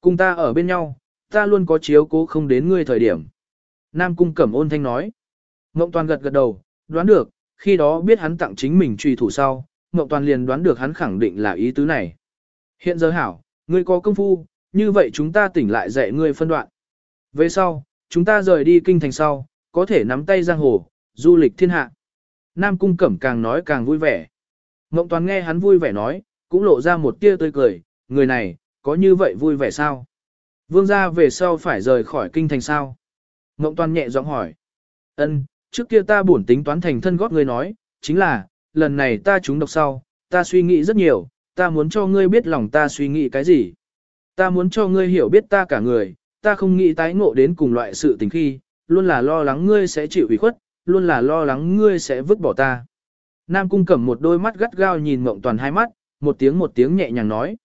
Cùng ta ở bên nhau, ta luôn có chiếu cố không đến ngươi thời điểm. Nam cung cẩm ôn thanh nói. Ngộng toàn gật gật đầu, đoán được, khi đó biết hắn tặng chính mình truy thủ sau, Ngộng toàn liền đoán được hắn khẳng định là ý tứ này. Hiện giờ hảo, ngươi có công phu, như vậy chúng ta tỉnh lại dạy ngươi phân đoạn. Về sau, chúng ta rời đi kinh thành sau, có thể nắm tay giang hồ, du lịch thiên hạ. Nam cung cẩm càng nói càng vui vẻ. Ngộng toàn nghe hắn vui vẻ nói, cũng lộ ra một tia tươi cười, người này, có như vậy vui vẻ sao? Vương gia về sau phải rời khỏi kinh thành sao? Ngộng toàn nhẹ giọng hỏi. Ân, trước kia ta buồn tính toán thành thân góp ngươi nói, chính là, lần này ta trúng độc sau, ta suy nghĩ rất nhiều, ta muốn cho ngươi biết lòng ta suy nghĩ cái gì. Ta muốn cho ngươi hiểu biết ta cả người, ta không nghĩ tái ngộ đến cùng loại sự tình khi, luôn là lo lắng ngươi sẽ chịu ủy khuất, luôn là lo lắng ngươi sẽ vứt bỏ ta. Nam Cung Cẩm một đôi mắt gắt gao nhìn Mộng Toàn hai mắt, một tiếng một tiếng nhẹ nhàng nói.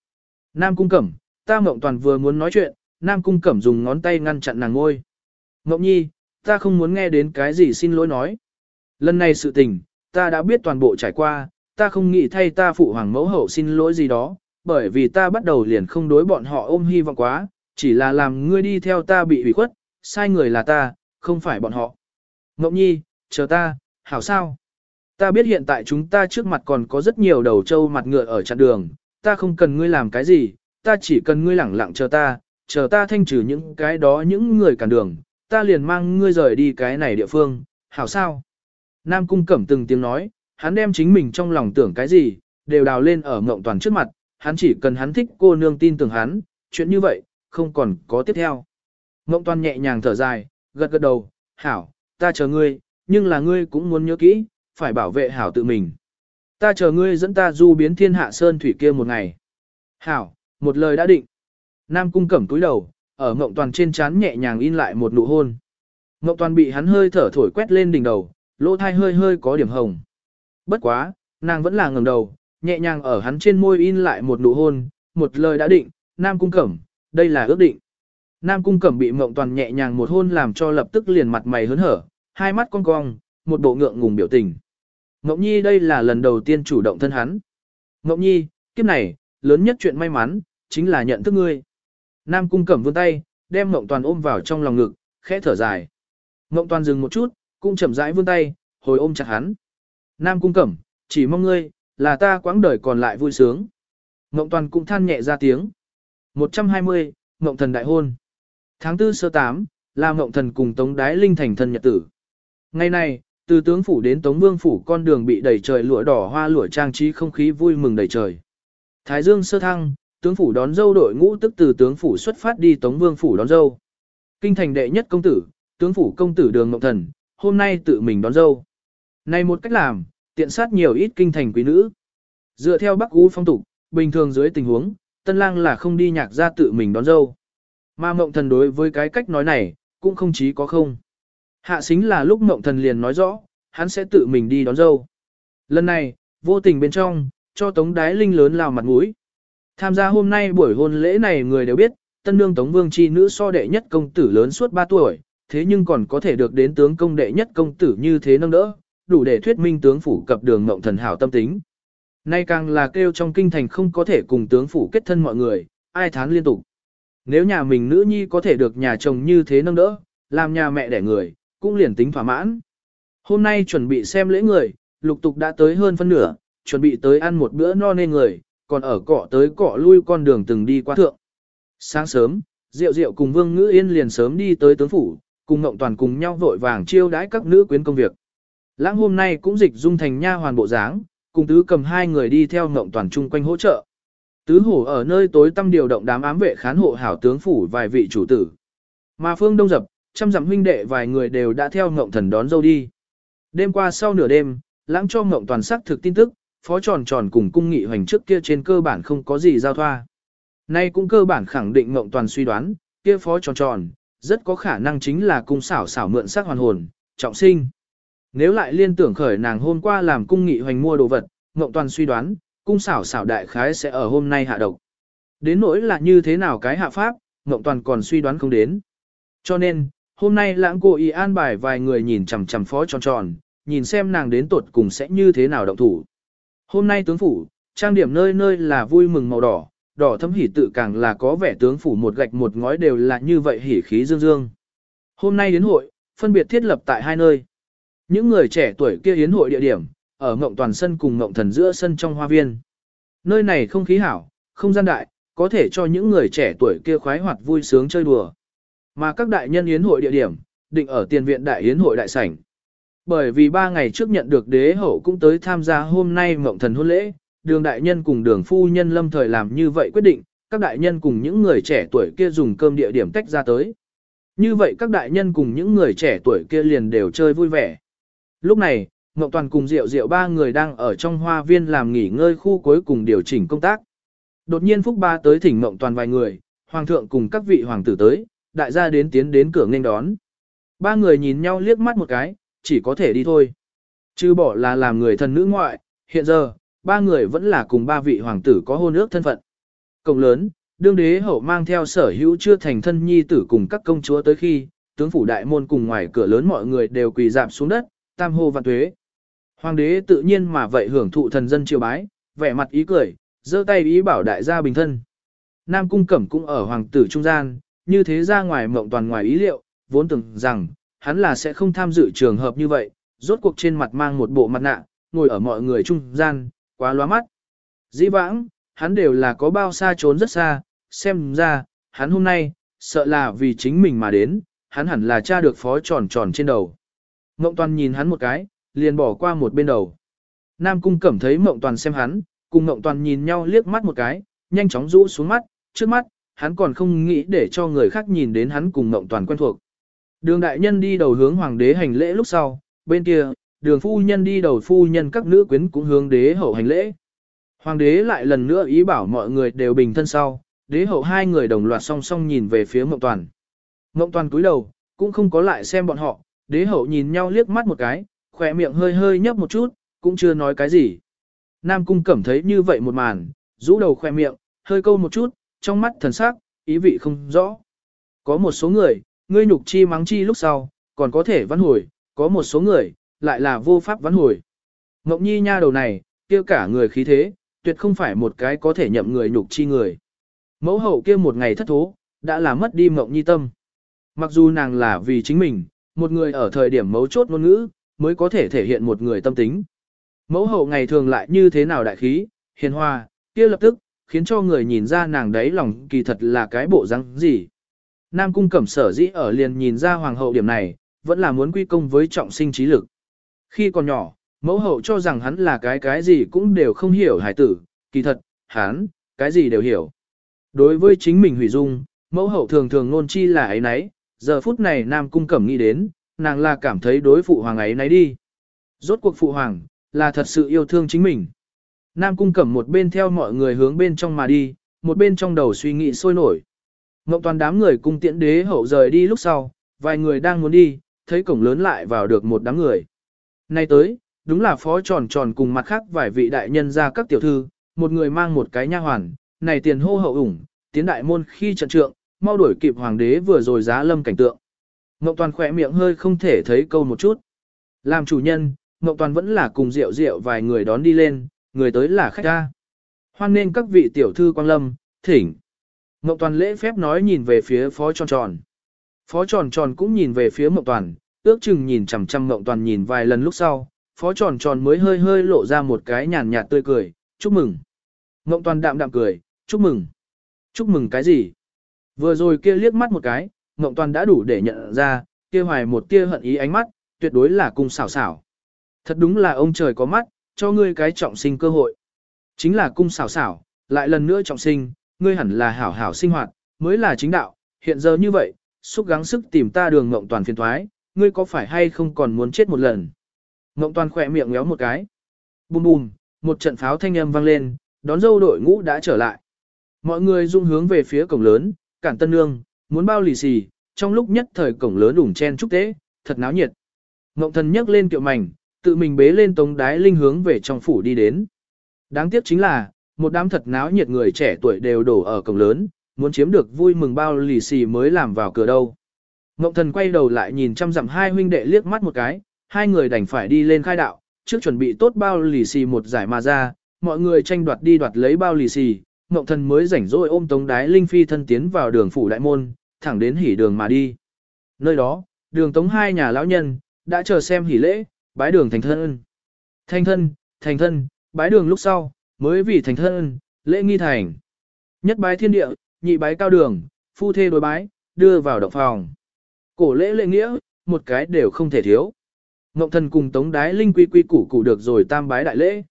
Nam Cung Cẩm, ta Mộng Toàn vừa muốn nói chuyện, Nam Cung Cẩm dùng ngón tay ngăn chặn nàng ngôi. Mộng Nhi, ta không muốn nghe đến cái gì xin lỗi nói. Lần này sự tình, ta đã biết toàn bộ trải qua, ta không nghĩ thay ta phụ hoàng mẫu hậu xin lỗi gì đó, bởi vì ta bắt đầu liền không đối bọn họ ôm hy vọng quá, chỉ là làm ngươi đi theo ta bị hủy khuất, sai người là ta, không phải bọn họ. Ngọc Nhi, chờ ta, hảo sao? Ta biết hiện tại chúng ta trước mặt còn có rất nhiều đầu trâu mặt ngựa ở chặn đường, ta không cần ngươi làm cái gì, ta chỉ cần ngươi lẳng lặng chờ ta, chờ ta thanh trừ những cái đó những người cản đường, ta liền mang ngươi rời đi cái này địa phương, hảo sao? Nam Cung Cẩm từng tiếng nói, hắn đem chính mình trong lòng tưởng cái gì, đều đào lên ở Ngộng toàn trước mặt, hắn chỉ cần hắn thích cô nương tin tưởng hắn, chuyện như vậy, không còn có tiếp theo. Ngộng toàn nhẹ nhàng thở dài, gật gật đầu, hảo, ta chờ ngươi, nhưng là ngươi cũng muốn nhớ kỹ, phải bảo vệ hảo tự mình. Ta chờ ngươi dẫn ta du biến thiên hạ sơn thủy kia một ngày. Hảo, một lời đã định. Nam cung cẩm túi đầu, ở mộng toàn trên trán nhẹ nhàng in lại một nụ hôn. Mộng toàn bị hắn hơi thở thổi quét lên đỉnh đầu, lỗ thai hơi hơi có điểm hồng. Bất quá, nàng vẫn là ngẩng đầu, nhẹ nhàng ở hắn trên môi in lại một nụ hôn, một lời đã định, Nam cung cẩm, đây là ước định. Nam cung cẩm bị mộng toàn nhẹ nhàng một hôn làm cho lập tức liền mặt mày hớn hở, hai mắt cong cong, một bộ ngượng ngùng biểu tình. Mộng nhi đây là lần đầu tiên chủ động thân hắn. Mộng nhi, kiếp này, lớn nhất chuyện may mắn, chính là nhận thức ngươi. Nam cung cẩm vươn tay, đem mộng toàn ôm vào trong lòng ngực, khẽ thở dài. Mộng toàn dừng một chút, cung chậm rãi vươn tay, hồi ôm chặt hắn. Nam cung cẩm, chỉ mong ngươi, là ta quãng đời còn lại vui sướng. Mộng toàn cũng than nhẹ ra tiếng. 120, Mộng thần đại hôn. Tháng 4 sơ 8, là Mộng thần cùng Tống Đái Linh thành thân nhật tử. Ngày này, từ tướng phủ đến Tống Vương phủ con đường bị đầy trời lụa đỏ hoa lụa trang trí không khí vui mừng đầy trời. Thái Dương sơ thăng, tướng phủ đón dâu đội ngũ tức từ tướng phủ xuất phát đi Tống Vương phủ đón dâu. Kinh thành đệ nhất công tử, tướng phủ công tử Đường Ngọc Thần, hôm nay tự mình đón dâu. Này một cách làm, tiện sát nhiều ít kinh thành quý nữ. Dựa theo Bắc U phong tục, bình thường dưới tình huống, tân lang là không đi nhạc ra tự mình đón dâu. Mà mộng thần đối với cái cách nói này, cũng không chí có không. Hạ xính là lúc mộng thần liền nói rõ, hắn sẽ tự mình đi đón dâu. Lần này, vô tình bên trong, cho Tống Đái Linh lớn lao mặt mũi. Tham gia hôm nay buổi hôn lễ này người đều biết, tân nương Tống Vương chi nữ so đệ nhất công tử lớn suốt 3 tuổi, thế nhưng còn có thể được đến tướng công đệ nhất công tử như thế nâng đỡ, đủ để thuyết minh tướng phủ cập đường mộng thần hảo tâm tính. Nay càng là kêu trong kinh thành không có thể cùng tướng phủ kết thân mọi người, ai thán liên tục. Nếu nhà mình nữ nhi có thể được nhà chồng như thế nâng đỡ, làm nhà mẹ đẻ người, cũng liền tính thỏa mãn. Hôm nay chuẩn bị xem lễ người, lục tục đã tới hơn phân nửa, chuẩn bị tới ăn một bữa no nên người, còn ở cỏ tới cỏ lui con đường từng đi qua thượng. Sáng sớm, Diệu Diệu cùng Vương Ngữ Yên liền sớm đi tới tướng phủ, cùng Ngộng Toàn cùng nhau vội vàng chiêu đãi các nữ quyến công việc. Lãng hôm nay cũng dịch dung thành nha hoàn bộ dáng, cùng tứ cầm hai người đi theo Ngộng Toàn chung quanh hỗ trợ. Tứ hổ ở nơi tối tâm điều động đám ám vệ khán hộ hảo tướng phủ vài vị chủ tử. Mà phương đông dập, trăm dặm huynh đệ vài người đều đã theo Ngộng Thần đón dâu đi. Đêm qua sau nửa đêm, lãng cho Ngộng Toàn sắc thực tin tức, phó tròn tròn cùng cung nghị hoành trước kia trên cơ bản không có gì giao thoa. Nay cũng cơ bản khẳng định Ngộng Toàn suy đoán, kia phó tròn tròn, rất có khả năng chính là cung xảo xảo mượn sắc hoàn hồn, trọng sinh. Nếu lại liên tưởng khởi nàng hôm qua làm cung nghị hoành mua đồ vật, Ngộng Toàn suy đoán, cung xảo xảo đại khái sẽ ở hôm nay hạ độc. Đến nỗi là như thế nào cái hạ pháp, Ngộng Toàn còn suy đoán không đến. Cho nên, hôm nay lãng cô y an bài vài người nhìn chằm chằm phó tròn tròn, nhìn xem nàng đến tuột cùng sẽ như thế nào động thủ. Hôm nay tướng phủ, trang điểm nơi nơi là vui mừng màu đỏ, đỏ thấm hỉ tự càng là có vẻ tướng phủ một gạch một ngói đều là như vậy hỉ khí dương dương. Hôm nay đến hội, phân biệt thiết lập tại hai nơi. Những người trẻ tuổi kia hiến hội địa điểm, ở Ngộng Toàn Sân cùng Ngộng Thần giữa sân trong hoa viên. Nơi này không khí hảo, không gian đại, có thể cho những người trẻ tuổi kia khoái hoạt vui sướng chơi đùa. Mà các đại nhân yến hội địa điểm, định ở tiền viện đại yến hội đại sảnh. Bởi vì ba ngày trước nhận được đế hậu cũng tới tham gia hôm nay mộng Thần hôn lễ, đường đại nhân cùng đường phu nhân lâm thời làm như vậy quyết định, các đại nhân cùng những người trẻ tuổi kia dùng cơm địa điểm tách ra tới. Như vậy các đại nhân cùng những người trẻ tuổi kia liền đều chơi vui vẻ. Lúc này, Ngọc Toàn cùng Diệu Diệu ba người đang ở trong hoa viên làm nghỉ ngơi khu cuối cùng điều chỉnh công tác. Đột nhiên Phúc Ba tới thỉnh Ngọc Toàn vài người, Hoàng thượng cùng các vị hoàng tử tới, đại gia đến tiến đến cửa nghênh đón. Ba người nhìn nhau liếc mắt một cái, chỉ có thể đi thôi. Chứ bỏ là làm người thần nữ ngoại, hiện giờ, ba người vẫn là cùng ba vị hoàng tử có hôn ước thân phận. Cộng lớn, đương đế hậu mang theo sở hữu chưa thành thân nhi tử cùng các công chúa tới khi, tướng phủ đại môn cùng ngoài cửa lớn mọi người đều quỳ dạp xuống đất, tam hô vạn tuế. Hoàng đế tự nhiên mà vậy hưởng thụ thần dân triều bái, vẻ mặt ý cười, giơ tay ý bảo đại gia bình thân. Nam cung cẩm cũng ở hoàng tử trung gian, như thế ra ngoài mộng toàn ngoài ý liệu, vốn tưởng rằng, hắn là sẽ không tham dự trường hợp như vậy, rốt cuộc trên mặt mang một bộ mặt nạ, ngồi ở mọi người trung gian, quá loa mắt. Dĩ vãng, hắn đều là có bao xa trốn rất xa, xem ra, hắn hôm nay, sợ là vì chính mình mà đến, hắn hẳn là cha được phó tròn tròn trên đầu. Mộng toàn nhìn hắn một cái, liền bỏ qua một bên đầu. Nam cung cẩm thấy mộng toàn xem hắn, cùng mộng toàn nhìn nhau liếc mắt một cái, nhanh chóng rũ xuống mắt, trước mắt, hắn còn không nghĩ để cho người khác nhìn đến hắn cùng mộng toàn quen thuộc. Đường đại nhân đi đầu hướng hoàng đế hành lễ lúc sau, bên kia, đường phu nhân đi đầu phu nhân các nữ quyến cũng hướng đế hậu hành lễ. Hoàng đế lại lần nữa ý bảo mọi người đều bình thân sau, đế hậu hai người đồng loạt song song nhìn về phía mộng toàn. Mộng toàn cúi đầu, cũng không có lại xem bọn họ, đế hậu nhìn nhau liếc mắt một cái, khỏe miệng hơi hơi nhấp một chút, cũng chưa nói cái gì. Nam cung cẩm thấy như vậy một màn, rũ đầu khoe miệng, hơi câu một chút, trong mắt thần sắc, ý vị không rõ. Có một số người, ngươi nhục chi mắng chi lúc sau, còn có thể văn hồi, có một số người, lại là vô pháp văn hồi. Ngọc Nhi nha đầu này, kia cả người khí thế, tuyệt không phải một cái có thể nhậm người nhục chi người. Mẫu hậu kia một ngày thất thố, đã là mất đi Ngọc Nhi tâm. Mặc dù nàng là vì chính mình, một người ở thời điểm mấu chốt ngôn ngữ, mới có thể thể hiện một người tâm tính. Mẫu hậu ngày thường lại như thế nào đại khí, hiền hòa, kia lập tức, khiến cho người nhìn ra nàng đấy lòng kỳ thật là cái bộ răng gì. Nam cung cẩm sở dĩ ở liền nhìn ra hoàng hậu điểm này, vẫn là muốn quy công với trọng sinh trí lực. Khi còn nhỏ, mẫu hậu cho rằng hắn là cái cái gì cũng đều không hiểu hải tử, kỳ thật, hắn, cái gì đều hiểu. Đối với chính mình hủy dung, mẫu hậu thường thường nôn chi là ấy nấy, giờ phút này Nam Cung Cẩm nghĩ đến, nàng là cảm thấy đối phụ hoàng ấy nấy đi. Rốt cuộc phụ hoàng, là thật sự yêu thương chính mình. Nam Cung Cẩm một bên theo mọi người hướng bên trong mà đi, một bên trong đầu suy nghĩ sôi nổi. Ngọc toàn đám người cung tiễn đế hậu rời đi lúc sau, vài người đang muốn đi, thấy cổng lớn lại vào được một đám người. Nay tới, đúng là phó tròn tròn cùng mặt khác vài vị đại nhân ra các tiểu thư, một người mang một cái nha hoàn, này tiền hô hậu ủng, tiến đại môn khi trận trượng, mau đuổi kịp hoàng đế vừa rồi giá lâm cảnh tượng. Ngọc Toàn khỏe miệng hơi không thể thấy câu một chút. Làm chủ nhân, Ngọc Toàn vẫn là cùng rượu rượu vài người đón đi lên, người tới là khách ra. Hoan nên các vị tiểu thư quang lâm, thỉnh. Mộng Toàn lễ phép nói nhìn về phía phó tròn tròn. Phó tròn tròn cũng nhìn về phía mộng Toàn, ước chừng nhìn chằm chằm mộng Toàn nhìn vài lần lúc sau, phó tròn tròn mới hơi hơi lộ ra một cái nhàn nhạt tươi cười, chúc mừng. Mộng Toàn đạm đạm cười, chúc mừng. Chúc mừng cái gì? Vừa rồi kia liếc mắt một cái, mộng Toàn đã đủ để nhận ra, kia hoài một tia hận ý ánh mắt, tuyệt đối là cung xảo xảo. Thật đúng là ông trời có mắt, cho ngươi cái trọng sinh cơ hội. Chính là cung xảo xảo, lại lần nữa trọng sinh, ngươi hẳn là hảo hảo sinh hoạt, mới là chính đạo, hiện giờ như vậy, xúc gắng sức tìm ta đường Ngộng Toàn phiền thoái, ngươi có phải hay không còn muốn chết một lần. Ngộng Toàn khỏe miệng ngéo một cái. Bùm bùm, một trận pháo thanh âm vang lên, đón dâu đội ngũ đã trở lại. Mọi người dung hướng về phía cổng lớn, cản tân nương, muốn bao lì xì, trong lúc nhất thời cổng lớn ủng chen trúc tế, thật náo nhiệt. Ngộng thần nhấc lên kiệu mảnh, tự mình bế lên tống đái linh hướng về trong phủ đi đến. Đáng tiếc chính là, một đám thật náo nhiệt người trẻ tuổi đều đổ ở cổng lớn, muốn chiếm được vui mừng bao lì xì mới làm vào cửa đâu. Ngộng thần quay đầu lại nhìn chăm dặm hai huynh đệ liếc mắt một cái, hai người đành phải đi lên khai đạo, trước chuẩn bị tốt bao lì xì một giải mà ra, mọi người tranh đoạt đi đoạt lấy bao lì xì, Ngộng Thần mới rảnh rỗi ôm Tống Đái Linh phi thân tiến vào đường phủ đại môn, thẳng đến hỉ đường mà đi. Nơi đó, đường Tống hai nhà lão nhân, đã chờ xem hỉ lễ, bái đường thành thân. Thành thân, thành thân, bái đường lúc sau, mới vì thành thân, lễ nghi thành. Nhất bái thiên địa, nhị bái cao đường, phu thê đối bái, đưa vào động phòng. Cổ lễ lễ nghĩa, một cái đều không thể thiếu. Ngộng thần cùng Tống Đái Linh quy quy củ củ được rồi tam bái đại lễ.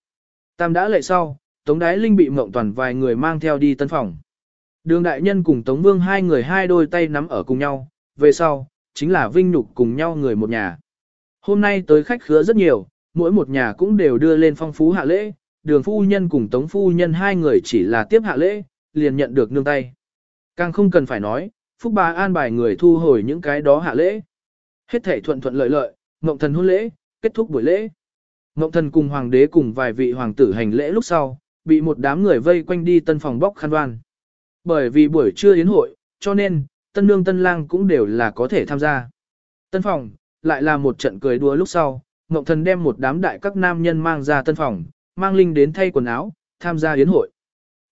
Tam đã lệ sau, Tống Đái Linh bị Ngộng toàn vài người mang theo đi tân phòng. Đường đại nhân cùng Tống Vương hai người hai đôi tay nắm ở cùng nhau, về sau, chính là vinh nhục cùng nhau người một nhà. Hôm nay tới khách khứa rất nhiều, mỗi một nhà cũng đều đưa lên phong phú hạ lễ, đường phu nhân cùng Tống phu nhân hai người chỉ là tiếp hạ lễ, liền nhận được nương tay. Càng không cần phải nói, Phúc bà an bài người thu hồi những cái đó hạ lễ. Hết thể thuận thuận lợi lợi, mộng Thần hôn lễ, kết thúc buổi lễ. Mộng Thần cùng Hoàng đế cùng vài vị hoàng tử hành lễ lúc sau, bị một đám người vây quanh đi tân phòng bóc khăn đoan. Bởi vì buổi trưa yến hội, cho nên, tân nương tân lang cũng đều là có thể tham gia. Tân phòng, lại là một trận cười đùa lúc sau, Ngộng Thần đem một đám đại các nam nhân mang ra tân phòng, mang linh đến thay quần áo, tham gia yến hội.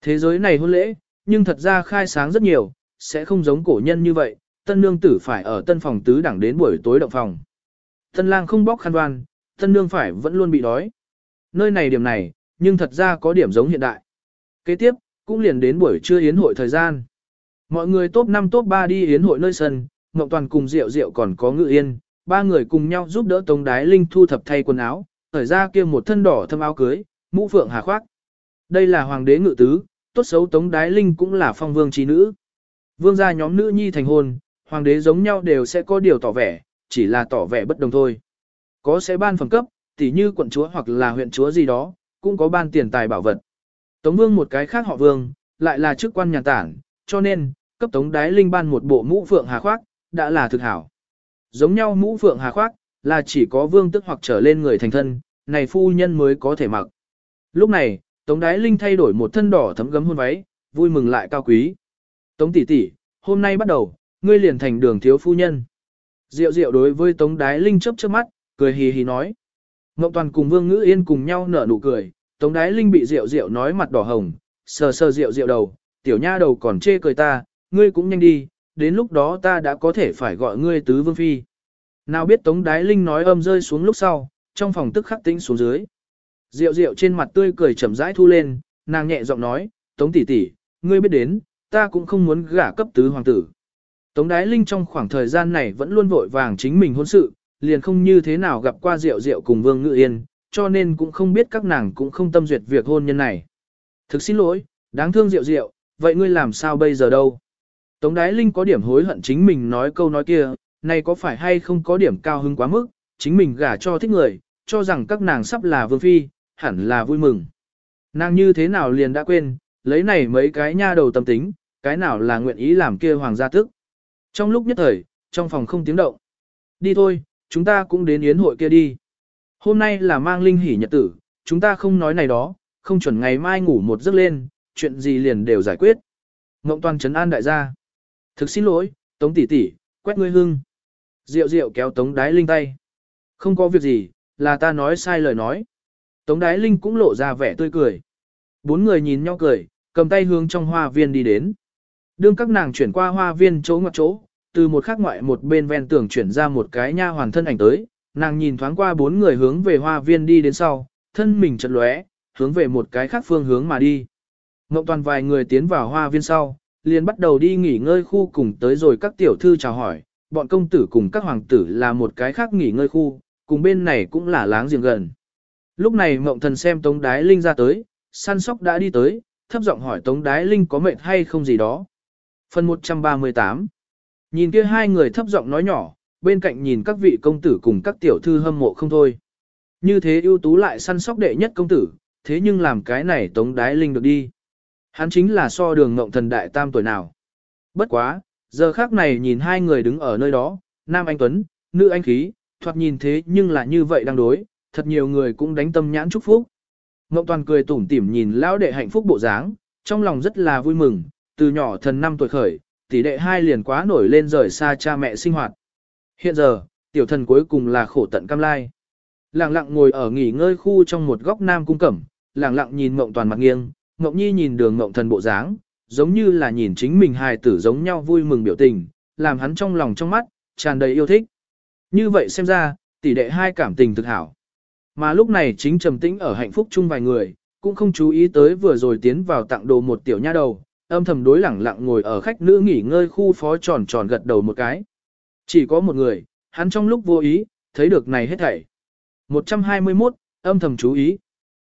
Thế giới này hôn lễ, nhưng thật ra khai sáng rất nhiều, sẽ không giống cổ nhân như vậy, tân nương tử phải ở tân phòng tứ đẳng đến buổi tối động phòng. Tân lang không bóc khăn đoan, tân nương phải vẫn luôn bị đói. Nơi này điểm này, nhưng thật ra có điểm giống hiện đại. Kế tiếp, cũng liền đến buổi trưa yến hội thời gian. Mọi người top 5 top 3 đi yến hội nơi sân, Ngọc Toàn cùng Diệu Diệu còn có Ngự Yên, ba người cùng nhau giúp đỡ Tống Đái Linh thu thập thay quần áo, thời ra kia một thân đỏ thâm áo cưới, mũ phượng hà khoác. Đây là hoàng đế ngự tứ, tốt xấu Tống Đái Linh cũng là phong vương trí nữ. Vương gia nhóm nữ nhi thành hôn, hoàng đế giống nhau đều sẽ có điều tỏ vẻ, chỉ là tỏ vẻ bất đồng thôi. Có sẽ ban phẩm cấp, tỉ như quận chúa hoặc là huyện chúa gì đó, cũng có ban tiền tài bảo vật. Tống vương một cái khác họ vương, lại là chức quan nhà tản, cho nên, cấp tống đái linh ban một bộ mũ phượng hà khoác, đã là thực hảo. Giống nhau mũ phượng hà khoác, là chỉ có vương tức hoặc trở lên người thành thân, này phu nhân mới có thể mặc. Lúc này, tống đái linh thay đổi một thân đỏ thấm gấm hôn váy, vui mừng lại cao quý. Tống tỷ tỷ, hôm nay bắt đầu, ngươi liền thành đường thiếu phu nhân. Diệu diệu đối với Tống Đái Linh chớp chớp mắt, cười hì hì nói. Ngọc Toàn cùng Vương Ngữ Yên cùng nhau nở nụ cười, Tống Đái Linh bị Diệu Diệu nói mặt đỏ hồng, sờ sờ Diệu Diệu đầu, tiểu nha đầu còn chê cười ta, ngươi cũng nhanh đi, đến lúc đó ta đã có thể phải gọi ngươi tứ vương phi. Nào biết Tống Đái Linh nói âm rơi xuống lúc sau, trong phòng tức khắc tĩnh xuống dưới. Diệu Diệu trên mặt tươi cười chậm rãi thu lên, nàng nhẹ giọng nói, Tống tỷ tỷ, ngươi biết đến, ta cũng không muốn gả cấp tứ hoàng tử. Tống Đái Linh trong khoảng thời gian này vẫn luôn vội vàng chính mình hôn sự, liền không như thế nào gặp qua Diệu Diệu cùng Vương Ngự Yên, cho nên cũng không biết các nàng cũng không tâm duyệt việc hôn nhân này. Thực xin lỗi, đáng thương Diệu Diệu, vậy ngươi làm sao bây giờ đâu? Tống Đái Linh có điểm hối hận chính mình nói câu nói kia, này có phải hay không có điểm cao hứng quá mức, chính mình gả cho thích người, cho rằng các nàng sắp là vương phi, hẳn là vui mừng. Nàng như thế nào liền đã quên, lấy này mấy cái nha đầu tâm tính, cái nào là nguyện ý làm kia hoàng gia tức. Trong lúc nhất thời, trong phòng không tiếng động. Đi thôi, chúng ta cũng đến yến hội kia đi. Hôm nay là mang linh hỉ nhật tử, chúng ta không nói này đó, không chuẩn ngày mai ngủ một giấc lên, chuyện gì liền đều giải quyết. Ngộng toàn trấn an đại gia. Thực xin lỗi, tống tỷ tỷ, quét ngươi hưng. Diệu diệu kéo tống đái linh tay. Không có việc gì, là ta nói sai lời nói. Tống đái linh cũng lộ ra vẻ tươi cười. Bốn người nhìn nhau cười, cầm tay hướng trong hoa viên đi đến. Đương các nàng chuyển qua hoa viên chỗ ngoặt chỗ, từ một khắc ngoại một bên ven tường chuyển ra một cái nha hoàn thân ảnh tới, nàng nhìn thoáng qua bốn người hướng về hoa viên đi đến sau, thân mình chật lóe, hướng về một cái khác phương hướng mà đi. Ngộng toàn vài người tiến vào hoa viên sau, liền bắt đầu đi nghỉ ngơi khu cùng tới rồi các tiểu thư chào hỏi, bọn công tử cùng các hoàng tử là một cái khác nghỉ ngơi khu, cùng bên này cũng là láng giềng gần. Lúc này mộng thần xem Tống Đái Linh ra tới, săn sóc đã đi tới, thấp giọng hỏi Tống Đái Linh có mệt hay không gì đó. Phần 138 Nhìn kia hai người thấp giọng nói nhỏ, bên cạnh nhìn các vị công tử cùng các tiểu thư hâm mộ không thôi. Như thế ưu tú lại săn sóc đệ nhất công tử, thế nhưng làm cái này tống đái linh được đi. Hắn chính là so đường ngộng thần đại tam tuổi nào. Bất quá, giờ khác này nhìn hai người đứng ở nơi đó, nam anh tuấn, nữ anh khí, thoạt nhìn thế nhưng là như vậy đang đối, thật nhiều người cũng đánh tâm nhãn chúc phúc. Ngộng toàn cười tủm tỉm nhìn lão đệ hạnh phúc bộ dáng, trong lòng rất là vui mừng, từ nhỏ thần năm tuổi khởi, tỷ đệ hai liền quá nổi lên rời xa cha mẹ sinh hoạt. Hiện giờ, tiểu thần cuối cùng là khổ tận cam lai. Lặng lặng ngồi ở nghỉ ngơi khu trong một góc nam cung cẩm, lặng lặng nhìn mộng toàn mặt nghiêng, Ngộng Nhi nhìn đường Ngộng Thần bộ dáng, giống như là nhìn chính mình hài tử giống nhau vui mừng biểu tình, làm hắn trong lòng trong mắt, tràn đầy yêu thích. Như vậy xem ra, tỷ đệ hai cảm tình thực hảo. Mà lúc này chính trầm tĩnh ở hạnh phúc chung vài người, cũng không chú ý tới vừa rồi tiến vào tặng đồ một tiểu nha đầu, âm thầm đối lẳng lặng ngồi ở khách nữ nghỉ ngơi khu phó tròn tròn gật đầu một cái. Chỉ có một người, hắn trong lúc vô ý, thấy được này hết thảy. 121, âm thầm chú ý.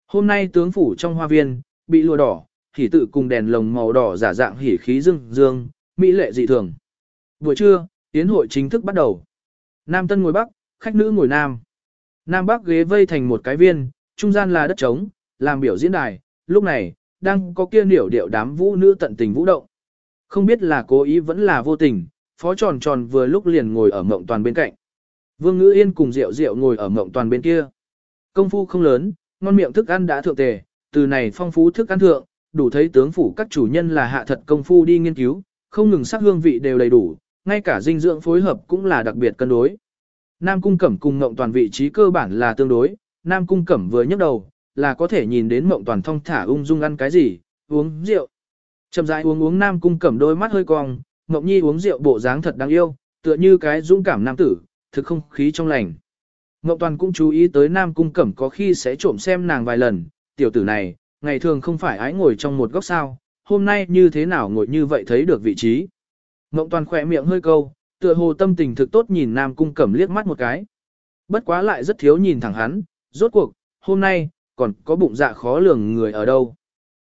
Hôm nay tướng phủ trong hoa viên, bị lùa đỏ, hỉ tự cùng đèn lồng màu đỏ giả dạng hỉ khí dương dương, mỹ lệ dị thường. Buổi trưa, tiến hội chính thức bắt đầu. Nam tân ngồi bắc, khách nữ ngồi nam. Nam bắc ghế vây thành một cái viên, trung gian là đất trống, làm biểu diễn đài. Lúc này, đang có kia niểu điệu đám vũ nữ tận tình vũ động. Không biết là cố ý vẫn là vô tình, phó tròn tròn vừa lúc liền ngồi ở mộng toàn bên cạnh. Vương ngữ yên cùng rượu rượu ngồi ở mộng toàn bên kia. Công phu không lớn, ngon miệng thức ăn đã thượng tề, từ này phong phú thức ăn thượng, đủ thấy tướng phủ các chủ nhân là hạ thật công phu đi nghiên cứu, không ngừng sắc hương vị đều đầy đủ, ngay cả dinh dưỡng phối hợp cũng là đặc biệt cân đối. Nam cung cẩm cùng ngộng toàn vị trí cơ bản là tương đối, Nam cung cẩm vừa nhấc đầu, là có thể nhìn đến ngộng toàn thông thả ung dung ăn cái gì, uống rượu. Chậm rãi uống uống Nam cung cẩm đôi mắt hơi cong, Ngọc Nhi uống rượu bộ dáng thật đáng yêu, tựa như cái dũng cảm nam tử, thực không khí trong lành. Ngọc Toàn cũng chú ý tới Nam Cung Cẩm có khi sẽ trộm xem nàng vài lần, tiểu tử này, ngày thường không phải ái ngồi trong một góc sao, hôm nay như thế nào ngồi như vậy thấy được vị trí. Ngộng Toàn khỏe miệng hơi câu, tựa hồ tâm tình thực tốt nhìn Nam Cung Cẩm liếc mắt một cái. Bất quá lại rất thiếu nhìn thẳng hắn, rốt cuộc, hôm nay, còn có bụng dạ khó lường người ở đâu.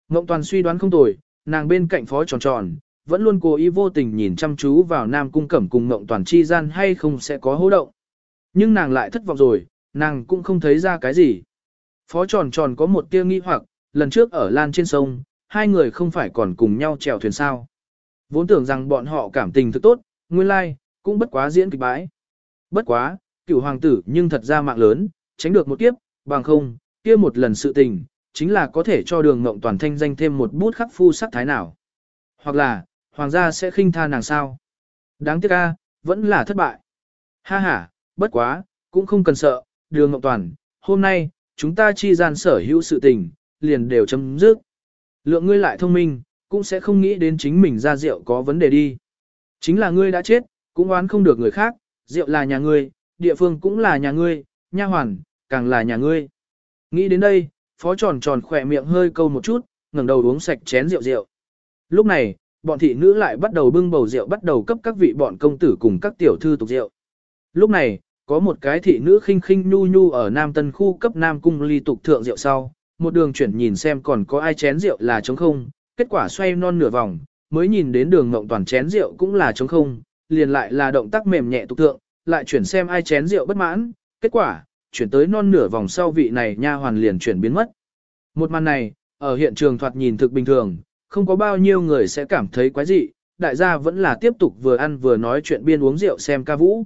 Ngộng Toàn suy đoán không tồi, nàng bên cạnh phó tròn tròn, vẫn luôn cố ý vô tình nhìn chăm chú vào Nam Cung Cẩm cùng Ngộng Toàn chi gian hay không sẽ có hô động. Nhưng nàng lại thất vọng rồi, nàng cũng không thấy ra cái gì. Phó tròn tròn có một tia nghi hoặc, lần trước ở lan trên sông, hai người không phải còn cùng nhau chèo thuyền sao. Vốn tưởng rằng bọn họ cảm tình thức tốt, nguyên lai, like, cũng bất quá diễn kịch bãi. Bất quá, cựu hoàng tử nhưng thật ra mạng lớn, tránh được một kiếp, bằng không, kia một lần sự tình, chính là có thể cho đường ngộng toàn thanh danh thêm một bút khắc phu sắc thái nào. Hoặc là, hoàng gia sẽ khinh tha nàng sao. Đáng tiếc a, vẫn là thất bại. Ha ha, bất quá, cũng không cần sợ, đường ngộng Toàn, hôm nay, chúng ta chi gian sở hữu sự tình, liền đều chấm dứt. Lượng ngươi lại thông minh, cũng sẽ không nghĩ đến chính mình ra rượu có vấn đề đi. Chính là ngươi đã chết, cũng oán không được người khác, rượu là nhà ngươi, địa phương cũng là nhà ngươi, nha hoàn, càng là nhà ngươi. Nghĩ đến đây, phó tròn tròn khỏe miệng hơi câu một chút, ngẩng đầu uống sạch chén rượu rượu. Lúc này, bọn thị nữ lại bắt đầu bưng bầu rượu bắt đầu cấp các vị bọn công tử cùng các tiểu thư tục rượu. Lúc này, có một cái thị nữ khinh khinh nhu nhu ở Nam Tân khu cấp Nam Cung ly tục thượng rượu sau, một đường chuyển nhìn xem còn có ai chén rượu là trống không, kết quả xoay non nửa vòng, mới nhìn đến đường mộng toàn chén rượu cũng là trống không, liền lại là động tác mềm nhẹ tục thượng, lại chuyển xem ai chén rượu bất mãn, kết quả, chuyển tới non nửa vòng sau vị này nha hoàn liền chuyển biến mất. Một màn này, ở hiện trường thoạt nhìn thực bình thường, không có bao nhiêu người sẽ cảm thấy quái dị, đại gia vẫn là tiếp tục vừa ăn vừa nói chuyện biên uống rượu xem ca vũ.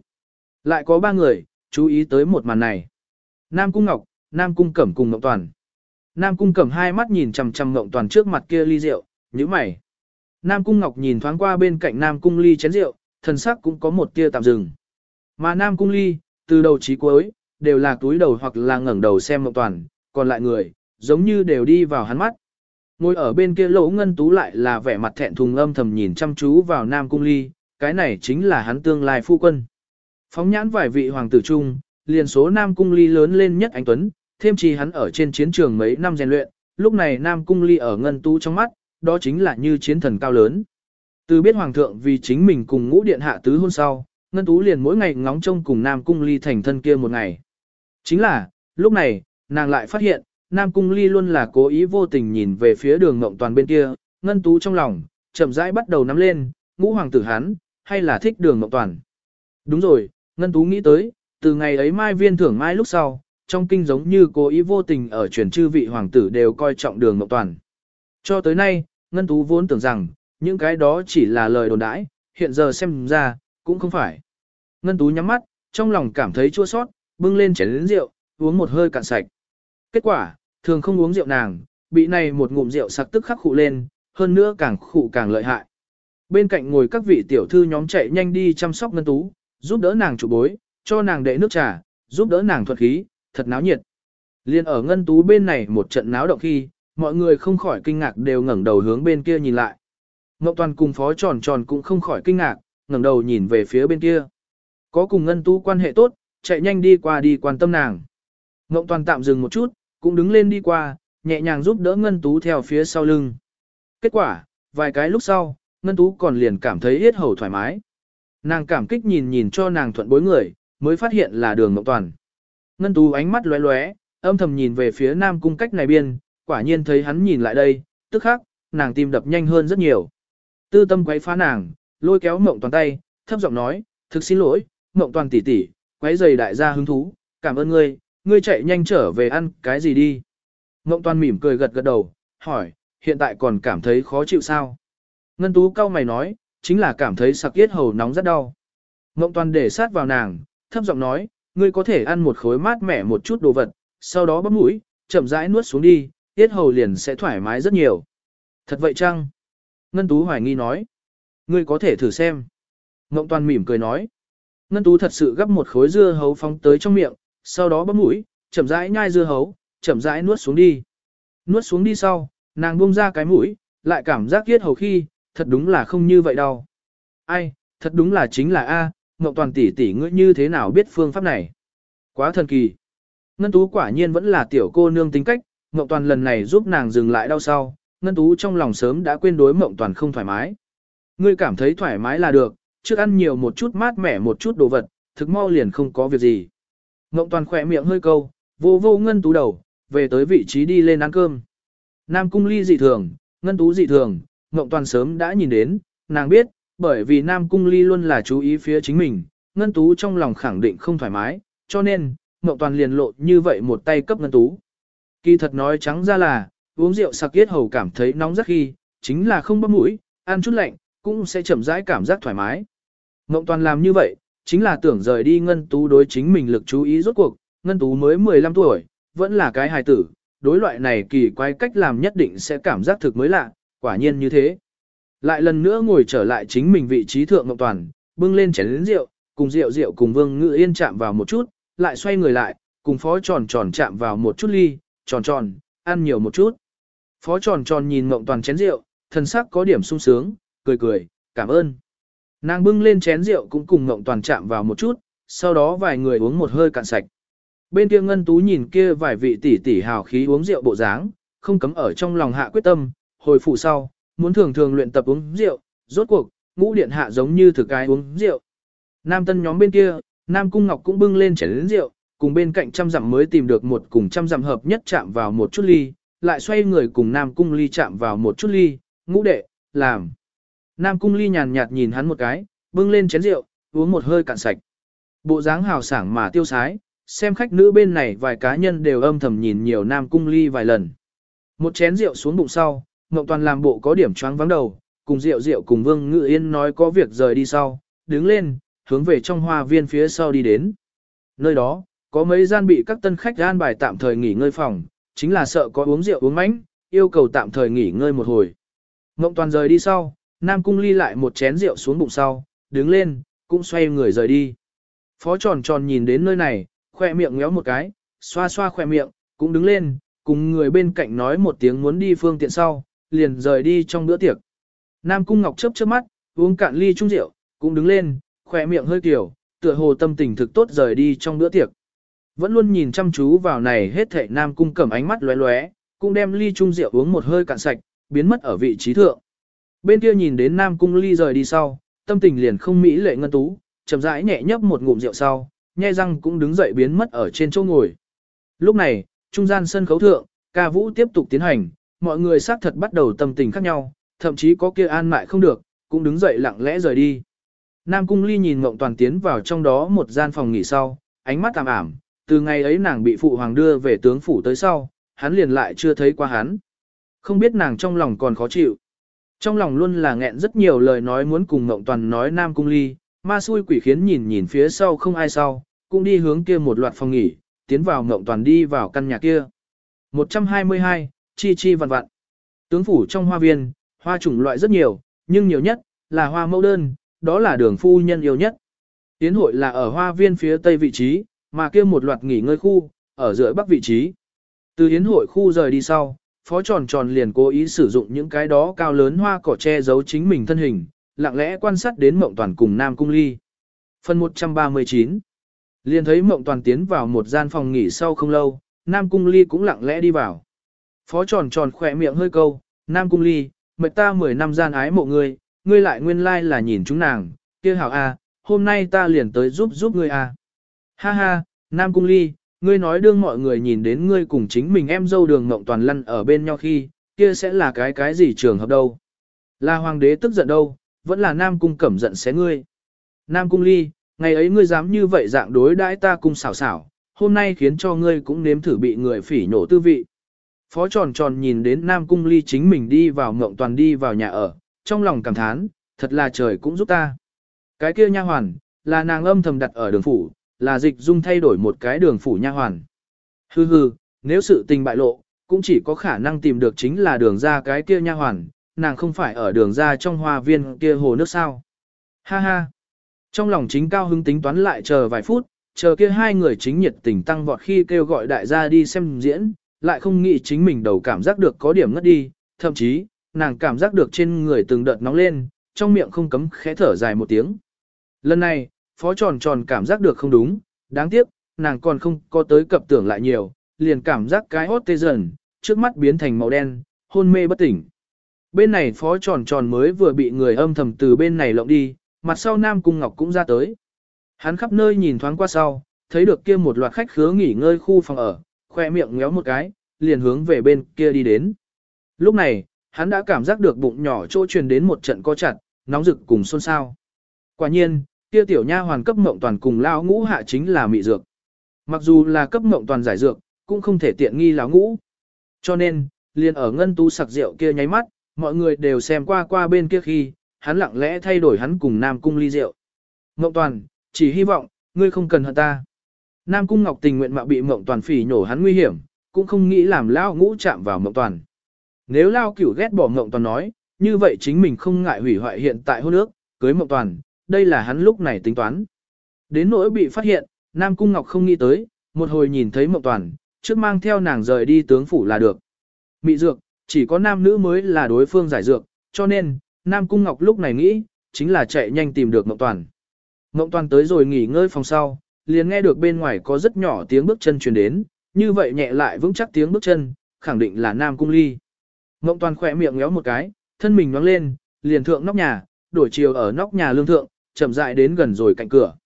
Lại có ba người, chú ý tới một màn này. Nam Cung Ngọc, Nam Cung Cẩm cùng Ngọc Toàn. Nam Cung Cẩm hai mắt nhìn chằm chằm Ngọc Toàn trước mặt kia ly rượu, nhíu mày. Nam Cung Ngọc nhìn thoáng qua bên cạnh Nam Cung ly chén rượu, thần sắc cũng có một tia tạm dừng. Mà Nam Cung ly, từ đầu chí cuối, đều là túi đầu hoặc là ngẩng đầu xem Ngọc Toàn, còn lại người, giống như đều đi vào hắn mắt. Ngồi ở bên kia lỗ ngân tú lại là vẻ mặt thẹn thùng âm thầm nhìn chăm chú vào Nam Cung Ly, cái này chính là hắn tương lai phu quân. Phóng nhãn vài vị hoàng tử trung, liền số Nam Cung Ly lớn lên nhất anh Tuấn, thêm chi hắn ở trên chiến trường mấy năm rèn luyện, lúc này Nam Cung Ly ở ngân tú trong mắt, đó chính là như chiến thần cao lớn. Từ biết hoàng thượng vì chính mình cùng ngũ điện hạ tứ hôn sau, ngân tú liền mỗi ngày ngóng trông cùng Nam Cung Ly thành thân kia một ngày. Chính là, lúc này, nàng lại phát hiện, Nam Cung Ly luôn là cố ý vô tình nhìn về phía đường ngộng toàn bên kia, ngân tú trong lòng, chậm rãi bắt đầu nắm lên, ngũ hoàng tử hắn, hay là thích đường ngộng toàn. Đúng rồi, ngân tú nghĩ tới, từ ngày ấy mai viên thưởng mai lúc sau, trong kinh giống như cố ý vô tình ở truyền chư vị hoàng tử đều coi trọng đường ngọc toàn. Cho tới nay, ngân tú vốn tưởng rằng, những cái đó chỉ là lời đồn đãi, hiện giờ xem ra, cũng không phải. Ngân tú nhắm mắt, trong lòng cảm thấy chua sót, bưng lên chén lĩnh rượu, uống một hơi cạn sạch. Kết quả, thường không uống rượu nàng, bị này một ngụm rượu sặc tức khắc khụ lên, hơn nữa càng khụ càng lợi hại. Bên cạnh ngồi các vị tiểu thư nhóm chạy nhanh đi chăm sóc ngân tú, giúp đỡ nàng chủ bối, cho nàng đệ nước trà, giúp đỡ nàng thuật khí, thật náo nhiệt. Liên ở ngân tú bên này một trận náo động khi, mọi người không khỏi kinh ngạc đều ngẩng đầu hướng bên kia nhìn lại. Ngọc Toàn cùng phó tròn tròn cũng không khỏi kinh ngạc, ngẩng đầu nhìn về phía bên kia. Có cùng ngân tú quan hệ tốt, chạy nhanh đi qua đi quan tâm nàng. Ngọc Toàn tạm dừng một chút, cũng đứng lên đi qua, nhẹ nhàng giúp đỡ ngân tú theo phía sau lưng. Kết quả, vài cái lúc sau, ngân tú còn liền cảm thấy yết hầu thoải mái. Nàng cảm kích nhìn nhìn cho nàng thuận bối người, mới phát hiện là đường Ngọc Toàn. Ngân tú ánh mắt lóe lóe, âm thầm nhìn về phía nam cung cách này biên, quả nhiên thấy hắn nhìn lại đây, tức khắc, nàng tim đập nhanh hơn rất nhiều. Tư tâm quấy phá nàng, lôi kéo mộng toàn tay, thấp giọng nói, thực xin lỗi, mộng toàn tỷ tỷ, quấy giày đại gia hứng thú, cảm ơn ngươi, ngươi chạy nhanh trở về ăn cái gì đi. Mộng toàn mỉm cười gật gật đầu, hỏi, hiện tại còn cảm thấy khó chịu sao? Ngân tú cao mày nói, chính là cảm thấy sặc yết hầu nóng rất đau. Ngộng toàn để sát vào nàng, thấp giọng nói, ngươi có thể ăn một khối mát mẻ một chút đồ vật, sau đó bấm mũi, chậm rãi nuốt xuống đi, yết hầu liền sẽ thoải mái rất nhiều. Thật vậy chăng? Ngân Tú hoài nghi nói. Ngươi có thể thử xem. Ngộng Toàn mỉm cười nói. Ngân Tú thật sự gấp một khối dưa hấu phóng tới trong miệng, sau đó bấm mũi, chậm rãi nhai dưa hấu, chậm rãi nuốt xuống đi. Nuốt xuống đi sau, nàng buông ra cái mũi, lại cảm giác yết hầu khi, thật đúng là không như vậy đâu. Ai, thật đúng là chính là A, Ngọc Toàn tỷ tỷ ngươi như thế nào biết phương pháp này. Quá thần kỳ. Ngân Tú quả nhiên vẫn là tiểu cô nương tính cách, Ngọc Toàn lần này giúp nàng dừng lại đau sau, Ngân Tú trong lòng sớm đã quên đối Ngộng Toàn không thoải mái. Ngươi cảm thấy thoải mái là được, trước ăn nhiều một chút mát mẻ một chút đồ vật, thực mau liền không có việc gì. Ngộng Toàn khỏe miệng hơi câu, vô vô Ngân Tú đầu, về tới vị trí đi lên ăn cơm. Nam Cung Ly dị thường, Ngân Tú dị thường, Ngộng Toàn sớm đã nhìn đến, nàng biết, bởi vì Nam Cung Ly luôn là chú ý phía chính mình, Ngân Tú trong lòng khẳng định không thoải mái, cho nên, Ngộng Toàn liền lộ như vậy một tay cấp Ngân Tú. Kỳ thật nói trắng ra là, uống rượu sặc yết hầu cảm thấy nóng rất khi, chính là không bấm mũi, ăn chút lạnh, cũng sẽ chậm rãi cảm giác thoải mái. Ngộng Toàn làm như vậy, chính là tưởng rời đi Ngân Tú đối chính mình lực chú ý rốt cuộc, Ngân Tú mới 15 tuổi, vẫn là cái hài tử, đối loại này kỳ quái cách làm nhất định sẽ cảm giác thực mới lạ, quả nhiên như thế. Lại lần nữa ngồi trở lại chính mình vị trí thượng Ngọc Toàn, bưng lên chén lĩnh rượu, cùng rượu rượu cùng Vương Ngự Yên chạm vào một chút, lại xoay người lại, cùng phó tròn tròn chạm vào một chút ly, tròn tròn, ăn nhiều một chút. Phó tròn tròn nhìn Ngọc toàn chén rượu, thân sắc có điểm sung sướng, cười cười, cảm ơn. Nàng bưng lên chén rượu cũng cùng Ngọc toàn chạm vào một chút, sau đó vài người uống một hơi cạn sạch. Bên kia ngân tú nhìn kia vài vị tỷ tỷ hào khí uống rượu bộ dáng, không cấm ở trong lòng hạ quyết tâm, hồi phủ sau, muốn thường thường luyện tập uống rượu, rốt cuộc, ngũ điện hạ giống như thực cái uống rượu. Nam tân nhóm bên kia, Nam Cung Ngọc cũng bưng lên chén rượu, cùng bên cạnh trăm dặm mới tìm được một cùng trăm dặm hợp nhất chạm vào một chút ly, lại xoay người cùng Nam Cung Ly chạm vào một chút ly, ngũ đệ, làm. Nam Cung Ly nhàn nhạt nhìn hắn một cái, bưng lên chén rượu, uống một hơi cạn sạch. Bộ dáng hào sảng mà tiêu sái, xem khách nữ bên này vài cá nhân đều âm thầm nhìn nhiều Nam Cung Ly vài lần. Một chén rượu xuống bụng sau, Ngộng Toàn làm bộ có điểm choáng vắng đầu, cùng Diệu Diệu cùng Vương Ngự Yên nói có việc rời đi sau, đứng lên, hướng về trong hoa viên phía sau đi đến. Nơi đó, có mấy gian bị các tân khách an bài tạm thời nghỉ ngơi phòng, chính là sợ có uống rượu uống mánh, yêu cầu tạm thời nghỉ ngơi một hồi. Ngộng toàn rời đi sau, Nam Cung ly lại một chén rượu xuống bụng sau, đứng lên, cũng xoay người rời đi. Phó tròn tròn nhìn đến nơi này, khoe miệng ngéo một cái, xoa xoa khoe miệng, cũng đứng lên, cùng người bên cạnh nói một tiếng muốn đi phương tiện sau, liền rời đi trong bữa tiệc. Nam Cung Ngọc chớp chớp mắt, uống cạn ly chung rượu, cũng đứng lên, khoe miệng hơi kiểu, tựa hồ tâm tình thực tốt rời đi trong bữa tiệc. Vẫn luôn nhìn chăm chú vào này hết thảy Nam Cung cầm ánh mắt lóe lóe, cũng đem ly chung rượu uống một hơi cạn sạch, biến mất ở vị trí thượng. Bên kia nhìn đến Nam Cung ly rời đi sau, tâm tình liền không mỹ lệ ngân tú, chậm rãi nhẹ nhấp một ngụm rượu sau, nhe răng cũng đứng dậy biến mất ở trên chỗ ngồi. Lúc này, trung gian sân khấu thượng, ca vũ tiếp tục tiến hành, mọi người xác thật bắt đầu tâm tình khác nhau, thậm chí có kia an mại không được, cũng đứng dậy lặng lẽ rời đi. Nam Cung Ly nhìn Ngộng Toàn tiến vào trong đó một gian phòng nghỉ sau, ánh mắt tạm ảm, từ ngày ấy nàng bị phụ hoàng đưa về tướng phủ tới sau, hắn liền lại chưa thấy qua hắn. Không biết nàng trong lòng còn khó chịu. Trong lòng luôn là nghẹn rất nhiều lời nói muốn cùng Ngộng Toàn nói Nam Cung Ly, ma xui quỷ khiến nhìn nhìn phía sau không ai sau, cũng đi hướng kia một loạt phòng nghỉ, tiến vào Ngộng Toàn đi vào căn nhà kia. 122, chi chi vặn vặn. Tướng phủ trong hoa viên, hoa chủng loại rất nhiều, nhưng nhiều nhất là hoa mẫu đơn, đó là đường phu nhân yêu nhất. Tiến hội là ở hoa viên phía tây vị trí, mà kia một loạt nghỉ ngơi khu, ở giữa bắc vị trí. Từ hiến hội khu rời đi sau, phó tròn tròn liền cố ý sử dụng những cái đó cao lớn hoa cỏ che giấu chính mình thân hình, lặng lẽ quan sát đến mộng toàn cùng Nam Cung Ly. Phần 139 Liền thấy mộng toàn tiến vào một gian phòng nghỉ sau không lâu, Nam Cung Ly cũng lặng lẽ đi vào. Phó tròn tròn khỏe miệng hơi câu, Nam Cung Ly, mệt ta 10 năm gian ái mộ ngươi, ngươi lại nguyên lai like là nhìn chúng nàng, kia hảo a, hôm nay ta liền tới giúp giúp ngươi a. Ha ha, Nam Cung Ly, ngươi nói đương mọi người nhìn đến ngươi cùng chính mình em dâu đường mộng toàn lăn ở bên nhau khi, kia sẽ là cái cái gì trường hợp đâu. Là hoàng đế tức giận đâu, vẫn là Nam Cung cẩm giận xé ngươi. Nam Cung Ly, ngày ấy ngươi dám như vậy dạng đối đãi ta cung xảo xảo, hôm nay khiến cho ngươi cũng nếm thử bị người phỉ nhổ tư vị. Phó tròn tròn nhìn đến Nam Cung Ly chính mình đi vào mộng toàn đi vào nhà ở, trong lòng cảm thán, thật là trời cũng giúp ta. Cái kia nha hoàn, là nàng âm thầm đặt ở đường phủ, là dịch dung thay đổi một cái đường phủ nha hoàn. Hừ hừ, nếu sự tình bại lộ, cũng chỉ có khả năng tìm được chính là đường ra cái kia nha hoàn, nàng không phải ở đường ra trong hoa viên kia hồ nước sao. Ha ha. Trong lòng chính cao hứng tính toán lại chờ vài phút, chờ kia hai người chính nhiệt tình tăng vọt khi kêu gọi đại gia đi xem diễn, lại không nghĩ chính mình đầu cảm giác được có điểm ngất đi, thậm chí, nàng cảm giác được trên người từng đợt nóng lên, trong miệng không cấm khẽ thở dài một tiếng. Lần này, phó tròn tròn cảm giác được không đúng, đáng tiếc, nàng còn không có tới cập tưởng lại nhiều, liền cảm giác cái hốt tê dần, trước mắt biến thành màu đen, hôn mê bất tỉnh. Bên này phó tròn tròn mới vừa bị người âm thầm từ bên này lộng đi, mặt sau Nam Cung Ngọc cũng ra tới. Hắn khắp nơi nhìn thoáng qua sau, thấy được kia một loạt khách khứa nghỉ ngơi khu phòng ở, khoe miệng ngéo một cái, liền hướng về bên kia đi đến. Lúc này, hắn đã cảm giác được bụng nhỏ chỗ truyền đến một trận co chặt, nóng rực cùng xôn xao. Quả nhiên, kia tiểu nha hoàn cấp mộng toàn cùng lão ngũ hạ chính là mị dược. Mặc dù là cấp mộng toàn giải dược, cũng không thể tiện nghi lão ngũ. Cho nên, liền ở ngân tú sặc rượu kia nháy mắt, mọi người đều xem qua qua bên kia khi, hắn lặng lẽ thay đổi hắn cùng Nam Cung ly rượu. Mộng toàn, chỉ hy vọng, ngươi không cần hận ta. Nam Cung Ngọc tình nguyện mạo bị mộng toàn phỉ nhổ hắn nguy hiểm, cũng không nghĩ làm lao ngũ chạm vào mộng toàn. Nếu lao cửu ghét bỏ mộng toàn nói, như vậy chính mình không ngại hủy hoại hiện tại hôn ước, cưới mộng toàn, đây là hắn lúc này tính toán. Đến nỗi bị phát hiện, Nam Cung Ngọc không nghĩ tới, một hồi nhìn thấy mộng toàn, trước mang theo nàng rời đi tướng phủ là được. Mị dược, chỉ có nam nữ mới là đối phương giải dược, cho nên, Nam Cung Ngọc lúc này nghĩ, chính là chạy nhanh tìm được mộng toàn. Mộng toàn tới rồi nghỉ ngơi phòng sau, liền nghe được bên ngoài có rất nhỏ tiếng bước chân truyền đến, như vậy nhẹ lại vững chắc tiếng bước chân, khẳng định là Nam Cung Ly. Mộng toàn khỏe miệng ngéo một cái, thân mình nhoáng lên, liền thượng nóc nhà, đổi chiều ở nóc nhà lương thượng, chậm rãi đến gần rồi cạnh cửa.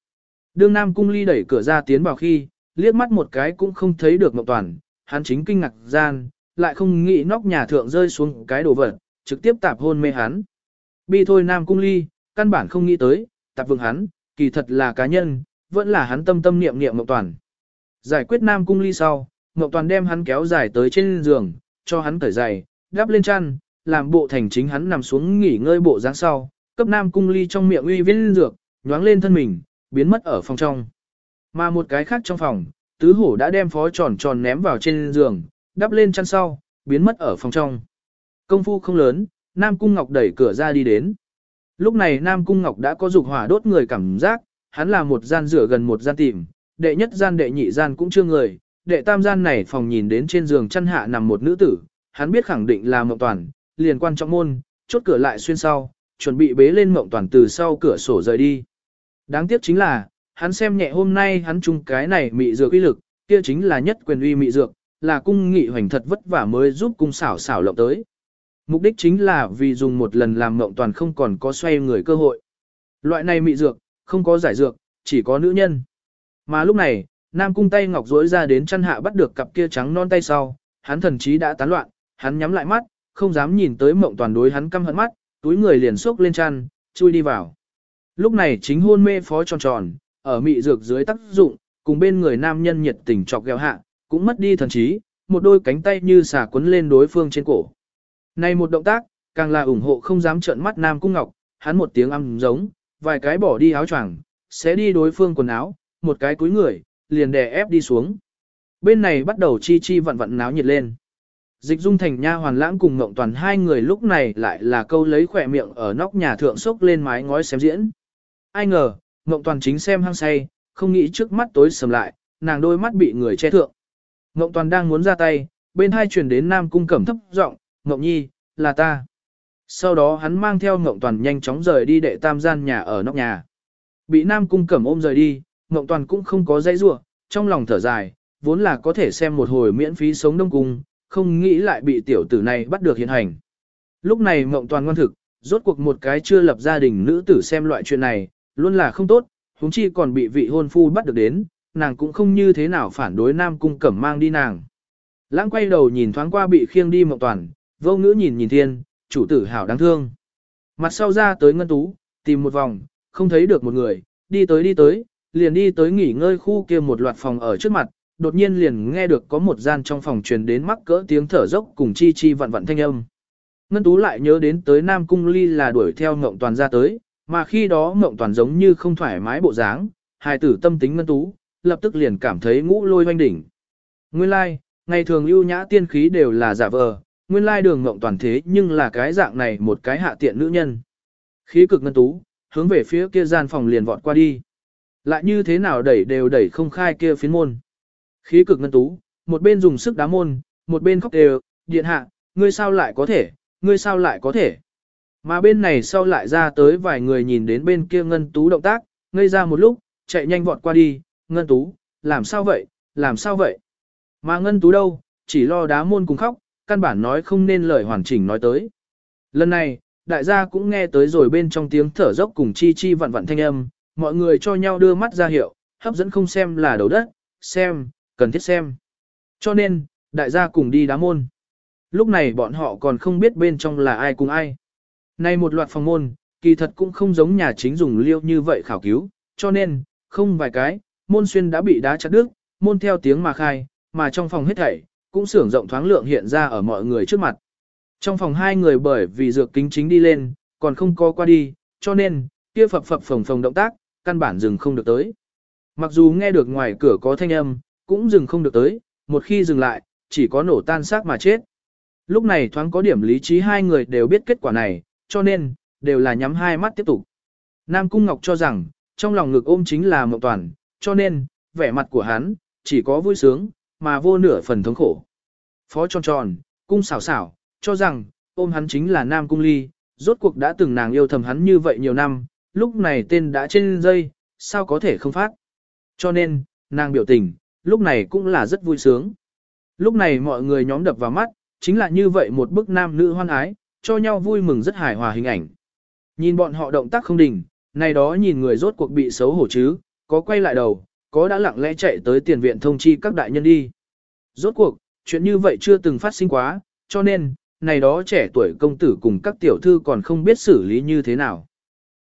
Đương Nam Cung Ly đẩy cửa ra tiến vào khi, liếc mắt một cái cũng không thấy được Mộng toàn, hắn chính kinh ngạc gian, lại không nghĩ nóc nhà thượng rơi xuống cái đồ vật, trực tiếp tạp hôn mê hắn. Bi thôi Nam Cung Ly, căn bản không nghĩ tới, tạp vương hắn, kỳ thật là cá nhân, vẫn là hắn tâm tâm niệm niệm ngọc toàn. Giải quyết Nam Cung Ly sau, Ngọc Toàn đem hắn kéo dài tới trên giường, cho hắn cởi giày, đắp lên chăn, làm bộ thành chính hắn nằm xuống nghỉ ngơi bộ dáng sau, cấp Nam Cung Ly trong miệng uy viên dược, nhoáng lên thân mình, biến mất ở phòng trong. Mà một cái khác trong phòng, tứ hổ đã đem phó tròn tròn ném vào trên giường, đắp lên chăn sau, biến mất ở phòng trong. Công phu không lớn, Nam Cung Ngọc đẩy cửa ra đi đến. Lúc này Nam Cung Ngọc đã có dục hỏa đốt người cảm giác, hắn là một gian rửa gần một gian tìm, đệ nhất gian đệ nhị gian cũng chưa người, đệ tam gian này phòng nhìn đến trên giường chăn hạ nằm một nữ tử, hắn biết khẳng định là mộng toàn, liền quan trọng môn, chốt cửa lại xuyên sau, chuẩn bị bế lên mộng toàn từ sau cửa sổ rời đi. Đáng tiếc chính là, hắn xem nhẹ hôm nay hắn chung cái này mị dược uy lực, kia chính là nhất quyền uy mị dược, là cung nghị hoành thật vất vả mới giúp cung xảo xảo lộng tới. Mục đích chính là vì dùng một lần làm mộng toàn không còn có xoay người cơ hội. Loại này mị dược, không có giải dược, chỉ có nữ nhân. Mà lúc này, Nam cung tay ngọc rỗi ra đến chân hạ bắt được cặp kia trắng non tay sau, hắn thần trí đã tán loạn, hắn nhắm lại mắt, không dám nhìn tới mộng toàn đối hắn căm hận mắt, túi người liền xốc lên chăn, chui đi vào. Lúc này chính hôn mê phó tròn tròn, ở mị dược dưới tác dụng, cùng bên người nam nhân nhiệt tình chọc ghẹo hạ, cũng mất đi thần trí, một đôi cánh tay như xà quấn lên đối phương trên cổ. Này một động tác, càng là ủng hộ không dám trợn mắt Nam Cung Ngọc, hắn một tiếng âm giống, vài cái bỏ đi áo choàng, sẽ đi đối phương quần áo, một cái cúi người, liền đè ép đi xuống. Bên này bắt đầu chi chi vặn vặn náo nhiệt lên. Dịch dung thành nha hoàn lãng cùng ngộng toàn hai người lúc này lại là câu lấy khỏe miệng ở nóc nhà thượng sốc lên mái ngói xem diễn. Ai ngờ, ngộng toàn chính xem hăng say, không nghĩ trước mắt tối sầm lại, nàng đôi mắt bị người che thượng. Ngộng toàn đang muốn ra tay, bên hai truyền đến Nam Cung Cẩm thấp giọng, "Ngộng Nhi, là ta." Sau đó hắn mang theo Ngộng Toàn nhanh chóng rời đi đệ tam gian nhà ở nóc nhà. Bị Nam Cung Cẩm ôm rời đi, Ngộng Toàn cũng không có dãy rủa, trong lòng thở dài, vốn là có thể xem một hồi miễn phí sống đông cung, không nghĩ lại bị tiểu tử này bắt được hiện hành. Lúc này Ngộng Toàn ngoan thực, rốt cuộc một cái chưa lập gia đình nữ tử xem loại chuyện này, luôn là không tốt, huống chi còn bị vị hôn phu bắt được đến, nàng cũng không như thế nào phản đối Nam Cung Cẩm mang đi nàng. Lãng quay đầu nhìn thoáng qua bị khiêng đi Mộng Toàn, vô ngữ nhìn nhìn thiên, chủ tử hảo đáng thương. Mặt sau ra tới ngân tú, tìm một vòng, không thấy được một người, đi tới đi tới, liền đi tới nghỉ ngơi khu kia một loạt phòng ở trước mặt, đột nhiên liền nghe được có một gian trong phòng truyền đến mắc cỡ tiếng thở dốc cùng chi chi vặn vặn thanh âm. Ngân Tú lại nhớ đến tới Nam Cung Ly là đuổi theo Ngộng Toàn ra tới, mà khi đó Ngộng Toàn giống như không thoải mái bộ dáng, hài tử tâm tính Ngân Tú, lập tức liền cảm thấy ngũ lôi hoanh đỉnh. Nguyên lai, like, ngày thường ưu nhã tiên khí đều là giả vờ, nguyên lai đường Ngộng Toàn thế nhưng là cái dạng này một cái hạ tiện nữ nhân. Khí cực Ngân Tú, hướng về phía kia gian phòng liền vọt qua đi. Lại như thế nào đẩy đều đẩy không khai kia phiến môn. Khí cực Ngân Tú, một bên dùng sức đá môn, một bên khóc đều, điện hạ, ngươi sao lại có thể, ngươi sao lại có thể. Mà bên này sau lại ra tới vài người nhìn đến bên kia Ngân Tú động tác, ngây ra một lúc, chạy nhanh vọt qua đi, Ngân Tú, làm sao vậy, làm sao vậy. Mà Ngân Tú đâu, chỉ lo đá môn cùng khóc, căn bản nói không nên lời hoàn chỉnh nói tới. Lần này, đại gia cũng nghe tới rồi bên trong tiếng thở dốc cùng chi chi vặn vặn thanh âm, mọi người cho nhau đưa mắt ra hiệu, hấp dẫn không xem là đầu đất, xem, cần thiết xem. Cho nên, đại gia cùng đi đá môn. Lúc này bọn họ còn không biết bên trong là ai cùng ai. Này một loạt phòng môn, kỳ thật cũng không giống nhà chính dùng liêu như vậy khảo cứu, cho nên, không vài cái, môn xuyên đã bị đá chặt đứt, môn theo tiếng mà khai, mà trong phòng hết thảy, cũng sưởng rộng thoáng lượng hiện ra ở mọi người trước mặt. Trong phòng hai người bởi vì dược kính chính đi lên, còn không có qua đi, cho nên, kia phập phập phồng phồng động tác, căn bản dừng không được tới. Mặc dù nghe được ngoài cửa có thanh âm, cũng dừng không được tới, một khi dừng lại, chỉ có nổ tan xác mà chết. Lúc này thoáng có điểm lý trí hai người đều biết kết quả này, cho nên, đều là nhắm hai mắt tiếp tục. Nam Cung Ngọc cho rằng, trong lòng ngực ôm chính là Mộng Toàn, cho nên, vẻ mặt của hắn, chỉ có vui sướng, mà vô nửa phần thống khổ. Phó tròn tròn, cung xảo xảo, cho rằng, ôm hắn chính là Nam Cung Ly, rốt cuộc đã từng nàng yêu thầm hắn như vậy nhiều năm, lúc này tên đã trên dây, sao có thể không phát. Cho nên, nàng biểu tình, lúc này cũng là rất vui sướng. Lúc này mọi người nhóm đập vào mắt, chính là như vậy một bức nam nữ hoan ái, cho nhau vui mừng rất hài hòa hình ảnh. Nhìn bọn họ động tác không đình, này đó nhìn người rốt cuộc bị xấu hổ chứ, có quay lại đầu, có đã lặng lẽ chạy tới tiền viện thông chi các đại nhân đi. Rốt cuộc, chuyện như vậy chưa từng phát sinh quá, cho nên, này đó trẻ tuổi công tử cùng các tiểu thư còn không biết xử lý như thế nào.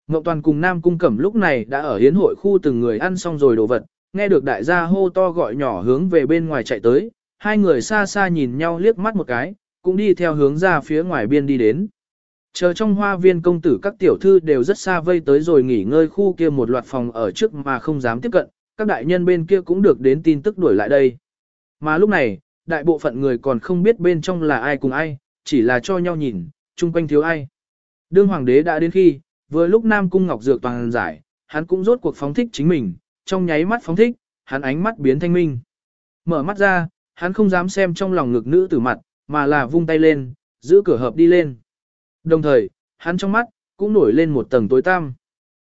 Ngọc Toàn cùng Nam Cung Cẩm lúc này đã ở hiến hội khu từng người ăn xong rồi đồ vật, nghe được đại gia hô to gọi nhỏ hướng về bên ngoài chạy tới, hai người xa xa nhìn nhau liếc mắt một cái, cũng đi theo hướng ra phía ngoài biên đi đến. Chờ trong hoa viên công tử các tiểu thư đều rất xa vây tới rồi nghỉ ngơi khu kia một loạt phòng ở trước mà không dám tiếp cận, các đại nhân bên kia cũng được đến tin tức đuổi lại đây. Mà lúc này, đại bộ phận người còn không biết bên trong là ai cùng ai, chỉ là cho nhau nhìn, chung quanh thiếu ai. Đương hoàng đế đã đến khi, vừa lúc Nam Cung Ngọc Dược toàn giải, hắn cũng rốt cuộc phóng thích chính mình, trong nháy mắt phóng thích, hắn ánh mắt biến thanh minh. Mở mắt ra, hắn không dám xem trong lòng ngực nữ tử mặt, mà là vung tay lên, giữ cửa hợp đi lên. Đồng thời, hắn trong mắt, cũng nổi lên một tầng tối tăm.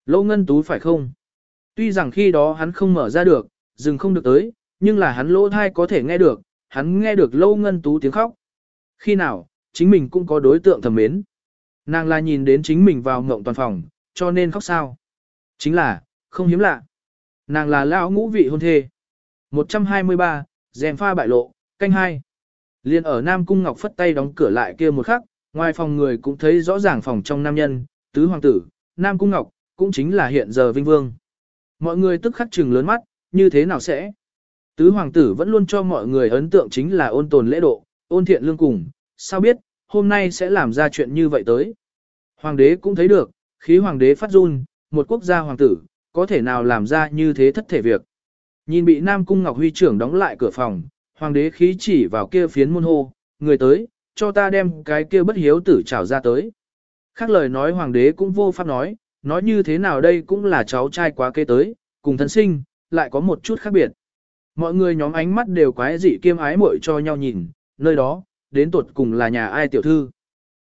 Lâu ngân tú phải không? Tuy rằng khi đó hắn không mở ra được, dừng không được tới, nhưng là hắn lỗ thai có thể nghe được, hắn nghe được lâu ngân tú tiếng khóc. Khi nào, chính mình cũng có đối tượng thầm mến. Nàng là nhìn đến chính mình vào ngộng toàn phòng, cho nên khóc sao. Chính là, không hiếm lạ. Nàng là lão ngũ vị hôn thê. 123, dèm pha bại lộ, canh hai. Liên ở Nam Cung Ngọc phất tay đóng cửa lại kia một khắc, ngoài phòng người cũng thấy rõ ràng phòng trong nam nhân, tứ hoàng tử, Nam Cung Ngọc, cũng chính là hiện giờ vinh vương. Mọi người tức khắc trừng lớn mắt, như thế nào sẽ? Tứ hoàng tử vẫn luôn cho mọi người ấn tượng chính là ôn tồn lễ độ, ôn thiện lương cùng, sao biết, hôm nay sẽ làm ra chuyện như vậy tới. Hoàng đế cũng thấy được, khí hoàng đế phát run, một quốc gia hoàng tử, có thể nào làm ra như thế thất thể việc. Nhìn bị Nam Cung Ngọc Huy trưởng đóng lại cửa phòng, hoàng đế khí chỉ vào kia phiến môn hô, người tới, cho ta đem cái kia bất hiếu tử trảo ra tới. Khác lời nói hoàng đế cũng vô pháp nói, nói như thế nào đây cũng là cháu trai quá kế tới, cùng thân sinh, lại có một chút khác biệt. Mọi người nhóm ánh mắt đều quái dị kiêm ái muội cho nhau nhìn, nơi đó, đến tuột cùng là nhà ai tiểu thư.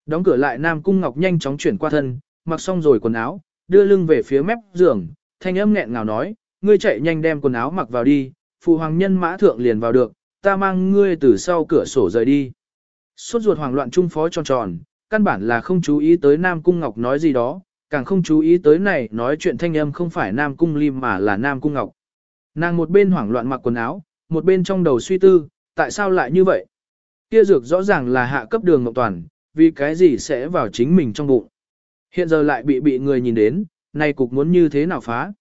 Đóng cửa lại Nam Cung Ngọc nhanh chóng chuyển qua thân, mặc xong rồi quần áo, đưa lưng về phía mép giường, thanh âm nghẹn ngào nói, ngươi chạy nhanh đem quần áo mặc vào đi, phụ hoàng nhân mã thượng liền vào được, ta mang ngươi từ sau cửa sổ rời đi. Suốt ruột hoảng loạn trung phó tròn tròn, căn bản là không chú ý tới Nam Cung Ngọc nói gì đó, càng không chú ý tới này nói chuyện thanh âm không phải Nam Cung Lim mà là Nam Cung Ngọc. Nàng một bên hoảng loạn mặc quần áo, một bên trong đầu suy tư, tại sao lại như vậy? Kia dược rõ ràng là hạ cấp đường Ngọc Toàn, vì cái gì sẽ vào chính mình trong bụng. Hiện giờ lại bị bị người nhìn đến, này cục muốn như thế nào phá?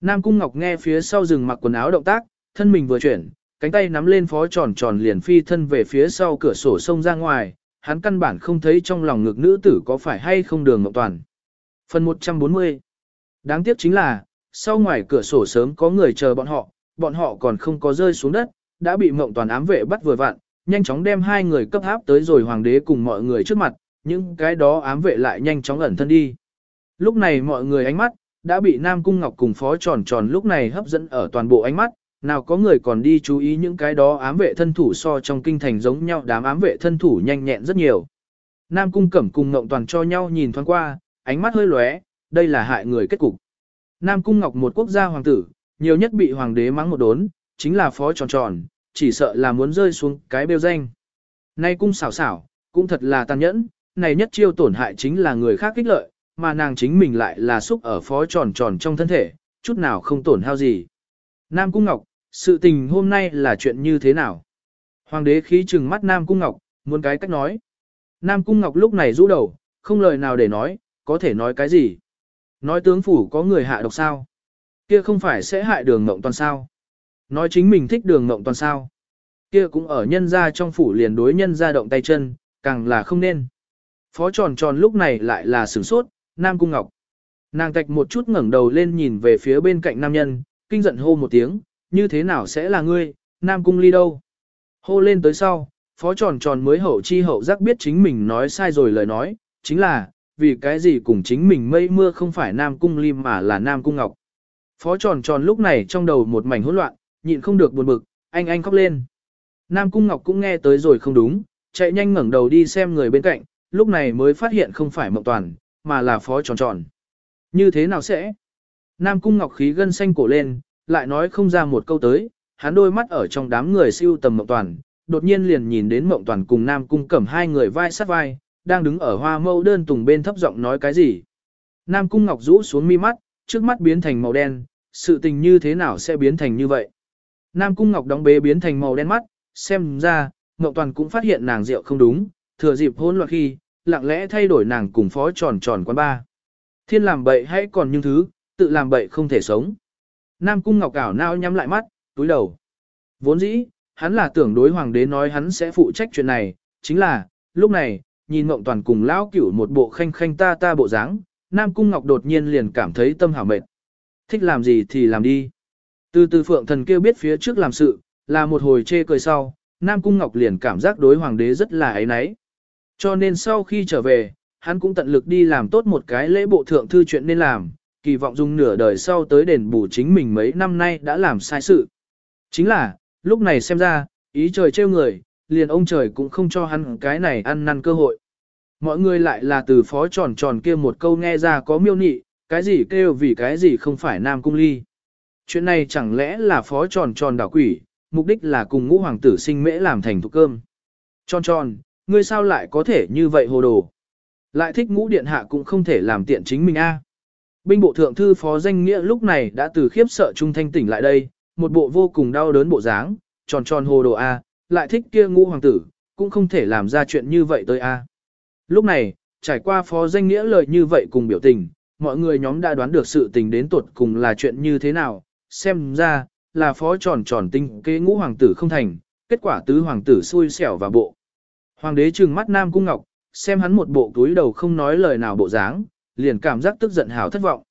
Nam Cung Ngọc nghe phía sau rừng mặc quần áo động tác, thân mình vừa chuyển, cánh tay nắm lên phó tròn tròn liền phi thân về phía sau cửa sổ sông ra ngoài, hắn căn bản không thấy trong lòng ngực nữ tử có phải hay không đường Ngọc Toàn. Phần 140 Đáng tiếc chính là, sau ngoài cửa sổ sớm có người chờ bọn họ, bọn họ còn không có rơi xuống đất, đã bị Mộng Toàn ám vệ bắt vừa vặn, nhanh chóng đem hai người cấp áp tới rồi hoàng đế cùng mọi người trước mặt, những cái đó ám vệ lại nhanh chóng ẩn thân đi. Lúc này mọi người ánh mắt, đã bị Nam Cung Ngọc cùng phó tròn tròn lúc này hấp dẫn ở toàn bộ ánh mắt, nào có người còn đi chú ý những cái đó ám vệ thân thủ so trong kinh thành giống nhau đám ám vệ thân thủ nhanh nhẹn rất nhiều. Nam Cung Cẩm cùng Ngộng Toàn cho nhau nhìn thoáng qua, ánh mắt hơi lóe, đây là hại người kết cục. Nam Cung Ngọc một quốc gia hoàng tử, nhiều nhất bị hoàng đế mắng một đốn, chính là phó tròn tròn, chỉ sợ là muốn rơi xuống cái bêu danh. Nay cung xảo xảo, cũng thật là tàn nhẫn, này nhất chiêu tổn hại chính là người khác kích lợi, mà nàng chính mình lại là xúc ở phó tròn tròn trong thân thể, chút nào không tổn hao gì. Nam Cung Ngọc, sự tình hôm nay là chuyện như thế nào? Hoàng đế khí trừng mắt Nam Cung Ngọc, muốn cái cách nói. Nam Cung Ngọc lúc này rũ đầu, không lời nào để nói, có thể nói cái gì? Nói tướng phủ có người hạ độc sao? Kia không phải sẽ hại đường mộng toàn sao? Nói chính mình thích đường mộng toàn sao? Kia cũng ở nhân gia trong phủ liền đối nhân gia động tay chân, càng là không nên. Phó tròn tròn lúc này lại là sửng sốt, Nam Cung Ngọc. Nàng tạch một chút ngẩng đầu lên nhìn về phía bên cạnh nam nhân, kinh giận hô một tiếng, như thế nào sẽ là ngươi, Nam Cung ly đâu? Hô lên tới sau, phó tròn tròn mới hậu chi hậu giác biết chính mình nói sai rồi lời nói, chính là, vì cái gì cùng chính mình mây mưa không phải Nam Cung Lim mà là Nam Cung Ngọc. Phó tròn tròn lúc này trong đầu một mảnh hỗn loạn, nhịn không được buồn bực, anh anh khóc lên. Nam Cung Ngọc cũng nghe tới rồi không đúng, chạy nhanh ngẩng đầu đi xem người bên cạnh, lúc này mới phát hiện không phải Mộng Toàn, mà là phó tròn tròn. Như thế nào sẽ? Nam Cung Ngọc khí gân xanh cổ lên, lại nói không ra một câu tới, hắn đôi mắt ở trong đám người siêu tầm Mộng Toàn, đột nhiên liền nhìn đến Mộng Toàn cùng Nam Cung cẩm hai người vai sát vai, đang đứng ở hoa mâu đơn tùng bên thấp giọng nói cái gì. Nam Cung Ngọc rũ xuống mi mắt, trước mắt biến thành màu đen, sự tình như thế nào sẽ biến thành như vậy. Nam Cung Ngọc đóng bế biến thành màu đen mắt, xem ra, Ngọc Toàn cũng phát hiện nàng rượu không đúng, thừa dịp hôn loạn khi, lặng lẽ thay đổi nàng cùng phó tròn tròn quán ba. Thiên làm bậy hãy còn những thứ, tự làm bậy không thể sống. Nam Cung Ngọc ảo nao nhắm lại mắt, túi đầu. Vốn dĩ, hắn là tưởng đối hoàng đế nói hắn sẽ phụ trách chuyện này, chính là, lúc này, nhìn Mộng Toàn cùng lão cửu một bộ khanh khanh ta ta bộ dáng, Nam Cung Ngọc đột nhiên liền cảm thấy tâm hảo mệt. Thích làm gì thì làm đi. Từ từ phượng thần kêu biết phía trước làm sự, là một hồi chê cười sau, Nam Cung Ngọc liền cảm giác đối hoàng đế rất là ấy náy. Cho nên sau khi trở về, hắn cũng tận lực đi làm tốt một cái lễ bộ thượng thư chuyện nên làm, kỳ vọng dùng nửa đời sau tới đền bù chính mình mấy năm nay đã làm sai sự. Chính là, lúc này xem ra, ý trời trêu người, liền ông trời cũng không cho hắn cái này ăn năn cơ hội. Mọi người lại là từ phó tròn tròn kia một câu nghe ra có miêu nị, cái gì kêu vì cái gì không phải nam cung ly. Chuyện này chẳng lẽ là phó tròn tròn đảo quỷ, mục đích là cùng ngũ hoàng tử sinh mễ làm thành thuộc cơm. Tròn tròn, ngươi sao lại có thể như vậy hồ đồ. Lại thích ngũ điện hạ cũng không thể làm tiện chính mình a. Binh bộ thượng thư phó danh nghĩa lúc này đã từ khiếp sợ trung thanh tỉnh lại đây, một bộ vô cùng đau đớn bộ dáng, tròn tròn hồ đồ a, lại thích kia ngũ hoàng tử, cũng không thể làm ra chuyện như vậy tới a. Lúc này, trải qua phó danh nghĩa lời như vậy cùng biểu tình, mọi người nhóm đã đoán được sự tình đến tuột cùng là chuyện như thế nào, xem ra, là phó tròn tròn tinh kế ngũ hoàng tử không thành, kết quả tứ hoàng tử xui xẻo vào bộ. Hoàng đế trừng mắt Nam Cung Ngọc, xem hắn một bộ túi đầu không nói lời nào bộ dáng, liền cảm giác tức giận hào thất vọng.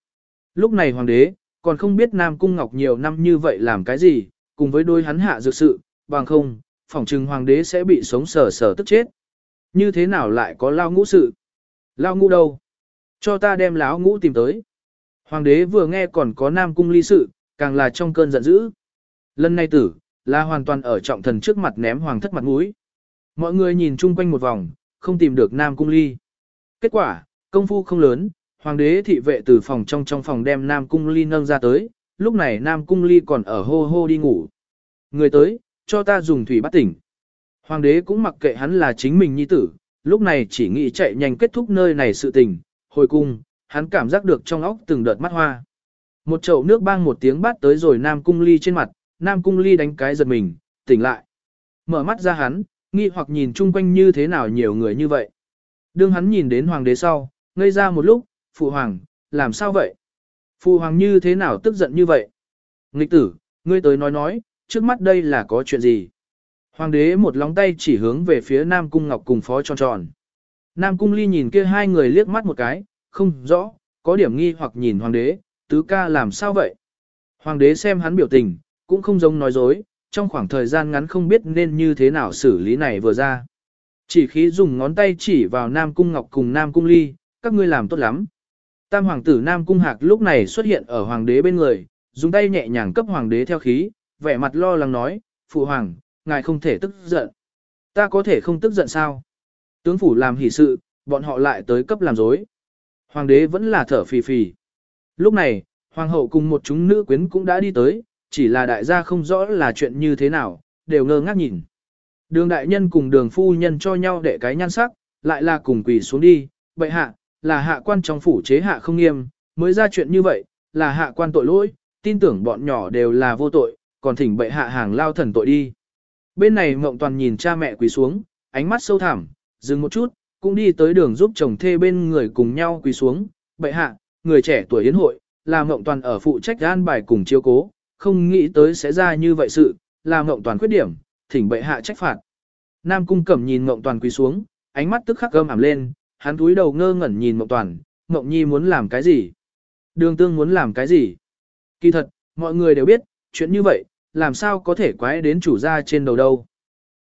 Lúc này hoàng đế, còn không biết Nam Cung Ngọc nhiều năm như vậy làm cái gì, cùng với đôi hắn hạ dược sự, bằng không, phỏng trừng hoàng đế sẽ bị sống sờ sờ tức chết. Như thế nào lại có lao ngũ sự? Lao ngũ đâu? Cho ta đem láo ngũ tìm tới. Hoàng đế vừa nghe còn có Nam Cung ly sự, càng là trong cơn giận dữ. Lần này tử, là hoàn toàn ở trọng thần trước mặt ném hoàng thất mặt mũi. Mọi người nhìn chung quanh một vòng, không tìm được Nam Cung Ly. Kết quả, công phu không lớn, hoàng đế thị vệ từ phòng trong trong phòng đem Nam Cung Ly nâng ra tới, lúc này Nam Cung Ly còn ở hô hô đi ngủ. Người tới, cho ta dùng thủy bắt tỉnh. Hoàng đế cũng mặc kệ hắn là chính mình nhi tử, lúc này chỉ nghĩ chạy nhanh kết thúc nơi này sự tình, hồi cung, hắn cảm giác được trong óc từng đợt mắt hoa. Một chậu nước bang một tiếng bát tới rồi Nam Cung Ly trên mặt, Nam Cung Ly đánh cái giật mình, tỉnh lại. Mở mắt ra hắn, nghi hoặc nhìn chung quanh như thế nào nhiều người như vậy. Đương hắn nhìn đến hoàng đế sau, ngây ra một lúc, phụ hoàng, làm sao vậy? Phụ hoàng như thế nào tức giận như vậy? Nghịch tử, ngươi tới nói nói, trước mắt đây là có chuyện gì? Hoàng đế một lóng tay chỉ hướng về phía Nam Cung Ngọc cùng phó tròn tròn. Nam Cung Ly nhìn kia hai người liếc mắt một cái, không rõ, có điểm nghi hoặc nhìn hoàng đế, tứ ca làm sao vậy? Hoàng đế xem hắn biểu tình, cũng không giống nói dối, trong khoảng thời gian ngắn không biết nên như thế nào xử lý này vừa ra. Chỉ khí dùng ngón tay chỉ vào Nam Cung Ngọc cùng Nam Cung Ly, các ngươi làm tốt lắm. Tam hoàng tử Nam Cung Hạc lúc này xuất hiện ở hoàng đế bên người, dùng tay nhẹ nhàng cấp hoàng đế theo khí, vẻ mặt lo lắng nói, phụ hoàng, ngài không thể tức giận. Ta có thể không tức giận sao? Tướng phủ làm hỷ sự, bọn họ lại tới cấp làm dối. Hoàng đế vẫn là thở phì phì. Lúc này, hoàng hậu cùng một chúng nữ quyến cũng đã đi tới, chỉ là đại gia không rõ là chuyện như thế nào, đều ngơ ngác nhìn. Đường đại nhân cùng đường phu nhân cho nhau để cái nhan sắc, lại là cùng quỳ xuống đi, bệ hạ, là hạ quan trong phủ chế hạ không nghiêm, mới ra chuyện như vậy, là hạ quan tội lỗi, tin tưởng bọn nhỏ đều là vô tội, còn thỉnh bệ hạ hàng lao thần tội đi. Bên này mộng toàn nhìn cha mẹ quỳ xuống, ánh mắt sâu thẳm, dừng một chút, cũng đi tới đường giúp chồng thê bên người cùng nhau quỳ xuống, bệ hạ, người trẻ tuổi yến hội, là mộng toàn ở phụ trách gan bài cùng chiêu cố, không nghĩ tới sẽ ra như vậy sự, là mộng toàn khuyết điểm, thỉnh bệ hạ trách phạt. Nam cung cẩm nhìn mộng toàn quỳ xuống, ánh mắt tức khắc gâm ảm lên, hắn túi đầu ngơ ngẩn nhìn mộng toàn, mộng nhi muốn làm cái gì? Đường tương muốn làm cái gì? Kỳ thật, mọi người đều biết, chuyện như vậy, làm sao có thể quái đến chủ gia trên đầu đâu.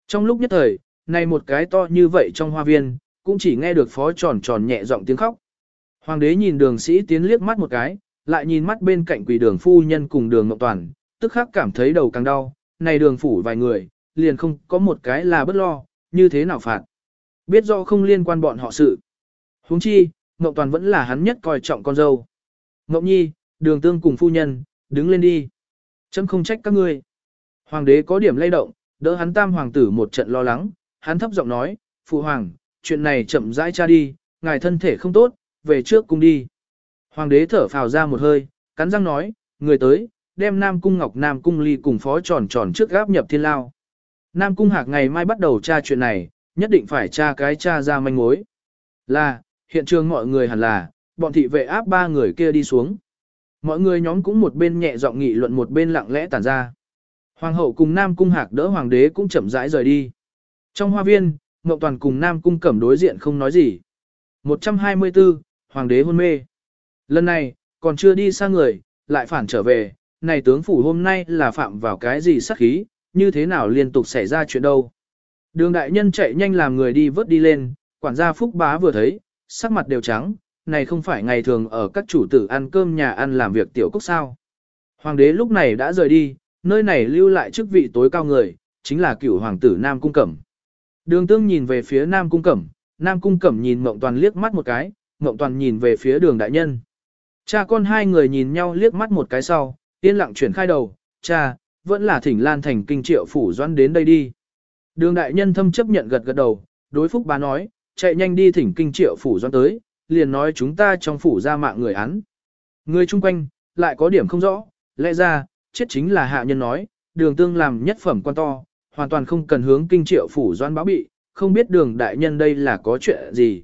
Trong lúc nhất thời, này một cái to như vậy trong hoa viên, cũng chỉ nghe được phó tròn tròn nhẹ giọng tiếng khóc. Hoàng đế nhìn đường sĩ tiến liếc mắt một cái, lại nhìn mắt bên cạnh quỷ đường phu nhân cùng đường ngọc toàn, tức khắc cảm thấy đầu càng đau, này đường phủ vài người, liền không có một cái là bất lo, như thế nào phạt. Biết rõ không liên quan bọn họ sự. huống chi, Ngọc Toàn vẫn là hắn nhất coi trọng con dâu. Ngọc Nhi, đường tương cùng phu nhân, đứng lên đi. Chấm không trách các ngươi. Hoàng đế có điểm lay động, đỡ hắn tam hoàng tử một trận lo lắng, hắn thấp giọng nói, phụ hoàng, chuyện này chậm rãi cha đi, ngài thân thể không tốt, về trước cung đi. Hoàng đế thở phào ra một hơi, cắn răng nói, người tới, đem Nam Cung Ngọc Nam Cung Ly cùng phó tròn tròn trước gáp nhập thiên lao. Nam Cung Hạc ngày mai bắt đầu tra chuyện này, nhất định phải tra cái tra ra manh mối. Là, hiện trường mọi người hẳn là, bọn thị vệ áp ba người kia đi xuống. Mọi người nhóm cũng một bên nhẹ giọng nghị luận một bên lặng lẽ tản ra. Hoàng hậu cùng Nam Cung Hạc đỡ hoàng đế cũng chậm rãi rời đi. Trong hoa viên, Ngọc Toàn cùng Nam Cung Cẩm đối diện không nói gì. 124, Hoàng đế hôn mê. Lần này, còn chưa đi xa người, lại phản trở về, này tướng phủ hôm nay là phạm vào cái gì sắc khí, như thế nào liên tục xảy ra chuyện đâu. Đường đại nhân chạy nhanh làm người đi vớt đi lên, quản gia Phúc Bá vừa thấy, sắc mặt đều trắng, này không phải ngày thường ở các chủ tử ăn cơm nhà ăn làm việc tiểu cốc sao. Hoàng đế lúc này đã rời đi, nơi này lưu lại chức vị tối cao người, chính là cựu hoàng tử Nam Cung Cẩm. Đường tương nhìn về phía Nam Cung Cẩm, Nam Cung Cẩm nhìn Mộng Toàn liếc mắt một cái, Mộng Toàn nhìn về phía đường đại nhân. Cha con hai người nhìn nhau liếc mắt một cái sau, yên lặng chuyển khai đầu, cha, vẫn là thỉnh Lan Thành kinh triệu phủ doãn đến đây đi. Đường đại nhân thâm chấp nhận gật gật đầu, đối phúc bá nói, chạy nhanh đi thỉnh kinh triệu phủ doãn tới, liền nói chúng ta trong phủ ra mạng người án. Người chung quanh, lại có điểm không rõ, lẽ ra, chết chính là hạ nhân nói, đường tương làm nhất phẩm quan to, hoàn toàn không cần hướng kinh triệu phủ doan báo bị, không biết đường đại nhân đây là có chuyện gì.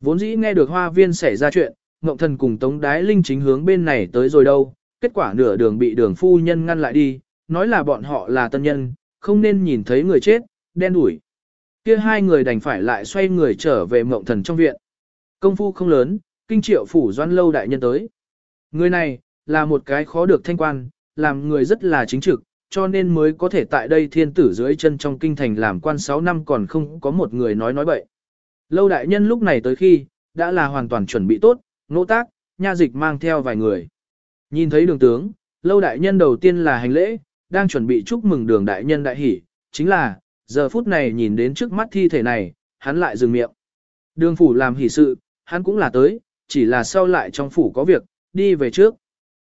Vốn dĩ nghe được hoa viên xảy ra chuyện, Ngộng Thần cùng Tống Đái Linh chính hướng bên này tới rồi đâu, kết quả nửa đường bị đường phu nhân ngăn lại đi, nói là bọn họ là tân nhân, không nên nhìn thấy người chết, đen đủi. Kia hai người đành phải lại xoay người trở về Ngộng Thần trong viện. Công phu không lớn, kinh triệu phủ doan lâu đại nhân tới. Người này, là một cái khó được thanh quan, làm người rất là chính trực, cho nên mới có thể tại đây thiên tử dưới chân trong kinh thành làm quan 6 năm còn không có một người nói nói bậy. Lâu đại nhân lúc này tới khi, đã là hoàn toàn chuẩn bị tốt, nỗ tác, nha dịch mang theo vài người. Nhìn thấy đường tướng, lâu đại nhân đầu tiên là hành lễ, đang chuẩn bị chúc mừng đường đại nhân đại hỷ, chính là, giờ phút này nhìn đến trước mắt thi thể này, hắn lại dừng miệng. Đường phủ làm hỷ sự, hắn cũng là tới, chỉ là sau lại trong phủ có việc, đi về trước.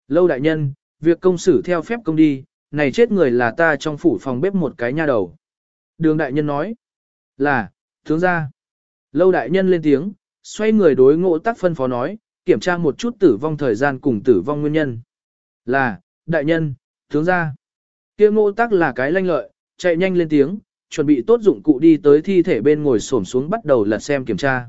Lâu đại nhân, việc công xử theo phép công đi, này chết người là ta trong phủ phòng bếp một cái nha đầu. Đường đại nhân nói, là, tướng ra. Lâu đại nhân lên tiếng, xoay người đối ngộ tắc phân phó nói, kiểm tra một chút tử vong thời gian cùng tử vong nguyên nhân. Là, đại nhân, tướng ra. kia ngộ tắc là cái lanh lợi, chạy nhanh lên tiếng, chuẩn bị tốt dụng cụ đi tới thi thể bên ngồi xổm xuống bắt đầu lật xem kiểm tra.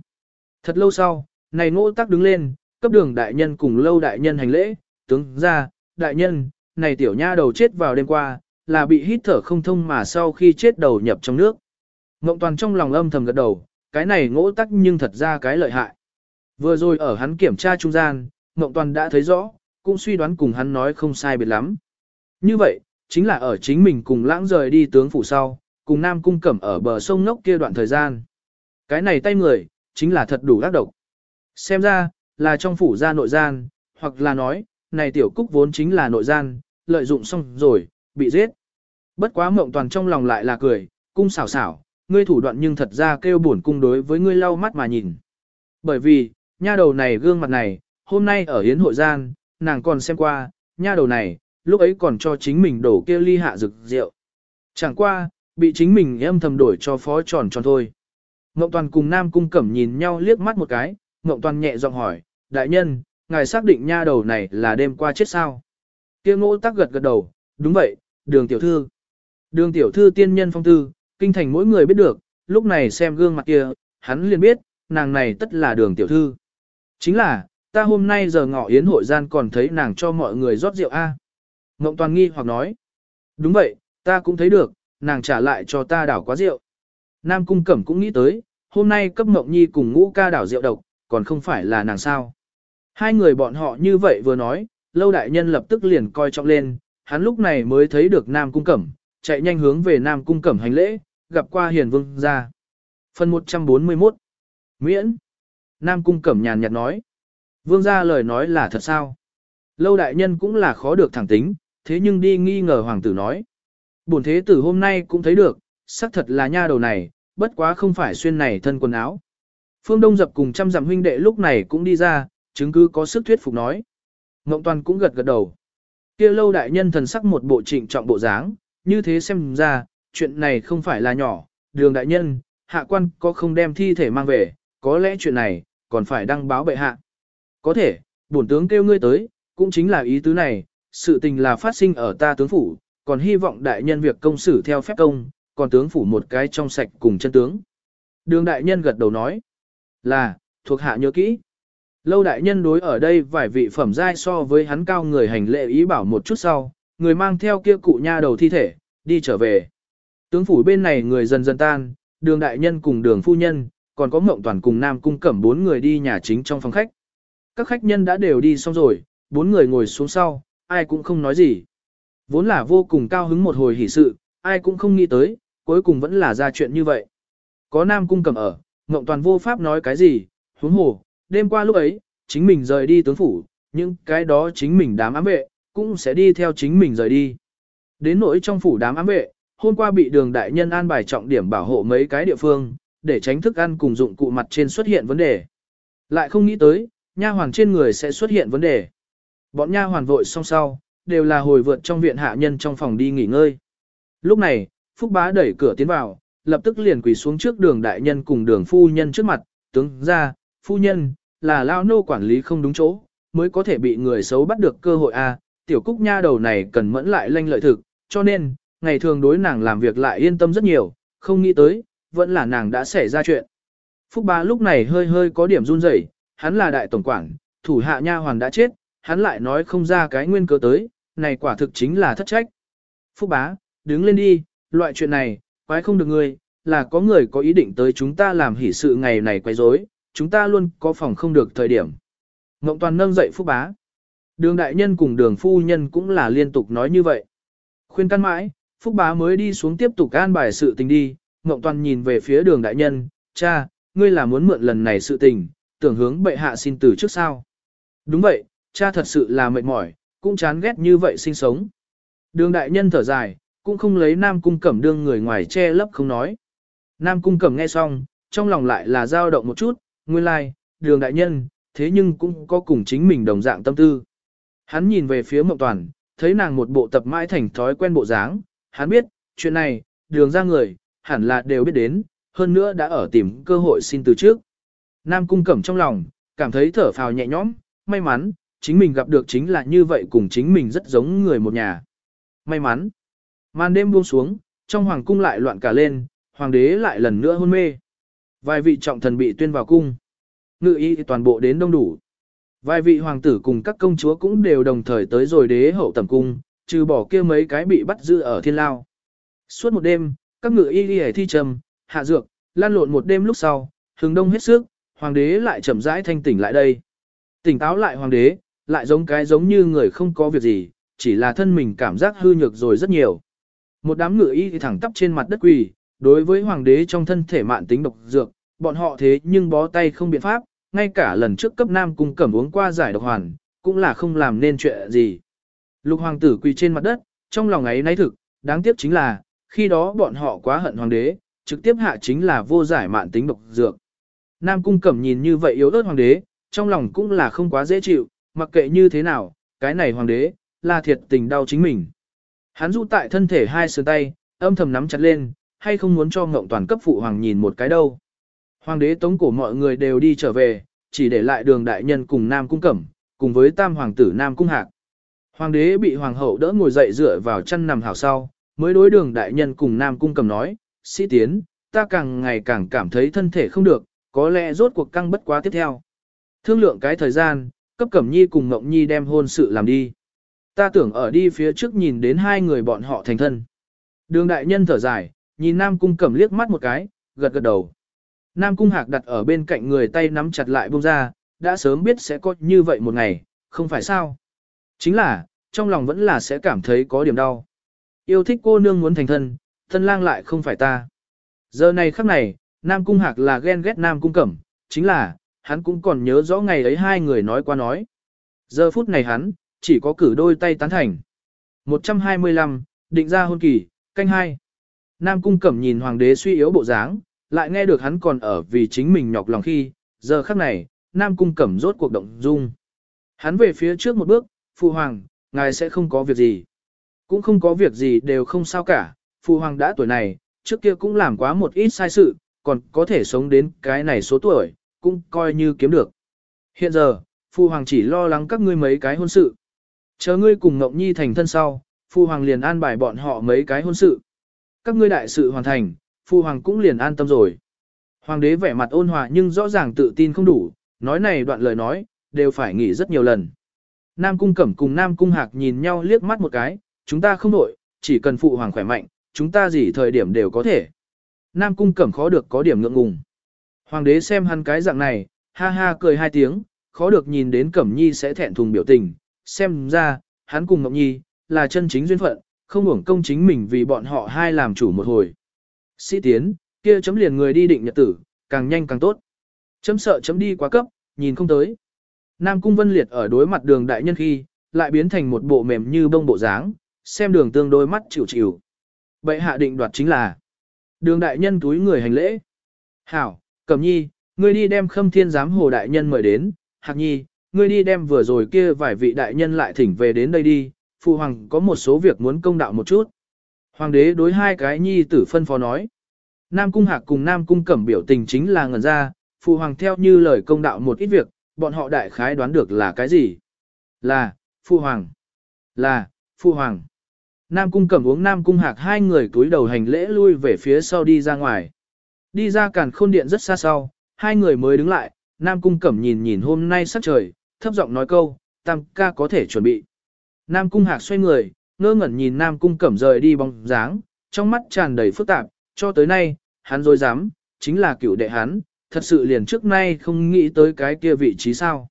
Thật lâu sau, này ngô tắc đứng lên, cấp đường đại nhân cùng lâu đại nhân hành lễ, tướng ra, đại nhân, này tiểu nha đầu chết vào đêm qua, là bị hít thở không thông mà sau khi chết đầu nhập trong nước. Ngộng toàn trong lòng âm thầm gật đầu, cái này ngỗ tắc nhưng thật ra cái lợi hại. Vừa rồi ở hắn kiểm tra trung gian, Ngộng toàn đã thấy rõ, cũng suy đoán cùng hắn nói không sai biệt lắm. Như vậy, chính là ở chính mình cùng lãng rời đi tướng phủ sau, cùng Nam Cung Cẩm ở bờ sông ngốc kia đoạn thời gian. Cái này tay người, chính là thật đủ ác độc. Xem ra, là trong phủ gia nội gian, hoặc là nói, này tiểu cúc vốn chính là nội gian, lợi dụng xong rồi, bị giết. Bất quá mộng toàn trong lòng lại là cười, cung xảo xảo, ngươi thủ đoạn nhưng thật ra kêu buồn cung đối với ngươi lau mắt mà nhìn. Bởi vì, nha đầu này gương mặt này, hôm nay ở hiến hội gian, nàng còn xem qua, nha đầu này, lúc ấy còn cho chính mình đổ kêu ly hạ rực rượu. Chẳng qua, bị chính mình em thầm đổi cho phó tròn tròn thôi. Ngộng Toàn cùng Nam Cung Cẩm nhìn nhau liếc mắt một cái, Ngộng Toàn nhẹ giọng hỏi, đại nhân, ngài xác định nha đầu này là đêm qua chết sao? Tiêu ngỗ tắc gật gật đầu, đúng vậy, đường tiểu thư. Đường tiểu thư tiên nhân phong tư, kinh thành mỗi người biết được, lúc này xem gương mặt kia, hắn liền biết, nàng này tất là đường tiểu thư. Chính là, ta hôm nay giờ ngọ yến hội gian còn thấy nàng cho mọi người rót rượu A. Ngộng toàn nghi hoặc nói, đúng vậy, ta cũng thấy được, nàng trả lại cho ta đảo quá rượu. Nam cung cẩm cũng nghĩ tới, hôm nay cấp mộng nhi cùng ngũ ca đảo rượu độc, còn không phải là nàng sao. Hai người bọn họ như vậy vừa nói, lâu đại nhân lập tức liền coi trọng lên, hắn lúc này mới thấy được Nam Cung Cẩm, chạy nhanh hướng về Nam Cung Cẩm hành lễ, gặp qua hiền vương ra. Phần 141 Miễn Nam Cung Cẩm nhàn nhạt nói. Vương gia lời nói là thật sao? Lâu đại nhân cũng là khó được thẳng tính, thế nhưng đi nghi ngờ hoàng tử nói. Bổn thế tử hôm nay cũng thấy được, xác thật là nha đầu này, bất quá không phải xuyên này thân quần áo. Phương Đông dập cùng trăm dặm huynh đệ lúc này cũng đi ra, chứng cứ có sức thuyết phục nói. Ngộng toàn cũng gật gật đầu. kia lâu đại nhân thần sắc một bộ trịnh trọng bộ dáng, như thế xem ra, chuyện này không phải là nhỏ, đường đại nhân, hạ quan có không đem thi thể mang về, có lẽ chuyện này, còn phải đăng báo bệ hạ. Có thể, bổn tướng kêu ngươi tới, cũng chính là ý tứ này, sự tình là phát sinh ở ta tướng phủ, còn hy vọng đại nhân việc công xử theo phép công, còn tướng phủ một cái trong sạch cùng chân tướng. Đường đại nhân gật đầu nói, là, thuộc hạ nhớ kỹ. Lâu đại nhân đối ở đây vài vị phẩm giai so với hắn cao người hành lệ ý bảo một chút sau, người mang theo kia cụ nha đầu thi thể, đi trở về. Tướng phủ bên này người dần dần tan, đường đại nhân cùng đường phu nhân, còn có mộng toàn cùng nam cung cẩm bốn người đi nhà chính trong phòng khách. Các khách nhân đã đều đi xong rồi, bốn người ngồi xuống sau, ai cũng không nói gì. Vốn là vô cùng cao hứng một hồi hỷ sự, ai cũng không nghĩ tới, cuối cùng vẫn là ra chuyện như vậy. Có nam cung cầm ở, Ngộng toàn vô pháp nói cái gì, huống hồ, đêm qua lúc ấy, chính mình rời đi tướng phủ, nhưng cái đó chính mình đám ám vệ, cũng sẽ đi theo chính mình rời đi. Đến nỗi trong phủ đám ám vệ, hôm qua bị đường đại nhân an bài trọng điểm bảo hộ mấy cái địa phương, để tránh thức ăn cùng dụng cụ mặt trên xuất hiện vấn đề. Lại không nghĩ tới, nha hoàn trên người sẽ xuất hiện vấn đề. Bọn nha hoàn vội song sau, đều là hồi vượt trong viện hạ nhân trong phòng đi nghỉ ngơi. Lúc này, Phúc Bá đẩy cửa tiến vào, lập tức liền quỳ xuống trước đường đại nhân cùng đường phu nhân trước mặt, tướng ra, phu nhân, là lao nô quản lý không đúng chỗ, mới có thể bị người xấu bắt được cơ hội a. À, tiểu cúc nha đầu này cần mẫn lại lanh lợi thực, cho nên, ngày thường đối nàng làm việc lại yên tâm rất nhiều, không nghĩ tới, vẫn là nàng đã xảy ra chuyện. Phúc bá lúc này hơi hơi có điểm run rẩy, hắn là đại tổng quản, thủ hạ nha hoàn đã chết, hắn lại nói không ra cái nguyên cớ tới, này quả thực chính là thất trách. Phúc bá, đứng lên đi, loại chuyện này, quái không được người, là có người có ý định tới chúng ta làm hỷ sự ngày này quay rối, chúng ta luôn có phòng không được thời điểm. Ngộng toàn nâng dậy phúc bá. Đường đại nhân cùng đường phu nhân cũng là liên tục nói như vậy. Khuyên căn mãi, phúc bá mới đi xuống tiếp tục an bài sự tình đi. Ngộng toàn nhìn về phía đường đại nhân, cha, ngươi là muốn mượn lần này sự tình, tưởng hướng bệ hạ xin từ trước sao. Đúng vậy, cha thật sự là mệt mỏi, cũng chán ghét như vậy sinh sống. Đường đại nhân thở dài, cũng không lấy Nam Cung Cẩm đương người ngoài che lấp không nói. Nam Cung Cẩm nghe xong, trong lòng lại là dao động một chút, nguyên lai, like, đường đại nhân, thế nhưng cũng có cùng chính mình đồng dạng tâm tư. Hắn nhìn về phía Mộng Toàn, thấy nàng một bộ tập mãi thành thói quen bộ dáng, hắn biết, chuyện này, đường ra người, hẳn là đều biết đến, hơn nữa đã ở tìm cơ hội xin từ trước. Nam Cung Cẩm trong lòng, cảm thấy thở phào nhẹ nhõm, may mắn, chính mình gặp được chính là như vậy cùng chính mình rất giống người một nhà. May mắn. Màn đêm buông xuống, trong hoàng cung lại loạn cả lên, hoàng đế lại lần nữa hôn mê. Vài vị trọng thần bị tuyên vào cung. Ngự y toàn bộ đến đông đủ. Vài vị hoàng tử cùng các công chúa cũng đều đồng thời tới rồi đế hậu tầm cung, trừ bỏ kia mấy cái bị bắt giữ ở thiên lao. Suốt một đêm, các ngự y y thi trầm, hạ dược, lan lộn một đêm lúc sau, hừng đông hết sức, hoàng đế lại chậm rãi thanh tỉnh lại đây. Tỉnh táo lại hoàng đế, lại giống cái giống như người không có việc gì, chỉ là thân mình cảm giác hư nhược rồi rất nhiều. Một đám ngựa y thì thẳng tắp trên mặt đất quỳ, đối với hoàng đế trong thân thể mạn tính độc dược, bọn họ thế nhưng bó tay không biện pháp, ngay cả lần trước cấp nam cung cẩm uống qua giải độc hoàn, cũng là không làm nên chuyện gì. Lục hoàng tử quỳ trên mặt đất, trong lòng ấy nay thực, đáng tiếc chính là, khi đó bọn họ quá hận hoàng đế, trực tiếp hạ chính là vô giải mạn tính độc dược. Nam cung cẩm nhìn như vậy yếu ớt hoàng đế, trong lòng cũng là không quá dễ chịu, mặc kệ như thế nào, cái này hoàng đế, là thiệt tình đau chính mình. Hắn dụ tại thân thể hai sườn tay, âm thầm nắm chặt lên, hay không muốn cho ngộng toàn cấp phụ hoàng nhìn một cái đâu. Hoàng đế tống cổ mọi người đều đi trở về, chỉ để lại đường đại nhân cùng Nam Cung Cẩm, cùng với tam hoàng tử Nam Cung Hạc. Hoàng đế bị hoàng hậu đỡ ngồi dậy dựa vào chân nằm hào sau, mới đối đường đại nhân cùng Nam Cung Cẩm nói, sĩ tiến, ta càng ngày càng cảm thấy thân thể không được, có lẽ rốt cuộc căng bất quá tiếp theo. Thương lượng cái thời gian, cấp Cẩm Nhi cùng Ngộng Nhi đem hôn sự làm đi. Ta tưởng ở đi phía trước nhìn đến hai người bọn họ thành thân. Đường đại nhân thở dài, nhìn Nam Cung Cẩm liếc mắt một cái, gật gật đầu. Nam Cung Hạc đặt ở bên cạnh người tay nắm chặt lại buông ra, đã sớm biết sẽ có như vậy một ngày, không phải sao. Chính là, trong lòng vẫn là sẽ cảm thấy có điểm đau. Yêu thích cô nương muốn thành thân, thân lang lại không phải ta. Giờ này khắc này, Nam Cung Hạc là ghen ghét Nam Cung Cẩm, chính là, hắn cũng còn nhớ rõ ngày ấy hai người nói qua nói. Giờ phút này hắn, chỉ có cử đôi tay tán thành. 125, định ra hôn kỳ, canh hai. Nam Cung Cẩm nhìn hoàng đế suy yếu bộ dáng, lại nghe được hắn còn ở vì chính mình nhọc lòng khi, giờ khắc này, Nam Cung Cẩm rốt cuộc động dung. Hắn về phía trước một bước, Phụ Hoàng, ngài sẽ không có việc gì. Cũng không có việc gì đều không sao cả, Phụ Hoàng đã tuổi này, trước kia cũng làm quá một ít sai sự, còn có thể sống đến cái này số tuổi, cũng coi như kiếm được. Hiện giờ, Phụ Hoàng chỉ lo lắng các ngươi mấy cái hôn sự. Chờ ngươi cùng Ngọc Nhi thành thân sau, Phu Hoàng liền an bài bọn họ mấy cái hôn sự. Các ngươi đại sự hoàn thành, Phu Hoàng cũng liền an tâm rồi. Hoàng đế vẻ mặt ôn hòa nhưng rõ ràng tự tin không đủ, nói này đoạn lời nói, đều phải nghĩ rất nhiều lần. Nam Cung Cẩm cùng Nam Cung Hạc nhìn nhau liếc mắt một cái, chúng ta không nổi, chỉ cần Phụ Hoàng khỏe mạnh, chúng ta gì thời điểm đều có thể. Nam Cung Cẩm khó được có điểm ngượng ngùng. Hoàng đế xem hắn cái dạng này, ha ha cười hai tiếng, khó được nhìn đến Cẩm Nhi sẽ thẹn thùng biểu tình, xem ra, hắn cùng Ngọc Nhi, là chân chính duyên phận, không hưởng công chính mình vì bọn họ hai làm chủ một hồi. Sĩ tiến, kia chấm liền người đi định nhật tử, càng nhanh càng tốt. Chấm sợ chấm đi quá cấp, nhìn không tới. Nam Cung Vân Liệt ở đối mặt đường đại nhân khi, lại biến thành một bộ mềm như bông bộ dáng, xem đường tương đôi mắt chịu chịu. Bệ hạ định đoạt chính là đường đại nhân túi người hành lễ. Hảo, Cẩm Nhi, ngươi đi đem khâm thiên giám hồ đại nhân mời đến, Hạc Nhi, ngươi đi đem vừa rồi kia vài vị đại nhân lại thỉnh về đến đây đi, phụ hoàng có một số việc muốn công đạo một chút. Hoàng đế đối hai cái nhi tử phân phó nói. Nam cung hạc cùng Nam cung cẩm biểu tình chính là ngẩn ra, phụ hoàng theo như lời công đạo một ít việc, bọn họ đại khái đoán được là cái gì? Là, phụ hoàng. Là, phụ hoàng. Nam cung cẩm uống Nam cung hạc hai người túi đầu hành lễ lui về phía sau đi ra ngoài. Đi ra cản khôn điện rất xa sau, hai người mới đứng lại, Nam cung cẩm nhìn nhìn hôm nay sắc trời, thấp giọng nói câu, tam ca có thể chuẩn bị. Nam cung hạc xoay người, ngơ ngẩn nhìn Nam cung cẩm rời đi bóng dáng, trong mắt tràn đầy phức tạp, cho tới nay, hắn dối dám, chính là cựu đệ hắn, thật sự liền trước nay không nghĩ tới cái kia vị trí sao.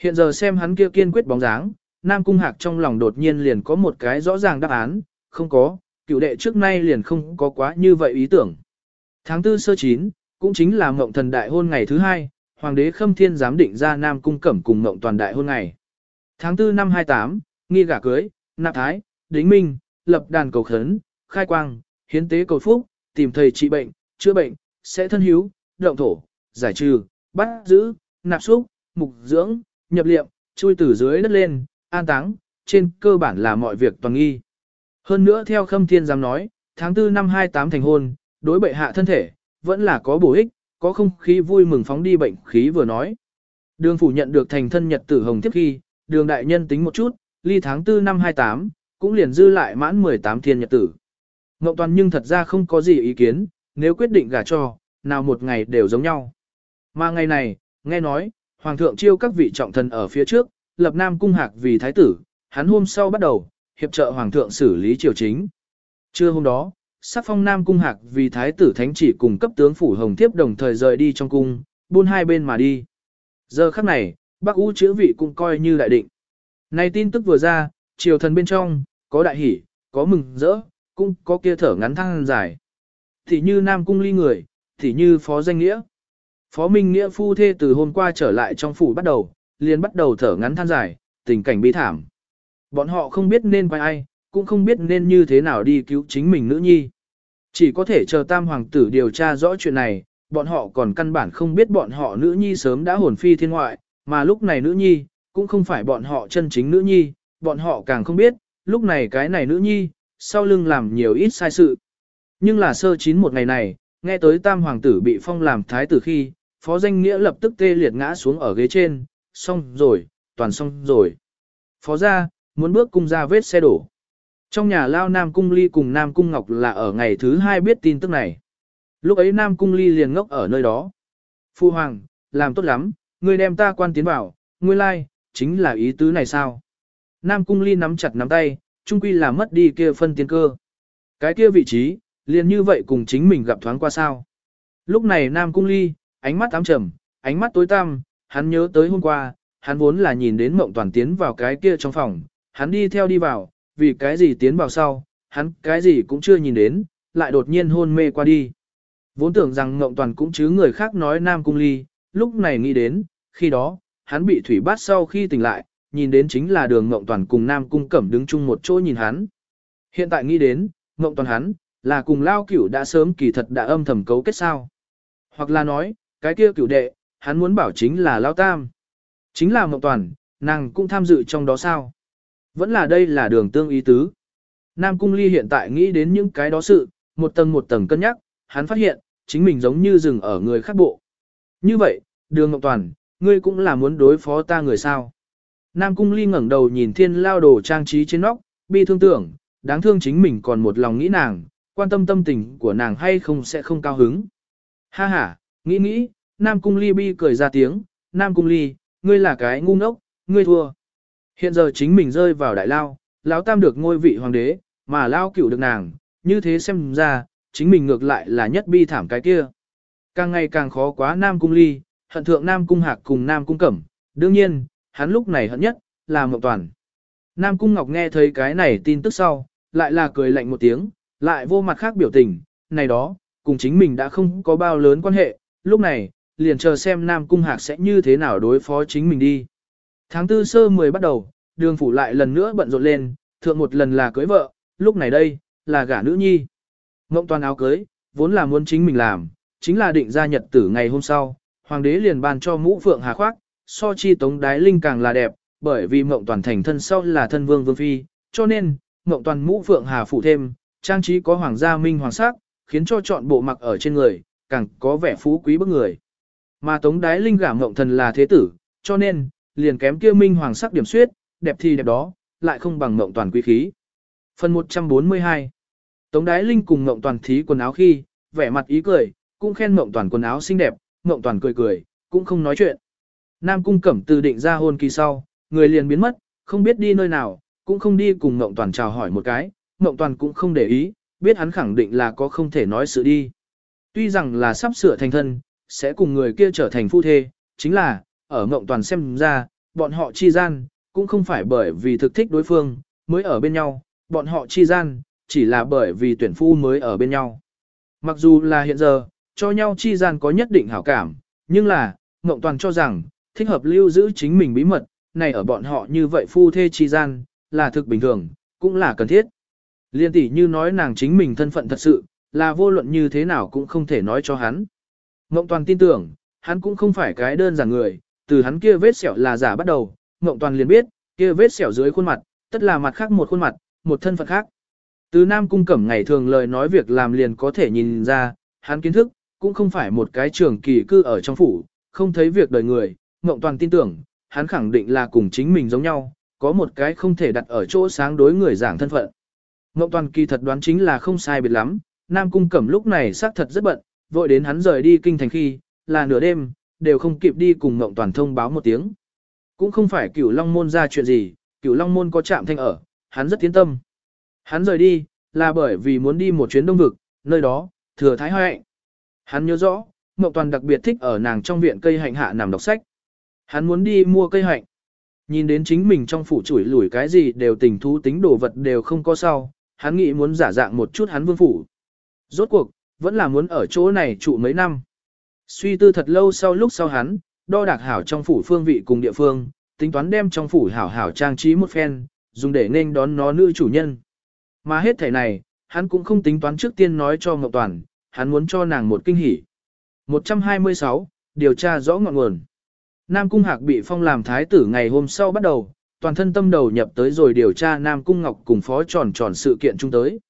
Hiện giờ xem hắn kia kiên quyết bóng dáng, Nam cung hạc trong lòng đột nhiên liền có một cái rõ ràng đáp án, không có, cựu đệ trước nay liền không có quá như vậy ý tưởng. Tháng tư sơ chín, cũng chính là mộng thần đại hôn ngày thứ hai, hoàng đế khâm thiên giám định ra Nam Cung Cẩm cùng Ngộng Toàn đại hôn ngày. Tháng 4 năm 28, nghi gả cưới, nạp thái, đính minh, lập đàn cầu khấn, khai quang, hiến tế cầu phúc, tìm thầy trị bệnh, chữa bệnh, sẽ thân hiếu, động thổ, giải trừ, bắt giữ, nạp xúc, mục dưỡng, nhập liệm, chui từ dưới đất lên, an táng, trên cơ bản là mọi việc toàn nghi. Hơn nữa theo Khâm Thiên giám nói, tháng 4 năm 28 thành hôn, đối bệ hạ thân thể, vẫn là có bổ ích, có không khí vui mừng phóng đi bệnh khí vừa nói. Đường phủ nhận được thành thân nhật tử hồng tiếp khi, đường đại nhân tính một chút, ly tháng 4 năm 28, cũng liền dư lại mãn 18 thiên nhật tử. Ngộng toàn nhưng thật ra không có gì ý kiến, nếu quyết định gả cho, nào một ngày đều giống nhau. Mà ngày này, nghe nói, Hoàng thượng chiêu các vị trọng thần ở phía trước, lập Nam Cung Hạc vì thái tử, hắn hôm sau bắt đầu, hiệp trợ Hoàng thượng xử lý triều chính. Trưa hôm đó, sắc phong Nam Cung Hạc vì thái tử thánh chỉ cùng cấp tướng phủ Hồng Thiếp đồng thời rời đi trong cung, buôn hai bên mà đi. Giờ khắc này, bác ú chữ vị cũng coi như đại định. Này tin tức vừa ra, triều thần bên trong, có đại hỷ, có mừng rỡ, cũng có kia thở ngắn thăng dài. Thì như Nam Cung ly người, thì như Phó Danh Nghĩa. Phó Minh Nghĩa phu thê từ hôm qua trở lại trong phủ bắt đầu, liền bắt đầu thở ngắn than dài, tình cảnh bi thảm. Bọn họ không biết nên quay ai, cũng không biết nên như thế nào đi cứu chính mình nữ nhi. Chỉ có thể chờ tam hoàng tử điều tra rõ chuyện này, bọn họ còn căn bản không biết bọn họ nữ nhi sớm đã hồn phi thiên ngoại, mà lúc này nữ nhi, cũng không phải bọn họ chân chính nữ nhi, bọn họ càng không biết, lúc này cái này nữ nhi, sau lưng làm nhiều ít sai sự. Nhưng là sơ chín một ngày này, nghe tới tam hoàng tử bị phong làm thái tử khi, phó danh nghĩa lập tức tê liệt ngã xuống ở ghế trên, xong rồi, toàn xong rồi. Phó ra, muốn bước cung ra vết xe đổ. Trong nhà lao Nam Cung Ly cùng Nam Cung Ngọc là ở ngày thứ hai biết tin tức này. Lúc ấy Nam Cung Ly liền ngốc ở nơi đó. Phu Hoàng, làm tốt lắm, người đem ta quan tiến vào nguyên lai, chính là ý tứ này sao? Nam Cung Ly nắm chặt nắm tay, chung quy là mất đi kia phân tiến cơ. Cái kia vị trí, liền như vậy cùng chính mình gặp thoáng qua sao. Lúc này Nam Cung Ly, ánh mắt ám trầm, ánh mắt tối tăm, hắn nhớ tới hôm qua, hắn vốn là nhìn đến mộng toàn tiến vào cái kia trong phòng, hắn đi theo đi vào, vì cái gì tiến vào sau, hắn cái gì cũng chưa nhìn đến, lại đột nhiên hôn mê qua đi. Vốn tưởng rằng Ngộng toàn cũng chứ người khác nói Nam Cung Ly, lúc này nghĩ đến, khi đó, hắn bị thủy bát sau khi tỉnh lại, nhìn đến chính là đường Ngộng toàn cùng Nam Cung Cẩm đứng chung một chỗ nhìn hắn. Hiện tại nghĩ đến, Ngộng toàn hắn, là cùng lao cửu đã sớm kỳ thật đã âm thầm cấu kết sao. Hoặc là nói, cái kia cửu đệ, hắn muốn bảo chính là lao tam. Chính là Ngộng toàn, nàng cũng tham dự trong đó sao. Vẫn là đây là đường tương ý tứ. Nam Cung Ly hiện tại nghĩ đến những cái đó sự, một tầng một tầng cân nhắc, hắn phát hiện, chính mình giống như dừng ở người khác bộ. Như vậy, đường Ngọc Toàn, ngươi cũng là muốn đối phó ta người sao. Nam Cung Ly ngẩng đầu nhìn thiên lao đồ trang trí trên nóc, bi thương tưởng, đáng thương chính mình còn một lòng nghĩ nàng, quan tâm tâm tình của nàng hay không sẽ không cao hứng. Ha ha, nghĩ nghĩ, Nam Cung Ly bi cười ra tiếng, Nam Cung Ly, ngươi là cái ngu ngốc, ngươi thua. Hiện giờ chính mình rơi vào đại lao, lão tam được ngôi vị hoàng đế, mà lao cửu được nàng, như thế xem ra, chính mình ngược lại là nhất bi thảm cái kia. Càng ngày càng khó quá Nam Cung Ly, hận thượng Nam Cung Hạc cùng Nam Cung Cẩm, đương nhiên, hắn lúc này hận nhất, là Mộng Toàn. Nam Cung Ngọc nghe thấy cái này tin tức sau, lại là cười lạnh một tiếng, lại vô mặt khác biểu tình, này đó, cùng chính mình đã không có bao lớn quan hệ, lúc này, liền chờ xem Nam Cung Hạc sẽ như thế nào đối phó chính mình đi. Tháng tư sơ 10 bắt đầu, đường phủ lại lần nữa bận rộn lên, thượng một lần là cưới vợ, lúc này đây, là gả nữ nhi. Ngộng toàn áo cưới, vốn là muốn chính mình làm, chính là định ra nhật tử ngày hôm sau, hoàng đế liền ban cho mũ phượng hà khoác, so chi tống đái linh càng là đẹp, bởi vì mộng toàn thành thân sau là thân vương vương phi, cho nên, mộng toàn mũ phượng hà phụ thêm, trang trí có hoàng gia minh hoàng sắc, khiến cho chọn bộ mặc ở trên người, càng có vẻ phú quý bức người. Mà tống đái linh gả mộng thần là thế tử, cho nên, liền kém kia minh hoàng sắc điểm suyết, đẹp thì đẹp đó, lại không bằng mộng toàn quý khí. Phần 142 Tống Đái Linh cùng mộng toàn thí quần áo khi, vẻ mặt ý cười, cũng khen mộng toàn quần áo xinh đẹp, mộng toàn cười cười, cũng không nói chuyện. Nam cung cẩm từ định ra hôn kỳ sau, người liền biến mất, không biết đi nơi nào, cũng không đi cùng mộng toàn chào hỏi một cái, mộng toàn cũng không để ý, biết hắn khẳng định là có không thể nói sự đi. Tuy rằng là sắp sửa thành thân, sẽ cùng người kia trở thành phu thê, chính là, ở mộng toàn xem ra, bọn họ chi gian, cũng không phải bởi vì thực thích đối phương, mới ở bên nhau, bọn họ chi gian, chỉ là bởi vì tuyển phu mới ở bên nhau. Mặc dù là hiện giờ, cho nhau chi gian có nhất định hảo cảm, nhưng là, mộng toàn cho rằng, thích hợp lưu giữ chính mình bí mật, này ở bọn họ như vậy phu thê chi gian, là thực bình thường, cũng là cần thiết. Liên tỷ như nói nàng chính mình thân phận thật sự, là vô luận như thế nào cũng không thể nói cho hắn. Ngộng Toàn tin tưởng, hắn cũng không phải cái đơn giản người, từ hắn kia vết sẹo là giả bắt đầu, Ngộng Toàn liền biết, kia vết sẹo dưới khuôn mặt, tất là mặt khác một khuôn mặt, một thân phận khác. Từ Nam Cung Cẩm ngày thường lời nói việc làm liền có thể nhìn ra, hắn kiến thức, cũng không phải một cái trường kỳ cư ở trong phủ, không thấy việc đời người, Ngộng Toàn tin tưởng, hắn khẳng định là cùng chính mình giống nhau, có một cái không thể đặt ở chỗ sáng đối người giảng thân phận. Ngộng Toàn kỳ thật đoán chính là không sai biệt lắm, Nam Cung Cẩm lúc này xác thật rất bận, vội đến hắn rời đi kinh thành khi, là nửa đêm, đều không kịp đi cùng Ngộng Toàn thông báo một tiếng. Cũng không phải cửu Long Môn ra chuyện gì, cửu Long Môn có chạm thanh ở, hắn rất tiến tâm. Hắn rời đi, là bởi vì muốn đi một chuyến đông vực, nơi đó, thừa thái hoại. Hắn nhớ rõ, Ngộng Toàn đặc biệt thích ở nàng trong viện cây hạnh hạ nằm đọc sách. Hắn muốn đi mua cây hạnh. Nhìn đến chính mình trong phủ chủi lủi cái gì đều tình thú tính đồ vật đều không có sau, hắn nghĩ muốn giả dạng một chút hắn vương phủ. Rốt cuộc, vẫn là muốn ở chỗ này trụ mấy năm. Suy tư thật lâu sau lúc sau hắn, đo đạc hảo trong phủ phương vị cùng địa phương, tính toán đem trong phủ hảo hảo trang trí một phen, dùng để nên đón nó nữ chủ nhân. Mà hết thể này, hắn cũng không tính toán trước tiên nói cho Ngọc Toàn, hắn muốn cho nàng một kinh hỉ. 126. Điều tra rõ ngọn nguồn. Nam Cung Hạc bị phong làm thái tử ngày hôm sau bắt đầu, toàn thân tâm đầu nhập tới rồi điều tra Nam Cung Ngọc cùng phó tròn tròn sự kiện chung tới.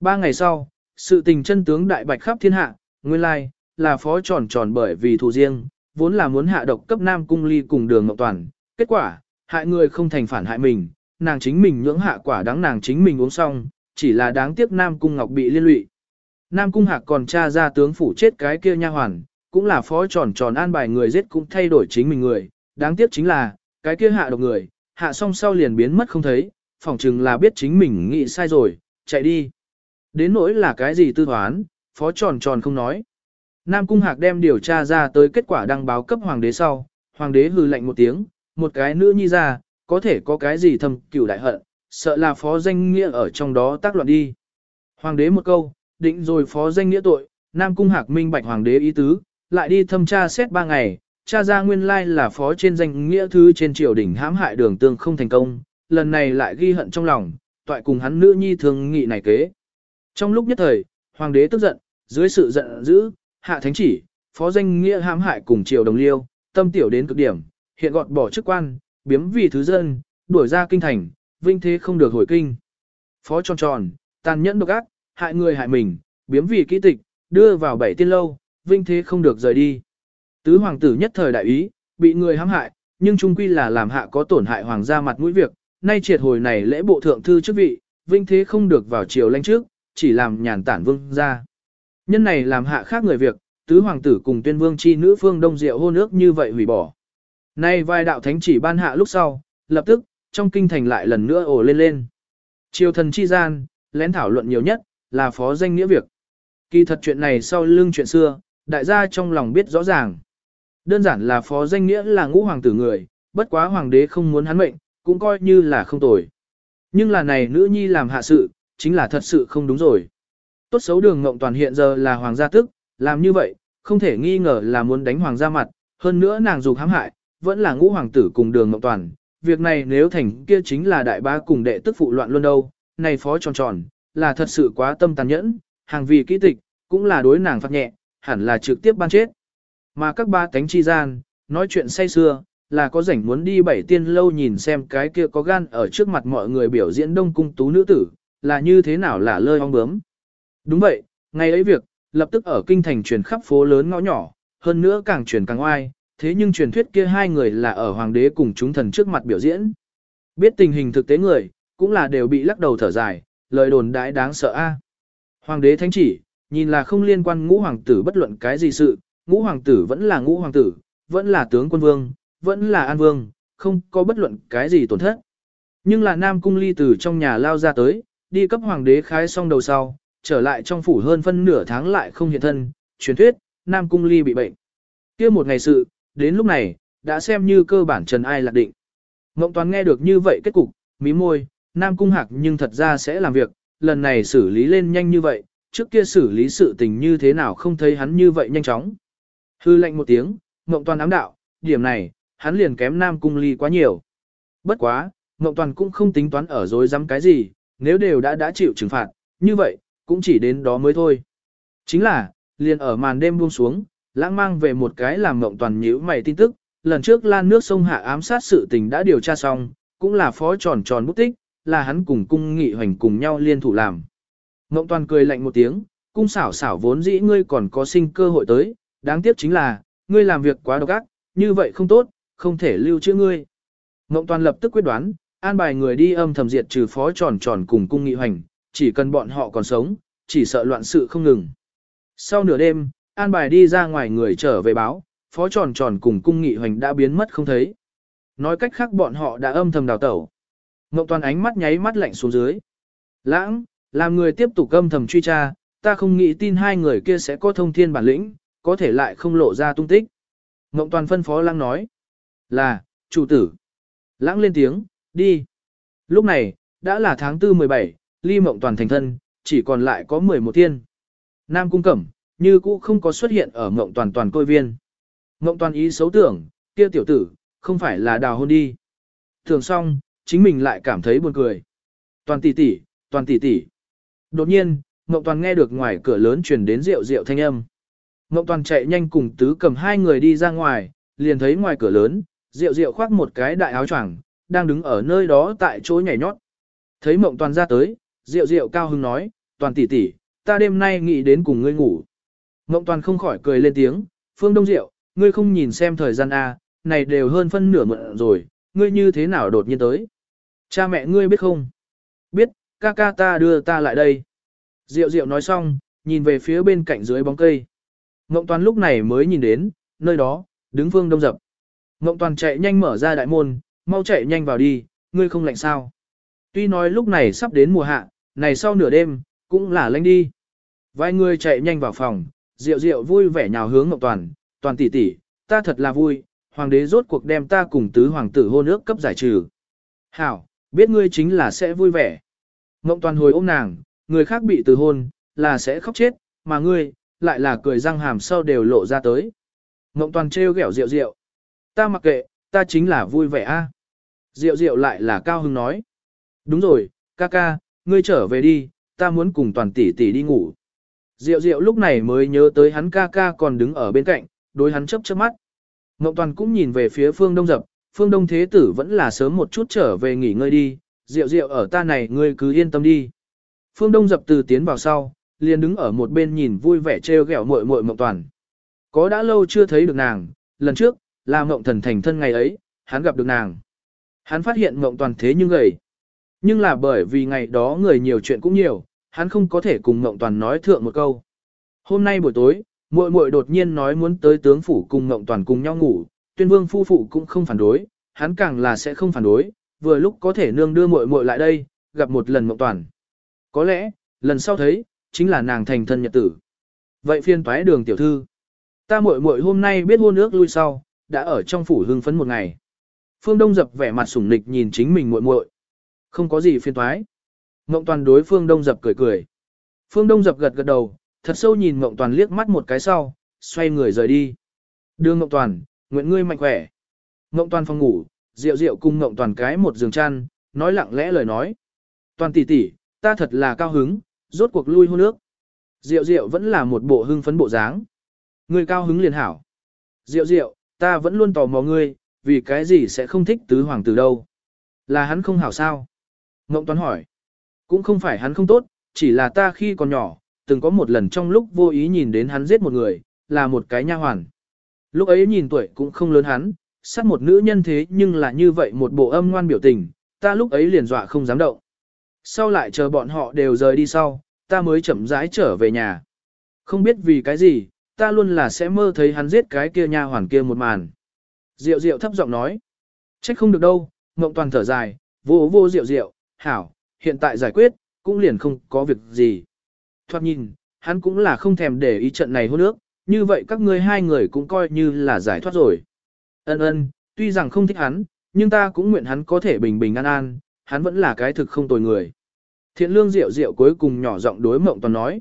Ba ngày sau, sự tình chân tướng đại bạch khắp thiên hạ, nguyên lai, là phó tròn tròn bởi vì thù riêng, vốn là muốn hạ độc cấp Nam Cung Ly cùng đường Ngọc Toàn. Kết quả, hại người không thành phản hại mình, nàng chính mình nhưỡng hạ quả đáng nàng chính mình uống xong, chỉ là đáng tiếc Nam Cung Ngọc bị liên lụy. Nam Cung Hạc còn tra ra tướng phủ chết cái kia nha hoàn, cũng là phó tròn tròn an bài người giết cũng thay đổi chính mình người, đáng tiếc chính là, cái kia hạ độc người, hạ xong sau liền biến mất không thấy, phỏng chừng là biết chính mình nghĩ sai rồi, chạy đi. Đến nỗi là cái gì tư toán, phó tròn tròn không nói. Nam Cung Hạc đem điều tra ra tới kết quả đăng báo cấp hoàng đế sau, hoàng đế hừ lạnh một tiếng, một cái nữ nhi ra, có thể có cái gì thầm cửu đại hận, sợ là phó danh nghĩa ở trong đó tác loạn đi. Hoàng đế một câu, định rồi phó danh nghĩa tội, Nam Cung Hạc minh bạch hoàng đế ý tứ, lại đi thâm tra xét ba ngày, tra ra nguyên lai là phó trên danh nghĩa thứ trên triều đình hãm hại đường tương không thành công, lần này lại ghi hận trong lòng, toại cùng hắn nữ nhi thường nghị này kế. Trong lúc nhất thời, hoàng đế tức giận, dưới sự giận dữ, hạ thánh chỉ, phó danh nghĩa hãm hại cùng triều đồng liêu, tâm tiểu đến cực điểm, hiện gọt bỏ chức quan, biếm vì thứ dân, đuổi ra kinh thành, vinh thế không được hồi kinh. Phó tròn tròn, tàn nhẫn độc ác, hại người hại mình, biếm vì kỹ tịch, đưa vào bảy tiên lâu, vinh thế không được rời đi. Tứ hoàng tử nhất thời đại ý, bị người hãm hại, nhưng trung quy là làm hạ có tổn hại hoàng gia mặt mũi việc, nay triệt hồi này lễ bộ thượng thư chức vị, vinh thế không được vào triều lãnh trước, chỉ làm nhàn tản vương gia. Nhân này làm hạ khác người việc, tứ hoàng tử cùng tuyên vương chi nữ phương đông diệu hôn ước như vậy hủy bỏ. Nay vài đạo thánh chỉ ban hạ lúc sau, lập tức, trong kinh thành lại lần nữa ổ lên lên. Triều thần chi gian, lén thảo luận nhiều nhất, là phó danh nghĩa việc. Kỳ thật chuyện này sau lưng chuyện xưa, đại gia trong lòng biết rõ ràng. Đơn giản là phó danh nghĩa là ngũ hoàng tử người, bất quá hoàng đế không muốn hắn mệnh, cũng coi như là không tồi. Nhưng là này nữ nhi làm hạ sự, chính là thật sự không đúng rồi. Tốt xấu đường ngộng toàn hiện giờ là hoàng gia tức, làm như vậy, không thể nghi ngờ là muốn đánh hoàng gia mặt, hơn nữa nàng dục hãm hại, vẫn là ngũ hoàng tử cùng đường ngộng toàn. Việc này nếu thành kia chính là đại bá cùng đệ tức phụ loạn luôn đâu, này phó tròn tròn, là thật sự quá tâm tàn nhẫn, hàng vì kỹ tịch, cũng là đối nàng phạt nhẹ, hẳn là trực tiếp ban chết. Mà các ba cánh chi gian, nói chuyện say xưa, là có rảnh muốn đi bảy tiên lâu nhìn xem cái kia có gan ở trước mặt mọi người biểu diễn đông cung tú nữ tử, là như thế nào là lơi ong bướm. Đúng vậy, ngày ấy việc, lập tức ở kinh thành truyền khắp phố lớn ngõ nhỏ, hơn nữa càng truyền càng oai, thế nhưng truyền thuyết kia hai người là ở hoàng đế cùng chúng thần trước mặt biểu diễn. Biết tình hình thực tế người, cũng là đều bị lắc đầu thở dài, lời đồn đãi đáng sợ a. Hoàng đế thánh chỉ, nhìn là không liên quan ngũ hoàng tử bất luận cái gì sự, ngũ hoàng tử vẫn là ngũ hoàng tử, vẫn là tướng quân vương, vẫn là an vương, không có bất luận cái gì tổn thất. Nhưng là Nam Cung Ly từ trong nhà lao ra tới, đi cấp hoàng đế khái xong đầu sau, trở lại trong phủ hơn phân nửa tháng lại không hiện thân, truyền thuyết, Nam Cung Ly bị bệnh. kia một ngày sự, đến lúc này, đã xem như cơ bản trần ai lạc định. Ngộng Toàn nghe được như vậy kết cục, mí môi, Nam Cung Hạc nhưng thật ra sẽ làm việc, lần này xử lý lên nhanh như vậy, trước kia xử lý sự tình như thế nào không thấy hắn như vậy nhanh chóng. Hư lệnh một tiếng, Ngộng Toàn ám đạo, điểm này, hắn liền kém Nam Cung Ly quá nhiều. Bất quá, Ngộng Toàn cũng không tính toán ở dối dám cái gì, nếu đều đã đã chịu trừng phạt, như vậy, cũng chỉ đến đó mới thôi. Chính là, liền ở màn đêm buông xuống, lãng mang về một cái làm mộng toàn nhữ mày tin tức, lần trước lan nước sông hạ ám sát sự tình đã điều tra xong, cũng là phó tròn tròn bút tích, là hắn cùng cung nghị hoành cùng nhau liên thủ làm. Mộng toàn cười lạnh một tiếng, cung xảo xảo vốn dĩ ngươi còn có sinh cơ hội tới, đáng tiếc chính là, ngươi làm việc quá độc ác, như vậy không tốt, không thể lưu trữ ngươi. Mộng toàn lập tức quyết đoán, an bài người đi âm thầm diệt trừ phó tròn tròn cùng cung nghị hoành, chỉ cần bọn họ còn sống, chỉ sợ loạn sự không ngừng. Sau nửa đêm, an bài đi ra ngoài người trở về báo, phó tròn tròn cùng cung nghị hoành đã biến mất không thấy. Nói cách khác bọn họ đã âm thầm đào tẩu. Ngộng toàn ánh mắt nháy mắt lạnh xuống dưới. Lãng, làm người tiếp tục âm thầm truy tra, ta không nghĩ tin hai người kia sẽ có thông thiên bản lĩnh, có thể lại không lộ ra tung tích. Ngộng toàn phân phó lãng nói. Là, chủ tử. Lãng lên tiếng, đi. Lúc này, đã là tháng 4 17, ly mộng toàn thành thân, chỉ còn lại có 11 thiên. Nam cung cẩm, như cũ không có xuất hiện ở mộng toàn toàn côi viên. Mộng toàn ý xấu tưởng, kia tiểu tử, không phải là đào hôn đi. Thường xong, chính mình lại cảm thấy buồn cười. Toàn tỷ tỷ, toàn tỷ tỷ. Đột nhiên, Mộng toàn nghe được ngoài cửa lớn truyền đến rượu rượu thanh âm. Mộng toàn chạy nhanh cùng tứ cầm hai người đi ra ngoài, liền thấy ngoài cửa lớn, rượu rượu khoác một cái đại áo choàng, đang đứng ở nơi đó tại chỗ nhảy nhót. Thấy mộng toàn ra tới, Diệu Diệu cao hứng nói, toàn tỷ tỷ, ta đêm nay nghĩ đến cùng ngươi ngủ. Ngộng toàn không khỏi cười lên tiếng, phương đông Diệu, ngươi không nhìn xem thời gian A, này đều hơn phân nửa mượn rồi, ngươi như thế nào đột nhiên tới. Cha mẹ ngươi biết không? Biết, ca ca ta đưa ta lại đây. Diệu diệu nói xong, nhìn về phía bên cạnh dưới bóng cây. Ngộng toàn lúc này mới nhìn đến, nơi đó, đứng phương đông dập. Ngộng toàn chạy nhanh mở ra đại môn, mau chạy nhanh vào đi, ngươi không lạnh sao. Tuy nói lúc này sắp đến mùa hạ, này sau nửa đêm, cũng là lạnh đi. Vài người chạy nhanh vào phòng, rượu rượu vui vẻ nhào hướng Ngọc Toàn, Toàn tỷ tỷ, ta thật là vui, hoàng đế rốt cuộc đem ta cùng tứ hoàng tử hôn ước cấp giải trừ. Hảo, biết ngươi chính là sẽ vui vẻ. Ngọc Toàn hồi ôm nàng, người khác bị từ hôn, là sẽ khóc chết, mà ngươi, lại là cười răng hàm sau đều lộ ra tới. Ngọc Toàn trêu ghẹo rượu rượu, Ta mặc kệ, ta chính là vui vẻ a. rượu rượu lại là cao hứng nói. Đúng rồi, ca ca, ngươi trở về đi, ta muốn cùng toàn tỷ tỷ đi ngủ. Diệu diệu lúc này mới nhớ tới hắn ca ca còn đứng ở bên cạnh, đối hắn chấp chớp mắt. Ngọc Toàn cũng nhìn về phía phương đông dập, phương đông thế tử vẫn là sớm một chút trở về nghỉ ngơi đi, diệu diệu ở ta này ngươi cứ yên tâm đi. Phương đông dập từ tiến vào sau, liền đứng ở một bên nhìn vui vẻ trêu ghẹo muội muội Ngọc Toàn. Có đã lâu chưa thấy được nàng, lần trước, là Ngộng Thần thành thân ngày ấy, hắn gặp được nàng. Hắn phát hiện Ngộng Toàn thế nhưng gầy. Nhưng là bởi vì ngày đó người nhiều chuyện cũng nhiều, hắn không có thể cùng Ngộng Toàn nói thượng một câu. Hôm nay buổi tối, muội muội đột nhiên nói muốn tới tướng phủ cùng Ngộng Toàn cùng nhau ngủ, tuyên vương phu phụ cũng không phản đối, hắn càng là sẽ không phản đối, vừa lúc có thể nương đưa muội muội lại đây, gặp một lần Ngộng Toàn. Có lẽ, lần sau thấy, chính là nàng thành thân nhật tử. Vậy phiên toái đường tiểu thư. Ta muội muội hôm nay biết hôn ước lui sau, đã ở trong phủ hưng phấn một ngày. Phương Đông dập vẻ mặt sủng nịch nhìn chính mình muội muội. Không có gì phiền toái. Mộng toàn đối phương đông dập cười cười. Phương đông dập gật gật đầu, thật sâu nhìn mộng toàn liếc mắt một cái sau, xoay người rời đi. Đưa mộng toàn, nguyện ngươi mạnh khỏe. Mộng toàn phòng ngủ, rượu rượu cùng mộng toàn cái một giường chăn, nói lặng lẽ lời nói. Toàn tỷ tỷ, ta thật là cao hứng, rốt cuộc lui hôn nước. Diệu diệu vẫn là một bộ hưng phấn bộ dáng. Ngươi cao hứng liền hảo. Diệu diệu, ta vẫn luôn tò mò ngươi, vì cái gì sẽ không thích tứ hoàng tử đâu. Là hắn không hảo sao? Ngộng Toán hỏi. Cũng không phải hắn không tốt, chỉ là ta khi còn nhỏ, từng có một lần trong lúc vô ý nhìn đến hắn giết một người, là một cái nha hoàn. Lúc ấy nhìn tuổi cũng không lớn hắn, sát một nữ nhân thế nhưng là như vậy một bộ âm ngoan biểu tình, ta lúc ấy liền dọa không dám động. Sau lại chờ bọn họ đều rời đi sau, ta mới chậm rãi trở về nhà. Không biết vì cái gì, ta luôn là sẽ mơ thấy hắn giết cái kia nha hoàn kia một màn. Diệu diệu thấp giọng nói. Trách không được đâu, Ngộng toàn thở dài, vô vô diệu diệu, hảo, hiện tại giải quyết, cũng liền không có việc gì. Thoát nhìn, hắn cũng là không thèm để ý trận này hôn nước, như vậy các ngươi hai người cũng coi như là giải thoát rồi. Ân ân, tuy rằng không thích hắn, nhưng ta cũng nguyện hắn có thể bình bình an an, hắn vẫn là cái thực không tồi người. Thiện lương rượu rượu cuối cùng nhỏ giọng đối mộng toàn nói.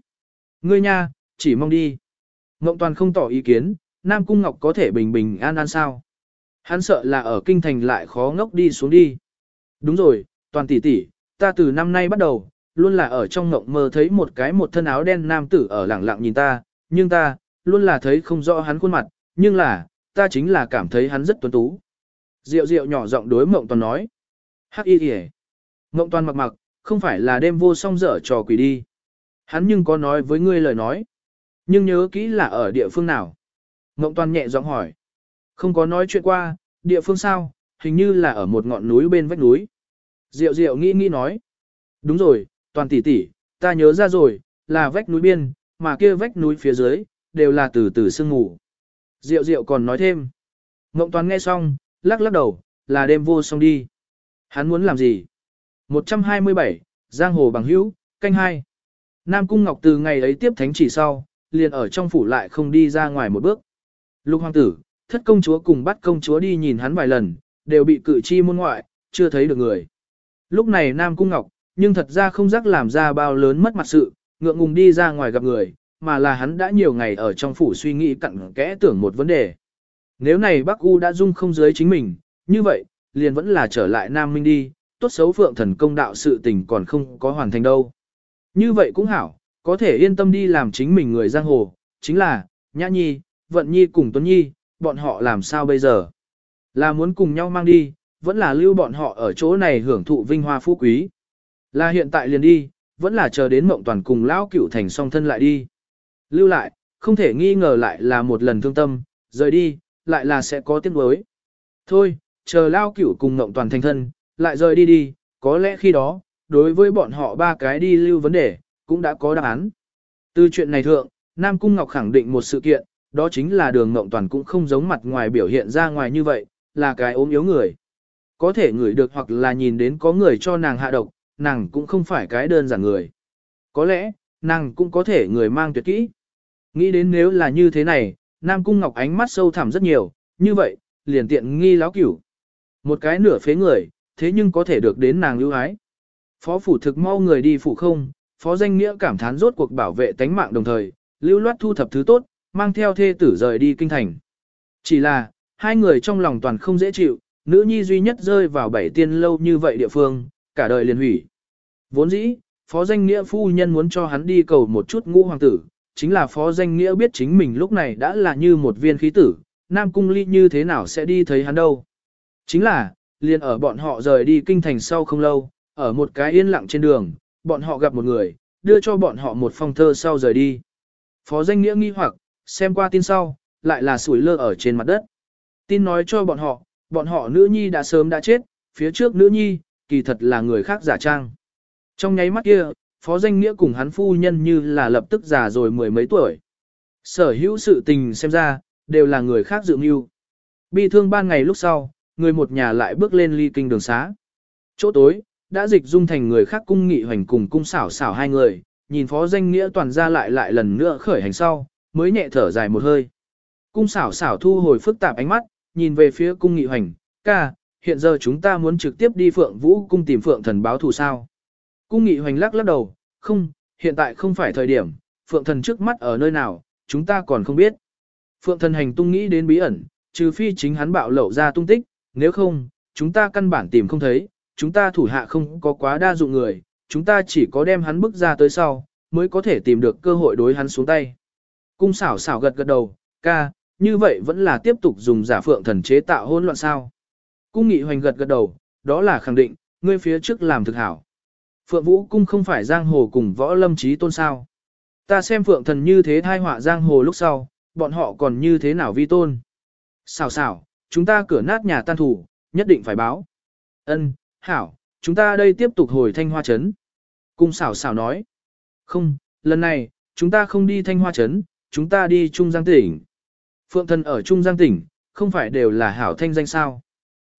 Ngươi nha, chỉ mong đi. Mộng toàn không tỏ ý kiến, Nam Cung Ngọc có thể bình bình an an sao. Hắn sợ là ở kinh thành lại khó ngốc đi xuống đi. Đúng rồi, toàn tỷ tỷ, ta từ năm nay bắt đầu, luôn là ở trong ngộng mơ thấy một cái một thân áo đen nam tử ở lẳng lặng nhìn ta, nhưng ta, luôn là thấy không rõ hắn khuôn mặt, nhưng là, ta chính là cảm thấy hắn rất tuấn tú. Diệu diệu nhỏ giọng đối mộng toàn nói. Hắc y kìa. Mộng toàn mặc mặc, không phải là đêm vô song dở trò quỷ đi. Hắn nhưng có nói với ngươi lời nói. Nhưng nhớ kỹ là ở địa phương nào. Mộng toàn nhẹ giọng hỏi. Không có nói chuyện qua, địa phương sao, hình như là ở một ngọn núi bên vách núi. Diệu diệu nghĩ nghĩ nói. Đúng rồi, toàn tỷ tỷ, ta nhớ ra rồi, là vách núi biên, mà kia vách núi phía dưới, đều là từ từ sương ngủ. Diệu diệu còn nói thêm. Ngộng toàn nghe xong, lắc lắc đầu, là đêm vô song đi. Hắn muốn làm gì? 127, Giang Hồ Bằng Hữu, canh hai. Nam Cung Ngọc từ ngày ấy tiếp thánh chỉ sau, liền ở trong phủ lại không đi ra ngoài một bước. Lục hoàng tử, thất công chúa cùng bắt công chúa đi nhìn hắn vài lần, đều bị cử chi môn ngoại, chưa thấy được người. Lúc này Nam Cung Ngọc, nhưng thật ra không rắc làm ra bao lớn mất mặt sự, ngượng ngùng đi ra ngoài gặp người, mà là hắn đã nhiều ngày ở trong phủ suy nghĩ cặn kẽ tưởng một vấn đề. Nếu này Bắc U đã dung không dưới chính mình, như vậy, liền vẫn là trở lại Nam Minh đi, tốt xấu phượng thần công đạo sự tình còn không có hoàn thành đâu. Như vậy cũng hảo, có thể yên tâm đi làm chính mình người giang hồ, chính là, Nhã Nhi, Vận Nhi cùng Tuấn Nhi, bọn họ làm sao bây giờ? Là muốn cùng nhau mang đi, vẫn là lưu bọn họ ở chỗ này hưởng thụ vinh hoa phú quý. Là hiện tại liền đi, vẫn là chờ đến mộng toàn cùng lão cửu thành song thân lại đi. Lưu lại, không thể nghi ngờ lại là một lần thương tâm, rời đi, lại là sẽ có tiếc nuối. Thôi, chờ lao cửu cùng mộng toàn thành thân, lại rời đi đi, có lẽ khi đó, đối với bọn họ ba cái đi lưu vấn đề, cũng đã có đáp án. Từ chuyện này thượng, Nam Cung Ngọc khẳng định một sự kiện, đó chính là đường mộng toàn cũng không giống mặt ngoài biểu hiện ra ngoài như vậy, là cái ốm yếu người. Có thể ngửi được hoặc là nhìn đến có người cho nàng hạ độc, nàng cũng không phải cái đơn giản người. Có lẽ, nàng cũng có thể người mang tuyệt kỹ. Nghĩ đến nếu là như thế này, Nam Cung Ngọc ánh mắt sâu thẳm rất nhiều, như vậy, liền tiện nghi láo cửu. Một cái nửa phế người, thế nhưng có thể được đến nàng lưu ái. Phó phủ thực mau người đi phủ không, phó danh nghĩa cảm thán rốt cuộc bảo vệ tánh mạng đồng thời, lưu loát thu thập thứ tốt, mang theo thê tử rời đi kinh thành. Chỉ là, hai người trong lòng toàn không dễ chịu, nữ nhi duy nhất rơi vào bảy tiên lâu như vậy địa phương, cả đời liền hủy. Vốn dĩ, phó danh nghĩa phu nhân muốn cho hắn đi cầu một chút ngũ hoàng tử, chính là phó danh nghĩa biết chính mình lúc này đã là như một viên khí tử, nam cung ly như thế nào sẽ đi thấy hắn đâu. Chính là, liền ở bọn họ rời đi kinh thành sau không lâu, ở một cái yên lặng trên đường, bọn họ gặp một người, đưa cho bọn họ một phong thơ sau rời đi. Phó danh nghĩa nghi hoặc, xem qua tin sau, lại là sủi lơ ở trên mặt đất. Tin nói cho bọn họ, bọn họ nữ nhi đã sớm đã chết, phía trước nữ nhi, kỳ thật là người khác giả trang. Trong nháy mắt kia, phó danh nghĩa cùng hắn phu nhân như là lập tức già rồi mười mấy tuổi. Sở hữu sự tình xem ra, đều là người khác dự mưu. Bi thương ban ngày lúc sau, người một nhà lại bước lên ly kinh đường xá. Chỗ tối, đã dịch dung thành người khác cung nghị hoành cùng cung xảo xảo hai người, nhìn phó danh nghĩa toàn ra lại lại lần nữa khởi hành sau, mới nhẹ thở dài một hơi. Cung xảo xảo thu hồi phức tạp ánh mắt, nhìn về phía cung nghị hoành, ca, hiện giờ chúng ta muốn trực tiếp đi phượng vũ cung tìm phượng thần báo thù sao. Cung nghị hoành lắc lắc đầu, không, hiện tại không phải thời điểm, phượng thần trước mắt ở nơi nào, chúng ta còn không biết. Phượng thần hành tung nghĩ đến bí ẩn, trừ phi chính hắn bạo lậu ra tung tích, nếu không, chúng ta căn bản tìm không thấy, chúng ta thủ hạ không có quá đa dụng người, chúng ta chỉ có đem hắn bước ra tới sau, mới có thể tìm được cơ hội đối hắn xuống tay. Cung xảo xảo gật gật đầu, ca, như vậy vẫn là tiếp tục dùng giả phượng thần chế tạo hỗn loạn sao. Cung nghị hoành gật gật đầu, đó là khẳng định, ngươi phía trước làm thực hảo. Phượng Vũ Cung không phải giang hồ cùng võ lâm trí tôn sao. Ta xem Phượng thần như thế thai họa giang hồ lúc sau, bọn họ còn như thế nào vi tôn. Xào xào, chúng ta cửa nát nhà tan thủ, nhất định phải báo. Ân, hảo, chúng ta đây tiếp tục hồi thanh hoa trấn. Cung xảo xảo nói. Không, lần này, chúng ta không đi thanh hoa trấn, chúng ta đi Trung Giang tỉnh. Phượng thần ở Trung Giang tỉnh, không phải đều là hảo thanh danh sao.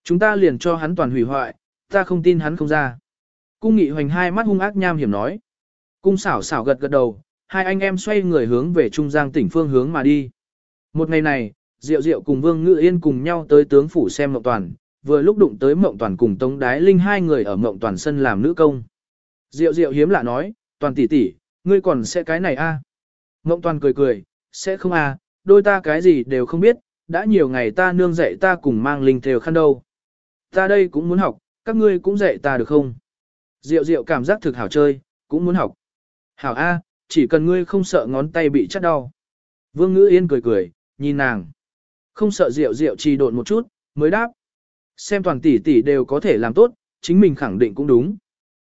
Chúng ta liền cho hắn toàn hủy hoại, ta không tin hắn không ra. Cung nghị hoành hai mắt hung ác nham hiểm nói. Cung xảo xảo gật gật đầu, hai anh em xoay người hướng về Trung Giang tỉnh phương hướng mà đi. Một ngày này, Diệu Diệu cùng Vương Ngự Yên cùng nhau tới tướng phủ xem Mộng Toàn, vừa lúc đụng tới Mộng Toàn cùng Tống Đái Linh hai người ở Mộng Toàn sân làm nữ công. Diệu Diệu hiếm lạ nói, Toàn tỷ tỷ, ngươi còn sẽ cái này a? À? Mộng Toàn cười cười, sẽ không a, đôi ta cái gì đều không biết, đã nhiều ngày ta nương dạy ta cùng mang linh thều khăn đâu. Ta đây cũng muốn học, các ngươi cũng dạy ta được không? Diệu diệu cảm giác thực hảo chơi, cũng muốn học. Hảo A, chỉ cần ngươi không sợ ngón tay bị chắt đau. Vương ngữ yên cười cười, nhìn nàng. Không sợ diệu diệu trì độn một chút, mới đáp. Xem toàn tỷ tỷ đều có thể làm tốt, chính mình khẳng định cũng đúng.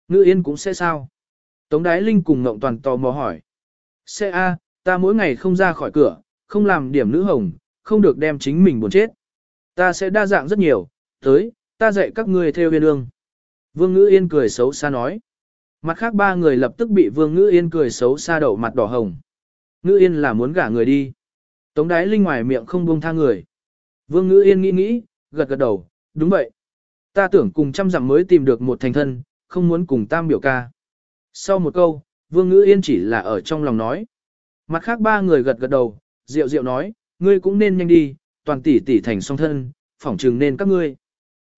Ngữ yên cũng sẽ sao? Tống Đái Linh cùng Ngộng Toàn tò mò hỏi. Sẽ A, ta mỗi ngày không ra khỏi cửa, không làm điểm nữ hồng, không được đem chính mình buồn chết. Ta sẽ đa dạng rất nhiều, tới, ta dạy các ngươi theo viên ương. Vương Ngữ Yên cười xấu xa nói. Mặt khác ba người lập tức bị Vương Ngữ Yên cười xấu xa đậu mặt đỏ hồng. Ngữ Yên là muốn gả người đi. Tống đái linh ngoài miệng không buông tha người. Vương Ngữ Yên nghĩ nghĩ, gật gật đầu, đúng vậy. Ta tưởng cùng trăm dặm mới tìm được một thành thân, không muốn cùng tam biểu ca. Sau một câu, Vương Ngữ Yên chỉ là ở trong lòng nói. Mặt khác ba người gật gật đầu, Diệu Diệu nói, ngươi cũng nên nhanh đi, toàn tỷ tỷ thành song thân, phỏng trừng nên các ngươi.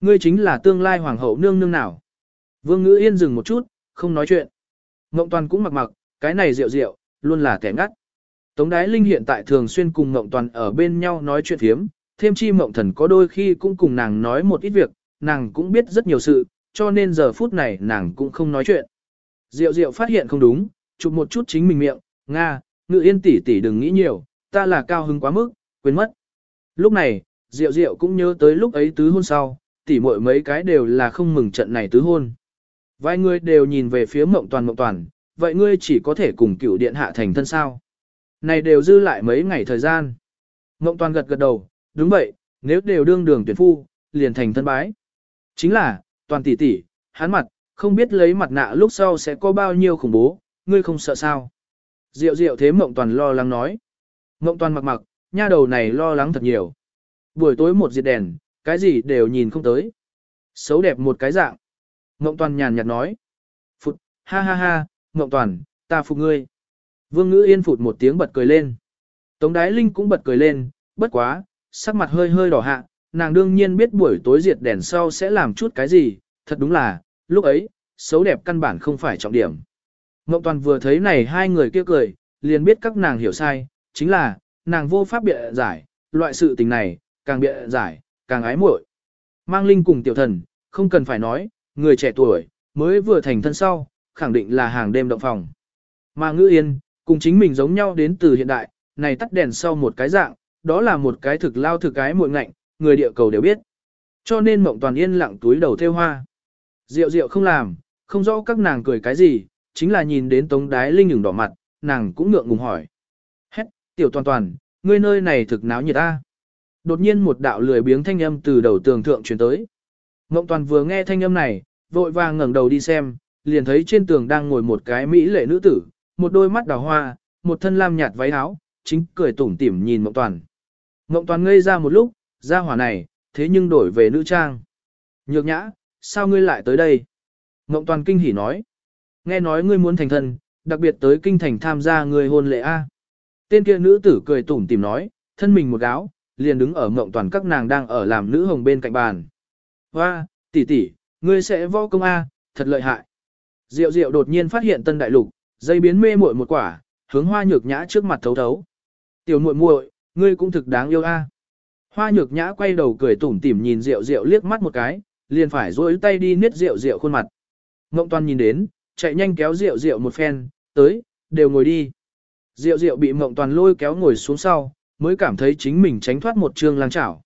Ngươi chính là tương lai hoàng hậu nương nương nào. Vương Ngữ Yên dừng một chút, không nói chuyện. Ngộng Toàn cũng mặc mặc, cái này Diệu Diệu, luôn là kẻ ngắt. Tống Đái Linh hiện tại thường xuyên cùng Ngộng Toàn ở bên nhau nói chuyện thiếm, thêm chi Mộng Thần có đôi khi cũng cùng nàng nói một ít việc, nàng cũng biết rất nhiều sự, cho nên giờ phút này nàng cũng không nói chuyện. Diệu Diệu phát hiện không đúng, chụp một chút chính mình miệng, Nga, ngự yên tỷ tỷ đừng nghĩ nhiều, ta là cao hứng quá mức, quên mất. Lúc này, Diệu Diệu cũng nhớ tới lúc ấy tứ hôn sau, tỷ muội mấy cái đều là không mừng trận này tứ hôn. Vài người đều nhìn về phía mộng toàn mộng toàn, vậy ngươi chỉ có thể cùng cựu điện hạ thành thân sao. Này đều dư lại mấy ngày thời gian. Mộng toàn gật gật đầu, đúng vậy, nếu đều đương đường tuyển phu, liền thành thân bái. Chính là, toàn tỷ tỷ, hắn mặt, không biết lấy mặt nạ lúc sau sẽ có bao nhiêu khủng bố, ngươi không sợ sao. Diệu diệu thế mộng toàn lo lắng nói. Ngộng toàn mặc mặc, nha đầu này lo lắng thật nhiều. Buổi tối một diệt đèn, cái gì đều nhìn không tới. Xấu đẹp một cái dạng. Ngộng toàn nhàn nhạt nói. Phụt, ha ha ha, Ngộng toàn, ta phục ngươi. Vương ngữ yên phụt một tiếng bật cười lên. Tống đái linh cũng bật cười lên, bất quá, sắc mặt hơi hơi đỏ hạ, nàng đương nhiên biết buổi tối diệt đèn sau sẽ làm chút cái gì, thật đúng là, lúc ấy, xấu đẹp căn bản không phải trọng điểm. Ngộng toàn vừa thấy này hai người kia cười, liền biết các nàng hiểu sai, chính là, nàng vô pháp biện giải, loại sự tình này, càng biện giải, càng ái muội. Mang linh cùng tiểu thần, không cần phải nói, người trẻ tuổi, mới vừa thành thân sau, khẳng định là hàng đêm động phòng. Mà ngữ yên, cùng chính mình giống nhau đến từ hiện đại, này tắt đèn sau một cái dạng, đó là một cái thực lao thực cái muội ngạnh, người địa cầu đều biết. Cho nên mộng toàn yên lặng túi đầu theo hoa. Diệu diệu không làm, không rõ các nàng cười cái gì, chính là nhìn đến tống đái linh ngừng đỏ mặt, nàng cũng ngượng ngùng hỏi. Tiểu toàn toàn, ngươi nơi này thực náo nhiệt ta. Đột nhiên một đạo lười biếng thanh âm từ đầu tường thượng truyền tới. Ngộng toàn vừa nghe thanh âm này, vội vàng ngẩng đầu đi xem, liền thấy trên tường đang ngồi một cái mỹ lệ nữ tử, một đôi mắt đào hoa, một thân lam nhạt váy áo, chính cười tủm tỉm nhìn Ngộng toàn. Ngộng toàn ngây ra một lúc, ra hỏa này, thế nhưng đổi về nữ trang. Nhược nhã, sao ngươi lại tới đây? Ngộng toàn kinh hỉ nói. Nghe nói ngươi muốn thành thân, đặc biệt tới kinh thành tham gia người hôn lễ A. Tên kia nữ tử cười tủm tỉm nói, thân mình một gáo, liền đứng ở ngộng toàn các nàng đang ở làm nữ hồng bên cạnh bàn. Hoa, tỷ tỷ, ngươi sẽ võ công A, thật lợi hại. Diệu diệu đột nhiên phát hiện tân đại lục, dây biến mê muội một quả, hướng hoa nhược nhã trước mặt thấu thấu. Tiểu muội muội, ngươi cũng thực đáng yêu A. Hoa nhược nhã quay đầu cười tủm tỉm nhìn Diệu Diệu liếc mắt một cái, liền phải duỗi tay đi niết Diệu Diệu khuôn mặt. Ngộng Toàn nhìn đến, chạy nhanh kéo Diệu Diệu một phen, tới, đều ngồi đi. Diệu Diệu bị mộng Toàn lôi kéo ngồi xuống sau, mới cảm thấy chính mình tránh thoát một trường lang chảo.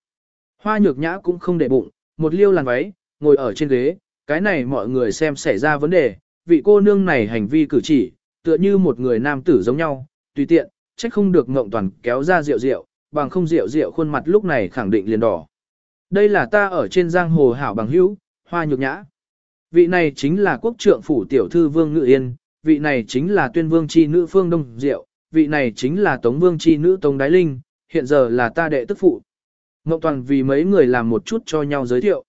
Hoa nhược nhã cũng không để bụng, một liêu làn váy, ngồi ở trên ghế, cái này mọi người xem xảy ra vấn đề, vị cô nương này hành vi cử chỉ, tựa như một người nam tử giống nhau, tùy tiện, trách không được Ngộng Toàn kéo ra Diệu Diệu, bằng không rượu rượu khuôn mặt lúc này khẳng định liền đỏ. Đây là ta ở trên giang hồ hảo bằng hữu, hoa nhược nhã. Vị này chính là quốc trượng phủ tiểu thư vương ngự yên, vị này chính là tuyên vương chi nữ phương đông diệu, vị này chính là tống vương chi nữ tống đái linh, hiện giờ là ta đệ tức phụ. Ngộng toàn vì mấy người làm một chút cho nhau giới thiệu.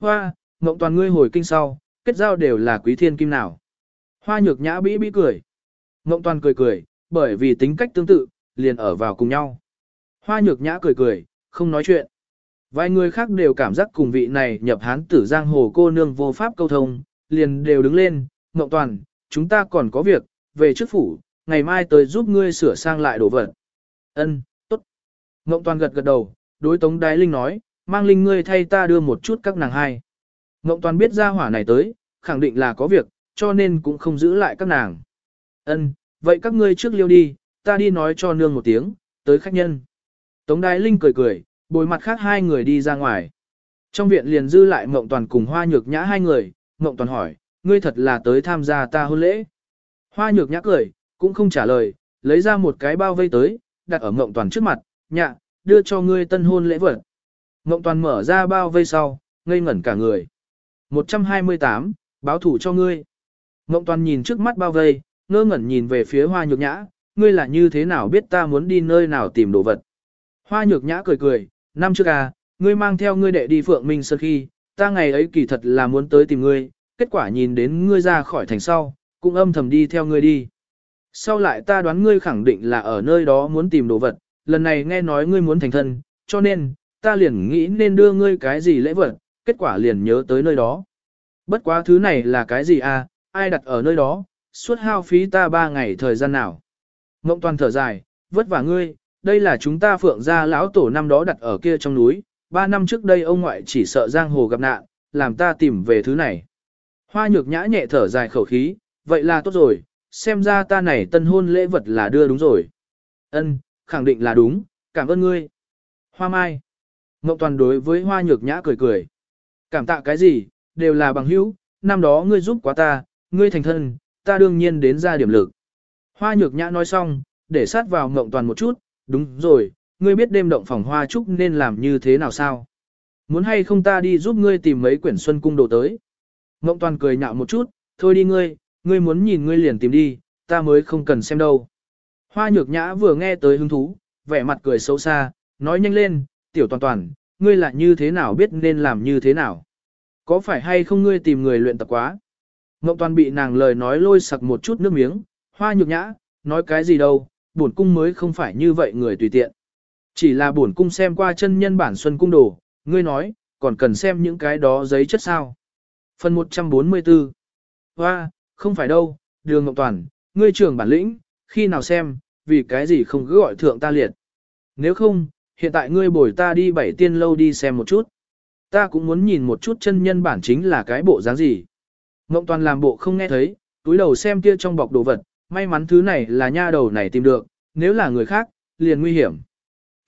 Hoa, Ngộng toàn ngươi hồi kinh sau, kết giao đều là quý thiên kim nào. Hoa nhược nhã bĩ bĩ cười. Ngộng toàn cười cười, bởi vì tính cách tương tự, liền ở vào cùng nhau. Hoa nhược nhã cười cười, không nói chuyện. Vài người khác đều cảm giác cùng vị này nhập hán tử giang hồ cô nương vô pháp câu thông, liền đều đứng lên, Ngộng Toàn, chúng ta còn có việc, về trước phủ, ngày mai tới giúp ngươi sửa sang lại đồ vật. Ân, tốt. Ngộng Toàn gật gật đầu, đối Tống Đái Linh nói, mang Linh ngươi thay ta đưa một chút các nàng hai. Ngộng Toàn biết ra hỏa này tới, khẳng định là có việc, cho nên cũng không giữ lại các nàng. Ân, vậy các ngươi trước liêu đi, ta đi nói cho nương một tiếng, tới khách nhân. Tống Đái Linh cười cười, bồi mặt khác hai người đi ra ngoài. Trong viện liền dư lại Ngộng Toàn cùng Hoa Nhược Nhã hai người, Ngộng Toàn hỏi, ngươi thật là tới tham gia ta hôn lễ. Hoa Nhược Nhã cười, cũng không trả lời, lấy ra một cái bao vây tới, đặt ở Ngộng Toàn trước mặt, nhạ, đưa cho ngươi tân hôn lễ vật. Ngộng Toàn mở ra bao vây sau, ngây ngẩn cả người. 128, báo thủ cho ngươi. Ngộng Toàn nhìn trước mắt bao vây, ngơ ngẩn nhìn về phía Hoa Nhược Nhã, ngươi là như thế nào biết ta muốn đi nơi nào tìm đồ vật. Hoa Nhược Nhã cười cười, năm trước à, ngươi mang theo ngươi đệ đi Phượng Minh Sơn khi, ta ngày ấy kỳ thật là muốn tới tìm ngươi, kết quả nhìn đến ngươi ra khỏi thành sau, cũng âm thầm đi theo ngươi đi. Sau lại ta đoán ngươi khẳng định là ở nơi đó muốn tìm đồ vật, lần này nghe nói ngươi muốn thành thân, cho nên, ta liền nghĩ nên đưa ngươi cái gì lễ vật, kết quả liền nhớ tới nơi đó. Bất quá thứ này là cái gì à, ai đặt ở nơi đó, suốt hao phí ta ba ngày thời gian nào. Mộng toàn thở dài, vất vả ngươi, đây là chúng ta phượng gia lão tổ năm đó đặt ở kia trong núi, ba năm trước đây ông ngoại chỉ sợ giang hồ gặp nạn, làm ta tìm về thứ này. Hoa nhược nhã nhẹ thở dài khẩu khí, vậy là tốt rồi, xem ra ta này tân hôn lễ vật là đưa đúng rồi. Ân, khẳng định là đúng, cảm ơn ngươi. Hoa mai. Mộng toàn đối với hoa nhược nhã cười cười. Cảm tạ cái gì, đều là bằng hữu, năm đó ngươi giúp quá ta, ngươi thành thân, ta đương nhiên đến ra điểm lực. Hoa nhược nhã nói xong, để sát vào mộng toàn một chút, đúng rồi, ngươi biết đêm động phòng hoa trúc nên làm như thế nào sao? Muốn hay không ta đi giúp ngươi tìm mấy quyển xuân cung đồ tới? Mộng toàn cười nhạo một chút, thôi đi ngươi, ngươi muốn nhìn ngươi liền tìm đi, ta mới không cần xem đâu. Hoa nhược nhã vừa nghe tới hứng thú, vẻ mặt cười xấu xa, nói nhanh lên, tiểu toàn toàn, ngươi là như thế nào biết nên làm như thế nào? Có phải hay không ngươi tìm người luyện tập quá? Ngọc toàn bị nàng lời nói lôi sặc một chút nước miếng, hoa nhược nhã, nói cái gì đâu, bổn cung mới không phải như vậy người tùy tiện. Chỉ là bổn cung xem qua chân nhân bản xuân cung đồ, ngươi nói, còn cần xem những cái đó giấy chất sao. Phần 144 Hoa, không phải đâu, đường Ngọc Toàn, ngươi trưởng bản lĩnh, khi nào xem, vì cái gì không cứ gọi thượng ta liệt. Nếu không, hiện tại ngươi bồi ta đi bảy tiên lâu đi xem một chút. Ta cũng muốn nhìn một chút chân nhân bản chính là cái bộ dáng gì. Ngộng Toàn làm bộ không nghe thấy, túi đầu xem kia trong bọc đồ vật, may mắn thứ này là nha đầu này tìm được, nếu là người khác, liền nguy hiểm.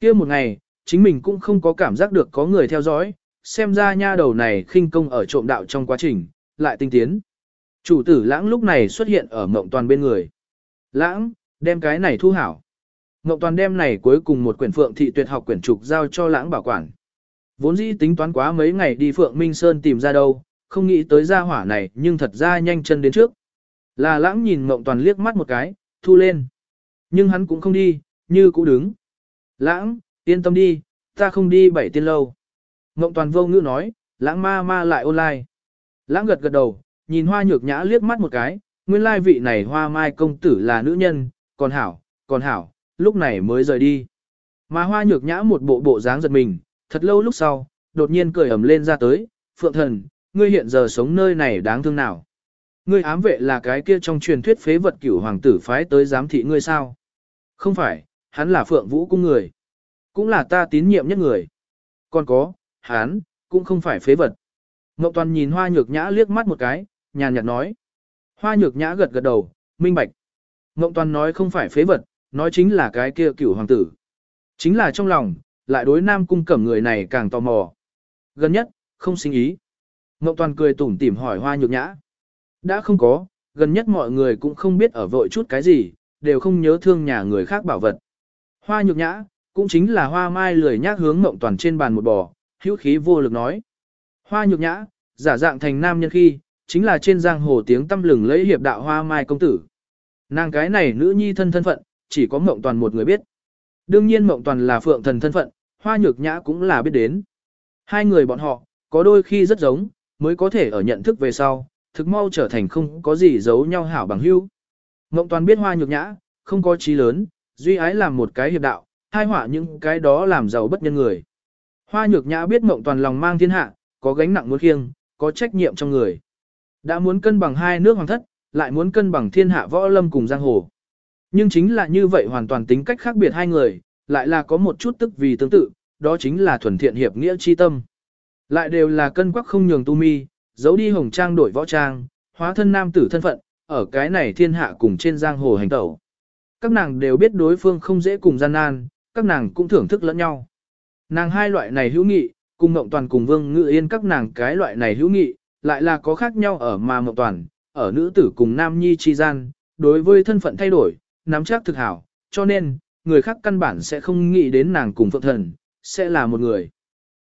kia một ngày, chính mình cũng không có cảm giác được có người theo dõi, xem ra nha đầu này khinh công ở trộm đạo trong quá trình, lại tinh tiến. Chủ tử lãng lúc này xuất hiện ở mộng toàn bên người. Lãng, đem cái này thu hảo. Mộng toàn đem này cuối cùng một quyển phượng thị tuyệt học quyển trục giao cho lãng bảo quản. Vốn dĩ tính toán quá mấy ngày đi phượng Minh Sơn tìm ra đâu, không nghĩ tới gia hỏa này nhưng thật ra nhanh chân đến trước. Là lãng nhìn mộng toàn liếc mắt một cái, thu lên. Nhưng hắn cũng không đi, như cũ đứng. Lãng, yên tâm đi, ta không đi bảy tiên lâu. Mộng toàn vô ngữ nói, lãng ma ma lại online. Lãng gật gật đầu, nhìn hoa nhược nhã liếc mắt một cái, nguyên lai vị này hoa mai công tử là nữ nhân, còn hảo, còn hảo, lúc này mới rời đi. Mà hoa nhược nhã một bộ bộ dáng giật mình, thật lâu lúc sau, đột nhiên cười ầm lên ra tới, phượng thần, ngươi hiện giờ sống nơi này đáng thương nào. Ngươi ám vệ là cái kia trong truyền thuyết phế vật cửu hoàng tử phái tới giám thị ngươi sao? Không phải, hắn là phượng vũ cung người. Cũng là ta tín nhiệm nhất người. Còn có, hắn, cũng không phải phế vật. Ngọc Toàn nhìn hoa nhược nhã liếc mắt một cái, nhàn nhạt nói. Hoa nhược nhã gật gật đầu, minh bạch. Ngộng Toàn nói không phải phế vật, nói chính là cái kia cửu hoàng tử. Chính là trong lòng, lại đối nam cung cẩm người này càng tò mò. Gần nhất, không sinh ý. Ngộng Toàn cười tủm tỉm hỏi hoa nhược nhã. Đã không có, gần nhất mọi người cũng không biết ở vội chút cái gì, đều không nhớ thương nhà người khác bảo vật. Hoa nhược nhã, cũng chính là hoa mai lười nhác hướng Ngộng Toàn trên bàn một bò, hữu khí vô lực nói. Hoa nhược nhã, giả dạng thành nam nhân khi, chính là trên giang hồ tiếng tâm lừng lấy hiệp đạo hoa mai công tử. Nàng cái này nữ nhi thân thân phận, chỉ có Mộng Toàn một người biết. Đương nhiên Mộng Toàn là phượng thần thân phận, hoa nhược nhã cũng là biết đến. Hai người bọn họ, có đôi khi rất giống, mới có thể ở nhận thức về sau, thực mau trở thành không có gì giấu nhau hảo bằng hữu. Mộng Toàn biết hoa nhược nhã, không có trí lớn, duy ái làm một cái hiệp đạo, hai họa những cái đó làm giàu bất nhân người. Hoa nhược nhã biết Mộng Toàn lòng mang thiên hạ, có gánh nặng muốn khiêng, có trách nhiệm trong người. Đã muốn cân bằng hai nước hoàng thất, lại muốn cân bằng thiên hạ võ lâm cùng giang hồ. Nhưng chính là như vậy hoàn toàn tính cách khác biệt hai người, lại là có một chút tức vì tương tự, đó chính là thuần thiện hiệp nghĩa chi tâm. Lại đều là cân quắc không nhường tu mi, giấu đi hồng trang đổi võ trang, hóa thân nam tử thân phận, ở cái này thiên hạ cùng trên giang hồ hành tẩu. Các nàng đều biết đối phương không dễ cùng gian nan, các nàng cũng thưởng thức lẫn nhau. Nàng hai loại này hữu nghị, cùng Mộng Toàn cùng Vương Ngự Yên các nàng cái loại này hữu nghị, lại là có khác nhau ở mà Mộng Toàn, ở nữ tử cùng nam nhi chi gian, đối với thân phận thay đổi, nắm chắc thực hảo, cho nên, người khác căn bản sẽ không nghĩ đến nàng cùng Phượng Thần, sẽ là một người.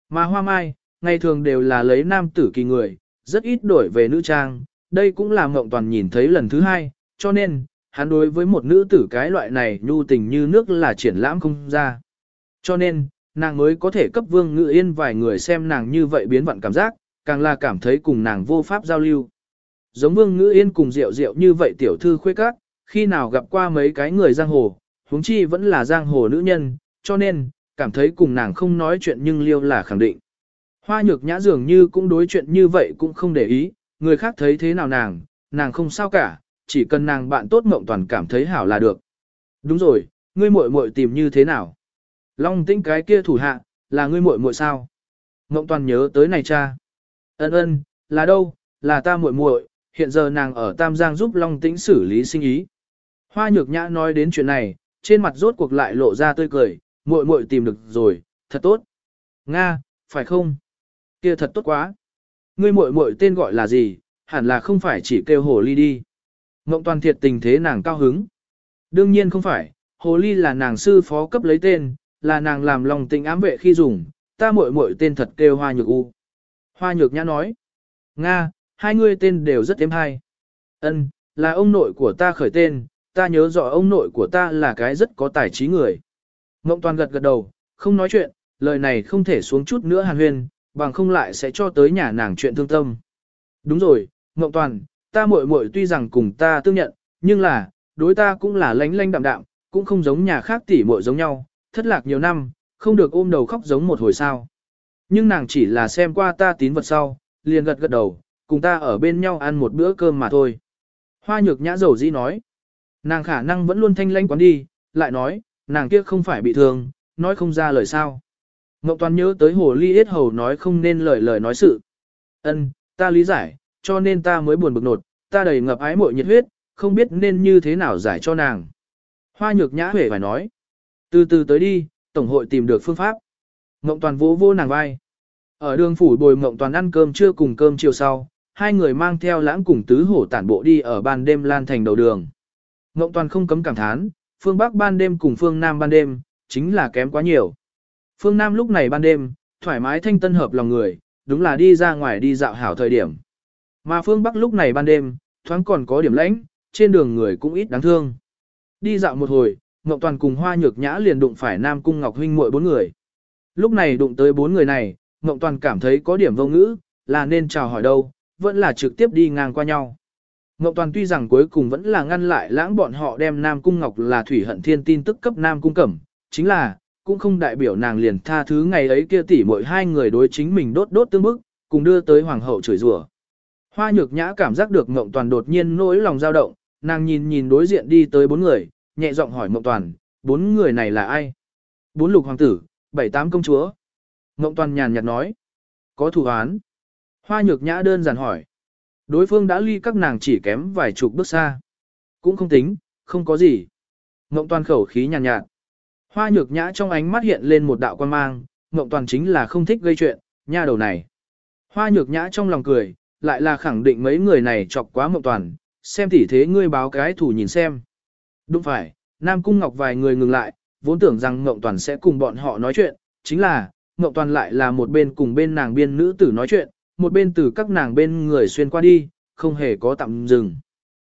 Mà Hoa Mai, ngày thường đều là lấy nam tử kỳ người, rất ít đổi về nữ trang, đây cũng là Mộng Toàn nhìn thấy lần thứ hai, cho nên, hắn đối với một nữ tử cái loại này nhu tình như nước là triển lãm không ra. Cho nên, nàng mới có thể cấp vương ngự yên vài người xem nàng như vậy biến vặn cảm giác, càng là cảm thấy cùng nàng vô pháp giao lưu. Giống vương ngữ yên cùng rượu rượu như vậy tiểu thư khuê các, khi nào gặp qua mấy cái người giang hồ, huống chi vẫn là giang hồ nữ nhân, cho nên, cảm thấy cùng nàng không nói chuyện nhưng liêu là khẳng định. Hoa nhược nhã dường như cũng đối chuyện như vậy cũng không để ý, người khác thấy thế nào nàng, nàng không sao cả, chỉ cần nàng bạn tốt mộng toàn cảm thấy hảo là được. Đúng rồi, ngươi muội muội tìm như thế nào? Long tĩnh cái kia thủ hạ, là ngươi muội muội sao? Mộng toàn nhớ tới này cha. Ân ân, là đâu, là ta muội muội, hiện giờ nàng ở Tam Giang giúp Long tĩnh xử lý sinh ý. Hoa nhược nhã nói đến chuyện này, trên mặt rốt cuộc lại lộ ra tươi cười, muội muội tìm được rồi, thật tốt. Nga, phải không? Kia thật tốt quá. Ngươi muội muội tên gọi là gì, hẳn là không phải chỉ kêu hồ ly đi. Ngộng toàn thiệt tình thế nàng cao hứng. Đương nhiên không phải, hồ ly là nàng sư phó cấp lấy tên, là nàng làm lòng tình ám vệ khi dùng, ta muội muội tên thật kêu hoa nhược u. Hoa nhược nhã nói, Nga, hai ngươi tên đều rất thêm hay. Ân, là ông nội của ta khởi tên, ta nhớ rõ ông nội của ta là cái rất có tài trí người. Ngộng toàn gật gật đầu, không nói chuyện, lời này không thể xuống chút nữa hàn huyên, bằng không lại sẽ cho tới nhà nàng chuyện thương tâm. Đúng rồi, Ngộng toàn, ta muội muội tuy rằng cùng ta tương nhận, nhưng là, đối ta cũng là lánh lánh đạm đạm, cũng không giống nhà khác tỷ muội giống nhau, thất lạc nhiều năm, không được ôm đầu khóc giống một hồi sao. Nhưng nàng chỉ là xem qua ta tín vật sau, liền gật gật đầu, cùng ta ở bên nhau ăn một bữa cơm mà thôi. Hoa nhược nhã dầu dĩ nói, nàng khả năng vẫn luôn thanh lãnh quán đi, lại nói, nàng kia không phải bị thương, nói không ra lời sao. Ngọc Toàn nhớ tới hồ ly yết hầu nói không nên lời lời nói sự. Ân, ta lý giải, cho nên ta mới buồn bực nột, ta đầy ngập ái mội nhiệt huyết, không biết nên như thế nào giải cho nàng. Hoa nhược nhã huệ phải nói. Từ từ tới đi, Tổng hội tìm được phương pháp. Ngộng toàn vô vô nàng vai. Ở đường phủ bồi mộng toàn ăn cơm trưa cùng cơm chiều sau, hai người mang theo lãng cùng tứ hổ tản bộ đi ở ban đêm lan thành đầu đường. Mộng toàn không cấm cảm thán, phương Bắc ban đêm cùng phương Nam ban đêm, chính là kém quá nhiều. Phương Nam lúc này ban đêm, thoải mái thanh tân hợp lòng người, đúng là đi ra ngoài đi dạo hảo thời điểm. Mà phương Bắc lúc này ban đêm, thoáng còn có điểm lãnh, trên đường người cũng ít đáng thương. Đi dạo một hồi, Ngọc Toàn cùng Hoa Nhược Nhã liền đụng phải Nam Cung Ngọc Huynh muội bốn người. Lúc này đụng tới bốn người này, Ngộng Toàn cảm thấy có điểm vô ngữ, là nên chào hỏi đâu, vẫn là trực tiếp đi ngang qua nhau. Ngộng Toàn tuy rằng cuối cùng vẫn là ngăn lại lãng bọn họ đem Nam Cung Ngọc là Thủy Hận Thiên tin tức cấp Nam Cung Cẩm, chính là, cũng không đại biểu nàng liền tha thứ ngày ấy kia tỉ mỗi hai người đối chính mình đốt đốt tương bức, cùng đưa tới Hoàng hậu chửi rủa. Hoa nhược nhã cảm giác được Ngộng Toàn đột nhiên nỗi lòng dao động, nàng nhìn nhìn đối diện đi tới bốn người, nhẹ giọng hỏi Ngộng Toàn, bốn người này là ai? Bốn lục hoàng tử, bảy tám công chúa. Ngộng Toàn nhàn nhạt nói, có thủ án. Hoa nhược nhã đơn giản hỏi. Đối phương đã ly các nàng chỉ kém vài chục bước xa. Cũng không tính, không có gì. Ngộng Toàn khẩu khí nhàn nhạt. Hoa nhược nhã trong ánh mắt hiện lên một đạo quan mang, Ngộng Toàn chính là không thích gây chuyện, nha đầu này. Hoa nhược nhã trong lòng cười, lại là khẳng định mấy người này chọc quá Ngộng toàn, xem tỉ thế ngươi báo cái thủ nhìn xem. Đúng phải, Nam Cung Ngọc vài người ngừng lại, vốn tưởng rằng Ngộng Toàn sẽ cùng bọn họ nói chuyện, chính là, Ngọc Toàn lại là một bên cùng bên nàng biên nữ tử nói chuyện, một bên từ các nàng bên người xuyên qua đi, không hề có tạm dừng.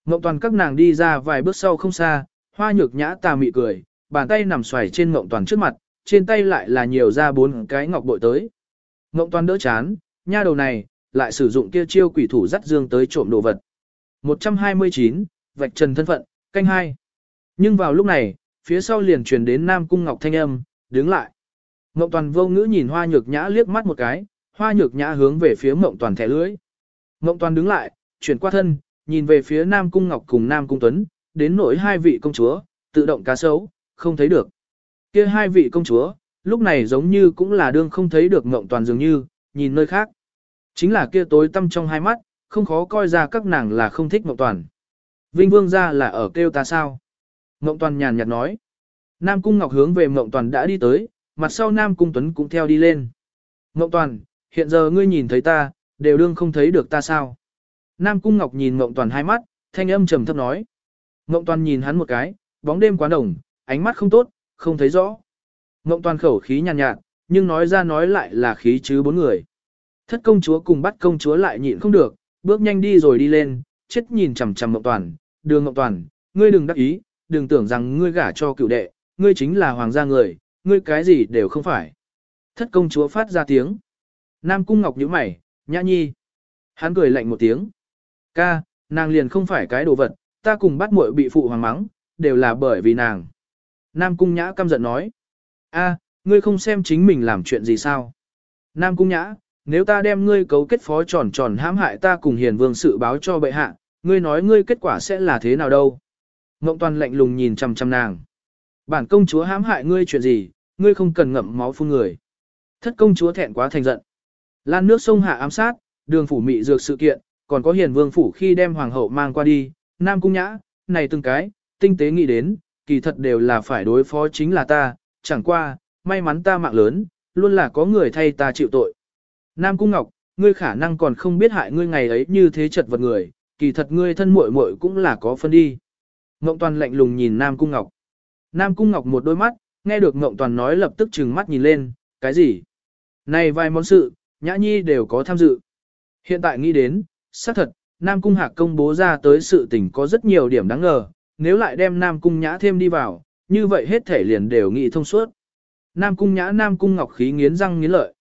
Ngọc Toàn các nàng đi ra vài bước sau không xa, hoa nhược nhã tà mị cười, bàn tay nằm xoài trên Ngọc Toàn trước mặt, trên tay lại là nhiều ra bốn cái ngọc bội tới. Ngọc Toàn đỡ chán, nha đầu này, lại sử dụng kia chiêu quỷ thủ dắt dương tới trộm đồ vật. 129, vạch trần thân phận, canh hai. Nhưng vào lúc này, phía sau liền truyền đến Nam Cung Ngọc thanh âm, đứng lại. Mộng Toàn vô ngữ nhìn Hoa Nhược Nhã liếc mắt một cái, Hoa Nhược Nhã hướng về phía mộng Toàn thẻ lưới. Mộng Toàn đứng lại, chuyển qua thân, nhìn về phía Nam Cung Ngọc cùng Nam Cung Tuấn, đến nỗi hai vị công chúa, tự động cá sấu, không thấy được. Kia hai vị công chúa, lúc này giống như cũng là đương không thấy được mộng Toàn dường như, nhìn nơi khác. Chính là kia tối tâm trong hai mắt, không khó coi ra các nàng là không thích mộng Toàn. Vinh Vương ra là ở kêu ta sao? Mộng Toàn nhàn nhạt nói. Nam Cung Ngọc hướng về mộng Toàn đã đi tới, mặt sau Nam Cung Tuấn cũng theo đi lên. Ngộng Toàn, hiện giờ ngươi nhìn thấy ta, đều đương không thấy được ta sao? Nam Cung Ngọc nhìn Ngộng Toàn hai mắt, thanh âm trầm thấp nói. Ngộng Toàn nhìn hắn một cái, bóng đêm quá đồng, ánh mắt không tốt, không thấy rõ. Ngộng Toàn khẩu khí nhàn nhạt, nhạt, nhưng nói ra nói lại là khí chứ bốn người. Thất công chúa cùng bắt công chúa lại nhịn không được, bước nhanh đi rồi đi lên, chết nhìn chằm chằm Ngộng Toàn, đường Ngộng Toàn, ngươi đừng đắc ý, đừng tưởng rằng ngươi gả cho cựu đệ, ngươi chính là hoàng gia người, ngươi cái gì đều không phải. Thất công chúa phát ra tiếng. Nam cung ngọc nhíu mày, nhã nhi. Hắn cười lạnh một tiếng. Ca, nàng liền không phải cái đồ vật, ta cùng bắt muội bị phụ hoàng mắng, đều là bởi vì nàng. Nam cung nhã căm giận nói. a, ngươi không xem chính mình làm chuyện gì sao? Nam cung nhã, nếu ta đem ngươi cấu kết phó tròn tròn hãm hại ta cùng hiền vương sự báo cho bệ hạ, ngươi nói ngươi kết quả sẽ là thế nào đâu? Ngộng toàn lạnh lùng nhìn chằm chằm nàng. Bản công chúa hãm hại ngươi chuyện gì, ngươi không cần ngậm máu phun người. Thất công chúa thẹn quá thành giận. Lan nước sông hạ ám sát, đường phủ mị dược sự kiện, còn có hiền vương phủ khi đem hoàng hậu mang qua đi, nam cung nhã, này từng cái, tinh tế nghĩ đến, kỳ thật đều là phải đối phó chính là ta, chẳng qua, may mắn ta mạng lớn, luôn là có người thay ta chịu tội. Nam cung ngọc, ngươi khả năng còn không biết hại ngươi ngày ấy như thế chật vật người, kỳ thật ngươi thân muội muội cũng là có phân đi. Ngộng toàn lạnh lùng nhìn Nam cung ngọc. Nam cung ngọc một đôi mắt, nghe được Ngộng toàn nói lập tức trừng mắt nhìn lên, cái gì? Này vài món sự, Nhã Nhi đều có tham dự. Hiện tại nghĩ đến, xác thật, Nam Cung Hạc công bố ra tới sự tình có rất nhiều điểm đáng ngờ, nếu lại đem Nam Cung Nhã thêm đi vào, như vậy hết thể liền đều nghĩ thông suốt. Nam Cung Nhã Nam Cung Ngọc khí nghiến răng nghiến lợi.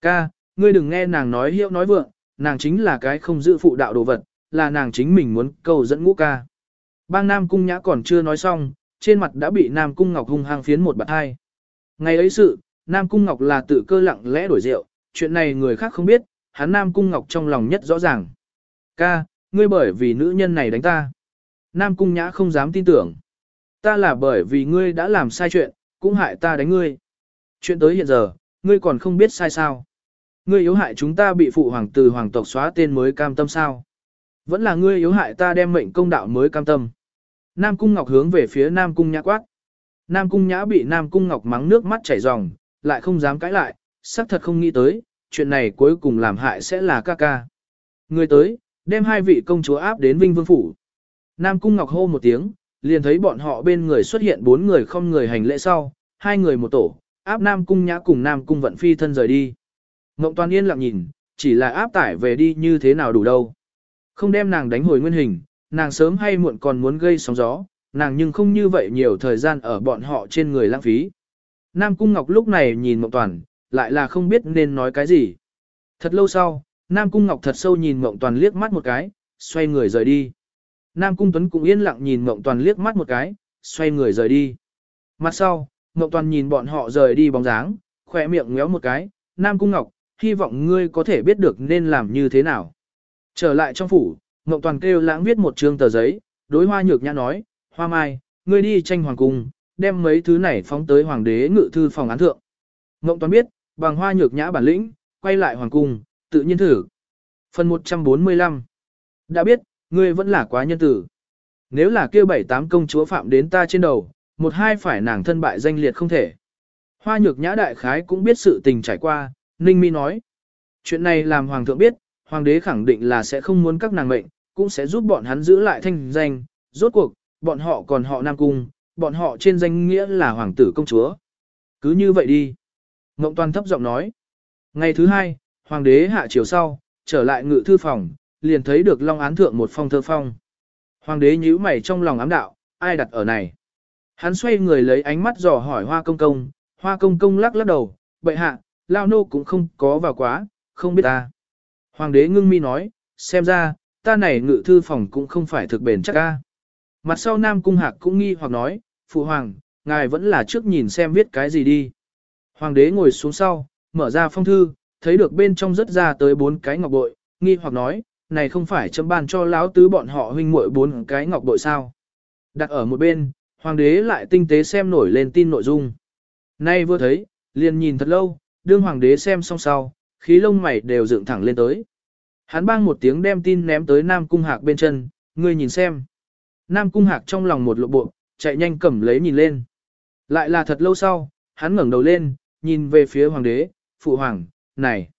Ca, ngươi đừng nghe nàng nói hiệu nói vượng, nàng chính là cái không giữ phụ đạo đồ vật, là nàng chính mình muốn cầu dẫn ngũ ca. Bang Nam Cung Nhã còn chưa nói xong, trên mặt đã bị Nam Cung Ngọc hung hăng phiến một bạt hai. Ngày ấy sự, Nam Cung Ngọc là tự cơ lặng lẽ đổi rượu, chuyện này người khác không biết, hắn Nam Cung Ngọc trong lòng nhất rõ ràng. Ca, ngươi bởi vì nữ nhân này đánh ta. Nam Cung Nhã không dám tin tưởng. Ta là bởi vì ngươi đã làm sai chuyện, cũng hại ta đánh ngươi. Chuyện tới hiện giờ, ngươi còn không biết sai sao. Ngươi yếu hại chúng ta bị phụ hoàng từ hoàng tộc xóa tên mới cam tâm sao. Vẫn là ngươi yếu hại ta đem mệnh công đạo mới cam tâm. Nam Cung Ngọc hướng về phía Nam Cung Nhã quát. Nam Cung Nhã bị Nam Cung Ngọc mắng nước mắt chảy ròng, lại không dám cãi lại, xác thật không nghĩ tới, chuyện này cuối cùng làm hại sẽ là ca ca. Người tới, đem hai vị công chúa áp đến Vinh Vương Phủ. Nam Cung Ngọc hô một tiếng, liền thấy bọn họ bên người xuất hiện bốn người không người hành lễ sau, hai người một tổ, áp Nam Cung Nhã cùng Nam Cung Vận Phi thân rời đi. Ngộng Toàn yên lặng nhìn, chỉ là áp tải về đi như thế nào đủ đâu. Không đem nàng đánh hồi nguyên hình, nàng sớm hay muộn còn muốn gây sóng gió, nàng nhưng không như vậy nhiều thời gian ở bọn họ trên người lãng phí. Nam Cung Ngọc lúc này nhìn Mộng Toàn, lại là không biết nên nói cái gì. Thật lâu sau, Nam Cung Ngọc thật sâu nhìn Mộng Toàn liếc mắt một cái, xoay người rời đi. Nam Cung Tuấn cũng yên lặng nhìn Mộng Toàn liếc mắt một cái, xoay người rời đi. Mặt sau, Mộng Toàn nhìn bọn họ rời đi bóng dáng, khỏe miệng ngéo một cái, Nam Cung Ngọc, hy vọng ngươi có thể biết được nên làm như thế nào. Trở lại trong phủ, Ngộng Toàn kêu lãng viết một chương tờ giấy, đối hoa nhược nhã nói, hoa mai, ngươi đi tranh hoàng cung, đem mấy thứ này phóng tới hoàng đế ngự thư phòng án thượng. Ngộng Toàn biết, bằng hoa nhược nhã bản lĩnh, quay lại hoàng cung, tự nhiên thử. Phần 145 Đã biết, ngươi vẫn là quá nhân tử. Nếu là kêu bảy tám công chúa phạm đến ta trên đầu, một hai phải nàng thân bại danh liệt không thể. Hoa nhược nhã đại khái cũng biết sự tình trải qua, Ninh Mi nói. Chuyện này làm hoàng thượng biết, hoàng đế khẳng định là sẽ không muốn các nàng mệnh, cũng sẽ giúp bọn hắn giữ lại thanh danh, rốt cuộc, bọn họ còn họ Nam Cung, bọn họ trên danh nghĩa là hoàng tử công chúa. Cứ như vậy đi. Ngộng toàn thấp giọng nói. Ngày thứ hai, hoàng đế hạ chiều sau, trở lại ngự thư phòng, liền thấy được long án thượng một phong thơ phong. Hoàng đế nhíu mày trong lòng ám đạo, ai đặt ở này. Hắn xoay người lấy ánh mắt dò hỏi hoa công công, hoa công công lắc lắc đầu, bệ hạ, lao nô cũng không có vào quá, không biết ta. Hoàng đế ngưng mi nói, xem ra, ta này ngự thư phòng cũng không phải thực bền chắc ca. Mặt sau Nam Cung Hạc cũng nghi hoặc nói, Phụ Hoàng, ngài vẫn là trước nhìn xem viết cái gì đi. Hoàng đế ngồi xuống sau, mở ra phong thư, thấy được bên trong rất ra tới bốn cái ngọc bội, nghi hoặc nói, này không phải chấm ban cho lão tứ bọn họ huynh muội bốn cái ngọc bội sao. Đặt ở một bên, hoàng đế lại tinh tế xem nổi lên tin nội dung. Nay vừa thấy, liền nhìn thật lâu, đương hoàng đế xem xong sau, khí lông mày đều dựng thẳng lên tới. Hắn bang một tiếng đem tin ném tới Nam Cung Hạc bên chân, ngươi nhìn xem. Nam Cung Hạc trong lòng một lộ bộ, chạy nhanh cầm lấy nhìn lên. Lại là thật lâu sau, hắn ngẩng đầu lên, nhìn về phía hoàng đế, phụ hoàng, này.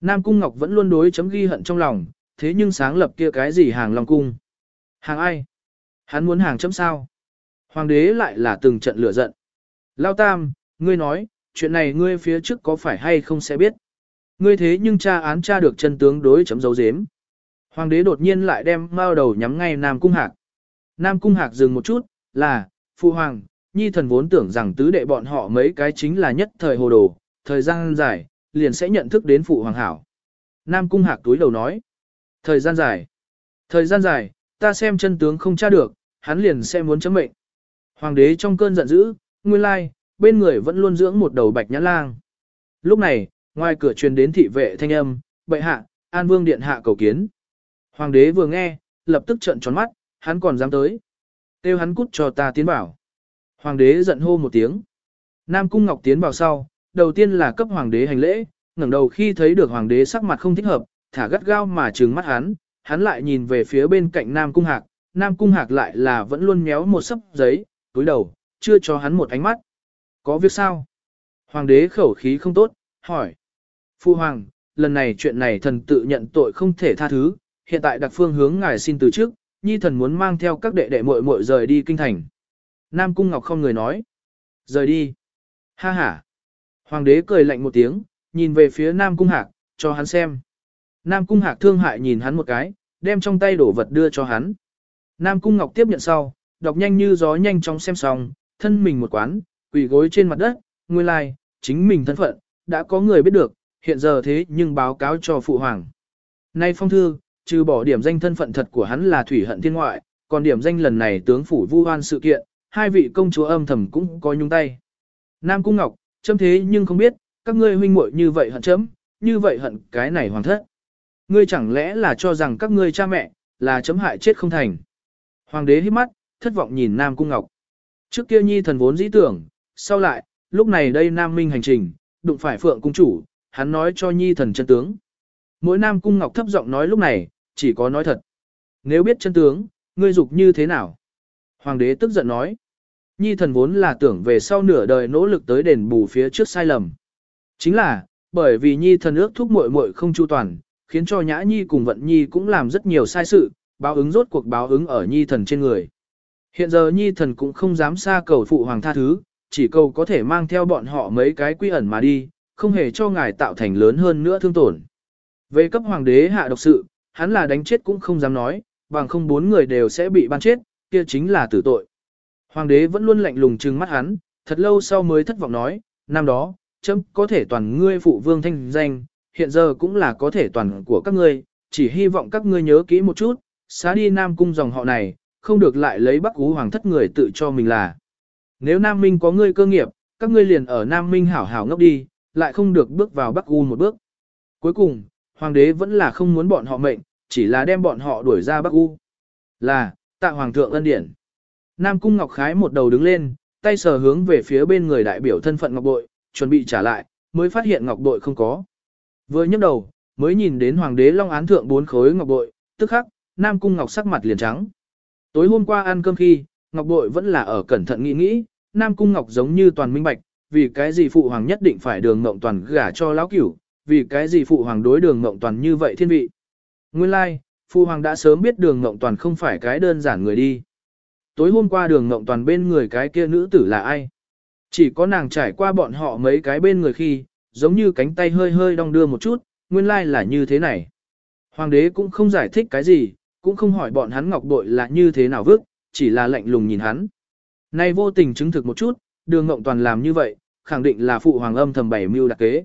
Nam Cung Ngọc vẫn luôn đối chấm ghi hận trong lòng, thế nhưng sáng lập kia cái gì hàng Long Cung. Hàng ai? Hắn muốn hàng chấm sao? Hoàng đế lại là từng trận lửa giận. Lao Tam, ngươi nói, chuyện này ngươi phía trước có phải hay không sẽ biết. Ngươi thế nhưng cha án cha được chân tướng đối chấm dấu dếm. Hoàng đế đột nhiên lại đem mao đầu nhắm ngay Nam Cung Hạc. Nam Cung Hạc dừng một chút, là, Phụ Hoàng, Nhi thần vốn tưởng rằng tứ đệ bọn họ mấy cái chính là nhất thời hồ đồ, thời gian dài, liền sẽ nhận thức đến Phụ Hoàng Hảo. Nam Cung Hạc túi đầu nói, thời gian dài, thời gian dài, ta xem chân tướng không tra được, hắn liền sẽ muốn chấm mệnh. Hoàng đế trong cơn giận dữ, nguyên lai, bên người vẫn luôn dưỡng một đầu bạch nhãn lang. Lúc này, ngoài cửa truyền đến thị vệ thanh âm, bệ hạ, an vương điện hạ cầu kiến. Hoàng đế vừa nghe, lập tức trợn tròn mắt, hắn còn dám tới. Têu hắn cút cho ta tiến bảo. Hoàng đế giận hô một tiếng. Nam cung ngọc tiến vào sau, đầu tiên là cấp hoàng đế hành lễ, ngẩng đầu khi thấy được hoàng đế sắc mặt không thích hợp, thả gắt gao mà trừng mắt hắn, hắn lại nhìn về phía bên cạnh Nam cung hạc, Nam cung hạc lại là vẫn luôn méo một sấp giấy, túi đầu, chưa cho hắn một ánh mắt. Có việc sao? Hoàng đế khẩu khí không tốt, hỏi. Phu hoàng, lần này chuyện này thần tự nhận tội không thể tha thứ, hiện tại đặc phương hướng ngài xin từ trước, nhi thần muốn mang theo các đệ đệ muội muội rời đi kinh thành. Nam Cung Ngọc không người nói. Rời đi. Ha ha. Hoàng đế cười lạnh một tiếng, nhìn về phía Nam Cung Hạc, cho hắn xem. Nam Cung Hạc thương hại nhìn hắn một cái, đem trong tay đổ vật đưa cho hắn. Nam Cung Ngọc tiếp nhận sau, đọc nhanh như gió nhanh chóng xem xong, thân mình một quán, quỳ gối trên mặt đất, nguyên lai, like, chính mình thân phận, đã có người biết được, hiện giờ thế nhưng báo cáo cho phụ hoàng. Nay phong thư, trừ bỏ điểm danh thân phận thật của hắn là thủy hận thiên ngoại, còn điểm danh lần này tướng phủ vu hoan sự kiện, hai vị công chúa âm thầm cũng có nhung tay. Nam Cung Ngọc, chấm thế nhưng không biết, các ngươi huynh muội như vậy hận chấm, như vậy hận cái này hoàng thất. Ngươi chẳng lẽ là cho rằng các ngươi cha mẹ, là chấm hại chết không thành. Hoàng đế hít mắt, thất vọng nhìn Nam Cung Ngọc. Trước kia nhi thần vốn dĩ tưởng, sau lại, lúc này đây Nam Minh hành trình, đụng phải Phượng Cung Chủ, hắn nói cho nhi thần chân tướng. Mỗi Nam Cung Ngọc thấp giọng nói lúc này, chỉ có nói thật. Nếu biết chân tướng, ngươi dục như thế nào? Hoàng đế tức giận nói. Nhi thần vốn là tưởng về sau nửa đời nỗ lực tới đền bù phía trước sai lầm. Chính là, bởi vì Nhi thần ước thúc muội muội không chu toàn, khiến cho Nhã Nhi cùng Vận Nhi cũng làm rất nhiều sai sự, báo ứng rốt cuộc báo ứng ở Nhi thần trên người. Hiện giờ Nhi thần cũng không dám xa cầu phụ hoàng tha thứ, chỉ cầu có thể mang theo bọn họ mấy cái quy ẩn mà đi, không hề cho ngài tạo thành lớn hơn nữa thương tổn. Về cấp hoàng đế hạ độc sự, hắn là đánh chết cũng không dám nói, bằng không bốn người đều sẽ bị ban chết, kia chính là tử tội. Hoàng đế vẫn luôn lạnh lùng trừng mắt hắn, thật lâu sau mới thất vọng nói, năm đó, chấm có thể toàn ngươi phụ vương thanh danh, hiện giờ cũng là có thể toàn của các ngươi, chỉ hy vọng các ngươi nhớ kỹ một chút, xá đi Nam Cung dòng họ này, không được lại lấy Bắc Ú Hoàng thất người tự cho mình là. Nếu Nam Minh có ngươi cơ nghiệp, các ngươi liền ở Nam Minh hảo hảo ngốc đi, lại không được bước vào Bắc U một bước. Cuối cùng, Hoàng đế vẫn là không muốn bọn họ mệnh, chỉ là đem bọn họ đuổi ra Bắc U. Là, tạ Hoàng thượng ân điển. Nam Cung Ngọc Khái một đầu đứng lên, tay sờ hướng về phía bên người đại biểu thân phận Ngọc Bội, chuẩn bị trả lại, mới phát hiện Ngọc Bội không có. Vừa nhấc đầu, mới nhìn đến Hoàng đế Long Án Thượng bốn khối Ngọc Bội, tức khắc, Nam Cung Ngọc sắc mặt liền trắng. Tối hôm qua ăn cơm khi, Ngọc Bội vẫn là ở cẩn thận nghĩ nghĩ, Nam Cung Ngọc giống như toàn minh bạch, vì cái gì Phụ Hoàng nhất định phải đường mộng toàn gả cho lão cửu, vì cái gì Phụ Hoàng đối đường mộng toàn như vậy thiên vị. Nguyên lai, like, Phụ Hoàng đã sớm biết đường mộng toàn không phải cái đơn giản người đi. Tối hôm qua đường mộng toàn bên người cái kia nữ tử là ai? Chỉ có nàng trải qua bọn họ mấy cái bên người khi, giống như cánh tay hơi hơi đong đưa một chút, nguyên lai like là như thế này. Hoàng đế cũng không giải thích cái gì, cũng không hỏi bọn hắn ngọc bội là như thế nào vước, chỉ là lạnh lùng nhìn hắn. Nay vô tình chứng thực một chút, đường ngộng toàn làm như vậy, khẳng định là phụ hoàng âm thầm bảy mưu đặc kế.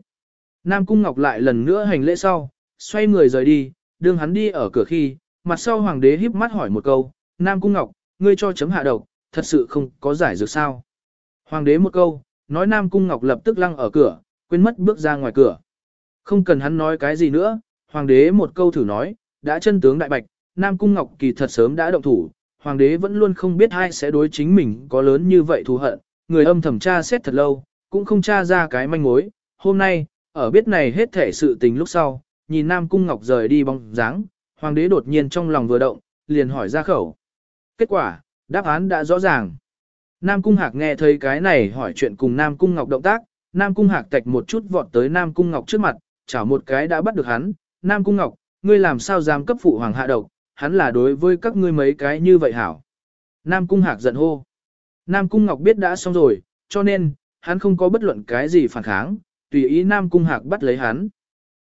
Nam Cung Ngọc lại lần nữa hành lễ sau, xoay người rời đi, Đường hắn đi ở cửa khi, mặt sau hoàng đế híp mắt hỏi một câu, Nam Cung Ngọc, ngươi cho chấm hạ độc, thật sự không có giải dược sao. Hoàng đế một câu, nói Nam Cung Ngọc lập tức lăng ở cửa, quên mất bước ra ngoài cửa. Không cần hắn nói cái gì nữa, hoàng đế một câu thử nói, đã chân tướng đại bạch, Nam Cung Ngọc kỳ thật sớm đã động thủ, hoàng đế vẫn luôn không biết ai sẽ đối chính mình có lớn như vậy thù hận, người âm thầm tra xét thật lâu, cũng không tra ra cái manh mối, hôm nay, ở biết này hết thể sự tình lúc sau, nhìn Nam Cung Ngọc rời đi bóng dáng, hoàng đế đột nhiên trong lòng vừa động, liền hỏi ra khẩu. Kết quả, đáp án đã rõ ràng. Nam Cung Hạc nghe thấy cái này hỏi chuyện cùng Nam Cung Ngọc động tác, Nam Cung Hạc tạch một chút vọt tới Nam Cung Ngọc trước mặt, chảo một cái đã bắt được hắn. Nam Cung Ngọc, ngươi làm sao dám cấp phụ hoàng hạ độc, hắn là đối với các ngươi mấy cái như vậy hảo. Nam Cung Hạc giận hô. Nam Cung Ngọc biết đã xong rồi, cho nên, hắn không có bất luận cái gì phản kháng, tùy ý Nam Cung Hạc bắt lấy hắn.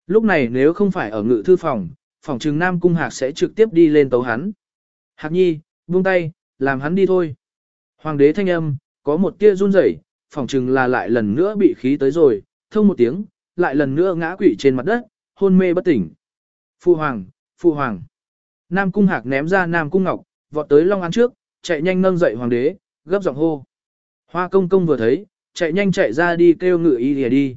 Lúc này nếu không phải ở ngự thư phòng, phòng trừng Nam Cung Hạc sẽ trực tiếp đi lên tấu hắn. Hạc nhi, buông tay, làm hắn đi thôi. Hoàng đế thanh âm, có một tia run rẩy, phòng trừng là lại lần nữa bị khí tới rồi, thông một tiếng, lại lần nữa ngã quỵ trên mặt đất, hôn mê bất tỉnh. Phu hoàng, phu hoàng. Nam cung hạc ném ra Nam cung ngọc, vọt tới Long An trước, chạy nhanh nâng dậy hoàng đế, gấp giọng hô. Hoa công công vừa thấy, chạy nhanh chạy ra đi kêu ngự y lìa đi.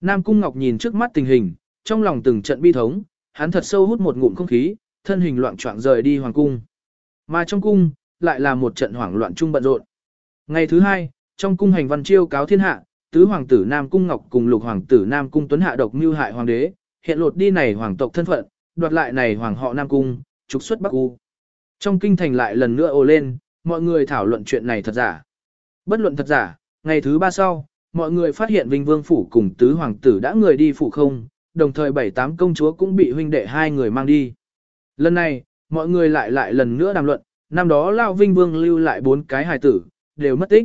Nam cung ngọc nhìn trước mắt tình hình, trong lòng từng trận bi thống, hắn thật sâu hút một ngụm không khí, thân hình loạn choạng rời đi hoàng cung. Mà trong cung, lại là một trận hoảng loạn chung bận rộn. Ngày thứ hai, trong cung hành văn chiêu cáo thiên hạ, tứ hoàng tử Nam Cung Ngọc cùng lục hoàng tử Nam Cung Tuấn hạ độc mưu hại hoàng đế, hiện lột đi này hoàng tộc thân phận, đoạt lại này hoàng họ Nam Cung, trục xuất Bắc U. Trong kinh thành lại lần nữa ồ lên, mọi người thảo luận chuyện này thật giả. Bất luận thật giả, ngày thứ ba sau, mọi người phát hiện Vinh Vương Phủ cùng tứ hoàng tử đã người đi phủ không, đồng thời bảy tám công chúa cũng bị huynh đệ hai người mang đi. Lần này, mọi người lại lại lần nữa đàm luận, năm đó Lao Vinh Vương lưu lại bốn cái hài tử, đều mất tích.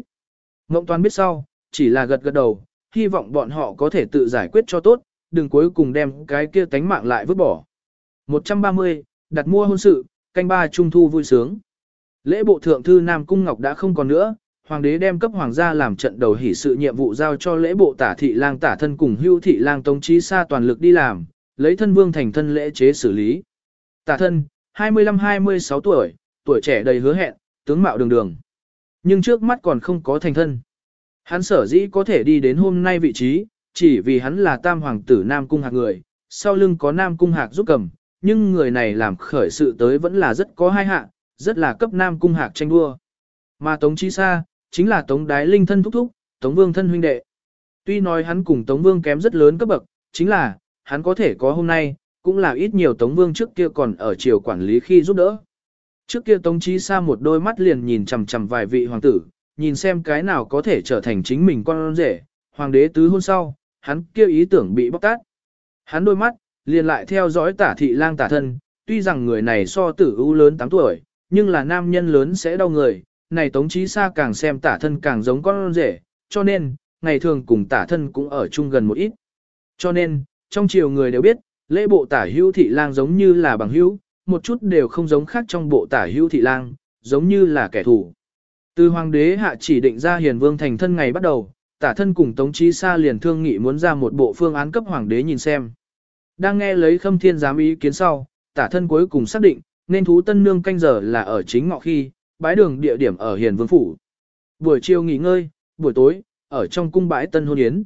Ngộng Toàn biết sau, chỉ là gật gật đầu, hy vọng bọn họ có thể tự giải quyết cho tốt, đừng cuối cùng đem cái kia tánh mạng lại vứt bỏ. 130, đặt mua hôn sự, canh ba trung thu vui sướng. Lễ bộ thượng thư Nam Cung Ngọc đã không còn nữa, hoàng đế đem cấp hoàng gia làm trận đầu hỷ sự nhiệm vụ giao cho lễ bộ tả thị lang tả thân cùng hưu thị lang tống trí xa toàn lực đi làm, lấy thân vương thành thân lễ chế xử lý. Tả thân, 25-26 tuổi, tuổi trẻ đầy hứa hẹn, tướng mạo đường đường. Nhưng trước mắt còn không có thành thân. Hắn sở dĩ có thể đi đến hôm nay vị trí, chỉ vì hắn là tam hoàng tử Nam Cung Hạc người, sau lưng có Nam Cung Hạc giúp cầm, nhưng người này làm khởi sự tới vẫn là rất có hai hạ, rất là cấp Nam Cung Hạc tranh đua. Mà Tống Chi Sa, chính là Tống Đái Linh thân thúc thúc, Tống Vương thân huynh đệ. Tuy nói hắn cùng Tống Vương kém rất lớn cấp bậc, chính là, hắn có thể có hôm nay, cũng là ít nhiều Tống Vương trước kia còn ở triều quản lý khi giúp đỡ. Trước kia Tống Chí Sa một đôi mắt liền nhìn chằm chằm vài vị hoàng tử, nhìn xem cái nào có thể trở thành chính mình con rể, hoàng đế tứ hôn sau, hắn kia ý tưởng bị bóc tát. Hắn đôi mắt, liền lại theo dõi tả thị lang tả thân, tuy rằng người này so tử ưu lớn 8 tuổi, nhưng là nam nhân lớn sẽ đau người, này Tống Chí Sa càng xem tả thân càng giống con rể, cho nên, ngày thường cùng tả thân cũng ở chung gần một ít. Cho nên, trong triều người đều biết, lễ bộ tả hữu thị lang giống như là bằng hữu, một chút đều không giống khác trong bộ tả hữu thị lang, giống như là kẻ thù. Từ hoàng đế hạ chỉ định ra hiền vương thành thân ngày bắt đầu, tả thân cùng Tống Chí Sa liền thương nghị muốn ra một bộ phương án cấp hoàng đế nhìn xem. Đang nghe lấy khâm thiên giám ý kiến sau, tả thân cuối cùng xác định, nên thú tân nương canh giờ là ở chính ngọ khi, bái đường địa điểm ở hiền vương phủ. Buổi chiều nghỉ ngơi, buổi tối, ở trong cung bãi tân hôn yến.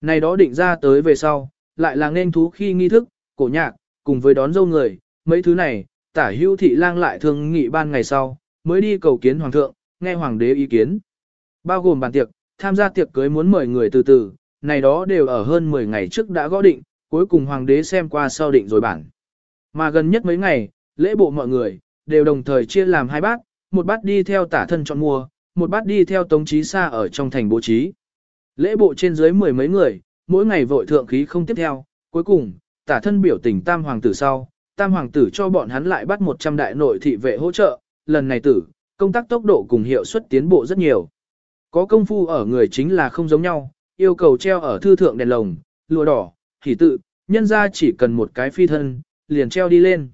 Này đó định ra tới về sau, lại là nên thú khi nghi thức, cổ nhạc, cùng với đón dâu người, mấy thứ này, tả hưu thị lang lại thường nghị ban ngày sau, mới đi cầu kiến hoàng thượng, nghe hoàng đế ý kiến. Bao gồm bàn tiệc, tham gia tiệc cưới muốn mời người từ từ, này đó đều ở hơn 10 ngày trước đã gõ định, cuối cùng hoàng đế xem qua sau định rồi bản. Mà gần nhất mấy ngày, lễ bộ mọi người, đều đồng thời chia làm hai bát, một bát đi theo tả thân chọn mua, một bát đi theo tống trí xa ở trong thành bố trí. Lễ bộ trên dưới mười mấy người, mỗi ngày vội thượng khí không tiếp theo, cuối cùng, tả thân biểu tình tam hoàng tử sau, tam hoàng tử cho bọn hắn lại bắt 100 đại nội thị vệ hỗ trợ, lần này tử, công tác tốc độ cùng hiệu suất tiến bộ rất nhiều. Có công phu ở người chính là không giống nhau, yêu cầu treo ở thư thượng đèn lồng, lụa đỏ, thì tự, nhân ra chỉ cần một cái phi thân, liền treo đi lên.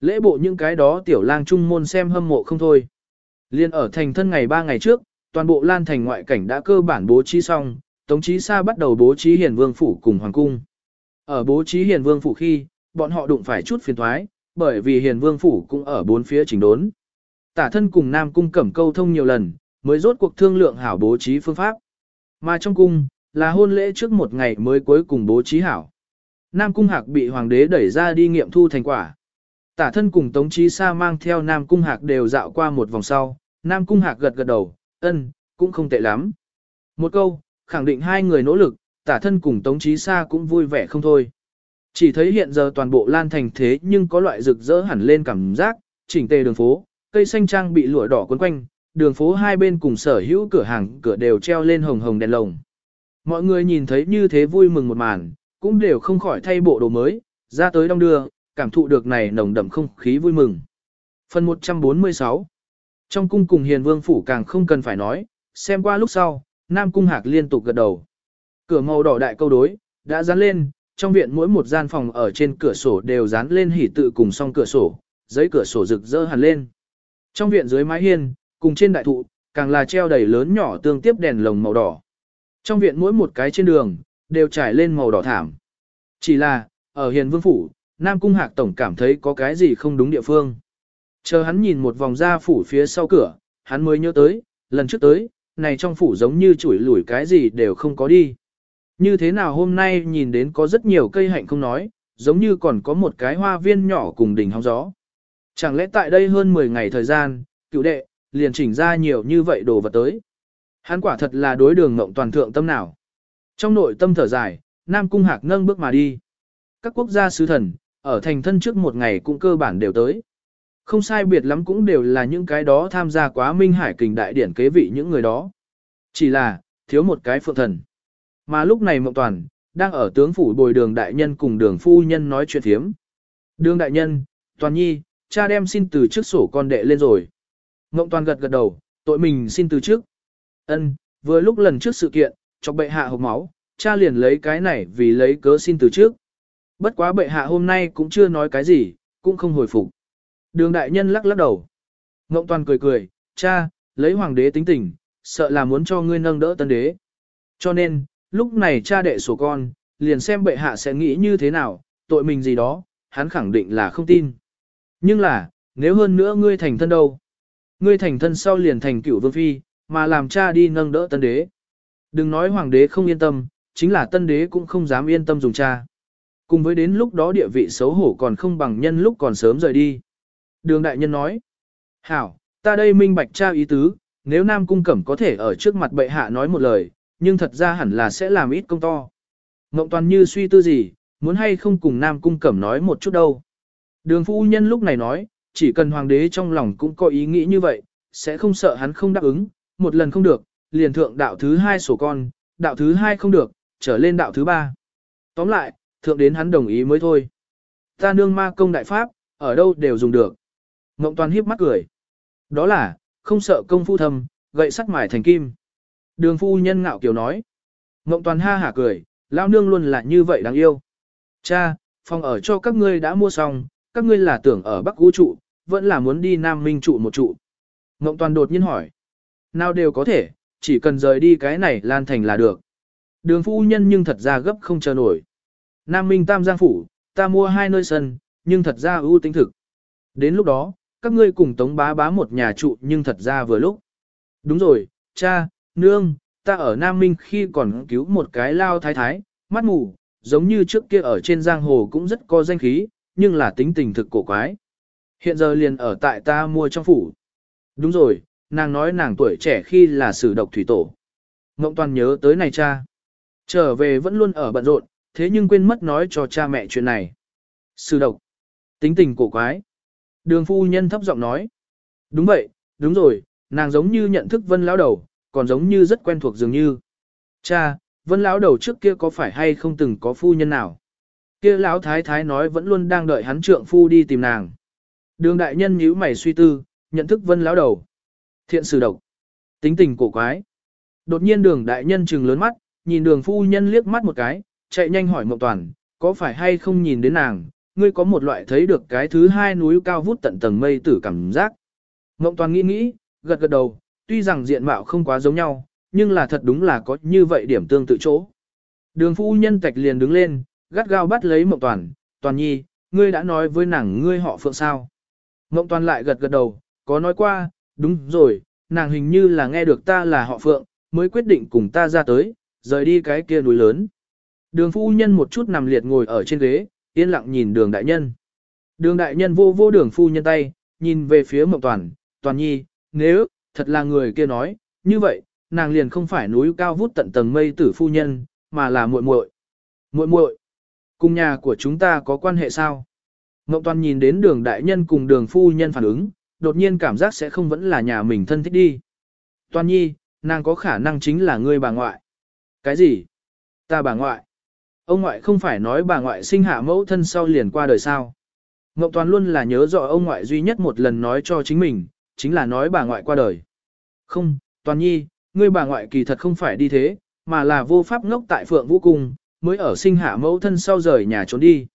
Lễ bộ những cái đó tiểu lang trung môn xem hâm mộ không thôi. Liên ở thành thân ngày 3 ngày trước, toàn bộ lan thành ngoại cảnh đã cơ bản bố trí xong, Tống Chí Sa bắt đầu bố trí hiền vương phủ cùng hoàng cung. Ở bố trí hiền vương phủ khi, bọn họ đụng phải chút phiền toái bởi vì hiền vương phủ cũng ở bốn phía chỉnh đốn. Tả thân cùng Nam cung cẩm câu thông nhiều lần, mới rốt cuộc thương lượng hảo bố trí phương pháp. Mà trong cung, là hôn lễ trước một ngày mới cuối cùng bố trí hảo. Nam cung hạc bị hoàng đế đẩy ra đi nghiệm thu thành quả. Tả thân cùng Tống Chí Sa mang theo Nam cung hạc đều dạo qua một vòng sau, Nam cung hạc gật gật đầu, ân, cũng không tệ lắm. Một câu, khẳng định hai người nỗ lực, tả thân cùng Tống Chí Sa cũng vui vẻ không thôi. Chỉ thấy hiện giờ toàn bộ lan thành thế nhưng có loại rực rỡ hẳn lên cảm giác, chỉnh tề đường phố, cây xanh trang bị lụa đỏ quấn quanh, đường phố hai bên cùng sở hữu cửa hàng cửa đều treo lên hồng hồng đèn lồng. Mọi người nhìn thấy như thế vui mừng một màn, cũng đều không khỏi thay bộ đồ mới, ra tới đông đưa, cảm thụ được này nồng đậm không khí vui mừng. Phần 146 Trong cung cùng hiền vương phủ càng không cần phải nói, xem qua lúc sau, Nam Cung Hạc liên tục gật đầu. Cửa màu đỏ đại câu đối, đã dán lên, trong viện mỗi một gian phòng ở trên cửa sổ đều dán lên hỉ tự cùng song cửa sổ, giấy cửa sổ rực rỡ hẳn lên. Trong viện dưới mái hiên, cùng trên đại thụ, càng là treo đầy lớn nhỏ tương tiếp đèn lồng màu đỏ. Trong viện mỗi một cái trên đường, đều trải lên màu đỏ thảm. Chỉ là, ở hiền vương phủ, Nam Cung Hạc Tổng cảm thấy có cái gì không đúng địa phương. Chờ hắn nhìn một vòng ra phủ phía sau cửa, hắn mới nhớ tới, lần trước tới, này trong phủ giống như chủi lủi cái gì đều không có đi. Như thế nào hôm nay nhìn đến có rất nhiều cây hạnh không nói, giống như còn có một cái hoa viên nhỏ cùng đỉnh hóng gió. Chẳng lẽ tại đây hơn 10 ngày thời gian, cựu đệ, liền chỉnh ra nhiều như vậy đồ vật tới. Hắn quả thật là đối đường ngộng toàn thượng tâm nào. Trong nội tâm thở dài, Nam Cung Hạc nâng bước mà đi. Các quốc gia sứ thần, ở thành thân trước một ngày cũng cơ bản đều tới. Không sai biệt lắm cũng đều là những cái đó tham gia quá minh hải kình đại điển kế vị những người đó. Chỉ là, thiếu một cái phượng thần. Mà lúc này Mộng Toàn, đang ở tướng phủ bồi đường đại nhân cùng đường phu nhân nói chuyện thiếm. Đường đại nhân, Toàn nhi, cha đem xin từ trước sổ con đệ lên rồi. Mộng Toàn gật gật đầu, tội mình xin từ trước. Ân, vừa lúc lần trước sự kiện, chọc bệ hạ hộp máu, cha liền lấy cái này vì lấy cớ xin từ trước. Bất quá bệ hạ hôm nay cũng chưa nói cái gì, cũng không hồi phục. Đường đại nhân lắc lắc đầu. Ngộng toàn cười cười, cha, lấy hoàng đế tính tình, sợ là muốn cho ngươi nâng đỡ tân đế. Cho nên, lúc này cha đệ sổ con, liền xem bệ hạ sẽ nghĩ như thế nào, tội mình gì đó, hắn khẳng định là không tin. Nhưng là, nếu hơn nữa ngươi thành thân đâu? Ngươi thành thân sau liền thành cửu vương phi, mà làm cha đi nâng đỡ tân đế. Đừng nói hoàng đế không yên tâm, chính là tân đế cũng không dám yên tâm dùng cha. Cùng với đến lúc đó địa vị xấu hổ còn không bằng nhân lúc còn sớm rời đi. Đường đại nhân nói, hảo, ta đây minh bạch trao ý tứ, nếu Nam Cung Cẩm có thể ở trước mặt bệ hạ nói một lời, nhưng thật ra hẳn là sẽ làm ít công to. Ngộng toàn như suy tư gì, muốn hay không cùng Nam Cung Cẩm nói một chút đâu. Đường phu nhân lúc này nói, chỉ cần hoàng đế trong lòng cũng có ý nghĩ như vậy, sẽ không sợ hắn không đáp ứng, một lần không được, liền thượng đạo thứ hai sổ con, đạo thứ hai không được, trở lên đạo thứ ba. Tóm lại, thượng đến hắn đồng ý mới thôi. Ta nương ma công đại pháp, ở đâu đều dùng được. Ngộng toàn hiếp mắt cười. Đó là, không sợ công phu thâm, gậy sắt mài thành kim. Đường phu nhân ngạo kiều nói. Ngộng toàn ha hả cười, lao nương luôn là như vậy đáng yêu. Cha, phòng ở cho các ngươi đã mua xong, các ngươi là tưởng ở Bắc Vũ trụ, vẫn là muốn đi Nam Minh trụ một trụ. Ngộng toàn đột nhiên hỏi. Nào đều có thể, chỉ cần rời đi cái này lan thành là được. Đường phu nhân nhưng thật ra gấp không chờ nổi. Nam Minh Tam Giang Phủ, ta mua hai nơi sân, nhưng thật ra ưu tính thực. Đến lúc đó, các ngươi cùng tống bá bá một nhà trụ nhưng thật ra vừa lúc. Đúng rồi, cha, nương, ta ở Nam Minh khi còn cứu một cái lao thái thái, mắt mù, giống như trước kia ở trên giang hồ cũng rất có danh khí, nhưng là tính tình thực cổ quái. Hiện giờ liền ở tại ta mua trong phủ. Đúng rồi, nàng nói nàng tuổi trẻ khi là sử độc thủy tổ. Ngộng toàn nhớ tới này cha. Trở về vẫn luôn ở bận rộn, thế nhưng quên mất nói cho cha mẹ chuyện này. Sư độc. Tính tình cổ quái. Đường phu nhân thấp giọng nói. Đúng vậy, đúng rồi, nàng giống như nhận thức vân lão đầu, còn giống như rất quen thuộc dường như. Cha, vân lão đầu trước kia có phải hay không từng có phu nhân nào? Kia lão thái thái nói vẫn luôn đang đợi hắn trượng phu đi tìm nàng. Đường đại nhân nhíu mày suy tư, nhận thức vân lão đầu. Thiện sử độc. Tính tình cổ quái. Đột nhiên đường đại nhân trừng lớn mắt, nhìn đường phu nhân liếc mắt một cái, chạy nhanh hỏi Mộng Toàn, có phải hay không nhìn đến nàng, ngươi có một loại thấy được cái thứ hai núi cao vút tận tầng mây tử cảm giác. Mộng Toàn nghĩ nghĩ, gật gật đầu, tuy rằng diện mạo không quá giống nhau, nhưng là thật đúng là có như vậy điểm tương tự chỗ. Đường phu nhân tạch liền đứng lên, gắt gao bắt lấy Mộng Toàn, Toàn nhi, ngươi đã nói với nàng ngươi họ phượng sao. Mộng Toàn lại gật gật đầu, có nói qua, đúng rồi, nàng hình như là nghe được ta là họ phượng, mới quyết định cùng ta ra tới, rời đi cái kia núi lớn. Đường phu nhân một chút nằm liệt ngồi ở trên ghế, yên lặng nhìn đường đại nhân. Đường đại nhân vô vô đường phu nhân tay, nhìn về phía mộng toàn, toàn nhi, nếu, thật là người kia nói, như vậy, nàng liền không phải núi cao vút tận tầng mây tử phu nhân, mà là muội muội. Muội muội. Cùng nhà của chúng ta có quan hệ sao? Mộng Toàn nhìn đến đường đại nhân cùng đường phu nhân phản ứng, đột nhiên cảm giác sẽ không vẫn là nhà mình thân thích đi. Toàn nhi, nàng có khả năng chính là ngươi bà ngoại. Cái gì? Ta bà ngoại. Ông ngoại không phải nói bà ngoại sinh hạ mẫu thân sau liền qua đời sao. Ngọc Toàn luôn là nhớ rõ ông ngoại duy nhất một lần nói cho chính mình, chính là nói bà ngoại qua đời. Không, Toàn nhi, ngươi bà ngoại kỳ thật không phải đi thế, mà là vô pháp ngốc tại Phượng Vũ Cung, mới ở sinh hạ mẫu thân sau rời nhà trốn đi.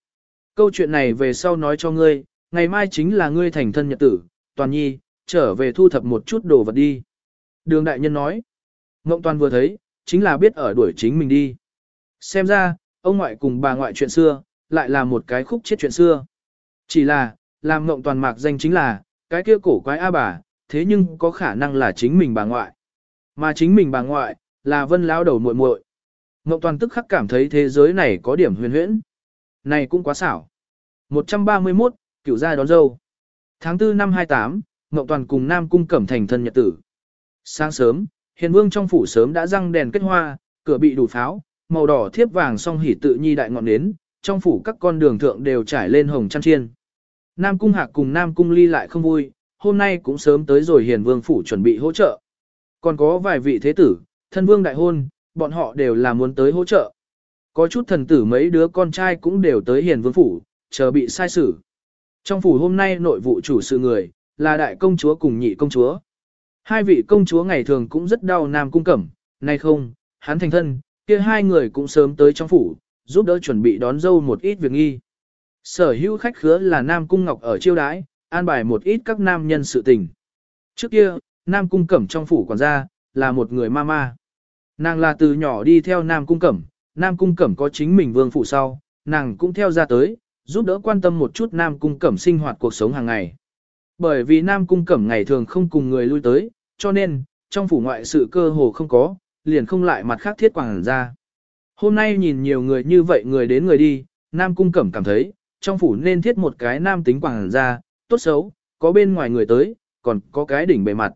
Câu chuyện này về sau nói cho ngươi, ngày mai chính là ngươi thành thân nhật tử, Toàn nhi, trở về thu thập một chút đồ vật đi. Đường đại nhân nói, Ngộng Toàn vừa thấy, chính là biết ở đuổi chính mình đi. Xem ra, ông ngoại cùng bà ngoại chuyện xưa, lại là một cái khúc chết chuyện xưa. Chỉ là, làm Ngộng Toàn mạc danh chính là, cái kia cổ quái A bà, thế nhưng có khả năng là chính mình bà ngoại. Mà chính mình bà ngoại, là vân lão đầu muội muội. Ngộng Toàn tức khắc cảm thấy thế giới này có điểm huyền huyễn. Này cũng quá xảo. 131, cựu gia đón dâu. Tháng 4 năm 28, Ngộng Toàn cùng Nam Cung Cẩm thành thân nhật tử. Sáng sớm, Hiền Vương trong phủ sớm đã răng đèn kết hoa, cửa bị đủ pháo, màu đỏ thiếp vàng song hỉ tự nhi đại ngọn nến, trong phủ các con đường thượng đều trải lên hồng chăn chiên. Nam Cung Hạc cùng Nam Cung Ly lại không vui, hôm nay cũng sớm tới rồi Hiền Vương phủ chuẩn bị hỗ trợ. Còn có vài vị thế tử, thân vương đại hôn, bọn họ đều là muốn tới hỗ trợ. Có chút thần tử mấy đứa con trai cũng đều tới Hiền Vương phủ, chờ bị sai xử. Trong phủ hôm nay nội vụ chủ sự người, là đại công chúa cùng nhị công chúa. Hai vị công chúa ngày thường cũng rất đau Nam Cung Cẩm, nay không, hắn thành thân, kia hai người cũng sớm tới trong phủ, giúp đỡ chuẩn bị đón dâu một ít việc nghi. Sở hữu khách khứa là Nam Cung Ngọc ở chiêu đãi, an bài một ít các nam nhân sự tình. Trước kia, Nam Cung Cẩm trong phủ quản gia, là một người ma ma. Nàng là từ nhỏ đi theo Nam Cung Cẩm, Nam Cung Cẩm có chính mình vương phủ sau, nàng cũng theo ra tới, giúp đỡ quan tâm một chút Nam Cung Cẩm sinh hoạt cuộc sống hàng ngày. Bởi vì Nam Cung Cẩm ngày thường không cùng người lui tới, cho nên, trong phủ ngoại sự cơ hồ không có, liền không lại mặt khác thiết quảng ra. Hôm nay nhìn nhiều người như vậy người đến người đi, Nam Cung Cẩm cảm thấy, trong phủ nên thiết một cái nam tính quảng ra, tốt xấu, có bên ngoài người tới, còn có cái đỉnh bề mặt.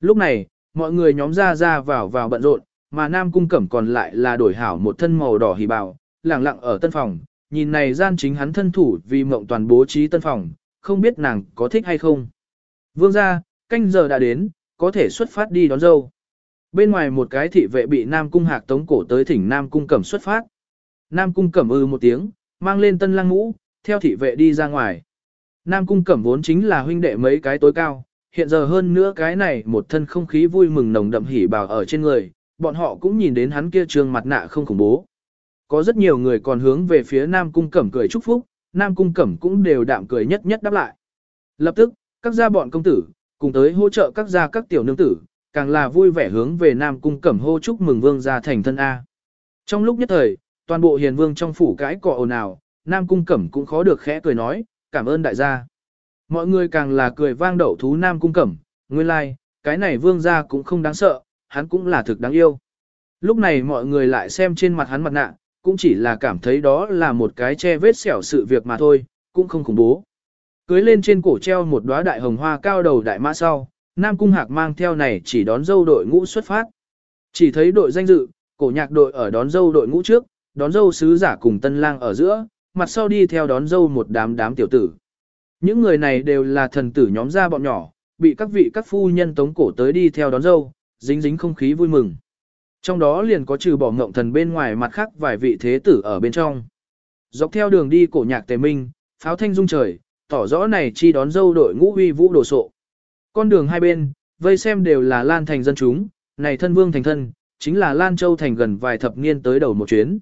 Lúc này, mọi người nhóm ra ra vào vào bận rộn, mà Nam Cung Cẩm còn lại là đổi hảo một thân màu đỏ hỉ bào, lặng lặng ở tân phòng, nhìn này gian chính hắn thân thủ vì mộng toàn bố trí tân phòng, không biết nàng có thích hay không. Vương ra, canh giờ đã đến, có thể xuất phát đi đón dâu. Bên ngoài một cái thị vệ bị Nam Cung Hạc tống cổ tới thỉnh Nam Cung Cẩm xuất phát. Nam Cung Cẩm ư một tiếng, mang lên tân lăng ngũ, theo thị vệ đi ra ngoài. Nam Cung Cẩm vốn chính là huynh đệ mấy cái tối cao, hiện giờ hơn nữa cái này một thân không khí vui mừng nồng đậm hỉ bào ở trên người, bọn họ cũng nhìn đến hắn kia trường mặt nạ không khủng bố. Có rất nhiều người còn hướng về phía Nam Cung Cẩm cười chúc phúc, Nam Cung Cẩm cũng đều đạm cười nhất nhất đáp lại. Lập tức, các gia bọn công tử, cùng tới hỗ trợ các gia các tiểu nương tử, càng là vui vẻ hướng về Nam Cung Cẩm hô chúc mừng vương gia thành thân A. Trong lúc nhất thời, toàn bộ hiền vương trong phủ cãi cọ ồn ào, Nam Cung Cẩm cũng khó được khẽ cười nói, cảm ơn đại gia. Mọi người càng là cười vang đậu thú Nam Cung Cẩm, nguyên lai, like, cái này vương gia cũng không đáng sợ, hắn cũng là thực đáng yêu. Lúc này mọi người lại xem trên mặt hắn mặt nạ, cũng chỉ là cảm thấy đó là một cái che vết xẻo sự việc mà thôi, cũng không khủng bố. Cưới lên trên cổ treo một đóa đại hồng hoa cao đầu đại mã sau, Nam Cung Hạc mang theo này chỉ đón dâu đội ngũ xuất phát. Chỉ thấy đội danh dự, cổ nhạc đội ở đón dâu đội ngũ trước, đón dâu sứ giả cùng tân lang ở giữa, mặt sau đi theo đón dâu một đám đám tiểu tử. Những người này đều là thần tử nhóm gia bọn nhỏ, bị các vị các phu nhân tống cổ tới đi theo đón dâu, dính dính không khí vui mừng. Trong đó liền có trừ bỏ ngộng thần bên ngoài mặt khác vài vị thế tử ở bên trong. Dọc theo đường đi cổ nhạc tề minh, pháo thanh rung trời, tỏ rõ này chi đón dâu đội ngũ uy vũ đồ sộ. Con đường hai bên, vây xem đều là Lan Thành dân chúng, này thân vương thành thân, chính là Lan Châu thành gần vài thập niên tới đầu một chuyến.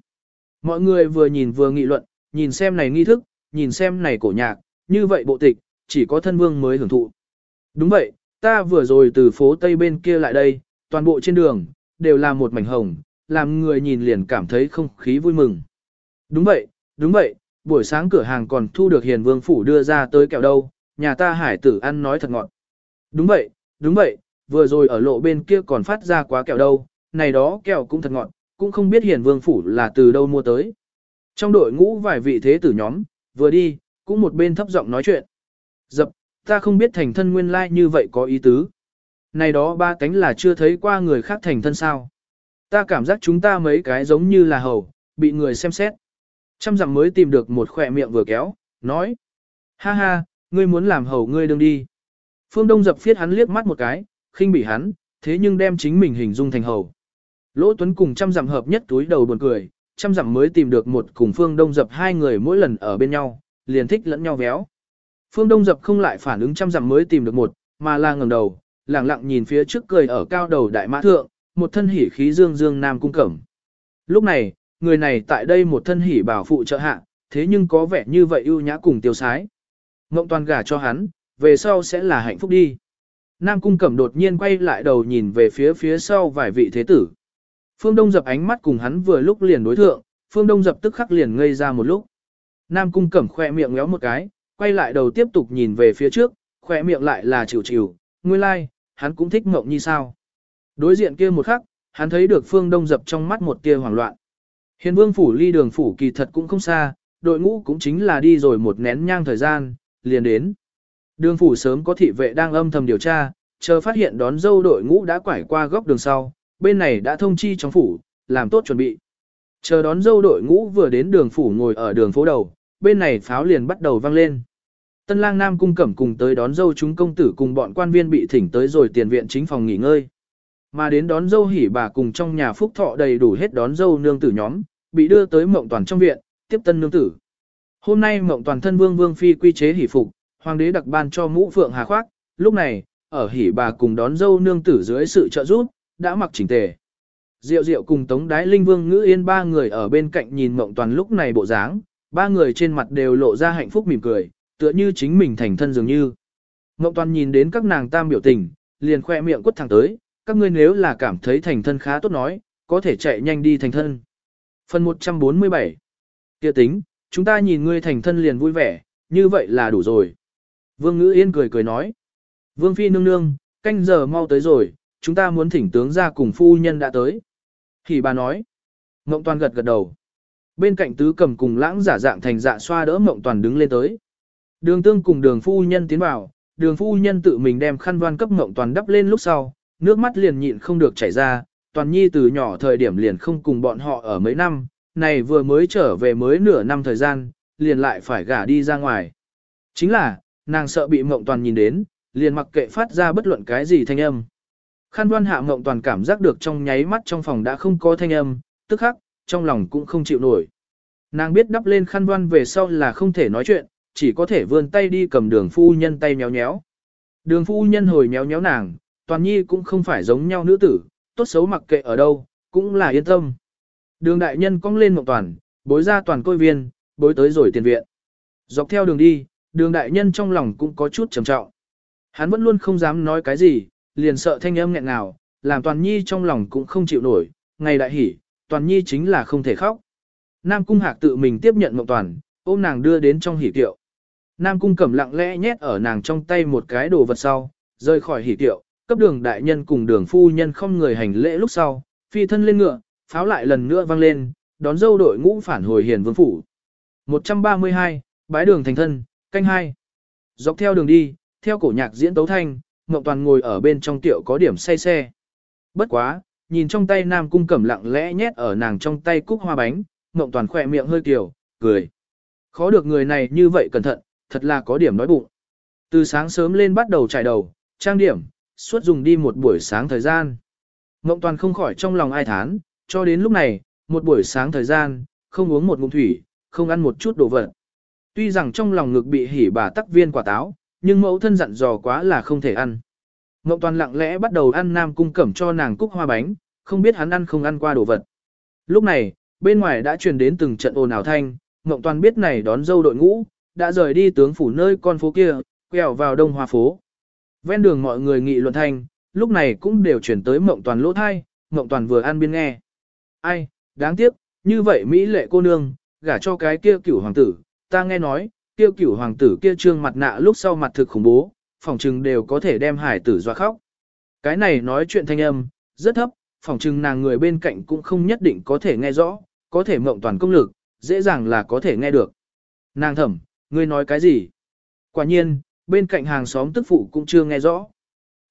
Mọi người vừa nhìn vừa nghị luận, nhìn xem này nghi thức, nhìn xem này cổ nhạc, như vậy bộ tịch, chỉ có thân vương mới hưởng thụ. Đúng vậy, ta vừa rồi từ phố Tây bên kia lại đây, toàn bộ trên đường, đều là một mảnh hồng, làm người nhìn liền cảm thấy không khí vui mừng. Đúng vậy, đúng vậy, buổi sáng cửa hàng còn thu được hiền vương phủ đưa ra tới kẹo đâu, nhà ta hải tử ăn nói thật ngọt. Đúng vậy, đúng vậy, vừa rồi ở lộ bên kia còn phát ra quá kẹo đâu, này đó kẹo cũng thật ngọt, cũng không biết hiền vương phủ là từ đâu mua tới. Trong đội ngũ vài vị thế tử nhóm, vừa đi, cũng một bên thấp giọng nói chuyện. Dập, ta không biết thành thân nguyên lai like như vậy có ý tứ. Này đó ba cánh là chưa thấy qua người khác thành thân sao. Ta cảm giác chúng ta mấy cái giống như là hầu, bị người xem xét. Trăm dặm mới tìm được một khỏe miệng vừa kéo, nói. Ha ha, ngươi muốn làm hầu ngươi đương đi. Phương Đông dập phiết hắn liếc mắt một cái, khinh bỉ hắn, thế nhưng đem chính mình hình dung thành hầu. Lỗ Tuấn cùng trăm dặm hợp nhất túi đầu buồn cười, trăm dặm mới tìm được một cùng Phương Đông dập hai người mỗi lần ở bên nhau, liền thích lẫn nhau véo. Phương Đông dập không lại phản ứng trăm dặm mới tìm được một, mà là ngẩng đầu, lẳng lặng nhìn phía trước cười ở cao đầu đại mã thượng, một thân hỉ khí dương dương nam cung cẩm. Lúc này, người này tại đây một thân hỉ bảo phụ trợ hạ, thế nhưng có vẻ như vậy ưu nhã cùng tiêu sái. Ngộng toàn gả cho hắn, về sau sẽ là hạnh phúc đi. Nam cung cẩm đột nhiên quay lại đầu nhìn về phía phía sau vài vị thế tử. Phương Đông dập ánh mắt cùng hắn vừa lúc liền đối thượng, Phương Đông dập tức khắc liền ngây ra một lúc. Nam cung cẩm khoe miệng ngéo một cái, quay lại đầu tiếp tục nhìn về phía trước, khoe miệng lại là chịu chịu, nguyên lai, like, hắn cũng thích mộng như sao. Đối diện kia một khắc, hắn thấy được Phương Đông dập trong mắt một tia hoảng loạn. Hiền vương phủ ly đường phủ kỳ thật cũng không xa, đội ngũ cũng chính là đi rồi một nén nhang thời gian, liền đến. Đường phủ sớm có thị vệ đang âm thầm điều tra, chờ phát hiện đón dâu đội ngũ đã quải qua góc đường sau, bên này đã thông chi trong phủ, làm tốt chuẩn bị. Chờ đón dâu đội ngũ vừa đến đường phủ ngồi ở đường phố đầu, bên này pháo liền bắt đầu vang lên. Tân lang nam cung cẩm cùng tới đón dâu chúng công tử cùng bọn quan viên bị thỉnh tới rồi tiền viện chính phòng nghỉ ngơi. Mà đến đón dâu hỉ bà cùng trong nhà phúc thọ đầy đủ hết đón dâu nương tử nhóm, bị đưa tới mộng toàn trong viện, tiếp tân nương tử. Hôm nay mộng toàn thân vương vương phi quy chế hỉ phục, hoàng đế đặc ban cho mũ phượng hà khoác, lúc này, ở hỉ bà cùng đón dâu nương tử dưới sự trợ giúp, đã mặc chỉnh tề. Diệu diệu cùng tống đái linh vương ngữ yên ba người ở bên cạnh nhìn mộng toàn lúc này bộ dáng, ba người trên mặt đều lộ ra hạnh phúc mỉm cười, tựa như chính mình thành thân dường như. Mộng toàn nhìn đến các nàng tam biểu tình, liền khoe miệng quất thẳng tới, các ngươi nếu là cảm thấy thành thân khá tốt nói, có thể chạy nhanh đi thành thân. Phần 147 kia tính, chúng ta nhìn ngươi thành thân liền vui vẻ, như vậy là đủ rồi. Vương Ngữ Yên cười cười nói. Vương Phi nương nương, canh giờ mau tới rồi, chúng ta muốn thỉnh tướng ra cùng phu nhân đã tới. Thì bà nói. Mộng toàn gật gật đầu. Bên cạnh tứ cầm cùng lãng giả dạng thành dạ xoa đỡ mộng toàn đứng lên tới. Đường tương cùng đường phu nhân tiến vào, đường phu nhân tự mình đem khăn voan cấp mộng toàn đắp lên lúc sau, nước mắt liền nhịn không được chảy ra, toàn nhi từ nhỏ thời điểm liền không cùng bọn họ ở mấy năm, này vừa mới trở về mới nửa năm thời gian, liền lại phải gả đi ra ngoài. Chính là, nàng sợ bị mộng toàn nhìn đến, liền mặc kệ phát ra bất luận cái gì thanh âm. Khăn đoan hạ mộng toàn cảm giác được trong nháy mắt trong phòng đã không có thanh âm, tức khắc, trong lòng cũng không chịu nổi. Nàng biết đắp lên khăn đoan về sau là không thể nói chuyện, chỉ có thể vươn tay đi cầm đường phu nhân tay nhéo nhéo. Đường phu nhân hồi nhéo nhéo nàng, toàn nhi cũng không phải giống nhau nữ tử, tốt xấu mặc kệ ở đâu, cũng là yên tâm. Đường đại nhân cong lên mộng toàn, bối ra toàn côi viên, bối tới rồi tiền viện. Dọc theo đường đi, đường đại nhân trong lòng cũng có chút trầm trọng. Hắn vẫn luôn không dám nói cái gì, liền sợ thanh âm nghẹn nào, làm toàn nhi trong lòng cũng không chịu nổi, ngày đại hỉ, toàn nhi chính là không thể khóc. Nam cung hạc tự mình tiếp nhận mộng toàn, ôm nàng đưa đến trong hỉ tiệu. Nam cung cẩm lặng lẽ nhét ở nàng trong tay một cái đồ vật sau, rời khỏi hỉ tiệu, cấp đường đại nhân cùng đường phu nhân không người hành lễ lúc sau, phi thân lên ngựa, pháo lại lần nữa vang lên, đón dâu đội ngũ phản hồi hiền vương phủ. 132, bái đường thành thân, canh hai. Dọc theo đường đi, theo cổ nhạc diễn tấu thanh, Ngọc Toàn ngồi ở bên trong tiệu có điểm say xe. Bất quá, nhìn trong tay Nam Cung Cẩm lặng lẽ nhét ở nàng trong tay cúc hoa bánh, Ngọc Toàn khỏe miệng hơi kiều, cười. Khó được người này như vậy cẩn thận, thật là có điểm nói bụng. Từ sáng sớm lên bắt đầu trải đầu, trang điểm, suốt dùng đi một buổi sáng thời gian. Ngộng toàn không khỏi trong lòng ai thán, cho đến lúc này, một buổi sáng thời gian, không uống một ngụm thủy, không ăn một chút đồ vật. Tuy rằng trong lòng ngực bị hỉ bà tắc viên quả táo, nhưng mẫu thân dặn dò quá là không thể ăn. Ngộng toàn lặng lẽ bắt đầu ăn nam cung cẩm cho nàng cúc hoa bánh, không biết hắn ăn không ăn qua đồ vật. Lúc này, bên ngoài đã truyền đến từng trận ồn ào thanh, Ngộng toàn biết này đón dâu đội ngũ, đã rời đi tướng phủ nơi con phố kia, quẹo vào đông hoa phố. Ven đường mọi người nghị luận thanh, lúc này cũng đều chuyển tới mộng toàn lỗ thai, mộng toàn vừa ăn biên nghe. Ai, đáng tiếc, như vậy Mỹ lệ cô nương, gả cho cái kia cửu hoàng tử, ta nghe nói, kia cửu hoàng tử kia trương mặt nạ lúc sau mặt thực khủng bố, phòng trừng đều có thể đem hải tử dọa khóc. Cái này nói chuyện thanh âm, rất thấp, phòng trừng nàng người bên cạnh cũng không nhất định có thể nghe rõ, có thể mộng toàn công lực, dễ dàng là có thể nghe được. Nàng thẩm, ngươi nói cái gì? Quả nhiên, bên cạnh hàng xóm tức phụ cũng chưa nghe rõ.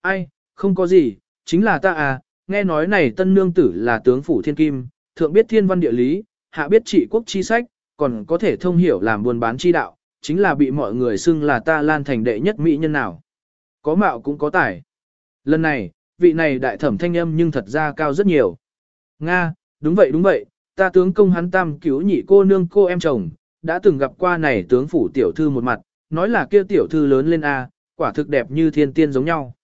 Ai, không có gì, chính là ta à, nghe nói này tân nương tử là tướng phủ thiên kim, thượng biết thiên văn địa lý, hạ biết trị quốc chi sách, còn có thể thông hiểu làm buôn bán chi đạo, chính là bị mọi người xưng là ta lan thành đệ nhất mỹ nhân nào. Có mạo cũng có tài. Lần này, vị này đại thẩm thanh âm nhưng thật ra cao rất nhiều. Nga, đúng vậy đúng vậy, ta tướng công hắn tam cứu nhị cô nương cô em chồng, đã từng gặp qua này tướng phủ tiểu thư một mặt, nói là kia tiểu thư lớn lên A, quả thực đẹp như thiên tiên giống nhau.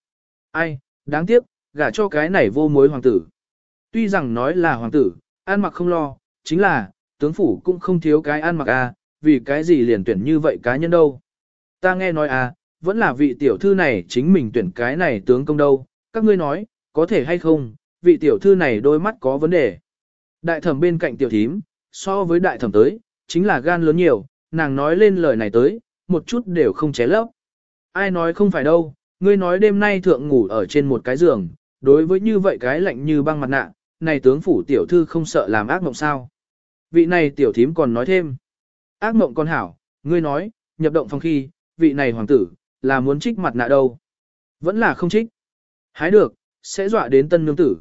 Ai, đáng tiếc, gả cho cái này vô mối hoàng tử. Tuy rằng nói là hoàng tử, ăn mặc không lo, chính là, tướng phủ cũng không thiếu cái ăn mặc A, vì cái gì liền tuyển như vậy cá nhân đâu. Ta nghe nói à, vẫn là vị tiểu thư này chính mình tuyển cái này tướng công đâu, các ngươi nói, có thể hay không, vị tiểu thư này đôi mắt có vấn đề. Đại thẩm bên cạnh tiểu thím, so với đại thẩm tới, chính là gan lớn nhiều, nàng nói lên lời này tới, một chút đều không ché lấp. Ai nói không phải đâu, ngươi nói đêm nay thượng ngủ ở trên một cái giường, đối với như vậy cái lạnh như băng mặt nạ, này tướng phủ tiểu thư không sợ làm ác mộng sao. Vị này tiểu thím còn nói thêm, ác mộng con hảo, ngươi nói, nhập động phòng khi, vị này hoàng tử, là muốn trích mặt nạ đâu. Vẫn là không trích. Hái được, sẽ dọa đến tân nương tử.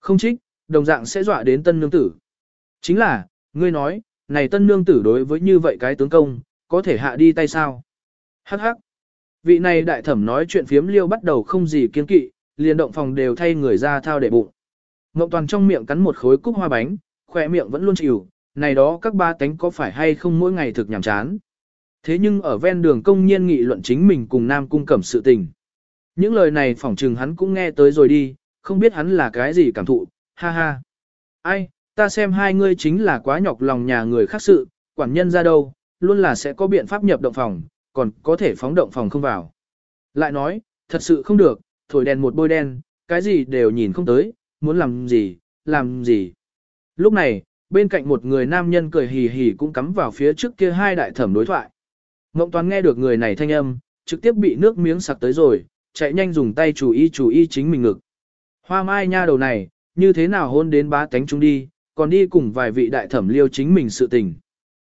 Không trích, đồng dạng sẽ dọa đến tân nương tử. Chính là, ngươi nói, này tân nương tử đối với như vậy cái tướng công, có thể hạ đi tay sao? Hắc hắc. Vị này đại thẩm nói chuyện phiếm liêu bắt đầu không gì kiên kỵ, liền động phòng đều thay người ra thao để bụng. Ngọc Toàn trong miệng cắn một khối cúc hoa bánh, khỏe miệng vẫn luôn chịu, này đó các ba tánh có phải hay không mỗi ngày thực nhảm chán. Thế nhưng ở ven đường công nhiên nghị luận chính mình cùng Nam Cung Cẩm sự tình. Những lời này phỏng trừng hắn cũng nghe tới rồi đi, không biết hắn là cái gì cảm thụ, ha ha. Ai, ta xem hai ngươi chính là quá nhọc lòng nhà người khác sự, quản nhân ra đâu, luôn là sẽ có biện pháp nhập động phòng, còn có thể phóng động phòng không vào. Lại nói, thật sự không được, thổi đèn một bôi đen, cái gì đều nhìn không tới, muốn làm gì, làm gì. Lúc này, bên cạnh một người nam nhân cười hì hì cũng cắm vào phía trước kia hai đại thẩm đối thoại. Ngộng Toàn nghe được người này thanh âm, trực tiếp bị nước miếng sặc tới rồi, chạy nhanh dùng tay chủ y chủ y chính mình ngực. Hoa mai nha đầu này, như thế nào hôn đến bá tánh chúng đi, còn đi cùng vài vị đại thẩm liêu chính mình sự tình.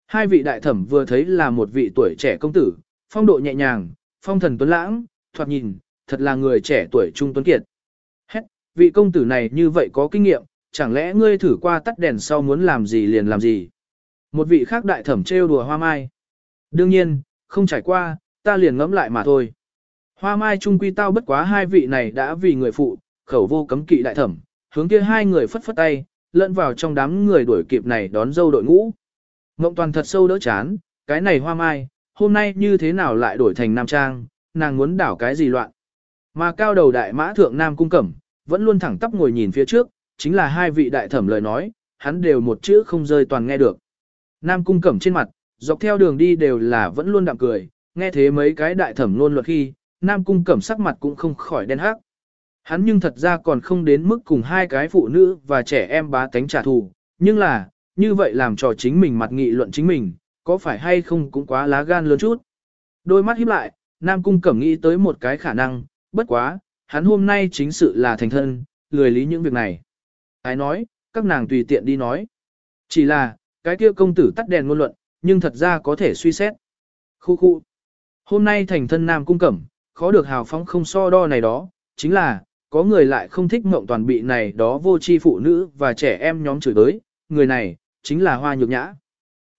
Hai vị đại thẩm vừa thấy là một vị tuổi trẻ công tử, phong độ nhẹ nhàng, phong thần tuấn lãng, thoạt nhìn, thật là người trẻ tuổi trung tuấn kiệt. Hét, vị công tử này như vậy có kinh nghiệm, chẳng lẽ ngươi thử qua tắt đèn sau muốn làm gì liền làm gì. Một vị khác đại thẩm trêu đùa hoa mai. Đương nhiên, không trải qua, ta liền ngẫm lại mà thôi. Hoa mai trung quy tao bất quá hai vị này đã vì người phụ, khẩu vô cấm kỵ đại thẩm, hướng kia hai người phất phất tay, lẫn vào trong đám người đuổi kịp này đón dâu đội ngũ. Ngộng toàn thật sâu đỡ chán, cái này hoa mai, hôm nay như thế nào lại đổi thành nam trang, nàng muốn đảo cái gì loạn. Mà cao đầu đại mã thượng nam cung cẩm, vẫn luôn thẳng tắp ngồi nhìn phía trước, chính là hai vị đại thẩm lời nói, hắn đều một chữ không rơi toàn nghe được. Nam cung cẩm trên mặt, dọc theo đường đi đều là vẫn luôn đạm cười, nghe thế mấy cái đại thẩm luôn luật khi, Nam cung cẩm sắc mặt cũng không khỏi đen hắc. Hắn nhưng thật ra còn không đến mức cùng hai cái phụ nữ và trẻ em bá tánh trả thù, nhưng là, như vậy làm cho chính mình mặt nghị luận chính mình, có phải hay không cũng quá lá gan lớn chút. Đôi mắt híp lại, Nam Cung Cẩm nghĩ tới một cái khả năng, bất quá, hắn hôm nay chính sự là thành thân, lười lý những việc này. Ái nói, các nàng tùy tiện đi nói. Chỉ là, cái kia công tử tắt đèn ngôn luận, nhưng thật ra có thể suy xét. Khu khu. Hôm nay thành thân Nam Cung Cẩm, khó được hào phóng không so đo này đó, chính là, có người lại không thích mộng toàn bị này đó vô tri phụ nữ và trẻ em nhóm chửi tới, người này, chính là hoa nhược nhã.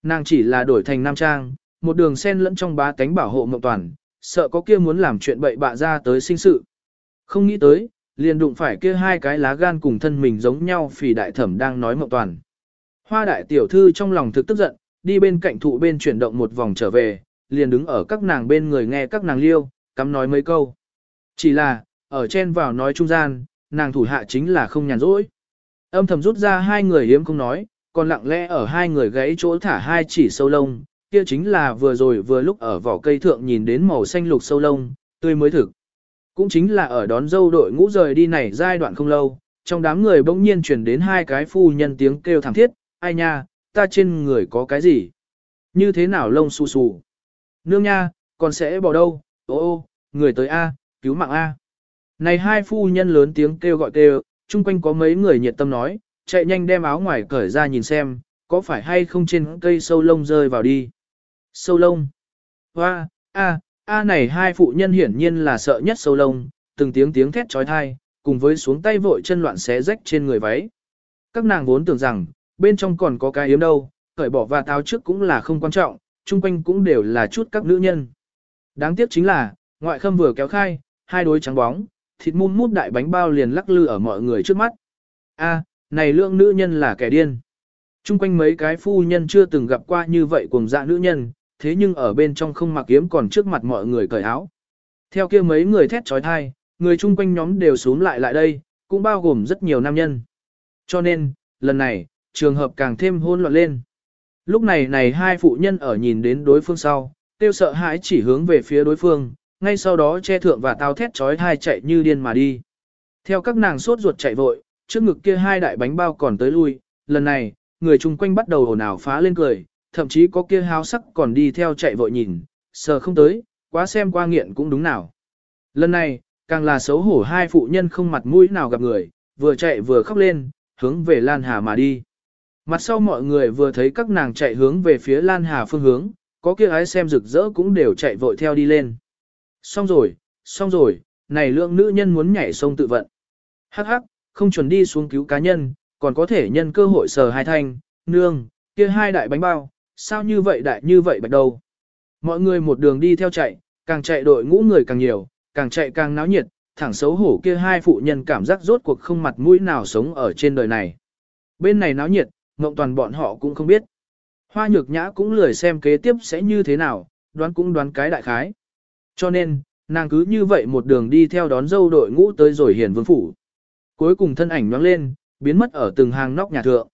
Nàng chỉ là đổi thành nam trang, một đường sen lẫn trong bá tánh bảo hộ mộng toàn, sợ có kia muốn làm chuyện bậy bạ ra tới sinh sự. Không nghĩ tới, liền đụng phải kia hai cái lá gan cùng thân mình giống nhau phì đại thẩm đang nói mộng toàn. Hoa đại tiểu thư trong lòng thực tức giận, đi bên cạnh thụ bên chuyển động một vòng trở về, liền đứng ở các nàng bên người nghe các nàng liêu, cắm nói mấy câu. Chỉ là, ở chen vào nói trung gian, nàng thủ hạ chính là không nhàn rỗi. Âm thầm rút ra hai người hiếm không nói, còn lặng lẽ ở hai người gãy chỗ thả hai chỉ sâu lông, kia chính là vừa rồi vừa lúc ở vỏ cây thượng nhìn đến màu xanh lục sâu lông, tươi mới thực. Cũng chính là ở đón dâu đội ngũ rời đi này giai đoạn không lâu, trong đám người bỗng nhiên chuyển đến hai cái phu nhân tiếng kêu thảm thiết, ai nha, ta trên người có cái gì? Như thế nào lông xù xù? Nương nha, còn sẽ bỏ đâu? Ô ô, người tới A, cứu mạng A. Này hai phu nhân lớn tiếng kêu gọi kêu, chung quanh có mấy người nhiệt tâm nói, chạy nhanh đem áo ngoài cởi ra nhìn xem, có phải hay không trên cây sâu lông rơi vào đi. Sâu lông. Hoa, a, a này hai phụ nhân hiển nhiên là sợ nhất sâu lông, từng tiếng tiếng thét trói thai, cùng với xuống tay vội chân loạn xé rách trên người váy. Các nàng vốn tưởng rằng, bên trong còn có cái yếm đâu, cởi bỏ và táo trước cũng là không quan trọng, chung quanh cũng đều là chút các nữ nhân. Đáng tiếc chính là, ngoại khâm vừa kéo khai, hai đôi trắng bóng, thịt mum mút đại bánh bao liền lắc lư ở mọi người trước mắt. A, này lượng nữ nhân là kẻ điên. Trung quanh mấy cái phu nhân chưa từng gặp qua như vậy cùng dạ nữ nhân, thế nhưng ở bên trong không mặc kiếm còn trước mặt mọi người cởi áo. Theo kia mấy người thét trói thai, người chung quanh nhóm đều xuống lại lại đây, cũng bao gồm rất nhiều nam nhân. Cho nên, lần này, trường hợp càng thêm hôn loạn lên. Lúc này này hai phụ nhân ở nhìn đến đối phương sau, tiêu sợ hãi chỉ hướng về phía đối phương, ngay sau đó che thượng và tao thét trói thai chạy như điên mà đi. Theo các nàng sốt ruột chạy vội, trước ngực kia hai đại bánh bao còn tới lui, lần này, người chung quanh bắt đầu ồn ào phá lên cười, thậm chí có kia háo sắc còn đi theo chạy vội nhìn, sờ không tới, quá xem qua nghiện cũng đúng nào. Lần này, càng là xấu hổ hai phụ nhân không mặt mũi nào gặp người, vừa chạy vừa khóc lên, hướng về Lan Hà mà đi. Mặt sau mọi người vừa thấy các nàng chạy hướng về phía Lan Hà phương hướng, có kia ái xem rực rỡ cũng đều chạy vội theo đi lên. Xong rồi, xong rồi, này lượng nữ nhân muốn nhảy sông tự vận. Hắc hắc, không chuẩn đi xuống cứu cá nhân, còn có thể nhân cơ hội sờ hai thanh, nương, kia hai đại bánh bao, sao như vậy đại như vậy bạch đầu. Mọi người một đường đi theo chạy, càng chạy đội ngũ người càng nhiều, càng chạy càng náo nhiệt, thẳng xấu hổ kia hai phụ nhân cảm giác rốt cuộc không mặt mũi nào sống ở trên đời này. Bên này náo nhiệt, ngộng toàn bọn họ cũng không biết. Hoa nhược nhã cũng lười xem kế tiếp sẽ như thế nào, đoán cũng đoán cái đại khái. Cho nên, nàng cứ như vậy một đường đi theo đón dâu đội ngũ tới rồi hiền vương phủ. Cuối cùng thân ảnh nhoáng lên, biến mất ở từng hàng nóc nhà thượng.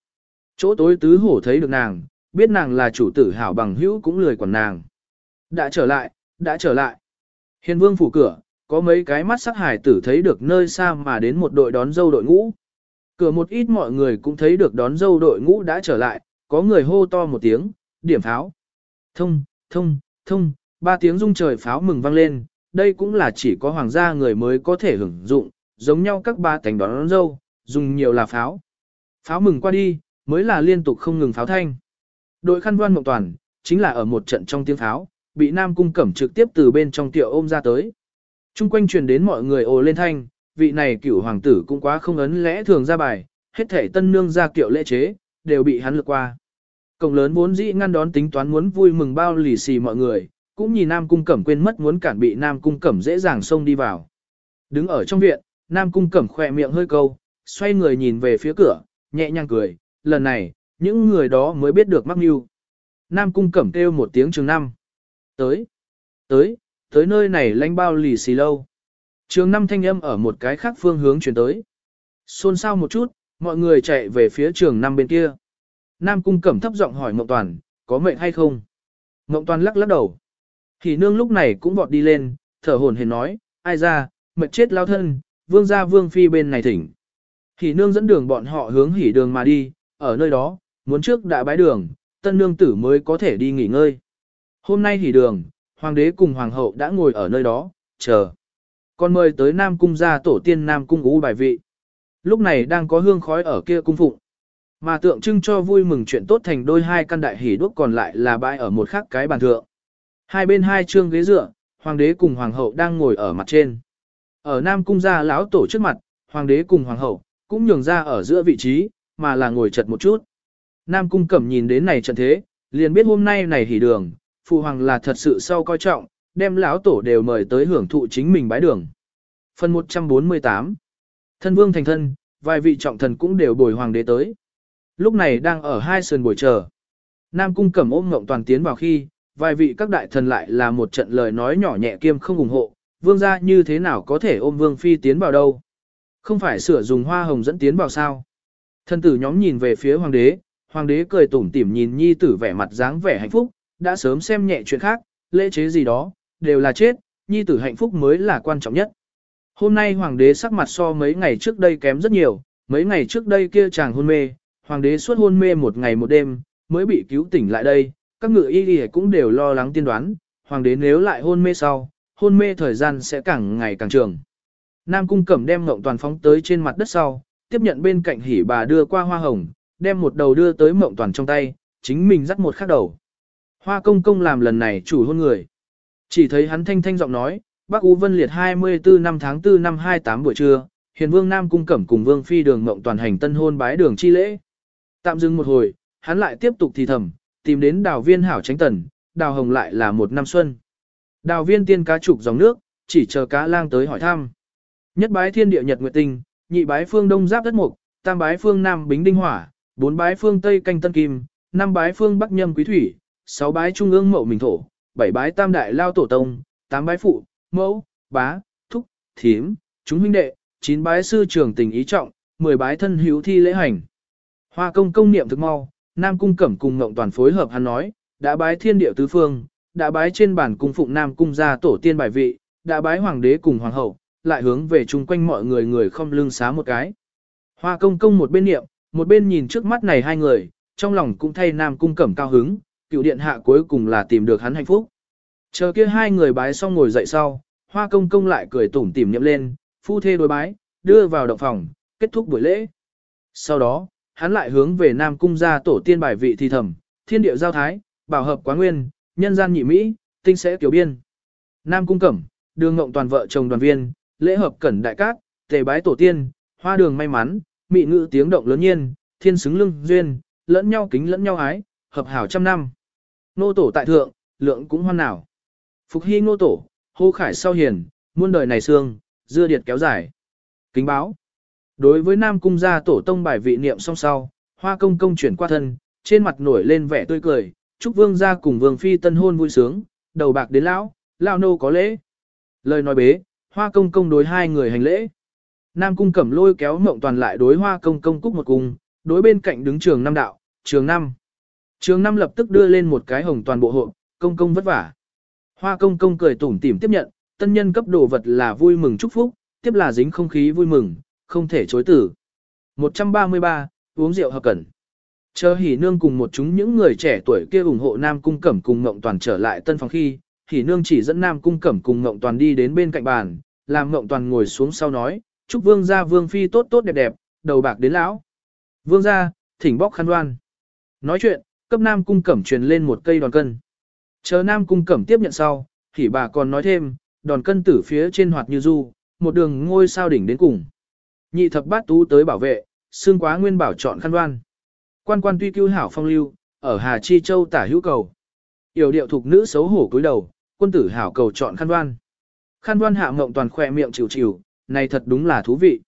Chỗ tối tứ hổ thấy được nàng, biết nàng là chủ tử hảo bằng hữu cũng lười quản nàng. Đã trở lại, đã trở lại. Hiền vương phủ cửa, có mấy cái mắt sắc hải tử thấy được nơi xa mà đến một đội đón dâu đội ngũ. Cửa một ít mọi người cũng thấy được đón dâu đội ngũ đã trở lại, có người hô to một tiếng, điểm pháo. Thông, thông, thông, ba tiếng rung trời pháo mừng vang lên, đây cũng là chỉ có hoàng gia người mới có thể hưởng dụng, giống nhau các ba cánh đón, đón dâu, dùng nhiều là pháo. Pháo mừng qua đi, mới là liên tục không ngừng pháo thanh. Đội khăn đoan mộng toàn, chính là ở một trận trong tiếng pháo, bị Nam Cung Cẩm trực tiếp từ bên trong tiệu ôm ra tới. Trung quanh truyền đến mọi người ồ lên thanh, vị này cửu hoàng tử cũng quá không ấn lẽ thường ra bài, hết thể tân nương ra kiệu lễ chế, đều bị hắn lược qua. Cổng lớn vốn dĩ ngăn đón tính toán muốn vui mừng bao lì xì mọi người, cũng nhìn Nam Cung Cẩm quên mất muốn cản bị Nam Cung Cẩm dễ dàng xông đi vào. Đứng ở trong viện, Nam Cung Cẩm khỏe miệng hơi câu, xoay người nhìn về phía cửa, nhẹ nhàng cười, lần này, những người đó mới biết được mắc mưu. Nam Cung Cẩm kêu một tiếng trường năm. Tới, tới, tới nơi này lanh bao lì xì lâu. Trường năm thanh âm ở một cái khác phương hướng chuyển tới. Xôn xao một chút, mọi người chạy về phía trường năm bên kia. Nam Cung Cẩm thấp giọng hỏi Mộng Toàn, có mệnh hay không? Mộng Toàn lắc lắc đầu. Thì nương lúc này cũng vọt đi lên, thở hồn hển nói, ai ra, mệt chết lao thân, vương gia vương phi bên này thỉnh. Hỉ nương dẫn đường bọn họ hướng hỉ đường mà đi, ở nơi đó, muốn trước đã bái đường, tân nương tử mới có thể đi nghỉ ngơi. Hôm nay hỉ đường, hoàng đế cùng hoàng hậu đã ngồi ở nơi đó, chờ. Còn mời tới Nam Cung gia tổ tiên Nam Cung ú bài vị. Lúc này đang có hương khói ở kia cung phụng. Mà tượng trưng cho vui mừng chuyện tốt thành đôi hai căn đại hỉ đuốc còn lại là bãi ở một khắc cái bàn thượng. Hai bên hai trương ghế dựa, hoàng đế cùng hoàng hậu đang ngồi ở mặt trên. Ở Nam Cung gia lão tổ trước mặt, hoàng đế cùng hoàng hậu, cũng nhường ra ở giữa vị trí, mà là ngồi chật một chút. Nam Cung Cẩm nhìn đến này trận thế, liền biết hôm nay này hỉ đường, phụ hoàng là thật sự sau coi trọng, đem lão tổ đều mời tới hưởng thụ chính mình bái đường. Phần 148 Thân vương thành thân, vài vị trọng thần cũng đều bồi hoàng đế tới. Lúc này đang ở hai sườn buổi chờ. Nam Cung Cẩm ôm ngộng toàn tiến vào khi, vài vị các đại thần lại là một trận lời nói nhỏ nhẹ kiêm không ủng hộ, vương gia như thế nào có thể ôm vương phi tiến vào đâu. Không phải sửa dùng hoa hồng dẫn tiến vào sao. Thân tử nhóm nhìn về phía hoàng đế, hoàng đế cười tủm tỉm nhìn nhi tử vẻ mặt dáng vẻ hạnh phúc, đã sớm xem nhẹ chuyện khác, lễ chế gì đó, đều là chết, nhi tử hạnh phúc mới là quan trọng nhất. Hôm nay hoàng đế sắc mặt so mấy ngày trước đây kém rất nhiều, mấy ngày trước đây kia chàng hôn mê, hoàng đế suốt hôn mê một ngày một đêm, mới bị cứu tỉnh lại đây, các ngựa y y cũng đều lo lắng tiên đoán, hoàng đế nếu lại hôn mê sau, hôn mê thời gian sẽ càng ngày càng trường. Nam cung cẩm đem ngộng toàn phóng tới trên mặt đất sau, tiếp nhận bên cạnh hỉ bà đưa qua hoa hồng, đem một đầu đưa tới mộng toàn trong tay, chính mình dắt một khác đầu. Hoa công công làm lần này chủ hôn người. Chỉ thấy hắn thanh thanh giọng nói, bác Ú Vân Liệt 24 năm tháng 4 năm 28 buổi trưa, Hiền Vương Nam cung cẩm cùng Vương Phi đường mộng toàn hành tân hôn bái đường chi lễ. Tạm dừng một hồi, hắn lại tiếp tục thì thầm, tìm đến đào viên hảo tránh tần, đào hồng lại là một năm xuân. Đào viên tiên cá trục dòng nước, chỉ chờ cá lang tới hỏi thăm. Nhất bái thiên địa nhật nguyệt tinh, nhị bái phương đông giáp đất mục, tam bái phương nam bính đinh hỏa, bốn bái phương tây canh tân kim, năm bái phương bắc nhâm quý thủy, sáu bái trung ương mậu mình thổ, bảy bái tam đại lao tổ tông, tám bái phụ, mẫu, bá, thúc, thím, chúng huynh đệ, chín bái sư trưởng tình ý trọng, mười bái thân hữu thi lễ hành. Hoa công công niệm thực mau, Nam cung cẩm cùng ngộng toàn phối hợp hắn nói, đã bái thiên địa tứ phương, đã bái trên bản cung phụng Nam cung gia tổ tiên bài vị, đã bái hoàng đế cùng hoàng hậu, lại hướng về chung quanh mọi người người không lưng xá một cái. Hoa công công một bên niệm, một bên nhìn trước mắt này hai người, trong lòng cũng thay Nam cung cẩm cao hứng, cựu điện hạ cuối cùng là tìm được hắn hạnh phúc. Chờ kia hai người bái xong ngồi dậy sau, hoa công công lại cười tủm tỉm niệm lên, phu thê đối bái, đưa vào động phòng, kết thúc buổi lễ. Sau đó, hắn lại hướng về Nam cung ra tổ tiên bài vị thi thầm, thiên địa giao thái, bảo hợp quá nguyên, nhân gian nhị mỹ, tinh sẽ tiểu biên. Nam cung cẩm, đường ngộng toàn vợ chồng đoàn viên, lễ hợp cẩn đại cát, tề bái tổ tiên, hoa đường may mắn, mị ngữ tiếng động lớn nhiên, thiên xứng lưng duyên, lẫn nhau kính lẫn nhau ái, hợp hảo trăm năm. Nô tổ tại thượng, lượng cũng hoan nào. Phục hy nô tổ, hô khải sau hiền, muôn đời này xương, dưa điệt kéo dài. Kính báo. Đối với Nam Cung gia tổ tông bài vị niệm song sau, hoa công công chuyển qua thân, trên mặt nổi lên vẻ tươi cười, chúc vương gia cùng vương phi tân hôn vui sướng, đầu bạc đến lão, lão nô có lễ. Lời nói bế, hoa công công đối hai người hành lễ. Nam cung cẩm lôi kéo mộng toàn lại đối hoa công công cúc một cung, đối bên cạnh đứng trường năm đạo, trường năm. Trường năm lập tức đưa lên một cái hồng toàn bộ hộ, công công vất vả. Hoa công công cười tủm tỉm tiếp nhận, tân nhân cấp đồ vật là vui mừng chúc phúc, tiếp là dính không khí vui mừng, không thể chối tử. 133, uống rượu hợp cẩn. Chờ hỉ nương cùng một chúng những người trẻ tuổi kia ủng hộ Nam Cung Cẩm cùng Ngộng Toàn trở lại tân phòng khi, hỉ nương chỉ dẫn Nam Cung Cẩm cùng Ngộng Toàn đi đến bên cạnh bàn, làm Ngộng Toàn ngồi xuống sau nói, chúc vương gia vương phi tốt tốt đẹp đẹp, đầu bạc đến lão. Vương gia, thỉnh bóc khăn đoan. Nói chuyện, cấp Nam Cung Cẩm truyền lên một cây đòn cân. Chờ Nam Cung Cẩm tiếp nhận sau, thì bà còn nói thêm, đòn cân tử phía trên hoạt như du, một đường ngôi sao đỉnh đến cùng. Nhị thập bát tú tới bảo vệ, xương quá nguyên bảo chọn khăn đoan. Quan quan tuy cứu hảo phong lưu, ở Hà Chi Châu tả hữu cầu. Yểu điệu thục nữ xấu hổ cúi đầu, quân tử hảo cầu chọn khăn đoan. Khăn đoan hạ mộng toàn khỏe miệng chịu chịu, này thật đúng là thú vị.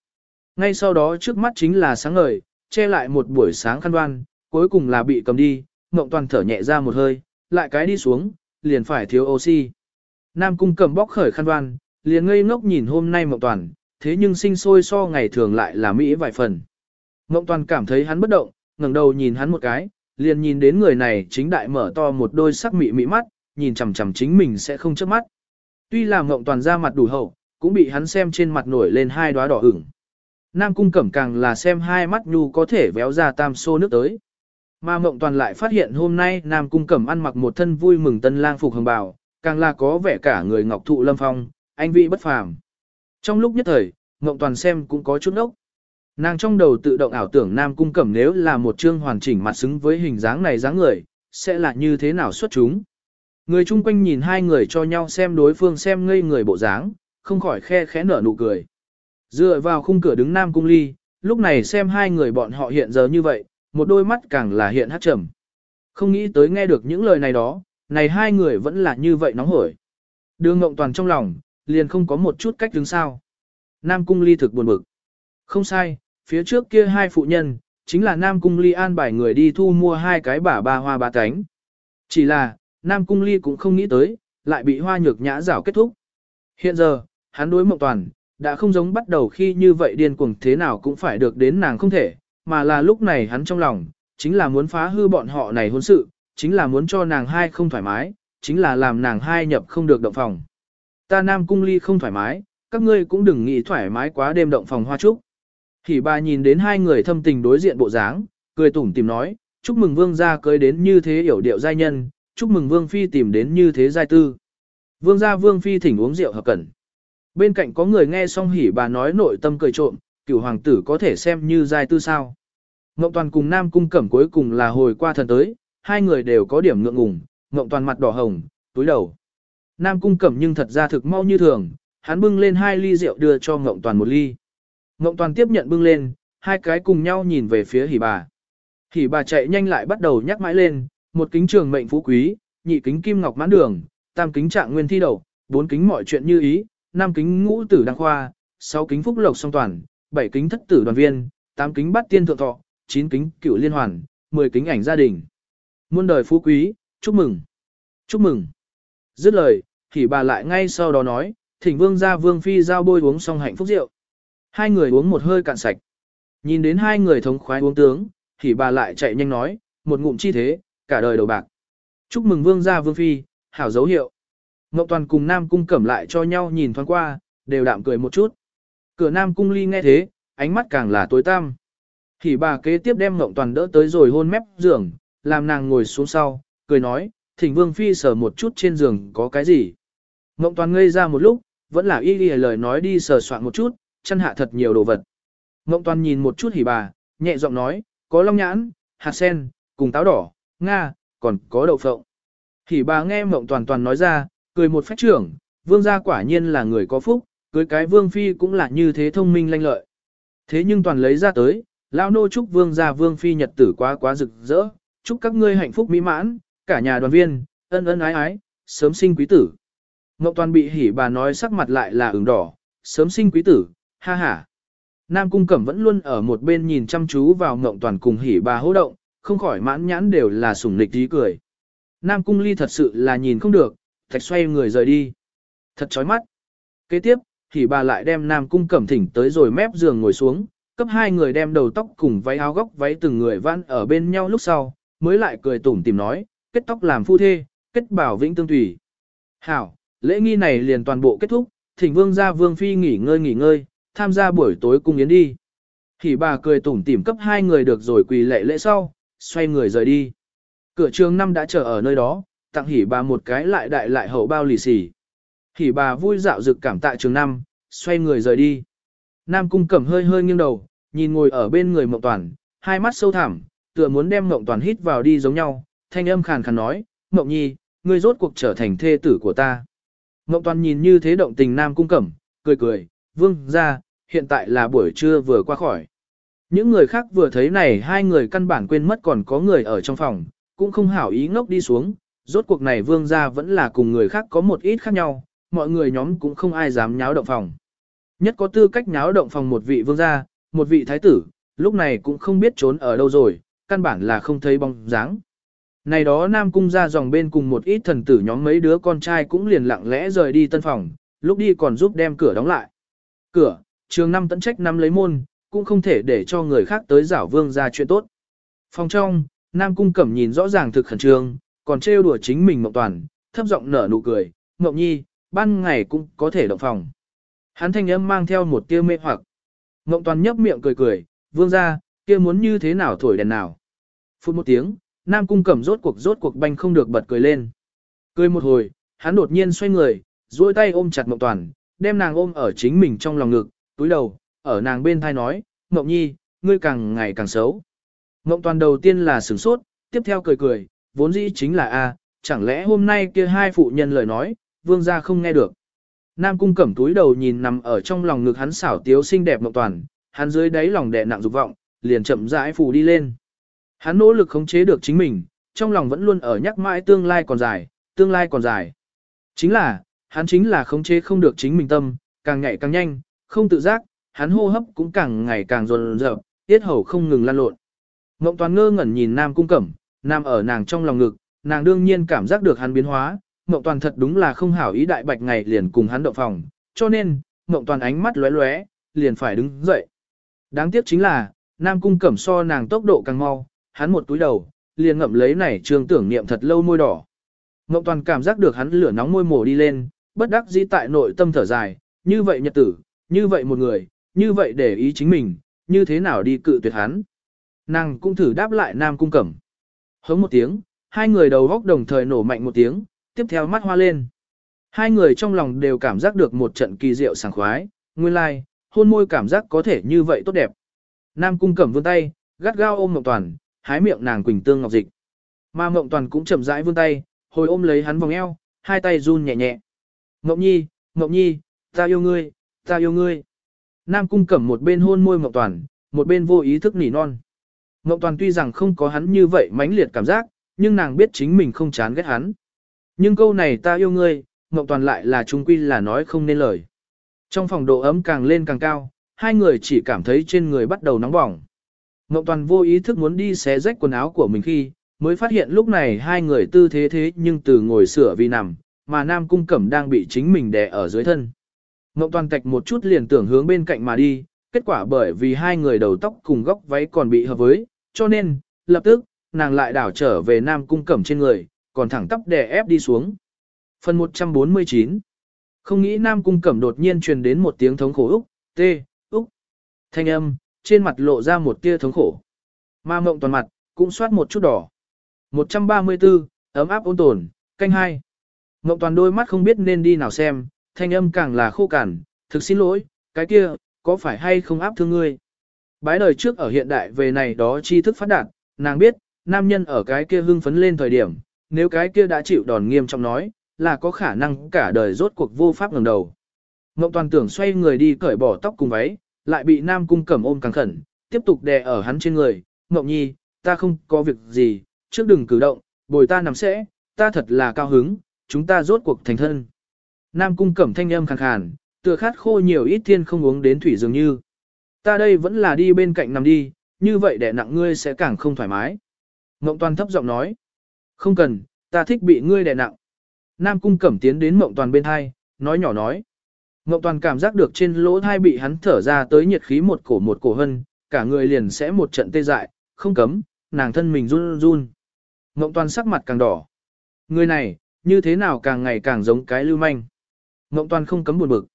Ngay sau đó trước mắt chính là sáng ngời, che lại một buổi sáng khăn đoan, cuối cùng là bị cầm đi, mộng toàn thở nhẹ ra một hơi, lại cái đi xuống, liền phải thiếu oxy. Nam cung cầm bóc khởi khăn đoan, liền ngây ngốc nhìn hôm nay mộng toàn, thế nhưng sinh sôi so ngày thường lại là mỹ vài phần. Mộng toàn cảm thấy hắn bất động, ngẩng đầu nhìn hắn một cái, liền nhìn đến người này chính đại mở to một đôi sắc mị mị mắt, nhìn chằm chằm chính mình sẽ không chớp mắt. Tuy là mộng toàn ra mặt đủ hậu, cũng bị hắn xem trên mặt nổi lên hai đóa đỏ ửng. Nam cung cẩm càng là xem hai mắt nhu có thể véo ra tam xô nước tới. Mà mộng toàn lại phát hiện hôm nay Nam cung cẩm ăn mặc một thân vui mừng tân lang phục hồng bào, càng là có vẻ cả người ngọc thụ lâm phong, anh vị bất phàm. Trong lúc nhất thời, mộng toàn xem cũng có chút ốc. Nàng trong đầu tự động ảo tưởng Nam Cung Cẩm nếu là một chương hoàn chỉnh mặt xứng với hình dáng này dáng người, sẽ là như thế nào xuất chúng. Người chung quanh nhìn hai người cho nhau xem đối phương xem ngây người bộ dáng, không khỏi khe khẽ nở nụ cười. Dựa vào khung cửa đứng Nam Cung Ly, lúc này xem hai người bọn họ hiện giờ như vậy, một đôi mắt càng là hiện hát trầm. Không nghĩ tới nghe được những lời này đó, này hai người vẫn là như vậy nóng hổi. Đường Ngộng Toàn trong lòng, liền không có một chút cách đứng sao. Nam Cung Ly thực buồn bực. Không sai, phía trước kia hai phụ nhân, chính là Nam Cung Ly an bài người đi thu mua hai cái bả ba hoa ba cánh. Chỉ là, Nam Cung Ly cũng không nghĩ tới, lại bị hoa nhược nhã rảo kết thúc. Hiện giờ, hắn đối mộng toàn, đã không giống bắt đầu khi như vậy điên cuồng thế nào cũng phải được đến nàng không thể, mà là lúc này hắn trong lòng, chính là muốn phá hư bọn họ này hôn sự, chính là muốn cho nàng hai không thoải mái, chính là làm nàng hai nhập không được động phòng. Ta Nam Cung Ly không thoải mái, các ngươi cũng đừng nghĩ thoải mái quá đêm động phòng hoa trúc. Thì bà nhìn đến hai người thâm tình đối diện bộ dáng, cười tủm tìm nói, chúc mừng vương gia cưới đến như thế hiểu điệu giai nhân, chúc mừng vương phi tìm đến như thế giai tư. Vương gia vương phi thỉnh uống rượu hợp cẩn. Bên cạnh có người nghe xong hỉ bà nói nội tâm cười trộm, cửu hoàng tử có thể xem như giai tư sao. Ngộng toàn cùng nam cung cẩm cuối cùng là hồi qua thần tới, hai người đều có điểm ngượng ngùng, ngộng toàn mặt đỏ hồng, túi đầu. Nam cung cẩm nhưng thật ra thực mau như thường, hắn bưng lên hai ly rượu đưa cho ngộng toàn một ly. Ngộng toàn tiếp nhận bưng lên, hai cái cùng nhau nhìn về phía hỉ bà. Hỉ bà chạy nhanh lại bắt đầu nhắc mãi lên, một kính trường mệnh phú quý, nhị kính kim ngọc mãn đường, tam kính trạng nguyên thi đầu, bốn kính mọi chuyện như ý, năm kính ngũ tử đăng khoa, sáu kính phúc lộc song toàn, bảy kính thất tử đoàn viên, tám kính bát tiên thượng thọ, chín kính cựu liên hoàn, mười kính ảnh gia đình. Muôn đời phú quý, chúc mừng, chúc mừng. Dứt lời, thì bà lại ngay sau đó nói, thỉnh vương gia vương phi giao bôi uống xong hạnh phúc rượu. Hai người uống một hơi cạn sạch. Nhìn đến hai người thống khoái uống tướng, thì bà lại chạy nhanh nói, một ngụm chi thế, cả đời đầu bạc. Chúc mừng vương gia vương phi, hảo dấu hiệu. Ngọc Toàn cùng Nam Cung cẩm lại cho nhau nhìn thoáng qua, đều đạm cười một chút. Cửa Nam Cung ly nghe thế, ánh mắt càng là tối tăm. Thì bà kế tiếp đem Ngọc Toàn đỡ tới rồi hôn mép giường, làm nàng ngồi xuống sau, cười nói, thỉnh vương phi sờ một chút trên giường có cái gì. Ngọc Toàn ngây ra một lúc, vẫn là y y lời nói đi sờ soạn một chút, chân hạ thật nhiều đồ vật. Ngộng toàn nhìn một chút hỉ bà, nhẹ giọng nói, có long nhãn, hạt sen, cùng táo đỏ, nga, còn có đậu phộng. Hỉ bà nghe mộng toàn toàn nói ra, cười một phách trưởng, vương gia quả nhiên là người có phúc, cưới cái vương phi cũng là như thế thông minh lanh lợi. Thế nhưng toàn lấy ra tới, lão nô chúc vương gia vương phi nhật tử quá quá rực rỡ, chúc các ngươi hạnh phúc mỹ mãn, cả nhà đoàn viên, ân ân ái ái, sớm sinh quý tử. Ngọc toàn bị hỉ bà nói sắc mặt lại là ửng đỏ, sớm sinh quý tử, ha ha. Nam Cung Cẩm vẫn luôn ở một bên nhìn chăm chú vào Ngộng Toàn cùng hỉ bà hô động, không khỏi mãn nhãn đều là sủng nịch tí cười. Nam Cung Ly thật sự là nhìn không được, thạch xoay người rời đi. Thật chói mắt. Kế tiếp, thì bà lại đem Nam Cung Cẩm thỉnh tới rồi mép giường ngồi xuống, cấp hai người đem đầu tóc cùng váy áo góc váy từng người vãn ở bên nhau lúc sau, mới lại cười tủm tìm nói, kết tóc làm phu thê, kết bảo vĩnh tương tùy. Hảo, lễ nghi này liền toàn bộ kết thúc, thỉnh vương gia vương phi nghỉ ngơi nghỉ ngơi, tham gia buổi tối cung yến đi. Thì bà cười tủm tỉm cấp hai người được rồi quỳ lệ lễ sau, xoay người rời đi. Cửa trường năm đã chờ ở nơi đó, tặng hỉ bà một cái lại đại lại hậu bao lì xì. Hỉ bà vui dạo dực cảm tạ trường năm, xoay người rời đi. Nam cung cẩm hơi hơi nghiêng đầu, nhìn ngồi ở bên người mộng toàn, hai mắt sâu thẳm, tựa muốn đem mộng toàn hít vào đi giống nhau, thanh âm khàn khàn nói, mộng nhi, ngươi rốt cuộc trở thành thê tử của ta. Mộng toàn nhìn như thế động tình Nam cung cẩm, cười cười, vương ra, hiện tại là buổi trưa vừa qua khỏi. Những người khác vừa thấy này hai người căn bản quên mất còn có người ở trong phòng, cũng không hảo ý ngốc đi xuống, rốt cuộc này vương gia vẫn là cùng người khác có một ít khác nhau, mọi người nhóm cũng không ai dám nháo động phòng. Nhất có tư cách nháo động phòng một vị vương gia, một vị thái tử, lúc này cũng không biết trốn ở đâu rồi, căn bản là không thấy bóng dáng. Này đó Nam Cung ra dòng bên cùng một ít thần tử nhóm mấy đứa con trai cũng liền lặng lẽ rời đi tân phòng, lúc đi còn giúp đem cửa đóng lại. Cửa, trường năm tận trách năm lấy môn, cũng không thể để cho người khác tới giảo vương ra chuyện tốt. Phòng trong, Nam Cung Cẩm nhìn rõ ràng thực khẩn trương, còn trêu đùa chính mình Mộng Toàn, thấp giọng nở nụ cười, Mộng Nhi, ban ngày cũng có thể động phòng. Hắn thanh âm mang theo một tia mê hoặc. Mộng Toàn nhấp miệng cười cười, vương ra, kia muốn như thế nào thổi đèn nào. Phút một tiếng, Nam Cung Cẩm rốt cuộc rốt cuộc banh không được bật cười lên. Cười một hồi, hắn đột nhiên xoay người, duỗi tay ôm chặt Mộng Toàn, đem nàng ôm ở chính mình trong lòng ngực, túi đầu, ở nàng bên thai nói, Mộng Nhi, ngươi càng ngày càng xấu. Mộng Toàn đầu tiên là sửng sốt, tiếp theo cười cười, vốn dĩ chính là a, chẳng lẽ hôm nay kia hai phụ nhân lời nói, vương gia không nghe được. Nam cung cẩm túi đầu nhìn nằm ở trong lòng ngực hắn xảo tiếu xinh đẹp Mộng Toàn, hắn dưới đáy lòng đè nặng dục vọng, liền chậm rãi phù đi lên. Hắn nỗ lực khống chế được chính mình, trong lòng vẫn luôn ở nhắc mãi tương lai còn dài, tương lai còn dài. Chính là, hắn chính là khống chế không được chính mình tâm, càng ngày càng nhanh, không tự giác, hắn hô hấp cũng càng ngày càng dồn dập, tiết hầu không ngừng lan lộn. Mộng toàn ngơ ngẩn nhìn Nam Cung Cẩm, Nam ở nàng trong lòng ngực, nàng đương nhiên cảm giác được hắn biến hóa, Ngộng toàn thật đúng là không hảo ý đại bạch ngày liền cùng hắn động phòng, cho nên, Ngộng toàn ánh mắt lóe lóe, liền phải đứng dậy. Đáng tiếc chính là, Nam Cung Cẩm so nàng tốc độ càng mau, hắn một túi đầu, liền ngậm lấy này trường tưởng niệm thật lâu môi đỏ. Ngộng toàn cảm giác được hắn lửa nóng môi mổ đi lên, bất đắc dĩ tại nội tâm thở dài, như vậy nhật tử, như vậy một người, như vậy để ý chính mình, như thế nào đi cự tuyệt hắn. Nàng cũng thử đáp lại Nam Cung Cẩm. Hống một tiếng, hai người đầu góc đồng thời nổ mạnh một tiếng, tiếp theo mắt hoa lên. Hai người trong lòng đều cảm giác được một trận kỳ diệu sảng khoái, nguyên lai, like, hôn môi cảm giác có thể như vậy tốt đẹp. Nam Cung Cẩm vươn tay, gắt gao ôm Mộng Toàn, hái miệng nàng quỳnh tương ngọc dịch. Mà Mộng Toàn cũng chậm rãi vươn tay, hồi ôm lấy hắn vòng eo, hai tay run nhẹ nhẹ. Ngọc Nhi, Ngọc Nhi, ta yêu ngươi, ta yêu ngươi. Nam cung cẩm một bên hôn môi Ngọc Toàn, một bên vô ý thức nỉ non. Ngộng Toàn tuy rằng không có hắn như vậy mãnh liệt cảm giác, nhưng nàng biết chính mình không chán ghét hắn. Nhưng câu này ta yêu ngươi, Ngộng Toàn lại là trung quy là nói không nên lời. Trong phòng độ ấm càng lên càng cao, hai người chỉ cảm thấy trên người bắt đầu nóng bỏng. Ngộng Toàn vô ý thức muốn đi xé rách quần áo của mình khi, mới phát hiện lúc này hai người tư thế thế nhưng từ ngồi sửa vì nằm, mà Nam Cung Cẩm đang bị chính mình đè ở dưới thân. Ngộng Toàn tạch một chút liền tưởng hướng bên cạnh mà đi, kết quả bởi vì hai người đầu tóc cùng góc váy còn bị hợp với, cho nên, lập tức, nàng lại đảo trở về Nam Cung Cẩm trên người, còn thẳng tắp đè ép đi xuống. Phần 149 Không nghĩ Nam Cung Cẩm đột nhiên truyền đến một tiếng thống khổ Úc, tê, Úc. Thanh âm, trên mặt lộ ra một tia thống khổ. Ma mộng toàn mặt, cũng soát một chút đỏ. 134, ấm áp ôn tồn, canh hai. Mộng toàn đôi mắt không biết nên đi nào xem, thanh âm càng là khô cằn, thực xin lỗi, cái kia, có phải hay không áp thương ngươi? Bái đời trước ở hiện đại về này đó tri thức phát đạt, nàng biết, nam nhân ở cái kia hưng phấn lên thời điểm, nếu cái kia đã chịu đòn nghiêm trọng nói, là có khả năng cả đời rốt cuộc vô pháp ngẩng đầu. Ngộng toàn tưởng xoay người đi cởi bỏ tóc cùng váy, lại bị nam cung cẩm ôm càng khẩn, tiếp tục đè ở hắn trên người. Ngộng nhi, ta không có việc gì, trước đừng cử động, bồi ta nằm sẽ, ta thật là cao hứng, chúng ta rốt cuộc thành thân. Nam cung cẩm thanh âm khàn khàn, tựa khát khô nhiều ít thiên không uống đến thủy dường như. Ta đây vẫn là đi bên cạnh nằm đi, như vậy đè nặng ngươi sẽ càng không thoải mái. Mộng toàn thấp giọng nói. Không cần, ta thích bị ngươi đè nặng. Nam cung cẩm tiến đến mộng toàn bên hai, nói nhỏ nói. Mộng toàn cảm giác được trên lỗ thai bị hắn thở ra tới nhiệt khí một cổ một cổ hân, cả người liền sẽ một trận tê dại, không cấm, nàng thân mình run run. Mộng toàn sắc mặt càng đỏ. Người này, như thế nào càng ngày càng giống cái lưu manh. Mộng toàn không cấm buồn bực.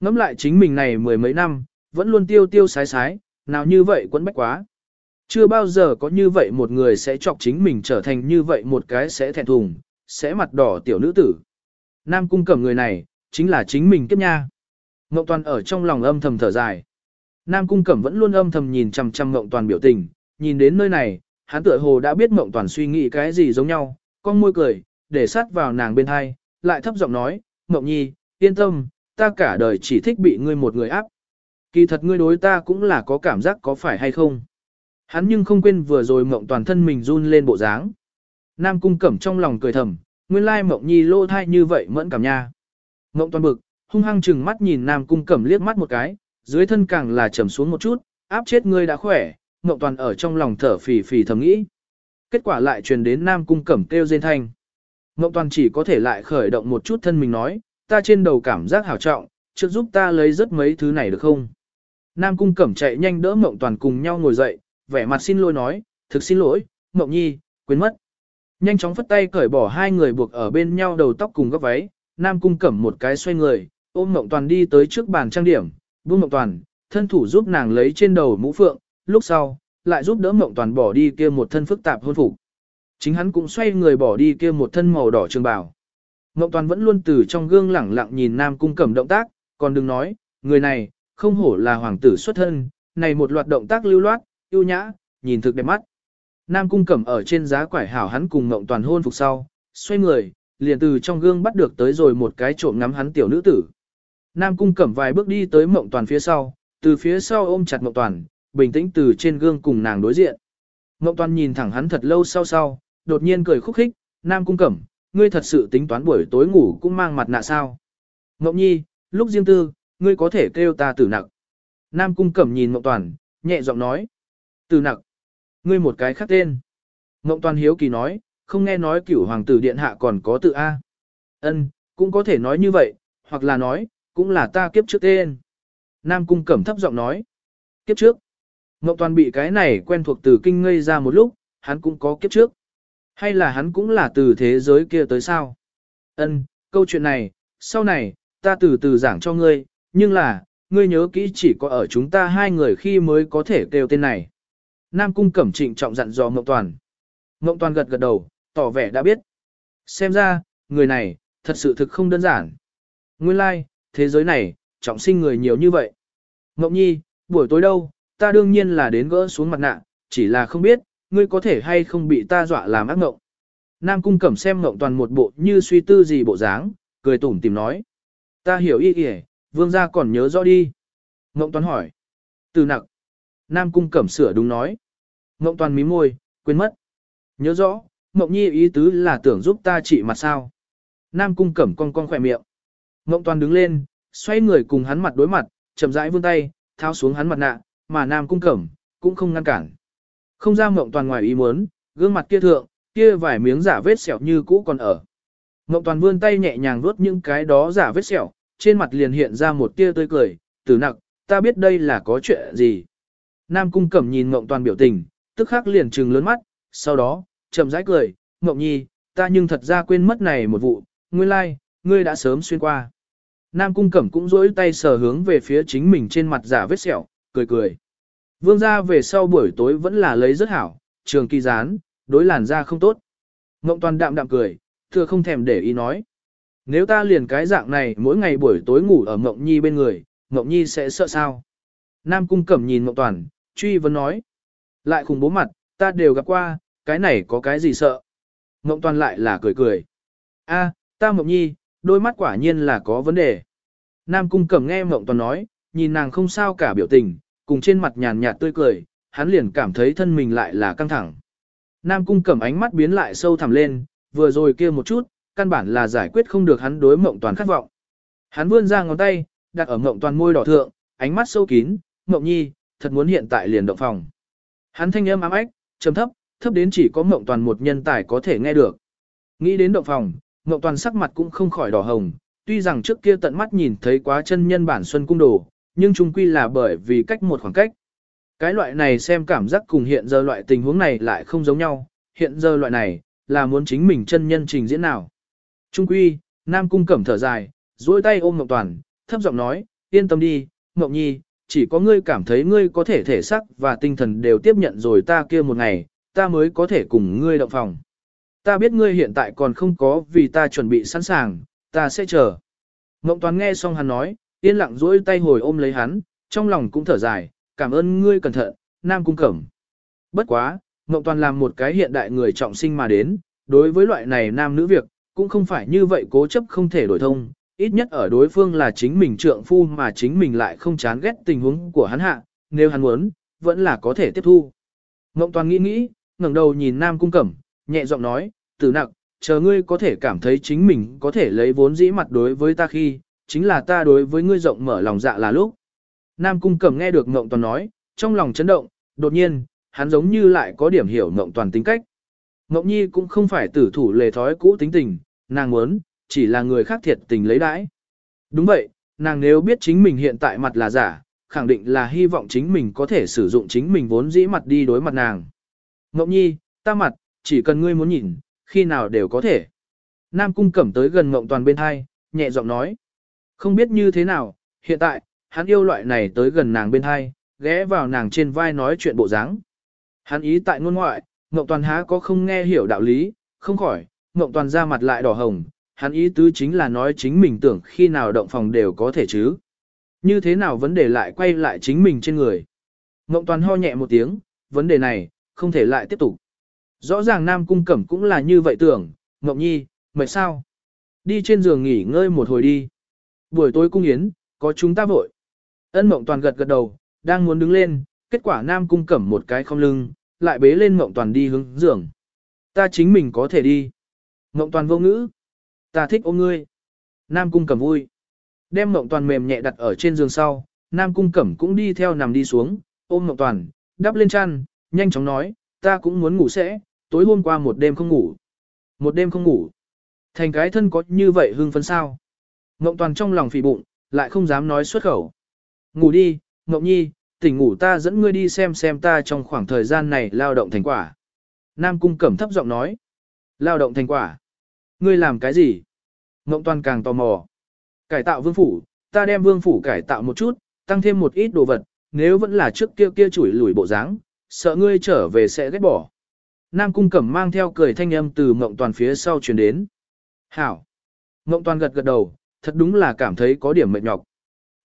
Ngắm lại chính mình này mười mấy năm, vẫn luôn tiêu tiêu sái sái, nào như vậy quẫn bách quá. Chưa bao giờ có như vậy một người sẽ chọc chính mình trở thành như vậy một cái sẽ thẹn thùng, sẽ mặt đỏ tiểu nữ tử. Nam cung cẩm người này, chính là chính mình kiếp nha. Ngộng toàn ở trong lòng âm thầm thở dài. Nam cung cẩm vẫn luôn âm thầm nhìn chằm chằm ngộng toàn biểu tình, nhìn đến nơi này, hắn tựa hồ đã biết ngộng toàn suy nghĩ cái gì giống nhau, con môi cười, để sát vào nàng bên hai, lại thấp giọng nói, ngộng nhi, yên tâm, ta cả đời chỉ thích bị ngươi một người áp. Kỳ thật ngươi đối ta cũng là có cảm giác có phải hay không. Hắn nhưng không quên vừa rồi mộng toàn thân mình run lên bộ dáng. Nam cung cẩm trong lòng cười thầm, nguyên lai mộng nhi lô thai như vậy mẫn cảm nha. Mộng toàn bực, hung hăng chừng mắt nhìn Nam cung cẩm liếc mắt một cái, dưới thân càng là trầm xuống một chút, áp chết ngươi đã khỏe, mộng toàn ở trong lòng thở phì phì thầm nghĩ. Kết quả lại truyền đến Nam cung cẩm kêu rên thanh. Mộng toàn chỉ có thể lại khởi động một chút thân mình nói, ta trên đầu cảm giác hảo trọng, trước giúp ta lấy rất mấy thứ này được không? Nam cung cẩm chạy nhanh đỡ mộng toàn cùng nhau ngồi dậy, vẻ mặt xin lỗi nói, thực xin lỗi, mộng nhi, quên mất. Nhanh chóng phất tay cởi bỏ hai người buộc ở bên nhau đầu tóc cùng góc váy, Nam cung cẩm một cái xoay người, ôm mộng toàn đi tới trước bàn trang điểm, buông mộng toàn, thân thủ giúp nàng lấy trên đầu mũ phượng, lúc sau, lại giúp đỡ mộng toàn bỏ đi kia một thân phức tạp hôn phục. Chính hắn cũng xoay người bỏ đi kia một thân màu đỏ trường bào. Mộng toàn vẫn luôn từ trong gương lẳng lặng nhìn Nam cung cẩm động tác, còn đừng nói, người này, không hổ là hoàng tử xuất thân, này một loạt động tác lưu loát, yêu nhã, nhìn thực đẹp mắt. Nam cung cẩm ở trên giá quải hảo hắn cùng ngộng toàn hôn phục sau, xoay người, liền từ trong gương bắt được tới rồi một cái trộm ngắm hắn tiểu nữ tử. Nam cung cẩm vài bước đi tới mộng toàn phía sau, từ phía sau ôm chặt mộng toàn, bình tĩnh từ trên gương cùng nàng đối diện. Mộng toàn nhìn thẳng hắn thật lâu sau sau, đột nhiên cười khúc khích, Nam cung cẩm, ngươi thật sự tính toán buổi tối ngủ cũng mang mặt nạ sao. Mộng nhi, lúc riêng tư, ngươi có thể kêu ta tử nặc. Nam cung cẩm nhìn mộng toàn, nhẹ giọng nói. Tử nặc. Ngươi một cái khác tên. Mộng toàn hiếu kỳ nói, không nghe nói cửu hoàng tử điện hạ còn có tự A. Ân, cũng có thể nói như vậy, hoặc là nói, cũng là ta kiếp trước tên. Nam cung cẩm thấp giọng nói. Kiếp trước. Mộng toàn bị cái này quen thuộc từ kinh ngây ra một lúc, hắn cũng có kiếp trước. Hay là hắn cũng là từ thế giới kia tới sao? Ân, câu chuyện này, sau này, ta từ từ giảng cho ngươi, nhưng là, ngươi nhớ kỹ chỉ có ở chúng ta hai người khi mới có thể kêu tên này. Nam Cung Cẩm trịnh trọng dặn dò Mộng Toàn. Mộng Toàn gật gật đầu, tỏ vẻ đã biết. Xem ra, người này, thật sự thực không đơn giản. Nguyên lai, like, thế giới này, trọng sinh người nhiều như vậy. Mộng Nhi, buổi tối đâu, ta đương nhiên là đến gỡ xuống mặt nạ, chỉ là không biết, ngươi có thể hay không bị ta dọa làm ác mộng. Nam Cung Cẩm xem Mộng Toàn một bộ như suy tư gì bộ dáng, cười tủm tìm nói. Ta hiểu ý kìa, vương gia còn nhớ rõ đi. Ngộng Toàn hỏi. Từ nặc. Nam Cung Cẩm sửa đúng nói. Ngộng toàn mí môi, quên mất. Nhớ rõ, Ngộng nhi ý tứ là tưởng giúp ta trị mặt sao. Nam cung cẩm cong cong khỏe miệng. Ngộng toàn đứng lên, xoay người cùng hắn mặt đối mặt, chậm rãi vươn tay, tháo xuống hắn mặt nạ, mà Nam cung cẩm, cũng không ngăn cản. Không ra Ngộng toàn ngoài ý muốn, gương mặt kia thượng, kia vài miếng giả vết sẹo như cũ còn ở. Ngộng toàn vươn tay nhẹ nhàng vuốt những cái đó giả vết sẹo, trên mặt liền hiện ra một tia tươi cười, tử nặc, ta biết đây là có chuyện gì. Nam cung cẩm nhìn Ngộng toàn biểu tình, tức khắc liền trừng lớn mắt, sau đó, chậm rãi cười, Ngộng nhi, ta nhưng thật ra quên mất này một vụ, nguyên lai, like, ngươi đã sớm xuyên qua. Nam cung cẩm cũng rỗi tay sờ hướng về phía chính mình trên mặt giả vết sẹo, cười cười. Vương gia về sau buổi tối vẫn là lấy rất hảo, trường kỳ gián, đối làn da không tốt. Ngộng toàn đạm đạm cười, thưa không thèm để ý nói. Nếu ta liền cái dạng này mỗi ngày buổi tối ngủ ở Ngộng Nhi bên người, Ngộng Nhi sẽ sợ sao? Nam cung cẩm nhìn Ngộng toàn, truy vấn nói. Lại khủng bố mặt, ta đều gặp qua, cái này có cái gì sợ? Ngộng toàn lại là cười cười. a ta Ngộng Nhi, đôi mắt quả nhiên là có vấn đề. Nam cung cẩm nghe Ngộng toàn nói, nhìn nàng không sao cả biểu tình, cùng trên mặt nhàn nhạt tươi cười, hắn liền cảm thấy thân mình lại là căng thẳng. Nam cung cẩm ánh mắt biến lại sâu thẳm lên, vừa rồi kia một chút, căn bản là giải quyết không được hắn đối mộng toàn khát vọng. Hắn vươn ra ngón tay, đặt ở mộng toàn môi đỏ thượng, ánh mắt sâu kín, mộng nhi, thật muốn hiện tại liền động phòng. Hắn thanh âm ám ách, trầm thấp, thấp đến chỉ có mộng toàn một nhân tài có thể nghe được. Nghĩ đến động phòng, mộng toàn sắc mặt cũng không khỏi đỏ hồng, tuy rằng trước kia tận mắt nhìn thấy quá chân nhân bản xuân cung đồ, nhưng chung quy là bởi vì cách một khoảng cách. Cái loại này xem cảm giác cùng hiện giờ loại tình huống này lại không giống nhau, hiện giờ loại này, là muốn chính mình chân nhân trình diễn nào. Trung quy, Nam Cung cẩm thở dài, duỗi tay ôm Ngọc Toàn, thấp giọng nói, yên tâm đi, Ngọc Nhi, chỉ có ngươi cảm thấy ngươi có thể thể sắc và tinh thần đều tiếp nhận rồi ta kia một ngày, ta mới có thể cùng ngươi động phòng. Ta biết ngươi hiện tại còn không có vì ta chuẩn bị sẵn sàng, ta sẽ chờ. Ngọc Toàn nghe xong hắn nói, yên lặng duỗi tay hồi ôm lấy hắn, trong lòng cũng thở dài, cảm ơn ngươi cẩn thận, Nam Cung Cẩm. Bất quá, Ngộng Toàn làm một cái hiện đại người trọng sinh mà đến, đối với loại này nam nữ việc, cũng không phải như vậy cố chấp không thể đổi thông, ít nhất ở đối phương là chính mình trượng phu mà chính mình lại không chán ghét tình huống của hắn hạ, nếu hắn muốn, vẫn là có thể tiếp thu. Ngộng Toàn nghĩ nghĩ, ngẩng đầu nhìn Nam Cung Cẩm, nhẹ giọng nói, tử nặng, chờ ngươi có thể cảm thấy chính mình có thể lấy vốn dĩ mặt đối với ta khi, chính là ta đối với ngươi rộng mở lòng dạ là lúc. Nam Cung Cẩm nghe được Ngộng Toàn nói, trong lòng chấn động, đột nhiên, hắn giống như lại có điểm hiểu Ngộng Toàn tính cách. Ngọc Nhi cũng không phải tử thủ lề thói cũ tính tình, nàng muốn, chỉ là người khác thiệt tình lấy đãi. Đúng vậy, nàng nếu biết chính mình hiện tại mặt là giả, khẳng định là hy vọng chính mình có thể sử dụng chính mình vốn dĩ mặt đi đối mặt nàng. Ngọc Nhi, ta mặt, chỉ cần ngươi muốn nhìn, khi nào đều có thể. Nam Cung Cẩm tới gần Ngộng Toàn bên hai, nhẹ giọng nói. Không biết như thế nào, hiện tại, hắn yêu loại này tới gần nàng bên hai, ghé vào nàng trên vai nói chuyện bộ dáng. Hắn ý tại ngôn ngoại, Ngộng Toàn há có không nghe hiểu đạo lý, không khỏi, Ngộng Toàn ra mặt lại đỏ hồng, hắn ý tứ chính là nói chính mình tưởng khi nào động phòng đều có thể chứ. Như thế nào vấn đề lại quay lại chính mình trên người. Ngộng Toàn ho nhẹ một tiếng, vấn đề này, không thể lại tiếp tục. Rõ ràng Nam Cung Cẩm cũng là như vậy tưởng, Ngộng Nhi, mệt sao? Đi trên giường nghỉ ngơi một hồi đi. Buổi tối cung yến, có chúng ta vội. Ân Ngộng toàn gật gật đầu, đang muốn đứng lên, kết quả nam cung cẩm một cái không lưng, lại bế lên mộng toàn đi hướng giường. Ta chính mình có thể đi. Mộng toàn vô ngữ. Ta thích ôm ngươi. Nam cung cẩm vui. Đem mộng toàn mềm nhẹ đặt ở trên giường sau, nam cung cẩm cũng đi theo nằm đi xuống, ôm mộng toàn, đắp lên chăn, nhanh chóng nói, ta cũng muốn ngủ sẽ, tối hôm qua một đêm không ngủ. Một đêm không ngủ. Thành cái thân có như vậy hưng phấn sao. Mộng toàn trong lòng phì bụng, lại không dám nói xuất khẩu. Ngủ đi, Ngọc Nhi, tỉnh ngủ ta dẫn ngươi đi xem xem ta trong khoảng thời gian này lao động thành quả. Nam Cung Cẩm thấp giọng nói. Lao động thành quả. Ngươi làm cái gì? Ngộng toàn càng tò mò. Cải tạo vương phủ, ta đem vương phủ cải tạo một chút, tăng thêm một ít đồ vật, nếu vẫn là trước kia kia chủi lùi bộ dáng, sợ ngươi trở về sẽ ghét bỏ. Nam Cung Cẩm mang theo cười thanh âm từ Ngộng toàn phía sau truyền đến. Hảo. Ngộng toàn gật gật đầu, thật đúng là cảm thấy có điểm mệt nhọc.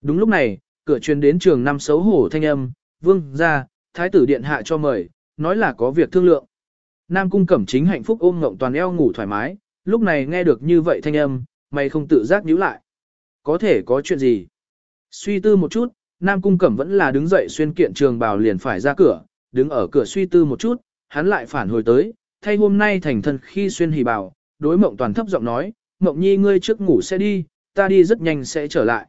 Đúng lúc này, cửa truyền đến trường năm xấu hổ thanh âm, vương ra, thái tử điện hạ cho mời, nói là có việc thương lượng. Nam cung cẩm chính hạnh phúc ôm ngộng toàn eo ngủ thoải mái, lúc này nghe được như vậy thanh âm, mày không tự giác nhíu lại. Có thể có chuyện gì? Suy tư một chút, Nam cung cẩm vẫn là đứng dậy xuyên kiện trường bào liền phải ra cửa, đứng ở cửa suy tư một chút, hắn lại phản hồi tới, thay hôm nay thành thân khi xuyên hỉ bảo, đối mộng toàn thấp giọng nói, mộng nhi ngươi trước ngủ sẽ đi, ta đi rất nhanh sẽ trở lại.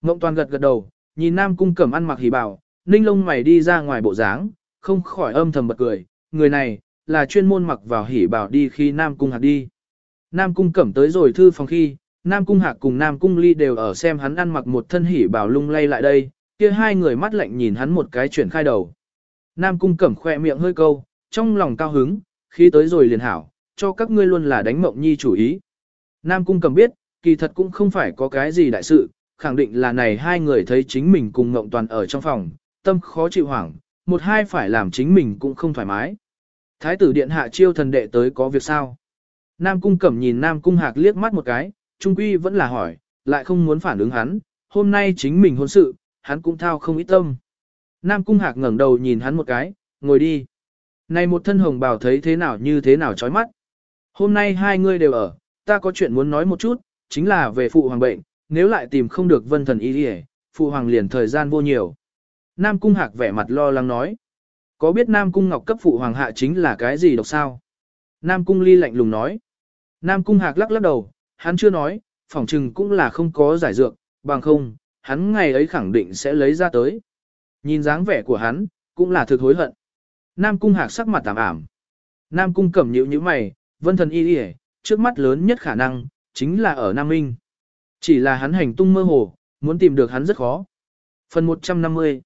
Mộng toàn gật gật đầu, nhìn nam cung cẩm ăn mặc hỉ bảo, ninh lông mày đi ra ngoài bộ dáng, không khỏi âm thầm bật cười, người này, là chuyên môn mặc vào hỉ bảo đi khi nam cung hạc đi. Nam cung cẩm tới rồi thư phòng khi, Nam Cung Hạc cùng Nam Cung Ly đều ở xem hắn ăn mặc một thân hỉ bảo lung lay lại đây, kia hai người mắt lạnh nhìn hắn một cái chuyển khai đầu. Nam Cung cẩm khoe miệng hơi câu, trong lòng cao hứng, khi tới rồi liền hảo, cho các ngươi luôn là đánh mộng nhi chủ ý. Nam Cung cẩm biết, kỳ thật cũng không phải có cái gì đại sự, khẳng định là này hai người thấy chính mình cùng Ngộng toàn ở trong phòng, tâm khó chịu hoảng, một hai phải làm chính mình cũng không thoải mái. Thái tử điện hạ chiêu thần đệ tới có việc sao? Nam Cung cẩm nhìn Nam Cung Hạc liếc mắt một cái, trung quy vẫn là hỏi, lại không muốn phản ứng hắn, hôm nay chính mình hôn sự, hắn cũng thao không ít tâm. Nam Cung Hạc ngẩng đầu nhìn hắn một cái, ngồi đi. Này một thân hồng bào thấy thế nào như thế nào chói mắt. Hôm nay hai ngươi đều ở, ta có chuyện muốn nói một chút, chính là về phụ hoàng bệnh, nếu lại tìm không được vân thần y đi phụ hoàng liền thời gian vô nhiều. Nam Cung Hạc vẻ mặt lo lắng nói. Có biết Nam Cung Ngọc cấp phụ hoàng hạ chính là cái gì độc sao? Nam Cung Ly lạnh lùng nói. Nam Cung Hạc lắc lắc đầu, hắn chưa nói, phỏng chừng cũng là không có giải dược, bằng không, hắn ngày ấy khẳng định sẽ lấy ra tới. Nhìn dáng vẻ của hắn, cũng là thực hối hận. Nam Cung Hạc sắc mặt tạm ảm. Nam Cung cẩm nhịu như mày, vân thần y đi trước mắt lớn nhất khả năng, chính là ở Nam Minh. Chỉ là hắn hành tung mơ hồ, muốn tìm được hắn rất khó. Phần 150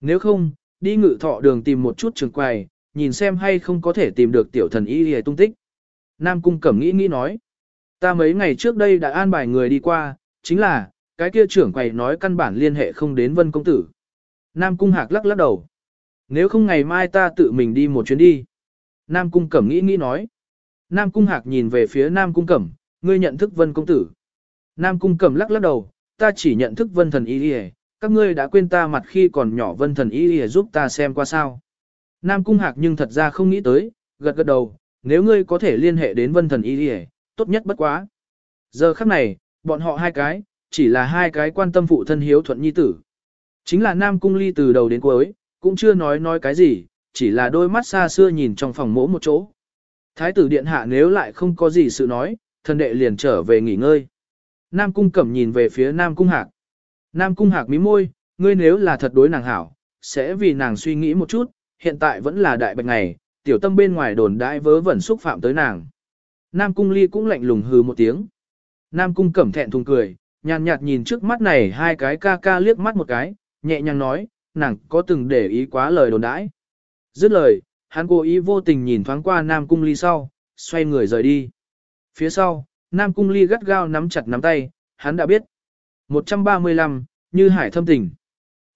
Nếu không, đi ngự thọ đường tìm một chút trường quầy, nhìn xem hay không có thể tìm được tiểu thần y hề tung tích. Nam Cung Cẩm nghĩ nghĩ nói. Ta mấy ngày trước đây đã an bài người đi qua, chính là, cái kia trưởng quầy nói căn bản liên hệ không đến vân công tử. Nam Cung Hạc lắc lắc đầu. Nếu không ngày mai ta tự mình đi một chuyến đi. Nam Cung Cẩm nghĩ nghĩ nói. Nam Cung Hạc nhìn về phía Nam Cung Cẩm, ngươi nhận thức vân công tử. Nam Cung Cẩm lắc lắc đầu, ta chỉ nhận thức vân thần y đi các ngươi đã quên ta mặt khi còn nhỏ vân thần y đi giúp ta xem qua sao. Nam Cung Hạc nhưng thật ra không nghĩ tới, gật gật đầu, nếu ngươi có thể liên hệ đến vân thần y đi tốt nhất bất quá. Giờ khắc này, bọn họ hai cái, chỉ là hai cái quan tâm phụ thân hiếu thuận nhi tử. Chính là Nam Cung Ly từ đầu đến cuối, cũng chưa nói nói cái gì, chỉ là đôi mắt xa xưa nhìn trong phòng mỗ một chỗ. Thái tử điện hạ nếu lại không có gì sự nói, thần đệ liền trở về nghỉ ngơi. Nam Cung Cẩm nhìn về phía Nam Cung Hạc. Nam Cung Hạc mí môi, ngươi nếu là thật đối nàng hảo, sẽ vì nàng suy nghĩ một chút, hiện tại vẫn là đại bạch ngày, tiểu tâm bên ngoài đồn đại vớ vẩn xúc phạm tới nàng. Nam Cung Ly cũng lạnh lùng hừ một tiếng. Nam Cung Cẩm thẹn thùng cười, nhàn nhạt nhìn trước mắt này hai cái ca ca liếc mắt một cái, nhẹ nhàng nói, nàng có từng để ý quá lời đồn đãi. Dứt lời, hắn cố ý vô tình nhìn thoáng qua Nam Cung Ly sau, xoay người rời đi. Phía sau, Nam Cung Ly gắt gao nắm chặt nắm tay, hắn đã biết. 135, như hải thâm tình.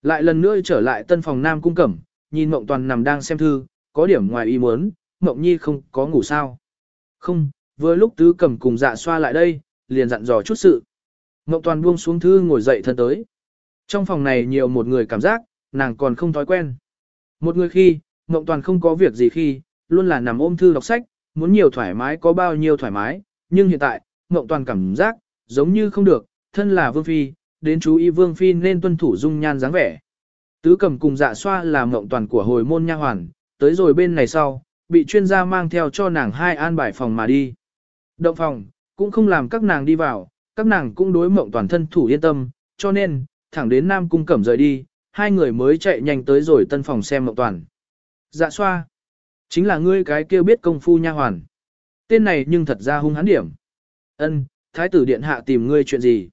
Lại lần nữa trở lại tân phòng Nam Cung Cẩm, nhìn Mộng Toàn nằm đang xem thư, có điểm ngoài ý muốn, Mộng Nhi không có ngủ sao. Không, vừa lúc tứ cẩm cùng dạ xoa lại đây, liền dặn dò chút sự. Mộng toàn buông xuống thư ngồi dậy thân tới. Trong phòng này nhiều một người cảm giác, nàng còn không thói quen. Một người khi, Mộng toàn không có việc gì khi, luôn là nằm ôm thư đọc sách, muốn nhiều thoải mái có bao nhiêu thoải mái, nhưng hiện tại, Mộng toàn cảm giác, giống như không được, thân là vương phi, đến chú ý vương phi nên tuân thủ dung nhan dáng vẻ. Tứ cầm cùng dạ xoa là Mộng toàn của hồi môn nha hoàn, tới rồi bên này sau, bị chuyên gia mang theo cho nàng hai an bài phòng mà đi. Động phòng, cũng không làm các nàng đi vào, các nàng cũng đối mộng toàn thân thủ yên tâm, cho nên, thẳng đến Nam Cung Cẩm rời đi, hai người mới chạy nhanh tới rồi tân phòng xem mộng toàn. Dạ xoa, chính là ngươi cái kêu biết công phu nha hoàn. Tên này nhưng thật ra hung hãn điểm. Ân, thái tử điện hạ tìm ngươi chuyện gì?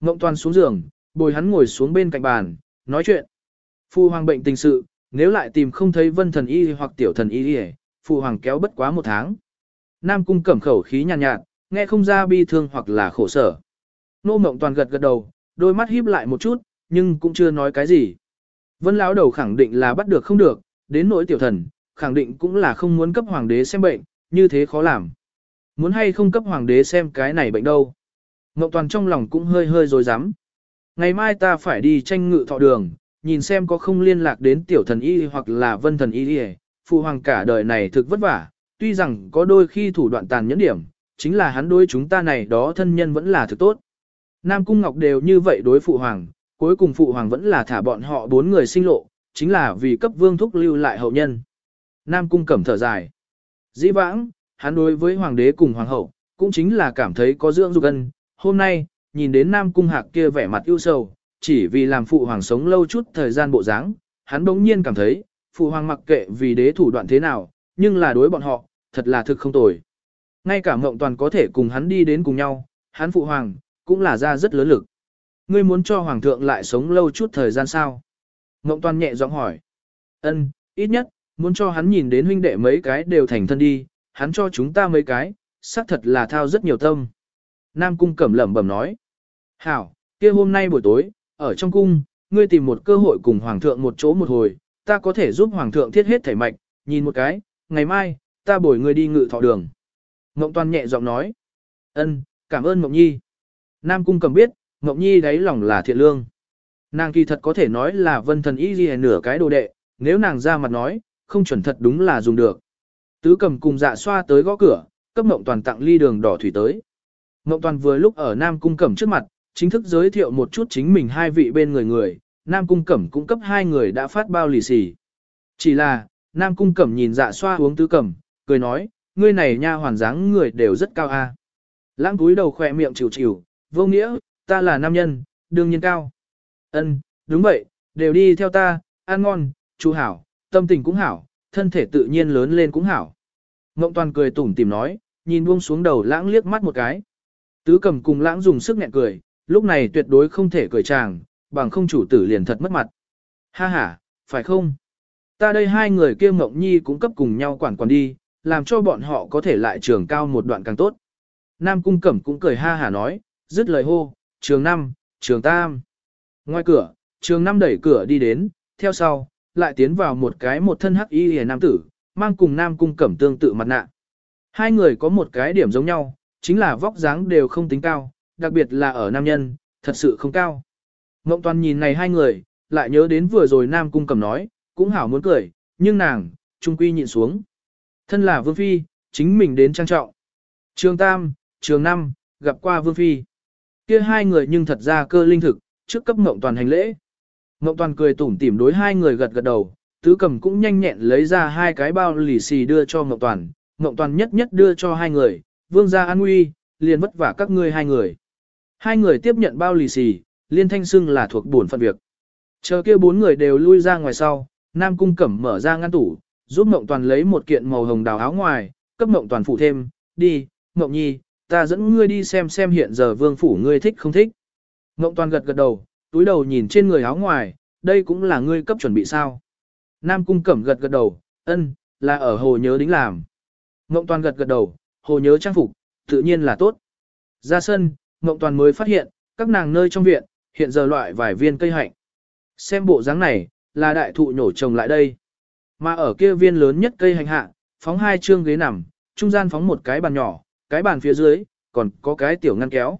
Ngộng toàn xuống giường, bồi hắn ngồi xuống bên cạnh bàn, nói chuyện. Phu hoàng bệnh tình sự, nếu lại tìm không thấy vân thần y hoặc tiểu thần y, phụ hoàng kéo bất quá một tháng. Nam cung cẩm khẩu khí nhàn nhạt, nhạt, nghe không ra bi thương hoặc là khổ sở. Nô mộng toàn gật gật đầu, đôi mắt híp lại một chút, nhưng cũng chưa nói cái gì. Vân lão đầu khẳng định là bắt được không được, đến nỗi tiểu thần, khẳng định cũng là không muốn cấp hoàng đế xem bệnh, như thế khó làm. Muốn hay không cấp hoàng đế xem cái này bệnh đâu. ngọc toàn trong lòng cũng hơi hơi rồi dám. Ngày mai ta phải đi tranh ngự thọ đường, nhìn xem có không liên lạc đến tiểu thần y hoặc là vân thần y phụ hoàng cả đời này thực vất vả, tuy rằng có đôi khi thủ đoạn tàn nhẫn điểm, chính là hắn đối chúng ta này đó thân nhân vẫn là thực tốt. Nam Cung Ngọc đều như vậy đối phụ hoàng, cuối cùng phụ hoàng vẫn là thả bọn họ bốn người sinh lộ, chính là vì cấp vương thúc lưu lại hậu nhân. Nam cung cẩm thở dài. Dĩ vãng, hắn đối với hoàng đế cùng hoàng hậu, cũng chính là cảm thấy có dưỡng dục ân. Hôm nay, nhìn đến Nam cung hạc kia vẻ mặt ưu sầu, chỉ vì làm phụ hoàng sống lâu chút thời gian bộ dáng, hắn bỗng nhiên cảm thấy, phụ hoàng mặc kệ vì đế thủ đoạn thế nào, nhưng là đối bọn họ, thật là thực không tồi. Ngay cả mộng toàn có thể cùng hắn đi đến cùng nhau, hắn phụ hoàng, cũng là ra rất lớn lực. Ngươi muốn cho hoàng thượng lại sống lâu chút thời gian sao? Mộng toàn nhẹ giọng hỏi. Ân, ít nhất, muốn cho hắn nhìn đến huynh đệ mấy cái đều thành thân đi, hắn cho chúng ta mấy cái, xác thật là thao rất nhiều tâm. Nam cung cẩm lẩm bẩm nói. Hảo, kia hôm nay buổi tối, ở trong cung, ngươi tìm một cơ hội cùng hoàng thượng một chỗ một hồi, ta có thể giúp hoàng thượng thiết hết thể mạch, nhìn một cái, ngày mai, ta bồi ngươi đi ngự thọ đường. Ngộng toàn nhẹ giọng nói. Ân, cảm ơn Ngộng Nhi. Nam cung cầm biết, Ngộng Nhi đáy lòng là thiện lương. Nàng kỳ thật có thể nói là vân thần y gì nửa cái đồ đệ, nếu nàng ra mặt nói, không chuẩn thật đúng là dùng được. Tứ cầm cùng dạ xoa tới gõ cửa, cấp mộng toàn tặng ly đường đỏ thủy tới. Mộng toàn vừa lúc ở Nam cung cẩm trước mặt, chính thức giới thiệu một chút chính mình hai vị bên người người, Nam cung cẩm cũng cấp hai người đã phát bao lì xì. Chỉ là, Nam cung cẩm nhìn dạ xoa uống tứ cầm, cười nói, ngươi này nha hoàn dáng người đều rất cao a. Lãng cúi đầu khỏe miệng chịu chịu, vô nghĩa, ta là nam nhân, đương nhiên cao. Ân, đúng vậy, đều đi theo ta, ăn ngon, chú hảo, tâm tình cũng hảo, thân thể tự nhiên lớn lên cũng hảo. Ngộng toàn cười tủm tìm nói, nhìn buông xuống đầu lãng liếc mắt một cái. Tứ cầm cùng lãng dùng sức nhẹ cười, lúc này tuyệt đối không thể cười chàng, bằng không chủ tử liền thật mất mặt. Ha ha, phải không? Ta đây hai người kia mộng nhi cũng cấp cùng nhau quản quản đi, làm cho bọn họ có thể lại trường cao một đoạn càng tốt. Nam cung cẩm cũng cười ha hả nói, dứt lời hô, trường năm, trường tam. Ngoài cửa, trường năm đẩy cửa đi đến, theo sau, lại tiến vào một cái một thân hắc y hề nam tử, mang cùng nam cung cẩm tương tự mặt nạ. Hai người có một cái điểm giống nhau, chính là vóc dáng đều không tính cao, đặc biệt là ở nam nhân, thật sự không cao. Mộng toàn nhìn này hai người, lại nhớ đến vừa rồi nam cung cẩm nói, cũng hảo muốn cười, nhưng nàng, trung quy nhịn xuống. Thân là Vương Phi, chính mình đến trang trọng. Trường Tam, Trường Năm, gặp qua Vương Phi. Kia hai người nhưng thật ra cơ linh thực, trước cấp Mộng Toàn hành lễ. Mộng Toàn cười tủm tỉm đối hai người gật gật đầu, tứ cầm cũng nhanh nhẹn lấy ra hai cái bao lì xì đưa cho Ngọc Toàn. Ngọc Toàn nhất nhất đưa cho hai người, Vương gia an nguy, liền vất vả các ngươi hai người. Hai người tiếp nhận bao lì xì, liên thanh xưng là thuộc buồn phận việc. Chờ kia bốn người đều lui ra ngoài sau, Nam Cung Cẩm mở ra ngăn tủ, giúp Mộng Toàn lấy một kiện màu hồng đào áo ngoài, cấp Mộng Toàn phụ thêm, đi, Mộng Nhi, ta dẫn ngươi đi xem xem hiện giờ vương phủ ngươi thích không thích. Mộng Toàn gật gật đầu, túi đầu nhìn trên người áo ngoài, đây cũng là ngươi cấp chuẩn bị sao. Nam Cung Cẩm gật gật đầu, ân, là ở hồ nhớ đính làm. Ngộng Toàn gật gật đầu, hồ nhớ trang phục, tự nhiên là tốt. Ra sân, Ngộng Toàn mới phát hiện, các nàng nơi trong viện, hiện giờ loại vài viên cây hạnh. Xem bộ dáng này, là đại thụ nhổ trồng lại đây. Mà ở kia viên lớn nhất cây hành hạ, phóng hai chương ghế nằm, trung gian phóng một cái bàn nhỏ, cái bàn phía dưới, còn có cái tiểu ngăn kéo.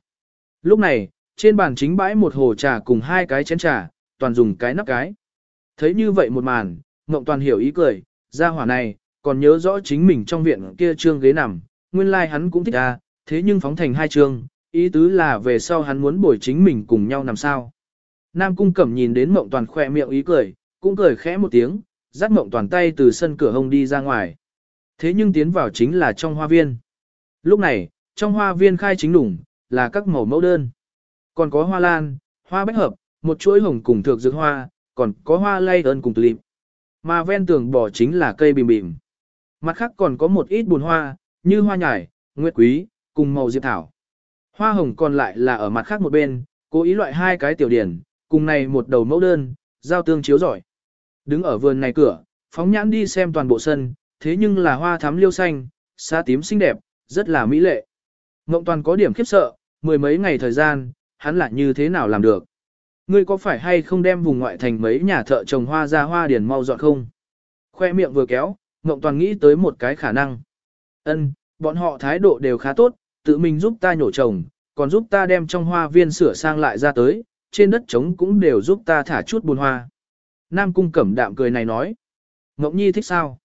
Lúc này, trên bàn chính bãi một hồ trà cùng hai cái chén trà, toàn dùng cái nắp cái. Thấy như vậy một màn, Ngộng toàn hiểu ý cười, ra hỏa này, còn nhớ rõ chính mình trong viện kia trương ghế nằm, nguyên lai like hắn cũng thích à, thế nhưng phóng thành hai trương, ý tứ là về sau hắn muốn bồi chính mình cùng nhau nằm sao. Nam cung cẩm nhìn đến mộng toàn khoe miệng ý cười, cũng cười khẽ một tiếng, dắt mộng toàn tay từ sân cửa hông đi ra ngoài. Thế nhưng tiến vào chính là trong hoa viên. Lúc này, trong hoa viên khai chính đủng, là các màu mẫu đơn. Còn có hoa lan, hoa bách hợp, một chuỗi hồng cùng thược dược hoa, còn có hoa lay ơn cùng tulip. Mà ven tường bỏ chính là cây bìm bìm. Mặt khác còn có một ít bùn hoa, như hoa nhài, nguyệt quý, cùng màu diệp thảo. Hoa hồng còn lại là ở mặt khác một bên, cố ý loại hai cái tiểu điển, cùng này một đầu mẫu đơn, giao tương chiếu giỏi. Đứng ở vườn này cửa, phóng nhãn đi xem toàn bộ sân, thế nhưng là hoa thắm liêu xanh, xa tím xinh đẹp, rất là mỹ lệ. Ngộng toàn có điểm khiếp sợ, mười mấy ngày thời gian, hắn lại như thế nào làm được. Ngươi có phải hay không đem vùng ngoại thành mấy nhà thợ trồng hoa ra hoa điển mau dọn không? Khoe miệng vừa kéo, Ngộng toàn nghĩ tới một cái khả năng. Ân, bọn họ thái độ đều khá tốt, tự mình giúp ta nhổ trồng, còn giúp ta đem trong hoa viên sửa sang lại ra tới, trên đất trống cũng đều giúp ta thả chút buồn hoa. Nam cung cẩm đạm cười này nói. Ngộng nhi thích sao?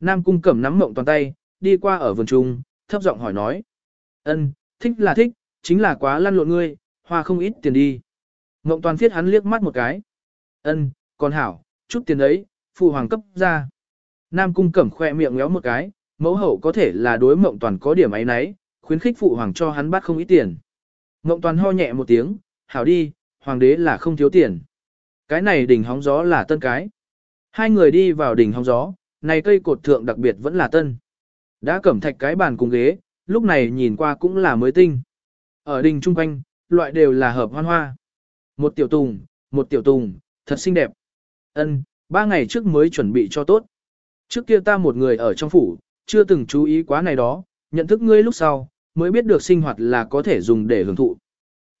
Nam cung cẩm nắm Ngộng toàn tay, đi qua ở vườn trung, thấp giọng hỏi nói. Ân, thích là thích, chính là quá lăn lộn ngươi, hoa không ít tiền đi. Mộng toàn phiết hắn liếc mắt một cái. Ân, còn hảo, chút tiền ấy, phụ hoàng cấp ra. Nam cung cẩm khoe miệng ngéo một cái, mẫu hậu có thể là đối mộng toàn có điểm ấy nấy, khuyến khích phụ hoàng cho hắn bắt không ít tiền. Mộng toàn ho nhẹ một tiếng, hảo đi, hoàng đế là không thiếu tiền. Cái này đỉnh hóng gió là tân cái. Hai người đi vào đỉnh hóng gió, này cây cột thượng đặc biệt vẫn là tân. Đã cẩm thạch cái bàn cùng ghế, lúc này nhìn qua cũng là mới tinh. Ở đình trung quanh, loại đều là hợp hoan hoa. Một tiểu tùng, một tiểu tùng, thật xinh đẹp. Ân, ba ngày trước mới chuẩn bị cho tốt. Trước kia ta một người ở trong phủ, chưa từng chú ý quá này đó, nhận thức ngươi lúc sau, mới biết được sinh hoạt là có thể dùng để hưởng thụ.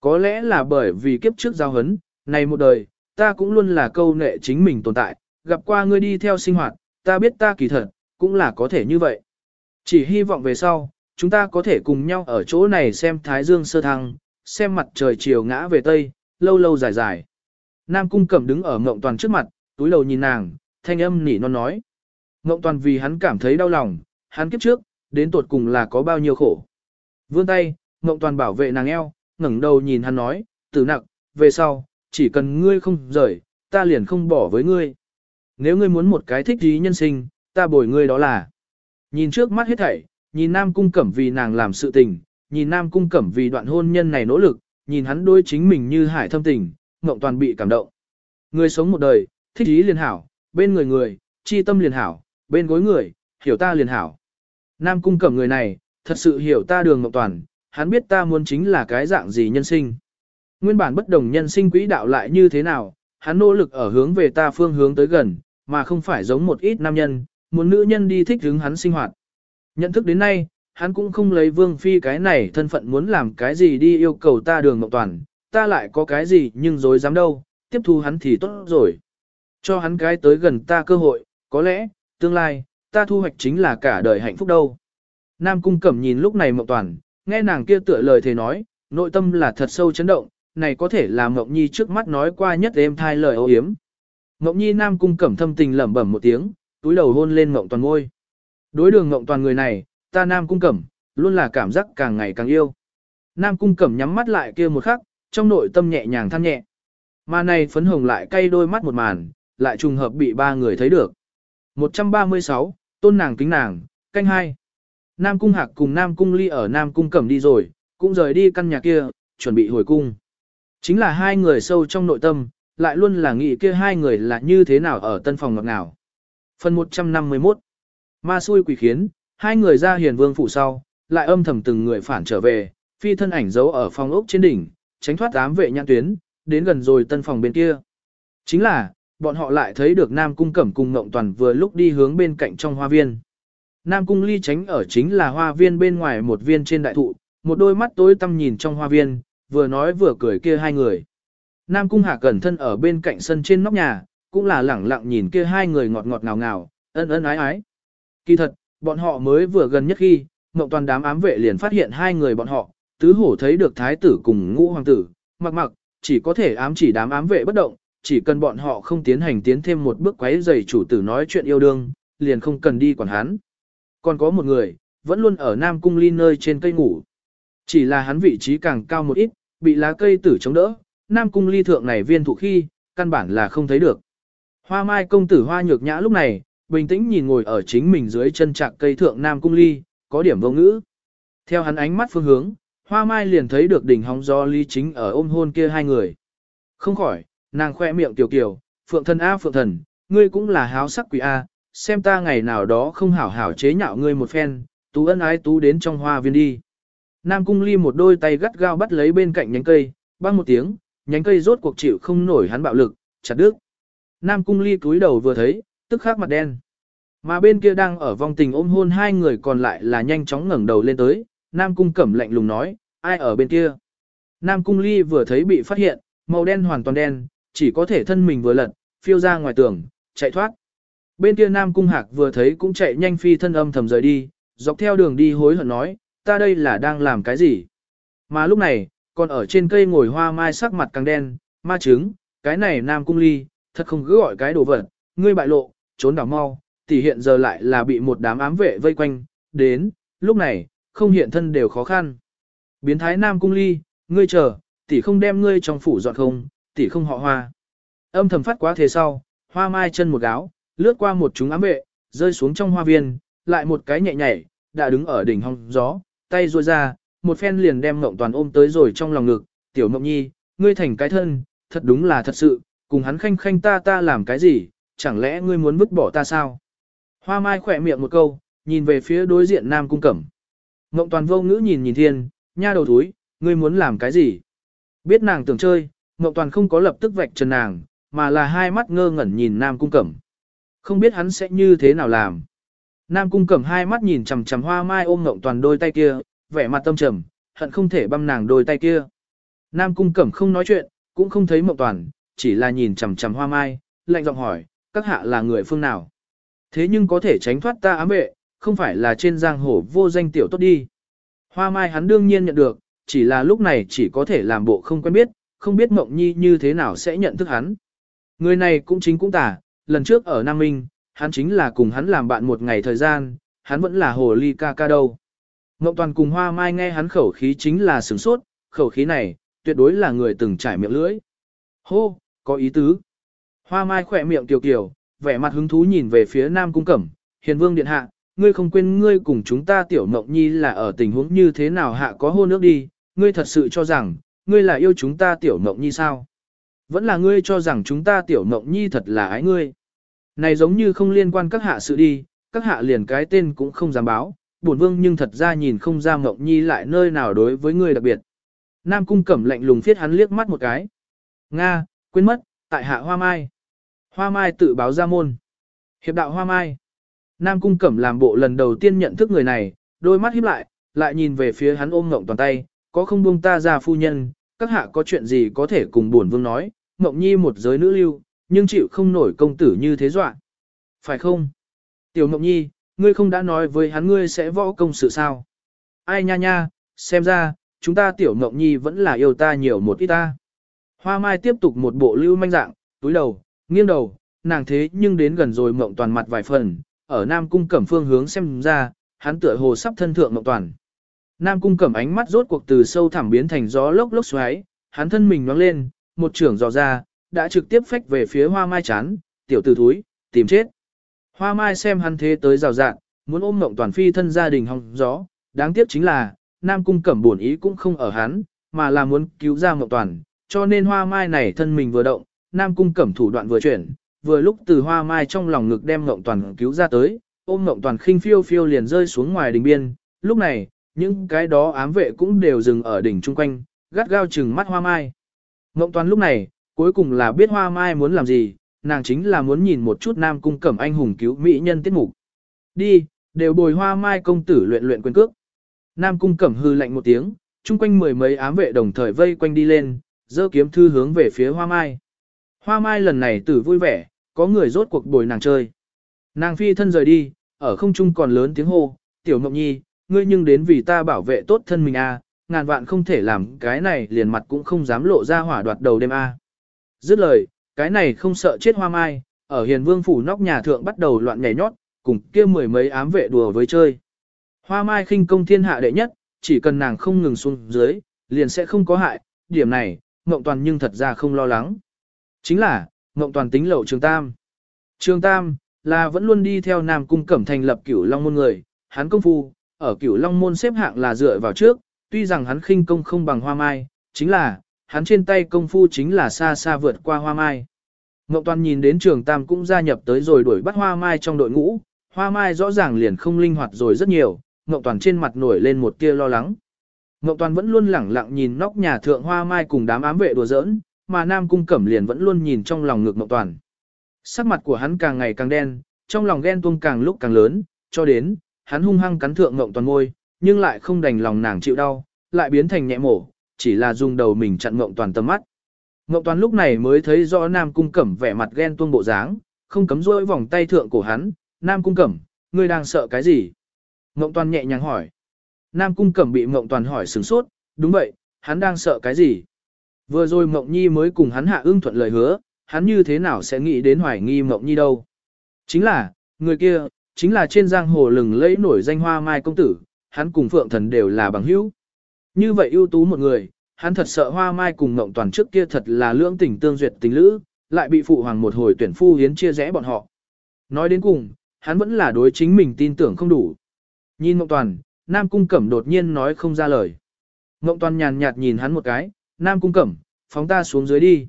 Có lẽ là bởi vì kiếp trước giao hấn, này một đời, ta cũng luôn là câu nệ chính mình tồn tại, gặp qua ngươi đi theo sinh hoạt, ta biết ta kỳ thật, cũng là có thể như vậy. Chỉ hy vọng về sau, chúng ta có thể cùng nhau ở chỗ này xem Thái Dương sơ thăng, xem mặt trời chiều ngã về Tây, lâu lâu dài dài. Nam Cung Cẩm đứng ở Ngộng Toàn trước mặt, túi đầu nhìn nàng, thanh âm nỉ non nói. Ngộng Toàn vì hắn cảm thấy đau lòng, hắn kiếp trước, đến tột cùng là có bao nhiêu khổ. Vươn tay, Ngộng Toàn bảo vệ nàng eo, ngẩng đầu nhìn hắn nói, tử nặng, về sau, chỉ cần ngươi không rời, ta liền không bỏ với ngươi. Nếu ngươi muốn một cái thích ý nhân sinh, ta bồi ngươi đó là. Nhìn trước mắt hết thảy, nhìn Nam Cung Cẩm vì nàng làm sự tình, nhìn Nam Cung Cẩm vì đoạn hôn nhân này nỗ lực, nhìn hắn đối chính mình như hải thâm tình, Ngộng Toàn bị cảm động. Người sống một đời, thích ý liền hảo, bên người người, chi tâm liền hảo, bên gối người, hiểu ta liền hảo. Nam Cung Cẩm người này, thật sự hiểu ta đường Ngộng Toàn, hắn biết ta muốn chính là cái dạng gì nhân sinh. Nguyên bản bất đồng nhân sinh quỹ đạo lại như thế nào, hắn nỗ lực ở hướng về ta phương hướng tới gần, mà không phải giống một ít nam nhân, muốn nữ nhân đi thích hướng hắn sinh hoạt. Nhận thức đến nay, hắn cũng không lấy vương phi cái này thân phận muốn làm cái gì đi yêu cầu ta đường ngọc toàn, ta lại có cái gì nhưng dối dám đâu, tiếp thu hắn thì tốt rồi. Cho hắn cái tới gần ta cơ hội, có lẽ, tương lai, ta thu hoạch chính là cả đời hạnh phúc đâu. Nam cung cẩm nhìn lúc này mộng toàn, nghe nàng kia tựa lời thề nói, nội tâm là thật sâu chấn động, này có thể là mộng nhi trước mắt nói qua nhất êm thai lời ô hiếm. Mộng nhi nam cung cẩm thâm tình lẩm bẩm một tiếng, túi đầu hôn lên mộng toàn ngôi. Đối đường mộng toàn người này, ta nam cung cẩm, luôn là cảm giác càng ngày càng yêu. Nam cung cẩm nhắm mắt lại kia một khắc, trong nội tâm nhẹ nhàng than nhẹ. Mà này phấn hồng lại cay đôi mắt một màn, lại trùng hợp bị ba người thấy được. 136, tôn nàng kính nàng, canh hai. Nam cung hạc cùng Nam cung ly ở Nam cung cẩm đi rồi, cũng rời đi căn nhà kia, chuẩn bị hồi cung. Chính là hai người sâu trong nội tâm, lại luôn là nghĩ kia hai người là như thế nào ở tân phòng ngọt nào. Phần 151 Ma xui quỷ khiến, hai người ra hiền vương phủ sau, lại âm thầm từng người phản trở về, phi thân ảnh giấu ở phòng ốc trên đỉnh, tránh thoát ám vệ nhãn tuyến, đến gần rồi tân phòng bên kia. Chính là, bọn họ lại thấy được Nam Cung Cẩm cùng Ngộng Toàn vừa lúc đi hướng bên cạnh trong hoa viên. Nam Cung Ly tránh ở chính là hoa viên bên ngoài một viên trên đại thụ, một đôi mắt tối tăm nhìn trong hoa viên, vừa nói vừa cười kia hai người. Nam Cung Hạ cẩn thân ở bên cạnh sân trên nóc nhà, cũng là lẳng lặng nhìn kia hai người ngọt ngọt ngào ngào, ân ân ái ái. Kỳ thật, bọn họ mới vừa gần nhất khi, mộng Toàn đám ám vệ liền phát hiện hai người bọn họ, tứ hổ thấy được thái tử cùng ngũ hoàng tử, mặc mặc, chỉ có thể ám chỉ đám ám vệ bất động, chỉ cần bọn họ không tiến hành tiến thêm một bước quấy giày chủ tử nói chuyện yêu đương, liền không cần đi quản hắn. Còn có một người, vẫn luôn ở Nam Cung Ly nơi trên cây ngủ. Chỉ là hắn vị trí càng cao một ít, bị lá cây tử chống đỡ, Nam Cung Ly thượng này viên thụ khi, căn bản là không thấy được. Hoa mai công tử hoa nhược nhã lúc này, bình tĩnh nhìn ngồi ở chính mình dưới chân trạc cây thượng Nam Cung Ly, có điểm vô ngữ. Theo hắn ánh mắt phương hướng, hoa mai liền thấy được đỉnh hóng do ly chính ở ôm hôn kia hai người. Không khỏi, nàng khoe miệng tiểu kiều, phượng thần A phượng thần, ngươi cũng là háo sắc quỷ A, xem ta ngày nào đó không hảo hảo chế nhạo ngươi một phen, tú ân ái tú đến trong hoa viên đi. Nam cung ly một đôi tay gắt gao bắt lấy bên cạnh nhánh cây, băng một tiếng, nhánh cây rốt cuộc chịu không nổi hắn bạo lực, chặt đứt. Nam cung ly cúi đầu vừa thấy, tức khắc mặt đen. Mà bên kia đang ở vòng tình ôm hôn hai người còn lại là nhanh chóng ngẩng đầu lên tới, Nam cung cẩm lạnh lùng nói, ai ở bên kia. Nam cung ly vừa thấy bị phát hiện, màu đen hoàn toàn đen, chỉ có thể thân mình vừa lật, phiêu ra ngoài tường, chạy thoát. Bên kia Nam cung hạc vừa thấy cũng chạy nhanh phi thân âm thầm rời đi, dọc theo đường đi hối hận nói, ta đây là đang làm cái gì? Mà lúc này, còn ở trên cây ngồi hoa mai sắc mặt càng đen, ma trứng, cái này Nam cung ly, thật không cứ gọi cái đồ vật, ngươi bại lộ, trốn đảo mau, tỷ hiện giờ lại là bị một đám ám vệ vây quanh, đến, lúc này, không hiện thân đều khó khăn. Biến thái Nam cung ly, ngươi chờ, tỷ không đem ngươi trong phủ dọn không, tỷ không họ hoa. Âm thầm phát quá thế sau, Hoa mai chân một gáo, lướt qua một chúng ám vệ, rơi xuống trong hoa viên, lại một cái nhẹ nhảy, đã đứng ở đỉnh hong gió, tay ruôi ra, một phen liền đem Ngộng Toàn ôm tới rồi trong lòng ngực, "Tiểu mộng Nhi, ngươi thành cái thân, thật đúng là thật sự, cùng hắn khanh khanh ta ta làm cái gì, chẳng lẽ ngươi muốn vứt bỏ ta sao?" Hoa Mai khỏe miệng một câu, nhìn về phía đối diện Nam Cung Cẩm. Ngộng Toàn vô ngữ nhìn nhìn thiên, nha đầu thúi, ngươi muốn làm cái gì? Biết nàng tưởng chơi, Ngộng Toàn không có lập tức vạch trần nàng, mà là hai mắt ngơ ngẩn nhìn Nam Cung Cẩm. Không biết hắn sẽ như thế nào làm. Nam Cung Cẩm hai mắt nhìn chằm chằm Hoa Mai ôm Ngộng Toàn đôi tay kia, vẻ mặt tâm trầm, hận không thể băm nàng đôi tay kia. Nam Cung Cẩm không nói chuyện, cũng không thấy Ngộng Toàn, chỉ là nhìn chằm chằm Hoa Mai, lạnh giọng hỏi, các hạ là người phương nào? Thế nhưng có thể tránh thoát ta ám vệ, không phải là trên giang hồ vô danh tiểu tốt đi. Hoa Mai hắn đương nhiên nhận được, chỉ là lúc này chỉ có thể làm bộ không quen biết, không biết Mộng Nhi như thế nào sẽ nhận thức hắn. Người này cũng chính cũng tả, lần trước ở Nam Minh, hắn chính là cùng hắn làm bạn một ngày thời gian, hắn vẫn là hồ ly ca ca đâu. Mộng Toàn cùng Hoa Mai nghe hắn khẩu khí chính là sửng sốt, khẩu khí này, tuyệt đối là người từng trải miệng lưỡi. Hô, có ý tứ. Hoa Mai khỏe miệng kiều kiều, vẻ mặt hứng thú nhìn về phía Nam Cung Cẩm, hiền vương điện hạ, ngươi không quên ngươi cùng chúng ta tiểu mộng nhi là ở tình huống như thế nào hạ có hôn nước đi, ngươi thật sự cho rằng, ngươi là yêu chúng ta tiểu mộng nhi sao? Vẫn là ngươi cho rằng chúng ta tiểu mộng nhi thật là ái ngươi. Này giống như không liên quan các hạ sự đi, các hạ liền cái tên cũng không dám báo, bổn vương nhưng thật ra nhìn không ra mộng nhi lại nơi nào đối với ngươi đặc biệt. Nam cung cẩm lạnh lùng phiết hắn liếc mắt một cái. Nga, quên mất, tại hạ hoa mai. Hoa mai tự báo ra môn. Hiệp đạo hoa mai. Nam cung cẩm làm bộ lần đầu tiên nhận thức người này, đôi mắt híp lại, lại nhìn về phía hắn ôm ngộng toàn tay, có không buông ta ra phu nhân, các hạ có chuyện gì có thể cùng bổn vương nói, ngộng nhi một giới nữ lưu, nhưng chịu không nổi công tử như thế dọa. Phải không? Tiểu ngộng nhi, ngươi không đã nói với hắn ngươi sẽ võ công sự sao? Ai nha nha, xem ra, chúng ta tiểu ngộng nhi vẫn là yêu ta nhiều một ít ta. Hoa mai tiếp tục một bộ lưu manh dạng, túi đầu, nghiêng đầu, nàng thế nhưng đến gần rồi mộng toàn mặt vài phần, ở Nam Cung Cẩm phương hướng xem ra, hắn tựa hồ sắp thân thượng mộng toàn. Nam Cung Cẩm ánh mắt rốt cuộc từ sâu thẳm biến thành gió lốc lốc xoáy, hắn thân mình nhoáng lên, một trưởng dò ra, đã trực tiếp phách về phía hoa mai chán, tiểu tử thúi, tìm chết. Hoa mai xem hắn thế tới rào rạng, muốn ôm mộng toàn phi thân gia đình hong gió, đáng tiếc chính là, Nam Cung Cẩm buồn ý cũng không ở hắn, mà là muốn cứu ra mộng toàn, cho nên hoa mai này thân mình vừa động, Nam Cung Cẩm thủ đoạn vừa chuyển, vừa lúc từ hoa mai trong lòng ngực đem Ngộng Toàn cứu ra tới, ôm Ngộng Toàn khinh phiêu phiêu liền rơi xuống ngoài đỉnh biên, lúc này, những cái đó ám vệ cũng đều dừng ở đỉnh chung quanh, gắt gao chừng mắt hoa mai. Ngộng Toàn lúc này, cuối cùng là biết hoa mai muốn làm gì, nàng chính là muốn nhìn một chút nam cung cẩm anh hùng cứu mỹ nhân tiết mục. Đi, đều bồi hoa mai công tử luyện luyện quyền cước. Nam cung cẩm hư lạnh một tiếng, chung quanh mười mấy ám vệ đồng thời vây quanh đi lên, dơ kiếm thư hướng về phía hoa mai. Hoa mai lần này tử vui vẻ, có người rốt cuộc bồi nàng chơi. Nàng phi thân rời đi, ở không trung còn lớn tiếng hô, tiểu mộng nhi, ngươi nhưng đến vì ta bảo vệ tốt thân mình a, à, ngàn vạn không thể làm cái này liền mặt cũng không dám lộ ra hỏa đoạt đầu đêm a. À. Dứt lời, cái này không sợ chết hoa mai, ở hiền vương phủ nóc nhà thượng bắt đầu loạn nhảy nhót, cùng kia mười mấy ám vệ đùa với chơi. Hoa mai khinh công thiên hạ đệ nhất, chỉ cần nàng không ngừng xuống dưới, liền sẽ không có hại, điểm này, mộng Toàn nhưng thật ra không lo lắng. Chính là, Ngộng Toàn tính lậu Trường Tam. Trường Tam, là vẫn luôn đi theo Nam Cung Cẩm thành lập cửu Long Môn người, hắn công phu, ở cửu Long Môn xếp hạng là dựa vào trước, tuy rằng hắn khinh công không bằng hoa mai, chính là, hắn trên tay công phu chính là xa xa vượt qua hoa mai. Ngộng Toàn nhìn đến Trường Tam cũng gia nhập tới rồi đuổi bắt hoa mai trong đội ngũ, hoa mai rõ ràng liền không linh hoạt rồi rất nhiều, Ngộng Toàn trên mặt nổi lên một tia lo lắng. Ngộng Toàn vẫn luôn lẳng lặng nhìn nóc nhà thượng hoa mai cùng đám ám vệ đùa giỡn, mà Nam Cung Cẩm liền vẫn luôn nhìn trong lòng ngực mộng Toàn. Sắc mặt của hắn càng ngày càng đen, trong lòng ghen tuông càng lúc càng lớn, cho đến, hắn hung hăng cắn thượng mộng Toàn ngôi, nhưng lại không đành lòng nàng chịu đau, lại biến thành nhẹ mổ, chỉ là dùng đầu mình chặn mộng Toàn tầm mắt. Mộng Toàn lúc này mới thấy rõ Nam Cung Cẩm vẻ mặt ghen tuông bộ dáng, không cấm rôi vòng tay thượng cổ hắn, Nam Cung Cẩm, ngươi đang sợ cái gì? Mộng Toàn nhẹ nhàng hỏi. Nam Cung Cẩm bị mộng Toàn hỏi sửng sốt, đúng vậy, hắn đang sợ cái gì? Vừa rồi Mộng Nhi mới cùng hắn hạ ưng thuận lời hứa, hắn như thế nào sẽ nghĩ đến hoài nghi Mộng Nhi đâu. Chính là, người kia, chính là trên giang hồ lừng lẫy nổi danh hoa mai công tử, hắn cùng Phượng Thần đều là bằng hữu. Như vậy ưu tú một người, hắn thật sợ hoa mai cùng Mộng Toàn trước kia thật là lưỡng tình tương duyệt tình lữ, lại bị phụ hoàng một hồi tuyển phu hiến chia rẽ bọn họ. Nói đến cùng, hắn vẫn là đối chính mình tin tưởng không đủ. Nhìn Mộng Toàn, Nam Cung Cẩm đột nhiên nói không ra lời. Mộng Toàn nhàn nhạt nhìn hắn một cái, Nam Cung Cẩm, phóng ta xuống dưới đi.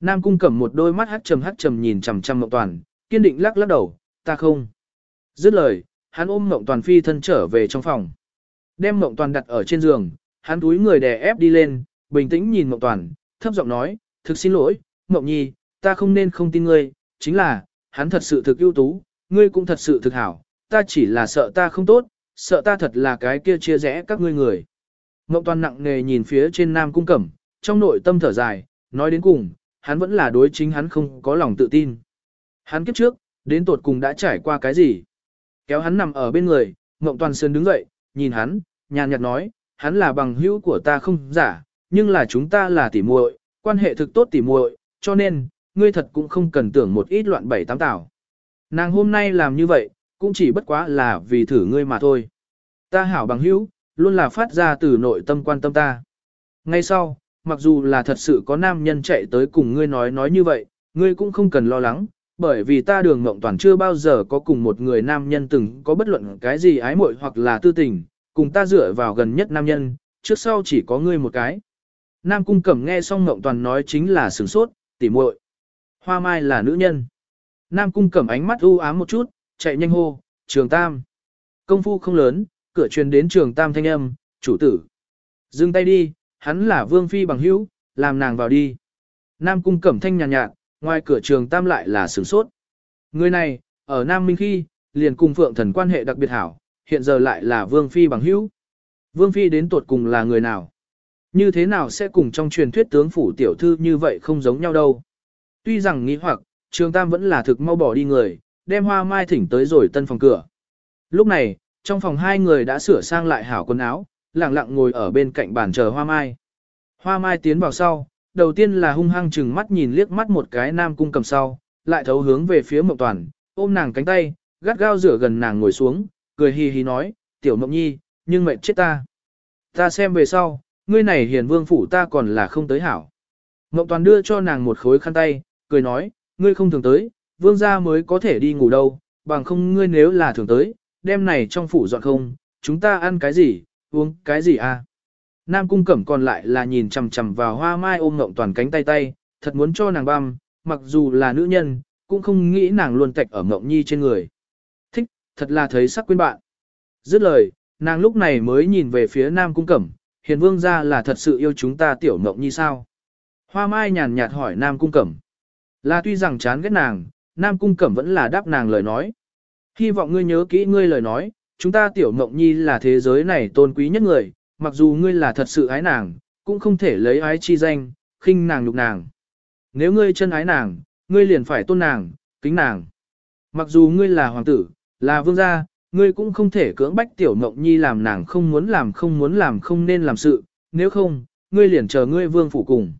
Nam Cung Cẩm một đôi mắt hắt trầm hắt trầm nhìn chằm chằm Mộng Toàn, kiên định lắc lắc đầu, ta không. Dứt lời, hắn ôm Mộng Toàn phi thân trở về trong phòng. Đem Mộng Toàn đặt ở trên giường, hắn túi người đè ép đi lên, bình tĩnh nhìn Mộng Toàn, thấp giọng nói, thực xin lỗi, Mộng Nhi, ta không nên không tin ngươi, chính là, hắn thật sự thực ưu tú, ngươi cũng thật sự thực hảo, ta chỉ là sợ ta không tốt, sợ ta thật là cái kia chia rẽ các ngươi người. Ngộng Toàn nặng nề nhìn phía trên Nam Cung Cẩm, trong nội tâm thở dài, nói đến cùng, hắn vẫn là đối chính hắn không có lòng tự tin. Hắn kiếp trước, đến tột cùng đã trải qua cái gì? Kéo hắn nằm ở bên người, Ngộng Toàn Sơn đứng dậy, nhìn hắn, nhàn nhạt nói, hắn là bằng hữu của ta không giả, nhưng là chúng ta là tỉ muội, quan hệ thực tốt tỉ muội, cho nên, ngươi thật cũng không cần tưởng một ít loạn bảy tám tảo. Nàng hôm nay làm như vậy, cũng chỉ bất quá là vì thử ngươi mà thôi. Ta hảo bằng hữu, luôn là phát ra từ nội tâm quan tâm ta. Ngay sau, mặc dù là thật sự có nam nhân chạy tới cùng ngươi nói nói như vậy, ngươi cũng không cần lo lắng, bởi vì ta đường mộng toàn chưa bao giờ có cùng một người nam nhân từng có bất luận cái gì ái muội hoặc là tư tình, cùng ta dựa vào gần nhất nam nhân, trước sau chỉ có ngươi một cái. Nam cung cẩm nghe xong mộng toàn nói chính là sửng sốt, tỉ muội. Hoa mai là nữ nhân. Nam cung cẩm ánh mắt u ám một chút, chạy nhanh hô, trường tam. Công phu không lớn, cửa truyền đến trường tam thanh âm, chủ tử. Dừng tay đi, hắn là vương phi bằng hữu, làm nàng vào đi. Nam cung cẩm thanh nhàn nhạt, ngoài cửa trường tam lại là sửng sốt. Người này, ở Nam Minh khi, liền cùng phượng thần quan hệ đặc biệt hảo, hiện giờ lại là vương phi bằng hữu. Vương phi đến tuột cùng là người nào? Như thế nào sẽ cùng trong truyền thuyết tướng phủ tiểu thư như vậy không giống nhau đâu? Tuy rằng nghĩ hoặc, trường tam vẫn là thực mau bỏ đi người, đem hoa mai thỉnh tới rồi tân phòng cửa. Lúc này, trong phòng hai người đã sửa sang lại hảo quần áo, lặng lặng ngồi ở bên cạnh bàn chờ hoa mai. Hoa mai tiến vào sau, đầu tiên là hung hăng chừng mắt nhìn liếc mắt một cái nam cung cầm sau, lại thấu hướng về phía mộng toàn, ôm nàng cánh tay, gắt gao rửa gần nàng ngồi xuống, cười hì hì nói, tiểu mộng nhi, nhưng mệt chết ta. Ta xem về sau, ngươi này hiền vương phủ ta còn là không tới hảo. Mộng toàn đưa cho nàng một khối khăn tay, cười nói, ngươi không thường tới, vương gia mới có thể đi ngủ đâu, bằng không ngươi nếu là thường tới, đêm này trong phủ dọn không, chúng ta ăn cái gì, uống cái gì à. Nam cung cẩm còn lại là nhìn chằm chằm vào hoa mai ôm ngộng toàn cánh tay tay, thật muốn cho nàng băm, mặc dù là nữ nhân, cũng không nghĩ nàng luôn tạch ở ngộng nhi trên người. Thích, thật là thấy sắc quên bạn. Dứt lời, nàng lúc này mới nhìn về phía Nam cung cẩm, hiền vương gia là thật sự yêu chúng ta tiểu ngộng nhi sao. Hoa mai nhàn nhạt hỏi Nam cung cẩm. Là tuy rằng chán ghét nàng, Nam cung cẩm vẫn là đáp nàng lời nói. Hy vọng ngươi nhớ kỹ ngươi lời nói, chúng ta tiểu mộng nhi là thế giới này tôn quý nhất người, mặc dù ngươi là thật sự ái nàng, cũng không thể lấy ái chi danh, khinh nàng nhục nàng. Nếu ngươi chân ái nàng, ngươi liền phải tôn nàng, kính nàng. Mặc dù ngươi là hoàng tử, là vương gia, ngươi cũng không thể cưỡng bách tiểu mộng nhi làm nàng không muốn làm không muốn làm không nên làm sự, nếu không, ngươi liền chờ ngươi vương phủ cùng.